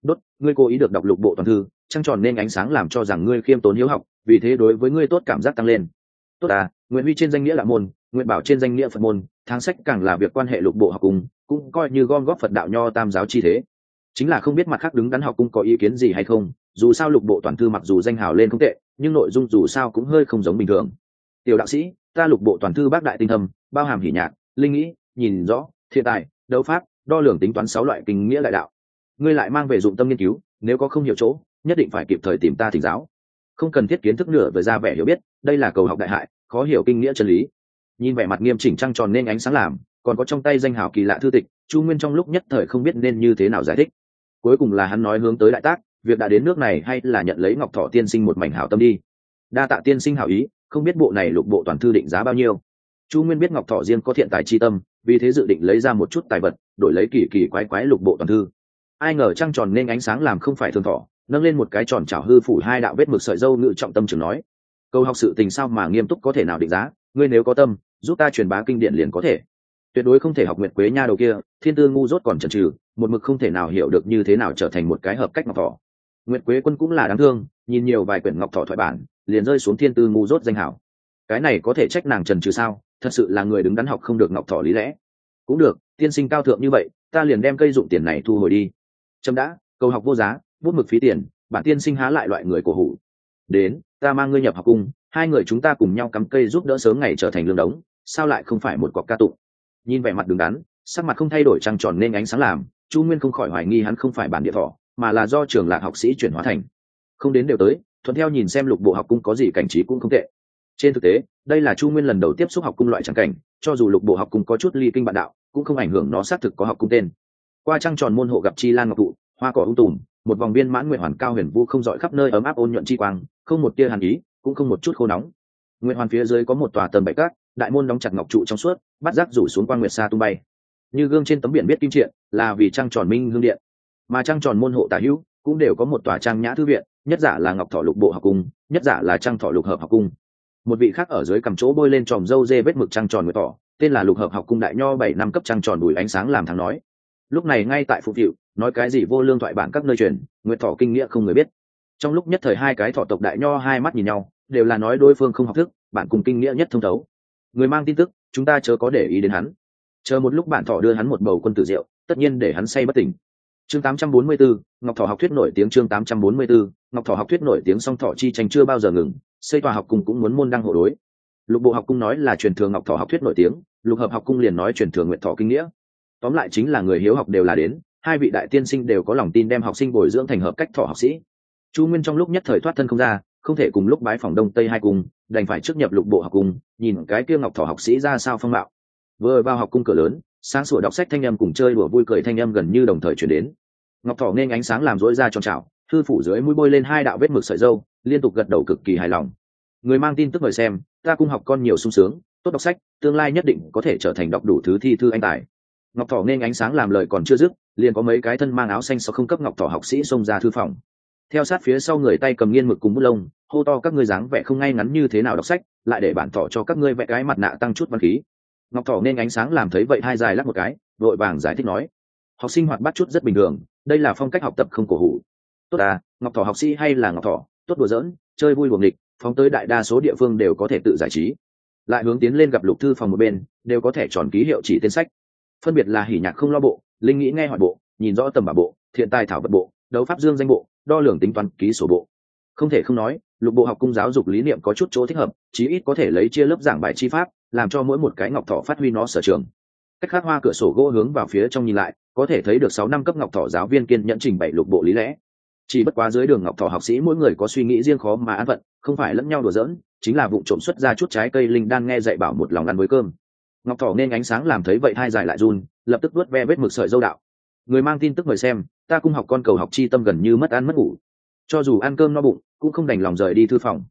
A: Đốt, ngươi cố ý được đọc lục bộ toàn thư, trăng tròn nên ánh sáng làm cho rằng ngươi khiêm tốn hiếu học, vì thế đối với ngươi tốt cảm giác tăng lên. Tốt à nguyện huy trên danh nghĩa là môn, nguyện bảo trên danh nghĩa phật môn, tháng sách càng là việc quan hệ lục bộ học cung, cũng coi như gom góp phật đạo nho tam giáo chi thế. Chính là không biết mặt khác đứng đắn học cung có ý kiến gì hay không, dù sao lục bộ toàn thư mặc dù danh hào lên không tệ, nhưng nội dung dù sao cũng hơi không giống bình thường. Tiểu đạo sĩ ta lục bộ toàn thư bác đại tinh thầm bao hàm hỉ nhạc, linh nghĩ, nhìn rõ, thiện tài, đấu pháp, đo lường tính toán sáu loại kinh nghĩa đại đạo. Ngươi lại mang về dụng tâm nghiên cứu, nếu có không hiểu chỗ, nhất định phải kịp thời tìm ta thỉnh giáo. Không cần thiết kiến thức nửa với ra vẻ hiểu biết, đây là cầu học đại hại, khó hiểu kinh nghĩa chân lý. Nhìn vẻ mặt nghiêm chỉnh trăng tròn nên ánh sáng làm, còn có trong tay danh hào kỳ lạ thư tịch, chu nguyên trong lúc nhất thời không biết nên như thế nào giải thích. Cuối cùng là hắn nói hướng tới đại tác, việc đã đến nước này hay là nhận lấy ngọc thọ tiên sinh một mảnh hảo tâm đi. Đa tạ tiên sinh hảo ý không biết bộ này lục bộ toàn thư định giá bao nhiêu. Chu nguyên biết ngọc thọ Diên có thiện tài chi tâm, vì thế dự định lấy ra một chút tài vật, đổi lấy kỳ kỳ quái quái lục bộ toàn thư. Ai ngờ trăng tròn nên ánh sáng làm không phải thường thọ, nâng lên một cái tròn chảo hư phủ hai đạo vết mực sợi dâu ngự trọng tâm trường nói. Câu học sự tình sao mà nghiêm túc có thể nào định giá, ngươi nếu có tâm, giúp ta truyền bá kinh điển liền có thể. Tuyệt đối không thể học nguyệt quế nha đầu kia, thiên tư ngu dốt còn chần chừ, một mực không thể nào hiểu được như thế nào trở thành một cái hợp cách ngọc thọ. Nguyệt quế quân cũng là đáng thương, nhìn nhiều vài quyển ngọc thọ thoại bản liền rơi xuống thiên tư ngu dốt danh hảo. Cái này có thể trách nàng trần trừ sao, thật sự là người đứng đắn học không được ngọc thọ lý lẽ. Cũng được, tiên sinh cao thượng như vậy, ta liền đem cây dụng tiền này thu hồi đi. Trâm đã, câu học vô giá, bút mực phí tiền, bản tiên sinh há lại loại người cổ hủ. Đến, ta mang ngươi nhập học cung, hai người chúng ta cùng nhau cắm cây giúp đỡ sớm ngày trở thành lương đống, sao lại không phải một cọc ca tụng? Nhìn vẻ mặt đứng đắn, sắc mặt không thay đổi trăng tròn nên ánh sáng làm, chu nguyên không khỏi hoài nghi hắn không phải bản địa thọ mà là do trường lạc học sĩ chuyển hóa thành. Không đến đều tới thuận theo nhìn xem lục bộ học cung có gì cảnh trí cũng không tệ. Trên thực tế, đây là chu nguyên lần đầu tiếp xúc học cung loại trắng cảnh, cho dù lục bộ học cung có chút ly kinh bạn đạo, cũng không ảnh hưởng nó xác thực có học cung tên. Qua trăng tròn môn hộ gặp chi lan ngọc thụ, hoa cỏ ung tùm, một vòng viên mãn nguyện hoàn cao huyền vu không dọi khắp nơi ấm áp ôn nhuận chi quang, không một tia hàn ý, cũng không một chút khô nóng. Nguyện hoàn phía dưới có một tòa tầng bạch cát, đại môn đóng chặt ngọc trụ trong suốt, bắt rác rủ xuống quang nguyệt xa tung bay. Như gương trên tấm biển biết kim triện, là vì trăng tròn minh hương điện. Mà trăng tròn môn hộ tả hữu, cũng đều có một tòa trang nhã thư viện nhất giả là ngọc thọ lục bộ học cung, nhất giả là trăng thọ lục hợp học cung. Một vị khác ở dưới cầm chỗ bôi lên tròm dâu dê vết mực trăng tròn nguyệt tỏ tên là lục hợp học cung đại nho bảy năm cấp trăng tròn bùi ánh sáng làm thắng nói. Lúc này ngay tại phụ hiệu nói cái gì vô lương thoại bản các nơi truyền, nguyệt thọ kinh nghĩa không người biết. Trong lúc nhất thời hai cái thọ tộc đại nho hai mắt nhìn nhau, đều là nói đối phương không học thức, bạn cùng kinh nghĩa nhất thông thấu. Người mang tin tức, chúng ta chớ có để ý đến hắn. Chờ một lúc bạn thọ đưa hắn một bầu quân tử rượu, tất nhiên để hắn say bất tỉnh chương 844, ngọc thọ học thuyết nổi tiếng chương 844, ngọc thọ học thuyết nổi tiếng song thọ chi tranh chưa bao giờ ngừng xây tòa học cung cũng muốn môn đăng hộ đối. Lục bộ học cung nói là truyền thường ngọc thọ học thuyết nổi tiếng lục hợp học cung liền nói truyền thường nguyện thọ kinh nghĩa. Tóm lại chính là người hiếu học đều là đến hai vị đại tiên sinh đều có lòng tin đem học sinh bồi dưỡng thành hợp cách thọ học sĩ. Chu nguyên trong lúc nhất thời thoát thân không ra không thể cùng lúc bái phòng đông tây hai cung đành phải trước nhập lục bộ học cung nhìn cái kia ngọc thọ học sĩ ra sao phong mạo. Vừa vào học cung cửa lớn sáng sủa đọc sách thanh âm cùng chơi đùa vui cười thanh âm gần như đồng thời chuyển đến. Ngọc Thỏ nên ánh sáng làm rỗi ra tròn trào thư phủ dưới mũi bôi lên hai đạo vết mực sợi dâu, liên tục gật đầu cực kỳ hài lòng. Người mang tin tức mời xem, ta cung học con nhiều sung sướng, tốt đọc sách, tương lai nhất định có thể trở thành đọc đủ thứ thi thư anh tài. Ngọc Thỏ nên ánh sáng làm lời còn chưa dứt, liền có mấy cái thân mang áo xanh sau không cấp ngọc Thỏ học sĩ xông ra thư phòng. Theo sát phía sau người tay cầm nghiên mực cùng bút lông, hô to các ngươi dáng vẻ không ngay ngắn như thế nào đọc sách, lại để bản thọ cho các ngươi vẽ cái mặt nạ tăng chút văn khí ngọc Thỏ nên ánh sáng làm thấy vậy hai dài lắc một cái, vội vàng giải thích nói, học sinh hoạt bắt chút rất bình thường, đây là phong cách học tập không cổ hủ. Tốt à ngọc Thỏ học sĩ hay là ngọc Thỏ? tốt đùa giỡn, chơi vui buồng địch phóng tới đại đa số địa phương đều có thể tự giải trí. Lại hướng tiến lên gặp lục thư phòng một bên, đều có thể tròn ký hiệu chỉ tên sách. Phân biệt là hỉ nhạc không lo bộ, linh nghĩ nghe hỏi bộ, nhìn rõ tầm bà bộ, thiện tài thảo vật bộ, đấu pháp dương danh bộ, đo lường tính toán, ký sổ bộ. Không thể không nói, lục bộ học cung giáo dục lý niệm có chút chỗ thích hợp, chí ít có thể lấy chia lớp giảng bài chi pháp làm cho mỗi một cái ngọc thọ phát huy nó sở trường. Cách khắc hoa cửa sổ gỗ hướng vào phía trong nhìn lại, có thể thấy được sáu năm cấp ngọc thọ giáo viên kiên nhẫn trình bày lục bộ lý lẽ. Chỉ bất quá dưới đường ngọc thọ học sĩ mỗi người có suy nghĩ riêng khó mà an phận, không phải lẫn nhau đùa giỡn, chính là vụ trộm xuất ra chút trái cây linh đan nghe dạy bảo một lòng ăn với cơm. Ngọc thọ nên ánh sáng làm thấy vậy hai dài lại run, lập tức vuốt ve vết mực sợi dâu đạo. Người mang tin tức mời xem, ta cung học con cầu học chi tâm gần như mất ăn mất ngủ. Cho dù ăn cơm no bụng, cũng không đành lòng rời đi thư phòng.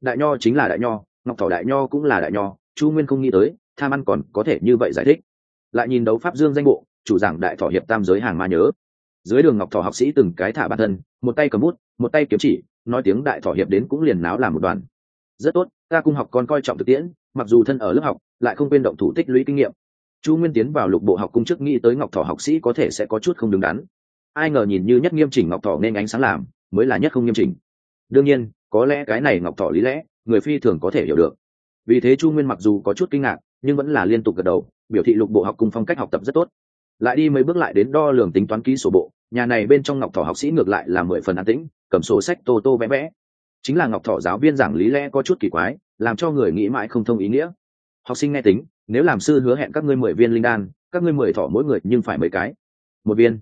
A: Đại nho chính là đại nho, ngọc thỏ đại nho cũng là đại nho chu nguyên không nghĩ tới, tham ăn còn có thể như vậy giải thích. Lại nhìn đấu pháp dương danh bộ, chủ giảng đại thọ hiệp tam giới hàng ma nhớ. Dưới đường ngọc thọ học sĩ từng cái thả bản thân, một tay cầm bút, một tay kiếm chỉ, nói tiếng đại thọ hiệp đến cũng liền náo làm một đoàn. Rất tốt, ta cung học còn coi trọng thực tiễn, mặc dù thân ở lớp học, lại không quên động thủ tích lũy kinh nghiệm. Chu nguyên tiến vào lục bộ học cung trước nghĩ tới ngọc thọ học sĩ có thể sẽ có chút không đứng đắn. Ai ngờ nhìn như nhất nghiêm chỉnh ngọc thọ nên ánh sáng làm, mới là nhất không nghiêm chỉnh. Đương nhiên, có lẽ cái này ngọc thọ lý lẽ, người phi thường có thể hiểu được vì thế chu nguyên mặc dù có chút kinh ngạc, nhưng vẫn là liên tục gật đầu, biểu thị lục bộ học cùng phong cách học tập rất tốt. Lại đi mấy bước lại đến đo lường tính toán ký sổ bộ, nhà này bên trong ngọc thọ học sĩ ngược lại là mười phần an tĩnh, cầm sổ sách tô tô vẽ vẽ. Chính là ngọc thọ giáo viên giảng lý lẽ có chút kỳ quái, làm cho người nghĩ mãi không thông ý nghĩa. Học sinh nghe tính, nếu làm sư hứa hẹn các ngươi mười viên linh đan, các ngươi mười thọ mỗi người nhưng phải mấy cái. Một viên.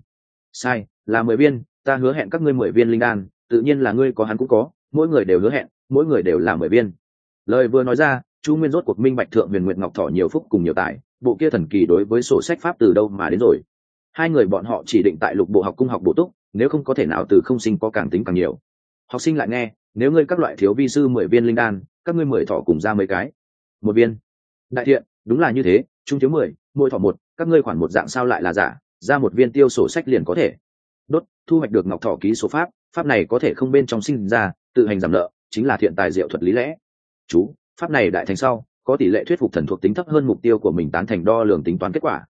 A: Sai, là mười viên, ta hứa hẹn các ngươi mười viên linh đan, tự nhiên là ngươi có hắn cũng có, mỗi người đều hứa hẹn, mỗi người đều là mười viên. Lời vừa nói ra chu nguyên rốt cuộc minh bạch thượng huyền nguyệt ngọc thọ nhiều phúc cùng nhiều tài, bộ kia thần kỳ đối với sổ sách pháp từ đâu mà đến rồi? Hai người bọn họ chỉ định tại lục bộ học cung học bổ túc, nếu không có thể nào từ không sinh có càng tính càng nhiều. Học sinh lại nghe, nếu ngươi các loại thiếu vi sư mười viên linh đan, các ngươi mười thọ cùng ra mấy cái? Một viên. Đại thiện, đúng là như thế, trung thiếu mười, mỗi thọ một, các ngươi khoản một dạng sao lại là giả, ra một viên tiêu sổ sách liền có thể. Đốt, thu hoạch được ngọc thọ ký số pháp pháp này có thể không bên trong sinh ra, tự hành giảm nợ, chính là thiện tài diệu thuật lý lẽ. Chú pháp này đại thành sau, có tỷ lệ thuyết phục thần thuộc tính thấp hơn mục tiêu của mình tán thành đo lường tính toán kết quả.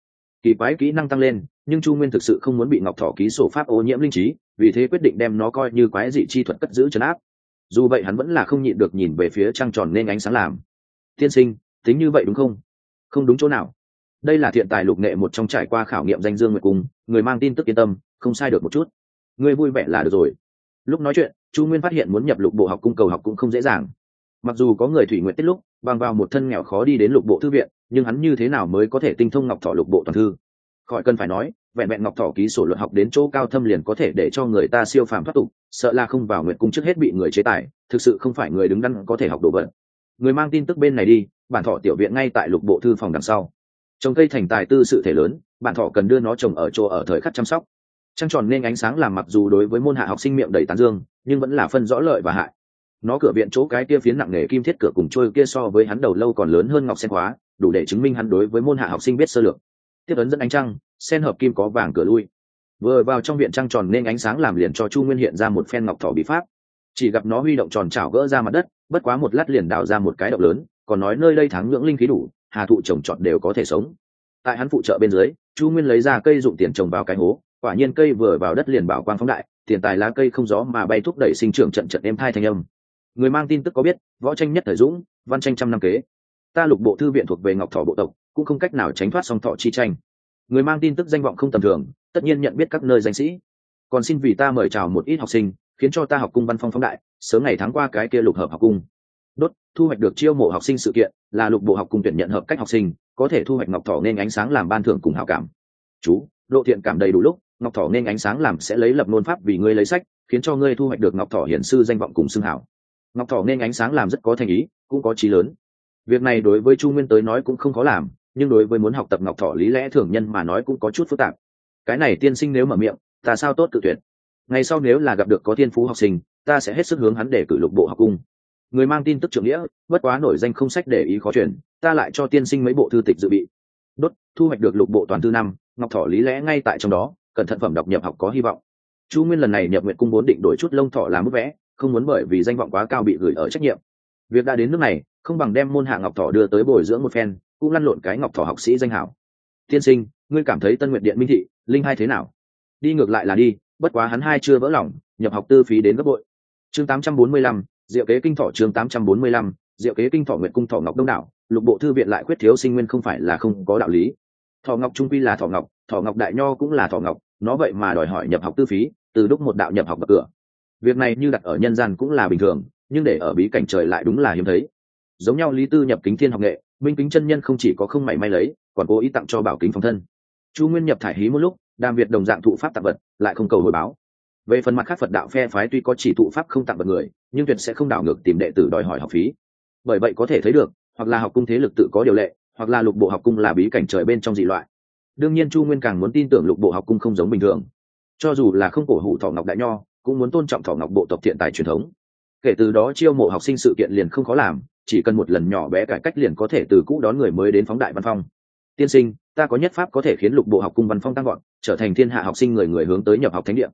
A: Kỳ quái kỹ năng tăng lên, nhưng chu nguyên thực sự không muốn bị ngọc thọ ký sổ pháp ô nhiễm linh trí, vì thế quyết định đem nó coi như quái dị chi thuật cất giữ chấn áp. Dù vậy hắn vẫn là không nhịn được nhìn về phía trăng tròn nên ánh sáng làm. Tiên sinh, tính như vậy đúng không? Không đúng chỗ nào. Đây là thiện tài lục nghệ một trong trải qua khảo nghiệm danh dương nguyệt cung, người mang tin tức yên tâm, không sai được một chút. Người vui vẻ là được rồi. Lúc nói chuyện, chu nguyên phát hiện muốn nhập lục bộ học cung cầu học cũng không dễ dàng mặc dù có người thủy nguyện tiết lúc, bằng vào một thân nghèo khó đi đến lục bộ thư viện, nhưng hắn như thế nào mới có thể tinh thông ngọc thọ lục bộ toàn thư? Khỏi cần phải nói, vẹn vẹn ngọc thọ ký sổ luận học đến chỗ cao thâm liền có thể để cho người ta siêu phàm thoát tục, sợ là không vào nguyện cung trước hết bị người chế tài, thực sự không phải người đứng đắn có thể học đồ vật. Người mang tin tức bên này đi, bản thọ tiểu viện ngay tại lục bộ thư phòng đằng sau. Trồng cây thành tài tư sự thể lớn, bản thọ cần đưa nó trồng ở chỗ ở thời khắc chăm sóc. Trăng tròn nên ánh sáng làm mặc dù đối với môn hạ học sinh miệng đầy tán dương, nhưng vẫn là phân rõ lợi và hại nó cửa viện chỗ cái kia phiến nặng nề kim thiết cửa cùng trôi kia so với hắn đầu lâu còn lớn hơn ngọc sen hóa đủ để chứng minh hắn đối với môn hạ học sinh biết sơ lược. Tiếp ấn dẫn ánh trăng, sen hợp kim có vàng cửa lui. Vừa vào trong viện trăng tròn nên ánh sáng làm liền cho chu nguyên hiện ra một phen ngọc thỏ bị pháp. Chỉ gặp nó huy động tròn trảo gỡ ra mặt đất, bất quá một lát liền đào ra một cái động lớn, còn nói nơi đây thắng ngưỡng linh khí đủ, hà thụ trồng trọt đều có thể sống. Tại hắn phụ trợ bên dưới, chu nguyên lấy ra cây dụng tiền trồng vào cái hố, quả nhiên cây vừa vào đất liền bảo quang phóng đại, tiền tài lá cây không gió mà bay thúc đẩy sinh trưởng trận trận êm thai thanh âm người mang tin tức có biết, võ tranh nhất thời dũng, văn tranh trăm năm kế. Ta lục bộ thư viện thuộc về ngọc thọ bộ tộc, cũng không cách nào tránh thoát song thọ chi tranh. Người mang tin tức danh vọng không tầm thường, tất nhiên nhận biết các nơi danh sĩ. Còn xin vì ta mời chào một ít học sinh, khiến cho ta học cung văn phong phóng đại, sớm ngày tháng qua cái kia lục hợp học cung. Đốt, thu hoạch được chiêu mộ học sinh sự kiện, là lục bộ học cung tuyển nhận hợp cách học sinh, có thể thu hoạch ngọc thọ nên ánh sáng làm ban thưởng cùng hảo cảm. Chú, độ thiện cảm đầy đủ lúc, ngọc thọ nên ánh sáng làm sẽ lấy lập nôn pháp vì ngươi lấy sách, khiến cho ngươi thu hoạch được ngọc thọ hiển sư danh vọng cùng xưng hảo ngọc Thỏ nên ánh sáng làm rất có thành ý, cũng có trí lớn. Việc này đối với chu nguyên tới nói cũng không khó làm, nhưng đối với muốn học tập ngọc thọ lý lẽ thường nhân mà nói cũng có chút phức tạp. Cái này tiên sinh nếu mở miệng, ta sao tốt tự tuyển? ngày sau nếu là gặp được có thiên phú học sinh, ta sẽ hết sức hướng hắn để cử lục bộ học cung. Người mang tin tức trưởng nghĩa, bất quá nổi danh không sách để ý khó chuyển, ta lại cho tiên sinh mấy bộ thư tịch dự bị. Đốt, thu hoạch được lục bộ toàn thư năm, ngọc thọ lý lẽ ngay tại trong đó, cẩn thận phẩm đọc nhập học có hy vọng. Chu nguyên lần này nhập nguyện cung vốn định đổi chút lông thọ làm bức vẽ không muốn bởi vì danh vọng quá cao bị gửi ở trách nhiệm. Việc đã đến nước này không bằng đem môn hạ ngọc thọ đưa tới bồi dưỡng một phen cũng lăn lộn cái ngọc thọ học sĩ danh hảo. Tiên sinh ngươi cảm thấy tân nguyện điện minh thị linh hai thế nào? Đi ngược lại là đi bất quá hắn hai chưa vỡ lòng nhập học tư phí đến gấp bội. Chương 845, diệu kế kinh thọ chương 845, diệu kế kinh thọ nguyện cung thọ ngọc đông đảo lục bộ thư viện lại khuyết thiếu sinh nguyên không phải là không có đạo lý. Thọ ngọc trung quy là thọ ngọc thọ ngọc đại nho cũng là thọ ngọc nó vậy mà đòi hỏi nhập học tư phí từ lúc một đạo nhập học bậc cửa việc này như đặt ở nhân gian cũng là bình thường, nhưng để ở bí cảnh trời lại đúng là hiếm thấy. Giống nhau lý tư nhập kính thiên học nghệ minh kính chân nhân không chỉ có không mảy may lấy, còn cố ý tặng cho bảo kính phòng thân. Chu nguyên nhập thải hí một lúc, đàm việt đồng dạng thụ pháp tặng vật, lại không cầu hồi báo. Về phần mặt khác phật đạo phe phái tuy có chỉ thụ pháp không tặng vật người, nhưng tuyệt sẽ không đảo ngược tìm đệ tử đòi hỏi học phí. Bởi vậy có thể thấy được, hoặc là học cung thế lực tự có điều lệ, hoặc là lục bộ học cung là bí cảnh trời bên trong dị loại. Đương nhiên chu nguyên càng muốn tin tưởng lục bộ học cung không giống bình thường. Cho dù là không cổ hủ thọ ngọc đại nho cũng muốn tôn trọng thọ ngọc bộ tộc thiện tài truyền thống. Kể từ đó chiêu mộ học sinh sự kiện liền không khó làm, chỉ cần một lần nhỏ bé cải cách liền có thể từ cũ đón người mới đến phóng đại văn phong. Tiên sinh, ta có nhất pháp có thể khiến lục bộ học cung văn phong tăng gọn trở thành thiên hạ học sinh người người hướng tới nhập học thánh địa.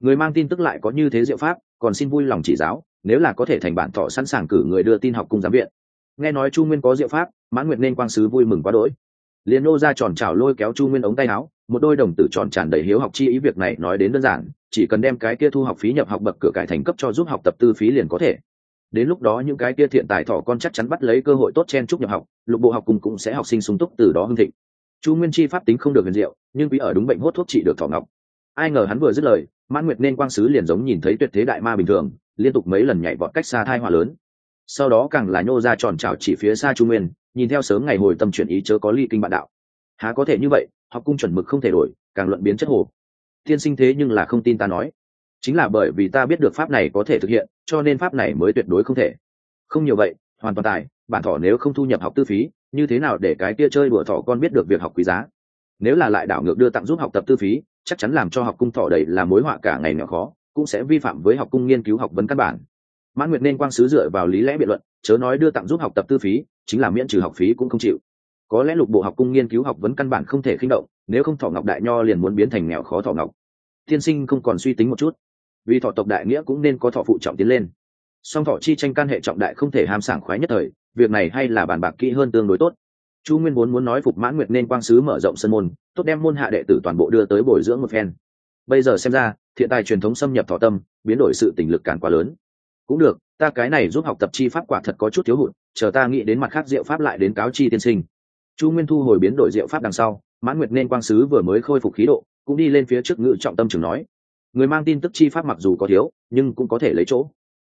A: Người mang tin tức lại có như thế diệu pháp, còn xin vui lòng chỉ giáo, nếu là có thể thành bản thọ sẵn sàng cử người đưa tin học cung giám viện. Nghe nói chu nguyên có diệu pháp mãn nguyệt nên quang sứ vui mừng quá đỗi. Liền nô ra tròn trào lôi kéo chu nguyên ống tay áo một đôi đồng tử tròn tràn đầy hiếu học chi ý việc này nói đến đơn giản, chỉ cần đem cái kia thu học phí nhập học bậc cửa cải thành cấp cho giúp học tập tư phí liền có thể. Đến lúc đó những cái kia thiện tài thỏ con chắc chắn bắt lấy cơ hội tốt chen chúc nhập học, lục bộ học cùng cũng sẽ học sinh sung túc từ đó hưng thịnh. Chu nguyên chi pháp tính không được huyền diệu, nhưng quý ở đúng bệnh hốt thuốc trị được thỏ ngọc. Ai ngờ hắn vừa dứt lời, mãn nguyệt nên quang sứ liền giống nhìn thấy tuyệt thế đại ma bình thường, liên tục mấy lần nhảy vọt cách xa thai hỏa lớn. Sau đó càng là nhô ra tròn trào chỉ phía xa chu nguyên, nhìn theo sớm ngày hồi tâm chuyển ý chớ có ly kinh bạn đạo. Há có thể như vậy học cung chuẩn mực không thể đổi, càng luận biến chất hồ. Tiên sinh thế nhưng là không tin ta nói. Chính là bởi vì ta biết được pháp này có thể thực hiện, cho nên pháp này mới tuyệt đối không thể. Không nhiều vậy, hoàn toàn tài, bản thỏ nếu không thu nhập học tư phí, như thế nào để cái kia chơi đùa thỏ con biết được việc học quý giá? Nếu là lại đảo ngược đưa tặng giúp học tập tư phí, chắc chắn làm cho học cung thỏ đầy là mối họa cả ngày nhỏ khó, cũng sẽ vi phạm với học cung nghiên cứu học vấn căn bản. Mãn nguyệt nên quang sứ dựa vào lý lẽ biện luận, chớ nói đưa tặng giúp học tập tư phí, chính là miễn trừ học phí cũng không chịu có lẽ lục bộ học cung nghiên cứu học vấn căn bản không thể khinh động, nếu không thọ ngọc đại nho liền muốn biến thành nghèo khó thọ ngọc. Tiên sinh không còn suy tính một chút. Vì thọ tộc đại nghĩa cũng nên có thọ phụ trọng tiến lên. Song thọ chi tranh can hệ trọng đại không thể ham sảng khoái nhất thời, việc này hay là bàn bạc kỹ hơn tương đối tốt. Chu nguyên vốn muốn nói phục mãn nguyệt nên quang sứ mở rộng sân môn, tốt đem môn hạ đệ tử toàn bộ đưa tới bồi dưỡng một phen. Bây giờ xem ra, thiện tài truyền thống xâm nhập thọ tâm, biến đổi sự tình lực cản quá lớn. Cũng được, ta cái này giúp học tập chi pháp quả thật có chút thiếu hụt, chờ ta nghĩ đến mặt khác diệu pháp lại đến cáo chi tiên sinh chu nguyên thu hồi biến đổi diệu pháp đằng sau, mãn nguyệt nên quang sứ vừa mới khôi phục khí độ, cũng đi lên phía trước ngự trọng tâm chừng nói. Người mang tin tức chi pháp mặc dù có thiếu, nhưng cũng có thể lấy chỗ.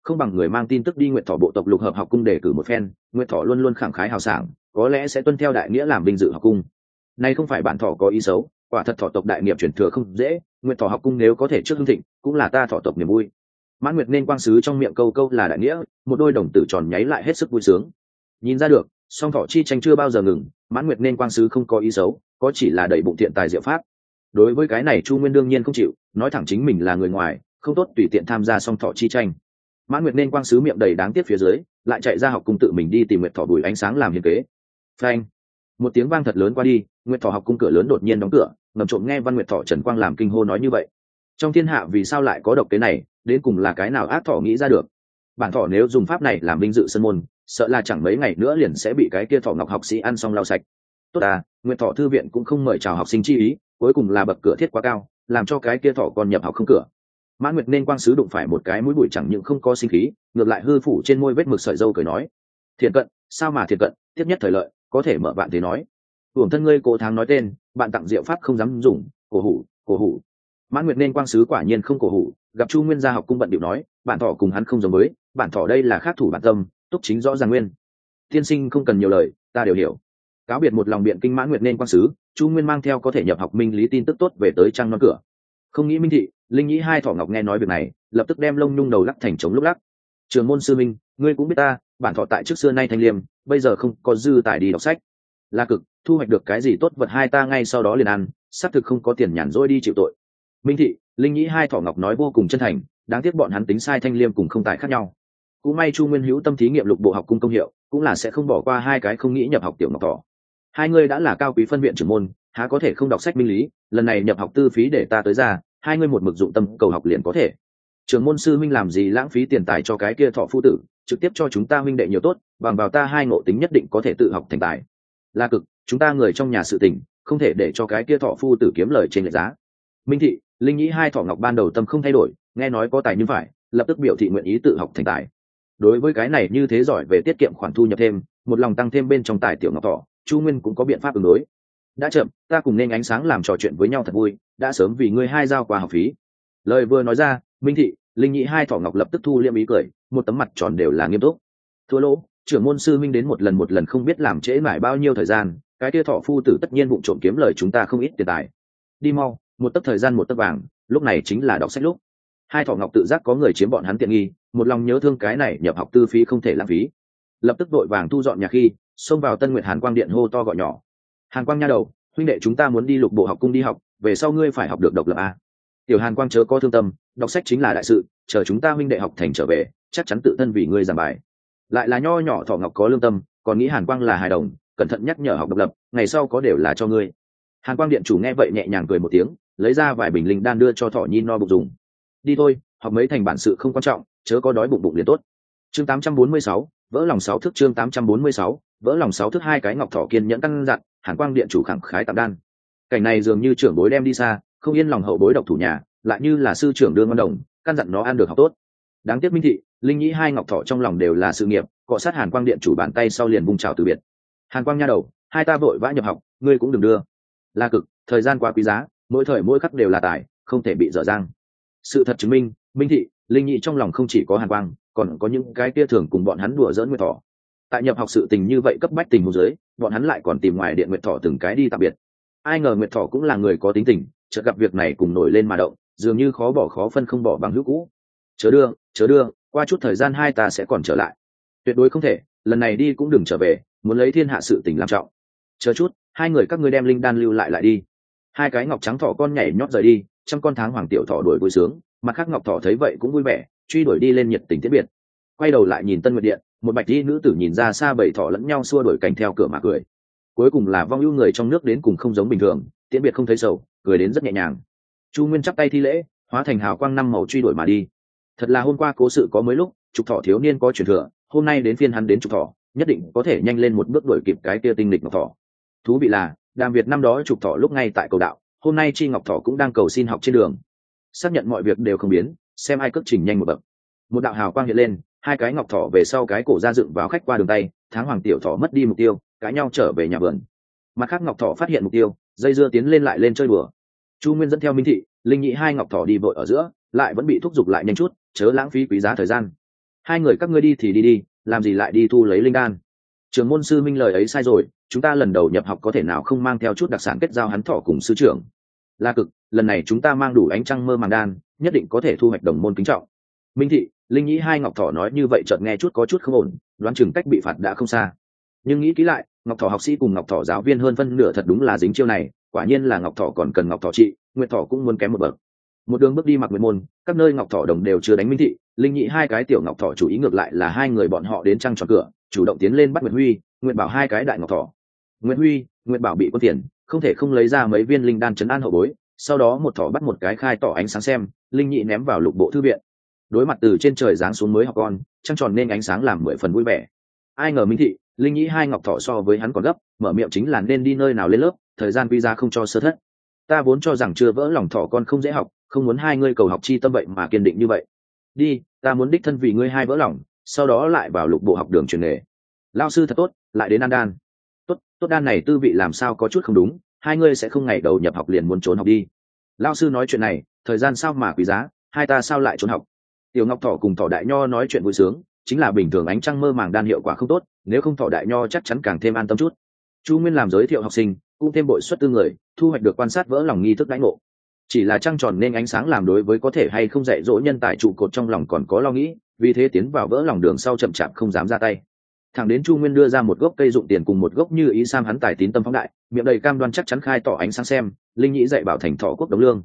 A: Không bằng người mang tin tức đi nguyện thọ bộ tộc lục hợp học cung để cử một phen nguyện thọ luôn luôn khẳng khái hào sảng, có lẽ sẽ tuân theo đại nghĩa làm vinh dự học cung. Nay không phải bản thọ có ý xấu, quả thật thọ tộc đại nghiệp chuyển thừa không dễ nguyện thọ học cung nếu có thể trước hưng thịnh, cũng là ta thọ tộc niềm vui. Mãn nguyệt nên quang sứ trong miệng câu câu là đại nghĩa, một đôi đồng tử tròn nháy lại hết sức vui sướng. Nhìn ra được, song thọ chi tranh chưa bao giờ ngừng mãn nguyệt nên quang sứ không có ý xấu, có chỉ là đẩy bụng thiện tài diệu pháp. Đối với cái này chu nguyên đương nhiên không chịu, nói thẳng chính mình là người ngoài, không tốt tùy tiện tham gia song thọ chi tranh. Mãn nguyệt nên quang sứ miệng đầy đáng tiếc phía dưới, lại chạy ra học cung tự mình đi tìm nguyệt thọ bùi ánh sáng làm hiền kế. Phanh! Một tiếng vang thật lớn qua đi, nguyệt thọ học cung cửa lớn đột nhiên đóng cửa, ngầm trộm nghe văn nguyệt thọ trần quang làm kinh hô nói như vậy. Trong thiên hạ vì sao lại có độc kế này, đến cùng là cái nào ác thọ nghĩ ra được? Bản thọ nếu dùng pháp này làm vinh dự sân môn sợ là chẳng mấy ngày nữa liền sẽ bị cái kia thọ ngọc học sĩ ăn xong lau sạch. Tốt à nguyện thọ thư viện cũng không mời chào học sinh chi ý, cuối cùng là bậc cửa thiết quá cao, làm cho cái kia thọ còn nhập học không cửa. Mã nguyệt nên quang sứ đụng phải một cái mũi bụi chẳng những không có sinh khí, ngược lại hư phủ trên môi vết mực sợi dâu cười nói, thiện cận, sao mà thiện cận, tiếp nhất thời lợi, có thể mở bạn thế nói. Hưởng thân ngươi cố tháng nói tên, bạn tặng diệu pháp không dám dùng, cổ hủ cổ hủ. Mã nguyệt nên quang sứ quả nhiên không cổ hủ, gặp chu nguyên gia học cung bận điệu nói bản thọ cùng hắn không giống với bản thọ đây là khác thủ bản tâm túc chính rõ ràng nguyên. Tiên sinh không cần nhiều lời, ta đều hiểu. Cáo biệt một lòng biện kinh mã nguyệt nên quan sứ, chu nguyên mang theo có thể nhập học minh lý tin tức tốt về tới trăng non cửa. Không nghĩ minh thị, linh nhĩ hai thọ ngọc nghe nói việc này, lập tức đem lông nhung đầu lắc thành trống lúc lắc. Trường môn sư minh, ngươi cũng biết ta, bản thọ tại trước xưa nay thanh liêm, bây giờ không có dư tài đi đọc sách. La cực, thu hoạch được cái gì tốt vật hai ta ngay sau đó liền ăn, xác thực không có tiền nhàn rỗi đi chịu tội. Minh thị, linh nhĩ hai thọ ngọc nói vô cùng chân thành, đáng tiếc bọn hắn tính sai thanh liêm cùng không tài khác nhau cũng may chu nguyên hữu tâm thí nghiệm lục bộ học cung công hiệu, cũng là sẽ không bỏ qua hai cái không nghĩ nhập học tiểu ngọc thỏ. Hai ngươi đã là cao quý phân viện trưởng môn, há có thể không đọc sách minh lý, lần này nhập học tư phí để ta tới ra, hai ngươi một mực dụng tâm cầu học liền có thể. Trưởng môn sư minh làm gì lãng phí tiền tài cho cái kia thọ phu tử, trực tiếp cho chúng ta minh đệ nhiều tốt, bằng vào ta hai ngộ tính nhất định có thể tự học thành tài. La cực, chúng ta người trong nhà sự tình, không thể để cho cái kia thọ phu tử kiếm lời trên lệ giá. Minh thị, linh nhĩ hai thọ ngọc ban đầu tâm không thay đổi, nghe nói có tài như phải, lập tức biểu thị nguyện ý tự học thành tài đối với cái này như thế giỏi về tiết kiệm khoản thu nhập thêm, một lòng tăng thêm bên trong tài tiểu ngọc thọ, chu nguyên cũng có biện pháp ứng đối. Đã chậm, ta cùng nên ánh sáng làm trò chuyện với nhau thật vui, đã sớm vì ngươi hai giao qua học phí. Lời vừa nói ra, minh thị, linh nhị hai thỏ ngọc lập tức thu liêm ý cười, một tấm mặt tròn đều là nghiêm túc. Thua lỗ, trưởng môn sư minh đến một lần một lần không biết làm trễ mãi bao nhiêu thời gian, cái kia thọ phu tử tất nhiên bụng trộm kiếm lời chúng ta không ít tiền tài. Đi mau, một tấc thời gian một tấc vàng, lúc này chính là đọc sách lúc hai thọ ngọc tự giác có người chiếm bọn hắn tiện nghi, một lòng nhớ thương cái này nhập học tư phí không thể lãng phí. Lập tức đội vàng thu dọn nhà khi, xông vào tân nguyệt hàn quang điện hô to gọi nhỏ. Hàn quang nha đầu, huynh đệ chúng ta muốn đi lục bộ học cung đi học, về sau ngươi phải học được độc lập a. Tiểu hàn quang chớ có thương tâm, đọc sách chính là đại sự, chờ chúng ta huynh đệ học thành trở về, chắc chắn tự thân vì ngươi giảng bài. Lại là nho nhỏ thọ ngọc có lương tâm, còn nghĩ hàn quang là hài đồng, cẩn thận nhắc nhở học độc lập, ngày sau có đều là cho ngươi. Hàn quang điện chủ nghe vậy nhẹ nhàng cười một tiếng, lấy ra vài bình linh đan đưa cho thọ nhi no bụng dùng đi thôi học mấy thành bản sự không quan trọng chớ có đói bụng bụng liền tốt. Chương 846, vỡ lòng sáu thước chương 846, vỡ lòng sáu thước hai cái ngọc thỏ kiên nhẫn căn dặn hàn quang điện chủ khẳng khái tạm đan. Cảnh này dường như trưởng bối đem đi xa không yên lòng hậu bối độc thủ nhà lại như là sư trưởng đương văn đồng căn dặn nó ăn được học tốt. Đáng tiếc minh thị linh nhĩ hai ngọc thọ trong lòng đều là sự nghiệp cọ sát hàn quang điện chủ bàn tay sau liền vung trào từ biệt. Hàn quang nha đầu hai ta vội vã nhập học ngươi cũng đừng đưa. La cực thời gian quá quý giá mỗi thời mỗi khắc đều là tài không thể bị dở dang sự thật chứng minh minh thị, linh nhị trong lòng không chỉ có hàn quang, còn có những cái kia thường cùng bọn hắn đùa dỡn nguyệt Thỏ. tại nhập học sự tình như vậy cấp bách tình hồ dưới, bọn hắn lại còn tìm ngoài điện nguyệt Thỏ từng cái đi tạm biệt. Ai ngờ nguyệt Thỏ cũng là người có tính tình, chợt gặp việc này cùng nổi lên mà động, dường như khó bỏ khó phân không bỏ bằng hữu cũ. Chớ đưa chớ đưa, qua chút thời gian hai ta sẽ còn trở lại. Tuyệt đối không thể, lần này đi cũng đừng trở về, muốn lấy thiên hạ sự tình làm trọng. Chờ chút, hai người các ngươi đem linh đan lưu lại lại đi. Hai cái ngọc trắng thỏ con nhảy nhót rời đi trăm con tháng hoàng tiểu thọ đuổi vui sướng, mặt khác ngọc thọ thấy vậy cũng vui vẻ, truy đuổi đi lên nhiệt tình tiết biệt. Quay đầu lại nhìn tân nguyệt điện, một bạch y nữ tử nhìn ra xa bảy thọ lẫn nhau xua đuổi cảnh theo cửa mà cười. Cuối cùng là vong ưu người trong nước đến cùng không giống bình thường, tiễn biệt không thấy sầu, cười đến rất nhẹ nhàng. Chu nguyên chắp tay thi lễ, hóa thành hào quang năm màu truy đuổi mà đi. Thật là hôm qua cố sự có mấy lúc, trục thọ thiếu niên có truyền thừa, hôm nay đến phiên hắn đến trục thọ nhất định có thể nhanh lên một bước đuổi kịp cái kia tinh lịch ngọc thọ thú vị là, đàm việt năm đó trục thọ lúc ngay tại cầu đạo hôm nay chi ngọc thọ cũng đang cầu xin học trên đường. Xác nhận mọi việc đều không biến, xem ai cất trình nhanh một bậc. Một đạo hào quang hiện lên, hai cái ngọc thọ về sau cái cổ ra dựng vào khách qua đường tay, tháng hoàng tiểu thọ mất đi mục tiêu, cãi nhau trở về nhà vườn. Mặt khác ngọc thọ phát hiện mục tiêu, dây dưa tiến lên lại lên chơi bừa chu nguyên dẫn theo minh thị, linh nhị hai ngọc thọ đi vội ở giữa, lại vẫn bị thúc giục lại nhanh chút, chớ lãng phí quý giá thời gian. Hai người các ngươi đi thì đi đi, làm gì lại đi thu lấy linh đan. Trường môn sư minh lời ấy sai rồi chúng ta lần đầu nhập học có thể nào không mang theo chút đặc sản kết giao hắn thọ cùng sư trưởng. La cực, lần này chúng ta mang đủ ánh trăng mơ màng đan, nhất định có thể thu hoạch đồng môn kính trọng. Minh thị, linh nhĩ hai ngọc thọ nói như vậy chợt nghe chút có chút không ổn, đoán chừng cách bị phạt đã không xa. Nhưng nghĩ kỹ lại, ngọc thọ học sĩ cùng ngọc thọ giáo viên hơn phân nửa thật đúng là dính chiêu này, quả nhiên là ngọc thọ còn cần ngọc thọ trị, nguyệt thọ cũng muốn kém một bậc. Một đường bước đi mặc nguyện môn, các nơi ngọc thọ đồng đều chưa đánh minh thị, linh nhị hai cái tiểu ngọc thọ chủ ý ngược lại là hai người bọn họ đến trăng tròn cửa, chủ động tiến lên bắt nguyệt huy nguyện bảo hai cái đại ngọc thọ. Nguyễn huy Nguyễn bảo bị quân tiền không thể không lấy ra mấy viên linh đan chấn an hậu bối, sau đó một thỏ bắt một cái khai tỏ ánh sáng xem, linh nhị ném vào lục bộ thư viện. Đối mặt từ trên trời giáng xuống mới học con, trăng tròn nên ánh sáng làm mười phần vui vẻ. Ai ngờ minh thị, linh nhị hai ngọc thọ so với hắn còn gấp, mở miệng chính là nên đi nơi nào lên lớp, thời gian quy ra không cho sơ thất. Ta vốn cho rằng chưa vỡ lòng thọ con không dễ học, không muốn hai ngươi cầu học chi tâm vậy mà kiên định như vậy. Đi, ta muốn đích thân vì ngươi hai vỡ lòng, sau đó lại vào lục bộ học đường truyền nghề. Lao sư thật tốt, lại đến an đan tốt tốt đan này tư vị làm sao có chút không đúng, hai ngươi sẽ không ngày đầu nhập học liền muốn trốn học đi. Lao sư nói chuyện này, thời gian sao mà quý giá, hai ta sao lại trốn học? Tiểu ngọc Thỏ cùng Thỏ đại nho nói chuyện vui sướng, chính là bình thường ánh trăng mơ màng đan hiệu quả không tốt, nếu không Thỏ đại nho chắc chắn càng thêm an tâm chút. Chu nguyên làm giới thiệu học sinh, cũng thêm bội xuất tư người, thu hoạch được quan sát vỡ lòng nghi thức đánh ngộ. Chỉ là trăng tròn nên ánh sáng làm đối với có thể hay không dạy dỗ nhân tài trụ cột trong lòng còn có lo nghĩ, vì thế tiến vào vỡ lòng đường sau chậm chạp không dám ra tay thẳng đến chu nguyên đưa ra một gốc cây dụng tiền cùng một gốc như ý sam hắn tài tín tâm phóng đại, miệng đầy cam đoan chắc chắn khai tỏ ánh sáng xem, linh nhĩ dạy bảo thành thọ quốc đống lương.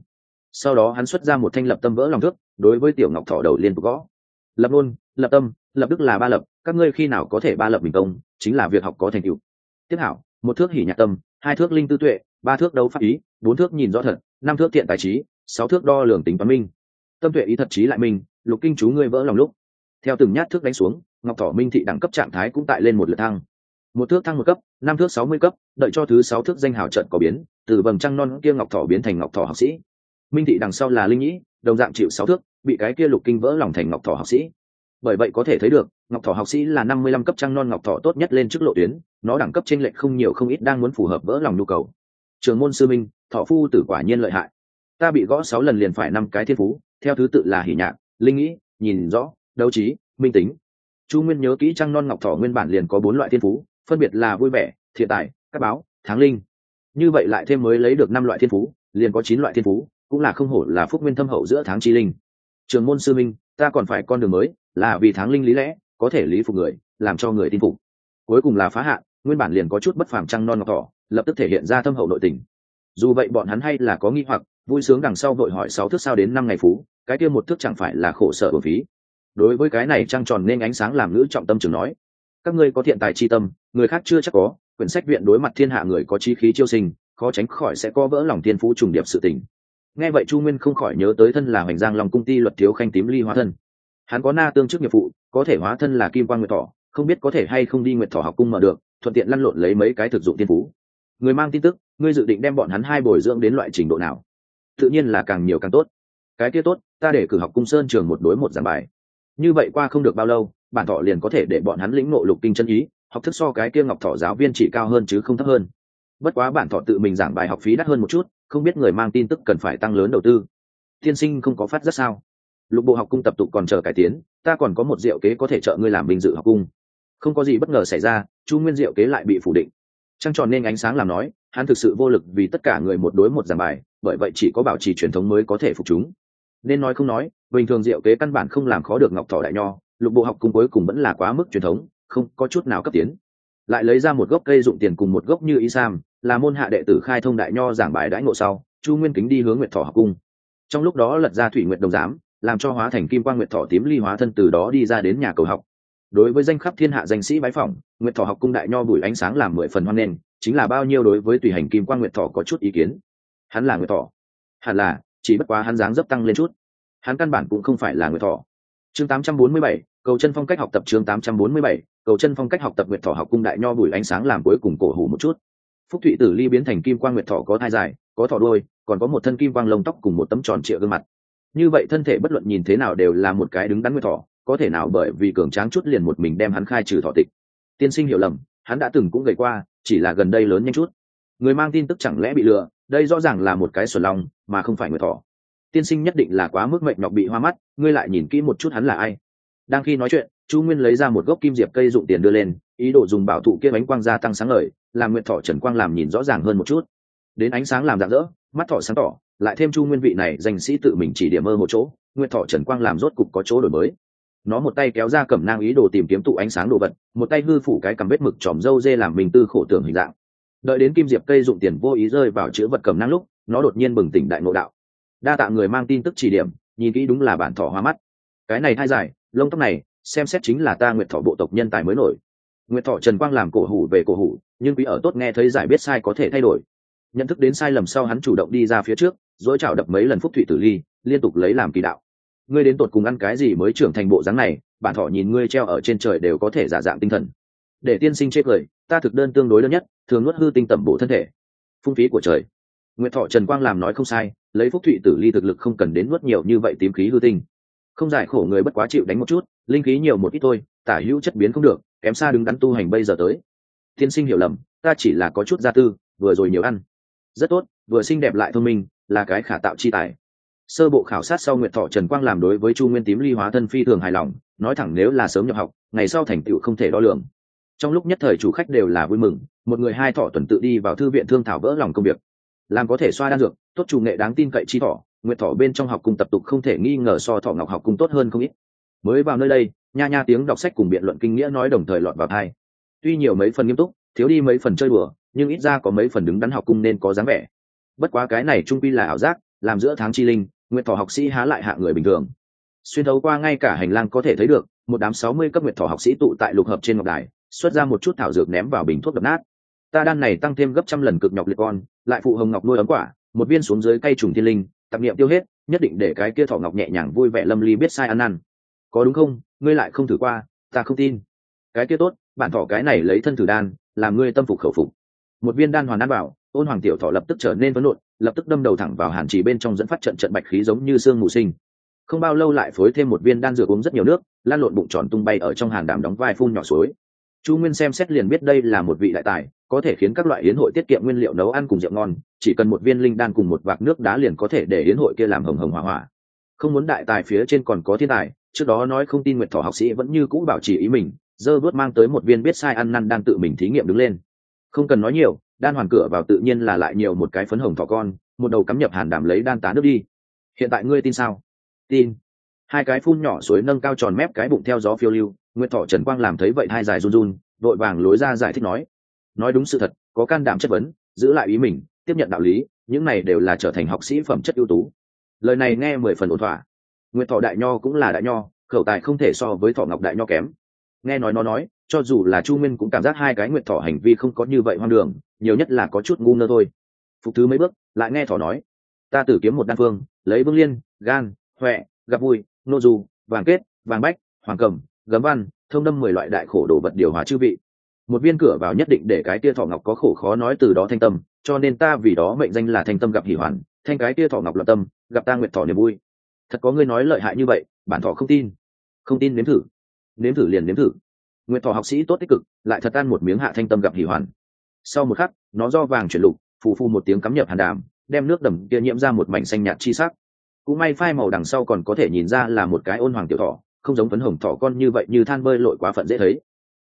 A: Sau đó hắn xuất ra một thanh lập tâm vỡ lòng thước, đối với tiểu ngọc thọ đầu liên tục gõ. Lập luôn, lập tâm, lập đức là ba lập, các ngươi khi nào có thể ba lập bình công, chính là việc học có thành tựu. Tiếp hảo, một thước hỉ nhạc tâm, hai thước linh tư tuệ, ba thước đấu pháp ý, bốn thước nhìn rõ thật, năm thước thiện tài trí, sáu thước đo lường tính toán minh. Tâm tuệ ý thật trí lại minh, lục kinh chú ngươi vỡ lòng lúc theo từng nhát thước đánh xuống, ngọc thỏ minh thị đẳng cấp trạng thái cũng tại lên một lượt thăng. Một thước thăng một cấp, năm thước sáu mươi cấp, đợi cho thứ sáu thước danh hào trận có biến, từ vầng trăng non kia ngọc thỏ biến thành ngọc thỏ học sĩ. Minh thị đằng sau là linh nhĩ, đồng dạng chịu sáu thước, bị cái kia lục kinh vỡ lòng thành ngọc thỏ học sĩ. Bởi vậy có thể thấy được, ngọc thỏ học sĩ là năm mươi lăm cấp trăng non ngọc thỏ tốt nhất lên trước lộ tuyến, nó đẳng cấp t r ê n lệch không nhiều không ít đang muốn phù hợp vỡ lòng nhu cầu. Trường môn sư minh thọ phu tử quả nhiên lợi hại. Ta bị gõ sáu lần liền phải năm cái thiên phú, theo thứ tự là hỉ nhạc, linh nghĩ nhìn rõ đấu trí, minh tính. Chu nguyên nhớ kỹ trăng non ngọc thỏ nguyên bản liền có bốn loại thiên phú, phân biệt là vui vẻ, thiện tài các báo tháng linh. Như vậy lại thêm mới lấy được năm loại thiên phú, liền có chín loại thiên phú, cũng là không hổ là phúc nguyên thâm hậu giữa tháng chi linh. Trường môn sư minh, ta còn phải con đường mới, là vì tháng linh lý lẽ, có thể lý phục người, làm cho người tin phục. Cuối cùng là phá hạn, nguyên bản liền có chút bất phàm trăng non ngọc thỏ, lập tức thể hiện ra thâm hậu nội tình. Dù vậy bọn hắn hay là có nghi hoặc, vui sướng đằng sau vội hỏi sáu thước sao đến năm ngày phú, cái kia một thước chẳng phải là khổ sở bổ phí đối với cái này trăng tròn nên ánh sáng làm ngữ trọng tâm trường nói. Các ngươi có thiện tài chi tâm, người khác chưa chắc có, quyển sách viện đối mặt thiên hạ người có trí khí chiêu sinh, khó tránh khỏi sẽ có vỡ lòng tiên phú trùng điệp sự tình. Nghe vậy chu nguyên không khỏi nhớ tới thân là hoành giang lòng cung ti luật thiếu khanh tím ly hóa thân. Hắn có na tương chức nghiệp vụ, có thể hóa thân là kim quan nguyệt thọ, không biết có thể hay không đi nguyệt thọ học cung mở được, thuận tiện lăn lộn lấy mấy cái thực dụng tiên phú. Người mang tin tức, ngươi dự định đem bọn hắn hai bồi dưỡng đến loại trình độ nào? Tự nhiên là càng nhiều càng tốt. Cái kia tốt, ta để cử học cung sơn trường một đối một giảng bài như vậy qua không được bao lâu, bản thọ liền có thể để bọn hắn lĩnh ngộ lục kinh chân ý, học thức so cái kia ngọc thọ giáo viên chỉ cao hơn chứ không thấp hơn. Bất quá bản thọ tự mình giảng bài học phí đắt hơn một chút, không biết người mang tin tức cần phải tăng lớn đầu tư. Tiên sinh không có phát rất sao? Lục bộ học cung tập tục còn chờ cải tiến, ta còn có một diệu kế có thể trợ ngươi làm bình dự học cung. Không có gì bất ngờ xảy ra, chu nguyên diệu kế lại bị phủ định. Trăng tròn nên ánh sáng làm nói, hắn thực sự vô lực vì tất cả người một đối một giảng bài, bởi vậy chỉ có bảo trì truyền thống mới có thể phục chúng nên nói không nói, bình thường diệu kế căn bản không làm khó được ngọc thọ đại nho, lục bộ học cung cuối cùng vẫn là quá mức truyền thống, không có chút nào cấp tiến. Lại lấy ra một gốc cây dụng tiền cùng một gốc như y sam, là môn hạ đệ tử khai thông đại nho giảng bài đãi ngộ sau, chu nguyên kính đi hướng nguyệt thọ học cung. Trong lúc đó lật ra thủy nguyệt đồng giám, làm cho hóa thành kim quan nguyệt thọ tím ly hóa thân từ đó đi ra đến nhà cầu học. Đối với danh khắp thiên hạ danh sĩ bái phỏng, nguyệt thọ học cung đại nho bùi ánh sáng làm mười phần hoan nghênh, chính là bao nhiêu đối với tùy hành kim quan nguyệt thọ có chút ý kiến. Hắn là nguyệt thọ hẳn là chỉ bất quá hắn dáng dấp tăng lên chút. Hắn căn bản cũng không phải là nguyệt thọ. Chương 847, cầu chân phong cách học tập chương 847, cầu chân phong cách học tập nguyệt thọ học cung đại nho bùi ánh sáng làm cuối cùng cổ hủ một chút. Phúc thụy tử ly biến thành kim quang nguyệt thọ có thai dài có thọ đôi còn có một thân kim quang lông tóc cùng một tấm tròn trịa gương mặt. Như vậy thân thể bất luận nhìn thế nào đều là một cái đứng đắn nguyệt thọ có thể nào bởi vì cường tráng chút liền một mình đem hắn khai trừ thọ tịch. Tiên sinh hiểu lầm hắn đã từng cũng gầy qua chỉ là gần đây lớn nhanh chút. Người mang tin tức chẳng lẽ bị lừa đây rõ ràng là một cái sườn lòng, mà không phải nguyệt thọ. Tiên sinh nhất định là quá mức mệnh nhọc bị hoa mắt, ngươi lại nhìn kỹ một chút hắn là ai. Đang khi nói chuyện, chu nguyên lấy ra một gốc kim diệp cây dụng tiền đưa lên, ý đồ dùng bảo thụ kia bánh quang gia tăng sáng ngời, làm nguyện thọ trần quang làm nhìn rõ ràng hơn một chút. Đến ánh sáng làm rạng rỡ, mắt thọ sáng tỏ, lại thêm chu nguyên vị này danh sĩ tự mình chỉ điểm mơ một chỗ nguyện thọ trần quang làm rốt cục có chỗ đổi mới. Nó một tay kéo ra cầm nang ý đồ tìm kiếm tụ ánh sáng đồ vật, một tay hư phủ cái cầm vết mực tròm dâu dê làm mình tư khổ tưởng hình dạng đợi đến kim diệp cây dụng tiền vô ý rơi vào chữ vật cầm năng lúc, nó đột nhiên bừng tỉnh đại ngộ đạo. Đa tạ người mang tin tức chỉ điểm, nhìn kỹ đúng là bản thọ hoa mắt. Cái này thai dài, lông tóc này, xem xét chính là ta nguyệt thọ bộ tộc nhân tài mới nổi. Nguyệt thọ trần quang làm cổ hủ về cổ hủ, nhưng quý ở tốt nghe thấy giải biết sai có thể thay đổi. Nhận thức đến sai lầm sau hắn chủ động đi ra phía trước dỗi chảo đập mấy lần phúc thủy tử ly, liên tục lấy làm kỳ đạo. Ngươi đến tột cùng ăn cái gì mới trưởng thành bộ dáng này, bản thọ nhìn ngươi treo ở trên trời đều có thể giả dạng tinh thần. Để tiên sinh chết cười ta thực đơn tương đối đơn nhất, thường nuốt hư tinh tẩm bổ thân thể. Phung phí của trời. Nguyệt thọ trần quang làm nói không sai, lấy phúc thụy tử ly thực lực không cần đến nuốt nhiều như vậy tím khí hư tinh. Không giải khổ người bất quá chịu đánh một chút, linh khí nhiều một ít thôi, tả hữu chất biến không được, kém xa đứng đắn tu hành bây giờ tới. Tiên sinh hiểu lầm, ta chỉ là có chút gia tư, vừa rồi nhiều ăn. Rất tốt, vừa xinh đẹp lại thông minh, là cái khả tạo chi tài. Sơ bộ khảo sát sau nguyện thọ trần quang làm đối với chu nguyên tím ly hóa thân phi thường hài lòng, nói thẳng nếu là sớm nhập học, ngày sau thành tựu không thể đo lường trong lúc nhất thời chủ khách đều là vui mừng, một người hai thọ tuần tự đi vào thư viện thương thảo vỡ lòng công việc. Làm có thể xoa đan dược, tốt chủ nghệ đáng tin cậy chi thọ nguyện thọ bên trong học cung tập tục không thể nghi ngờ so thọ ngọc học cung tốt hơn không ít. Mới vào nơi đây, nha nha tiếng đọc sách cùng biện luận kinh nghĩa nói đồng thời lọt vào thai tuy nhiều mấy phần nghiêm túc, thiếu đi mấy phần chơi bừa nhưng ít ra có mấy phần đứng đắn học cung nên có dáng vẻ. Bất quá cái này trung pi là ảo giác, làm giữa tháng chi linh nguyện thọ học sĩ há lại hạ người bình thường. Xuyên thấu qua ngay cả hành lang có thể thấy được, một đám sáu mươi cấp nguyện thọ học sĩ tụ tại lục hợp trên ngọc đài xuất ra một chút thảo dược ném vào bình thuốc đập nát. Ta đan này tăng thêm gấp trăm lần cực nhọc liệt con, lại phụ hồng ngọc nuôi ấm quả, một viên xuống dưới cây trùng thiên linh, tạp niệm tiêu hết, nhất định để cái kia thọ ngọc nhẹ nhàng vui vẻ lâm ly biết sai ăn năn. Có đúng không? Ngươi lại không thử qua, ta không tin. Cái kia tốt, bản thọ cái này lấy thân thử đan, làm ngươi tâm phục khẩu phục. Một viên đan hoàn đan bảo ôn hoàng tiểu thọ lập tức trở nên vấn lộn lập tức đâm đầu thẳng vào hàn trì bên trong dẫn phát trận trận bạch khí giống như sương mù sinh. Không bao lâu lại phối thêm một viên đan dược uống rất nhiều nước, lan lộn bụng tròn tung bay ở trong hàn đàm đóng vai phun nhỏ suối chu nguyên xem xét liền biết đây là một vị đại tài, có thể khiến các loại yến hội tiết kiệm nguyên liệu nấu ăn cùng rượu ngon, chỉ cần một viên linh đan cùng một vạc nước đá liền có thể để yến hội kia làm hồng hồng hỏa hỏa không muốn đại tài phía trên còn có thiên tài, trước đó nói không tin nguyện thỏ học sĩ vẫn như cũ bảo trì ý mình, dơ vớt mang tới một viên biết sai ăn năn đang tự mình thí nghiệm đứng lên. Không cần nói nhiều, đan hoàn cửa vào tự nhiên là lại nhiều một cái phấn hồng thỏ con, một đầu cắm nhập hàn đảm lấy đan tá nước đi. Hiện tại ngươi tin sao? Tin hai cái phun nhỏ suối nâng cao tròn mép cái bụng theo gió phiêu lưu, nguyệt thọ trần quang làm thấy vậy hai dài run run vội vàng lối ra giải thích nói nói đúng sự thật, có can đảm chất vấn, giữ lại ý mình, tiếp nhận đạo lý, những này đều là trở thành học sĩ phẩm chất ưu tú. Lời này nghe mười phần ổn thỏa. Nguyệt thọ đại nho cũng là đại nho, khẩu tài không thể so với thọ ngọc đại nho kém. Nghe nói nó nói, cho dù là chu nguyên cũng cảm giác hai cái nguyệt thọ hành vi không có như vậy hoang đường, nhiều nhất là có chút ngu ngơ thôi. Phục thứ mấy bước, lại nghe thọ nói, ta tử kiếm một đan phương, lấy vương liên, gan, huệ, gặp vui nô du, vàng kết, vàng bách, hoàng cầm, gấm văn, thông đâm mười loại đại khổ đồ vật điều hòa chư vị. Một viên cửa vào nhất định để cái tia thọ ngọc có khổ khó nói từ đó thanh tâm, cho nên ta vì đó mệnh danh là thanh tâm gặp hỷ hoàn, thanh cái tia thọ ngọc lập tâm, gặp ta nguyện thọ niềm vui. Thật có ngươi nói lợi hại như vậy, bản thọ không tin. Không tin nếm thử. Nếm thử liền nếm thử. Nguyện thọ học sĩ tốt tích cực, lại thật ăn một miếng hạ thanh tâm gặp hỷ hoàn. Sau một khắc, nó do vàng chuyển lục, phù phu một tiếng cắm nhập hàn đàm, đem nước đầm kia nhiễm ra một mảnh xanh nhạt chi sắc cũng may phai màu đằng sau còn có thể nhìn ra là một cái ôn hoàng tiểu thọ, không giống phấn hồng thọ con như vậy như than bơi lội quá phận dễ thấy.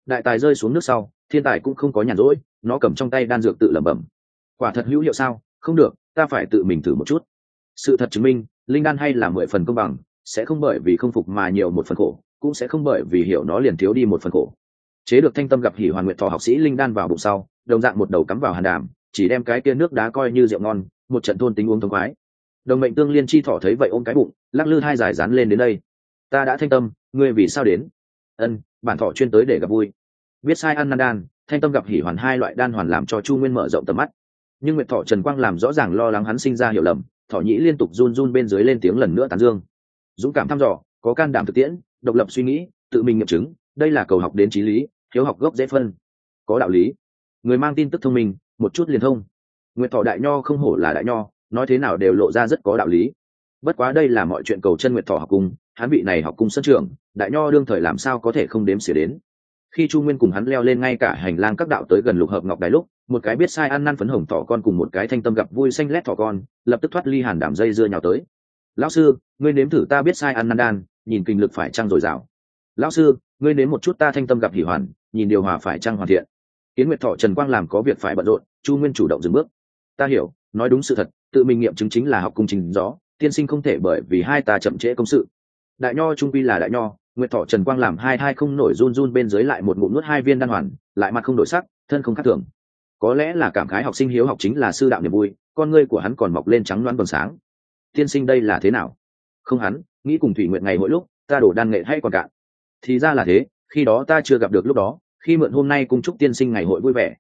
A: Đại tài rơi xuống nước sau, thiên tài cũng không có nhàn rỗi, nó cầm trong tay đan dược tự lẩm bẩm. Quả thật hữu hiệu sao? Không được, ta phải tự mình thử một chút. Sự thật chứng minh, linh đan hay là mười phần công bằng, sẽ không bởi vì không phục mà nhiều một phần khổ, cũng sẽ không bởi vì hiểu nó liền thiếu đi một phần khổ. Chế được thanh tâm gặp hỉ hoàn nguyện thọ học sĩ linh đan vào bụng sau, đồng dạng một đầu cắm vào hàn đàm, chỉ đem cái kia nước đá coi như rượu ngon, một trận thôn tính uống thông khoái đồng mệnh tương liên chi thỏ thấy vậy ôm cái bụng, lắc lư hai giải rán lên đến đây. Ta đã thanh tâm, ngươi vì sao đến? Ân, bản thọ chuyên tới để gặp vui. Biết sai ăn nan đan, thanh tâm gặp hỉ hoàn hai loại đan hoàn làm cho chu nguyên mở rộng tầm mắt. Nhưng nguyệt thọ trần quang làm rõ ràng lo lắng hắn sinh ra hiểu lầm thọ nhĩ liên tục run run bên dưới lên tiếng lần nữa tán dương. Dũng cảm thăm dò, có can đảm thực tiễn, độc lập suy nghĩ, tự mình nghiệm chứng, đây là cầu học đến trí lý, thiếu học gốc dễ phân. Có đạo lý. Người mang tin tức thông minh, một chút liền thông. Nguyệt thọ đại nho không hổ là đại nho nói thế nào đều lộ ra rất có đạo lý. Bất quá đây là mọi chuyện cầu chân nguyệt thọ học cung hắn vị này học cung sân trường, đại nho đương thời làm sao có thể không đếm xỉa đến. Khi chu nguyên cùng hắn leo lên ngay cả hành lang các đạo tới gần lục hợp ngọc đài lúc, một cái biết sai ăn năn phấn hồng thỏ con cùng một cái thanh tâm gặp vui xanh lét thỏ con, lập tức thoát ly hàn đảm dây dưa nhào tới. Lão sư, ngươi nếm thử ta biết sai ăn năn đan, nhìn kinh lực phải trăng dồi dào. Lão sư, ngươi nếm một chút ta thanh tâm gặp hỉ hoàn, nhìn điều hòa phải trăng hoàn thiện. Kiến nguyệt thọ trần quang làm có việc phải bận rộn, chu nguyên chủ động dừng bước. Ta hiểu, nói đúng sự thật tự mình nghiệm chứng chính là học cung trình gió, tiên sinh không thể bởi vì hai ta chậm trễ công sự. Đại nho trung quy là đại nho, nguyệt thọ trần quang làm hai hai không nổi run run bên dưới lại một ngụm nuốt hai viên đan hoàn, lại mặt không đổi sắc, thân không khác thường. Có lẽ là cảm khái học sinh hiếu học chính là sư đạo niềm vui, con ngươi của hắn còn mọc lên trắng loáng còn sáng. Tiên sinh đây là thế nào? Không hắn, nghĩ cùng thủy nguyện ngày mỗi lúc, ta đổ đan nghệ hay còn cạn. Thì ra là thế, khi đó ta chưa gặp được lúc đó, khi mượn hôm nay cung chúc tiên sinh ngày hội vui vẻ.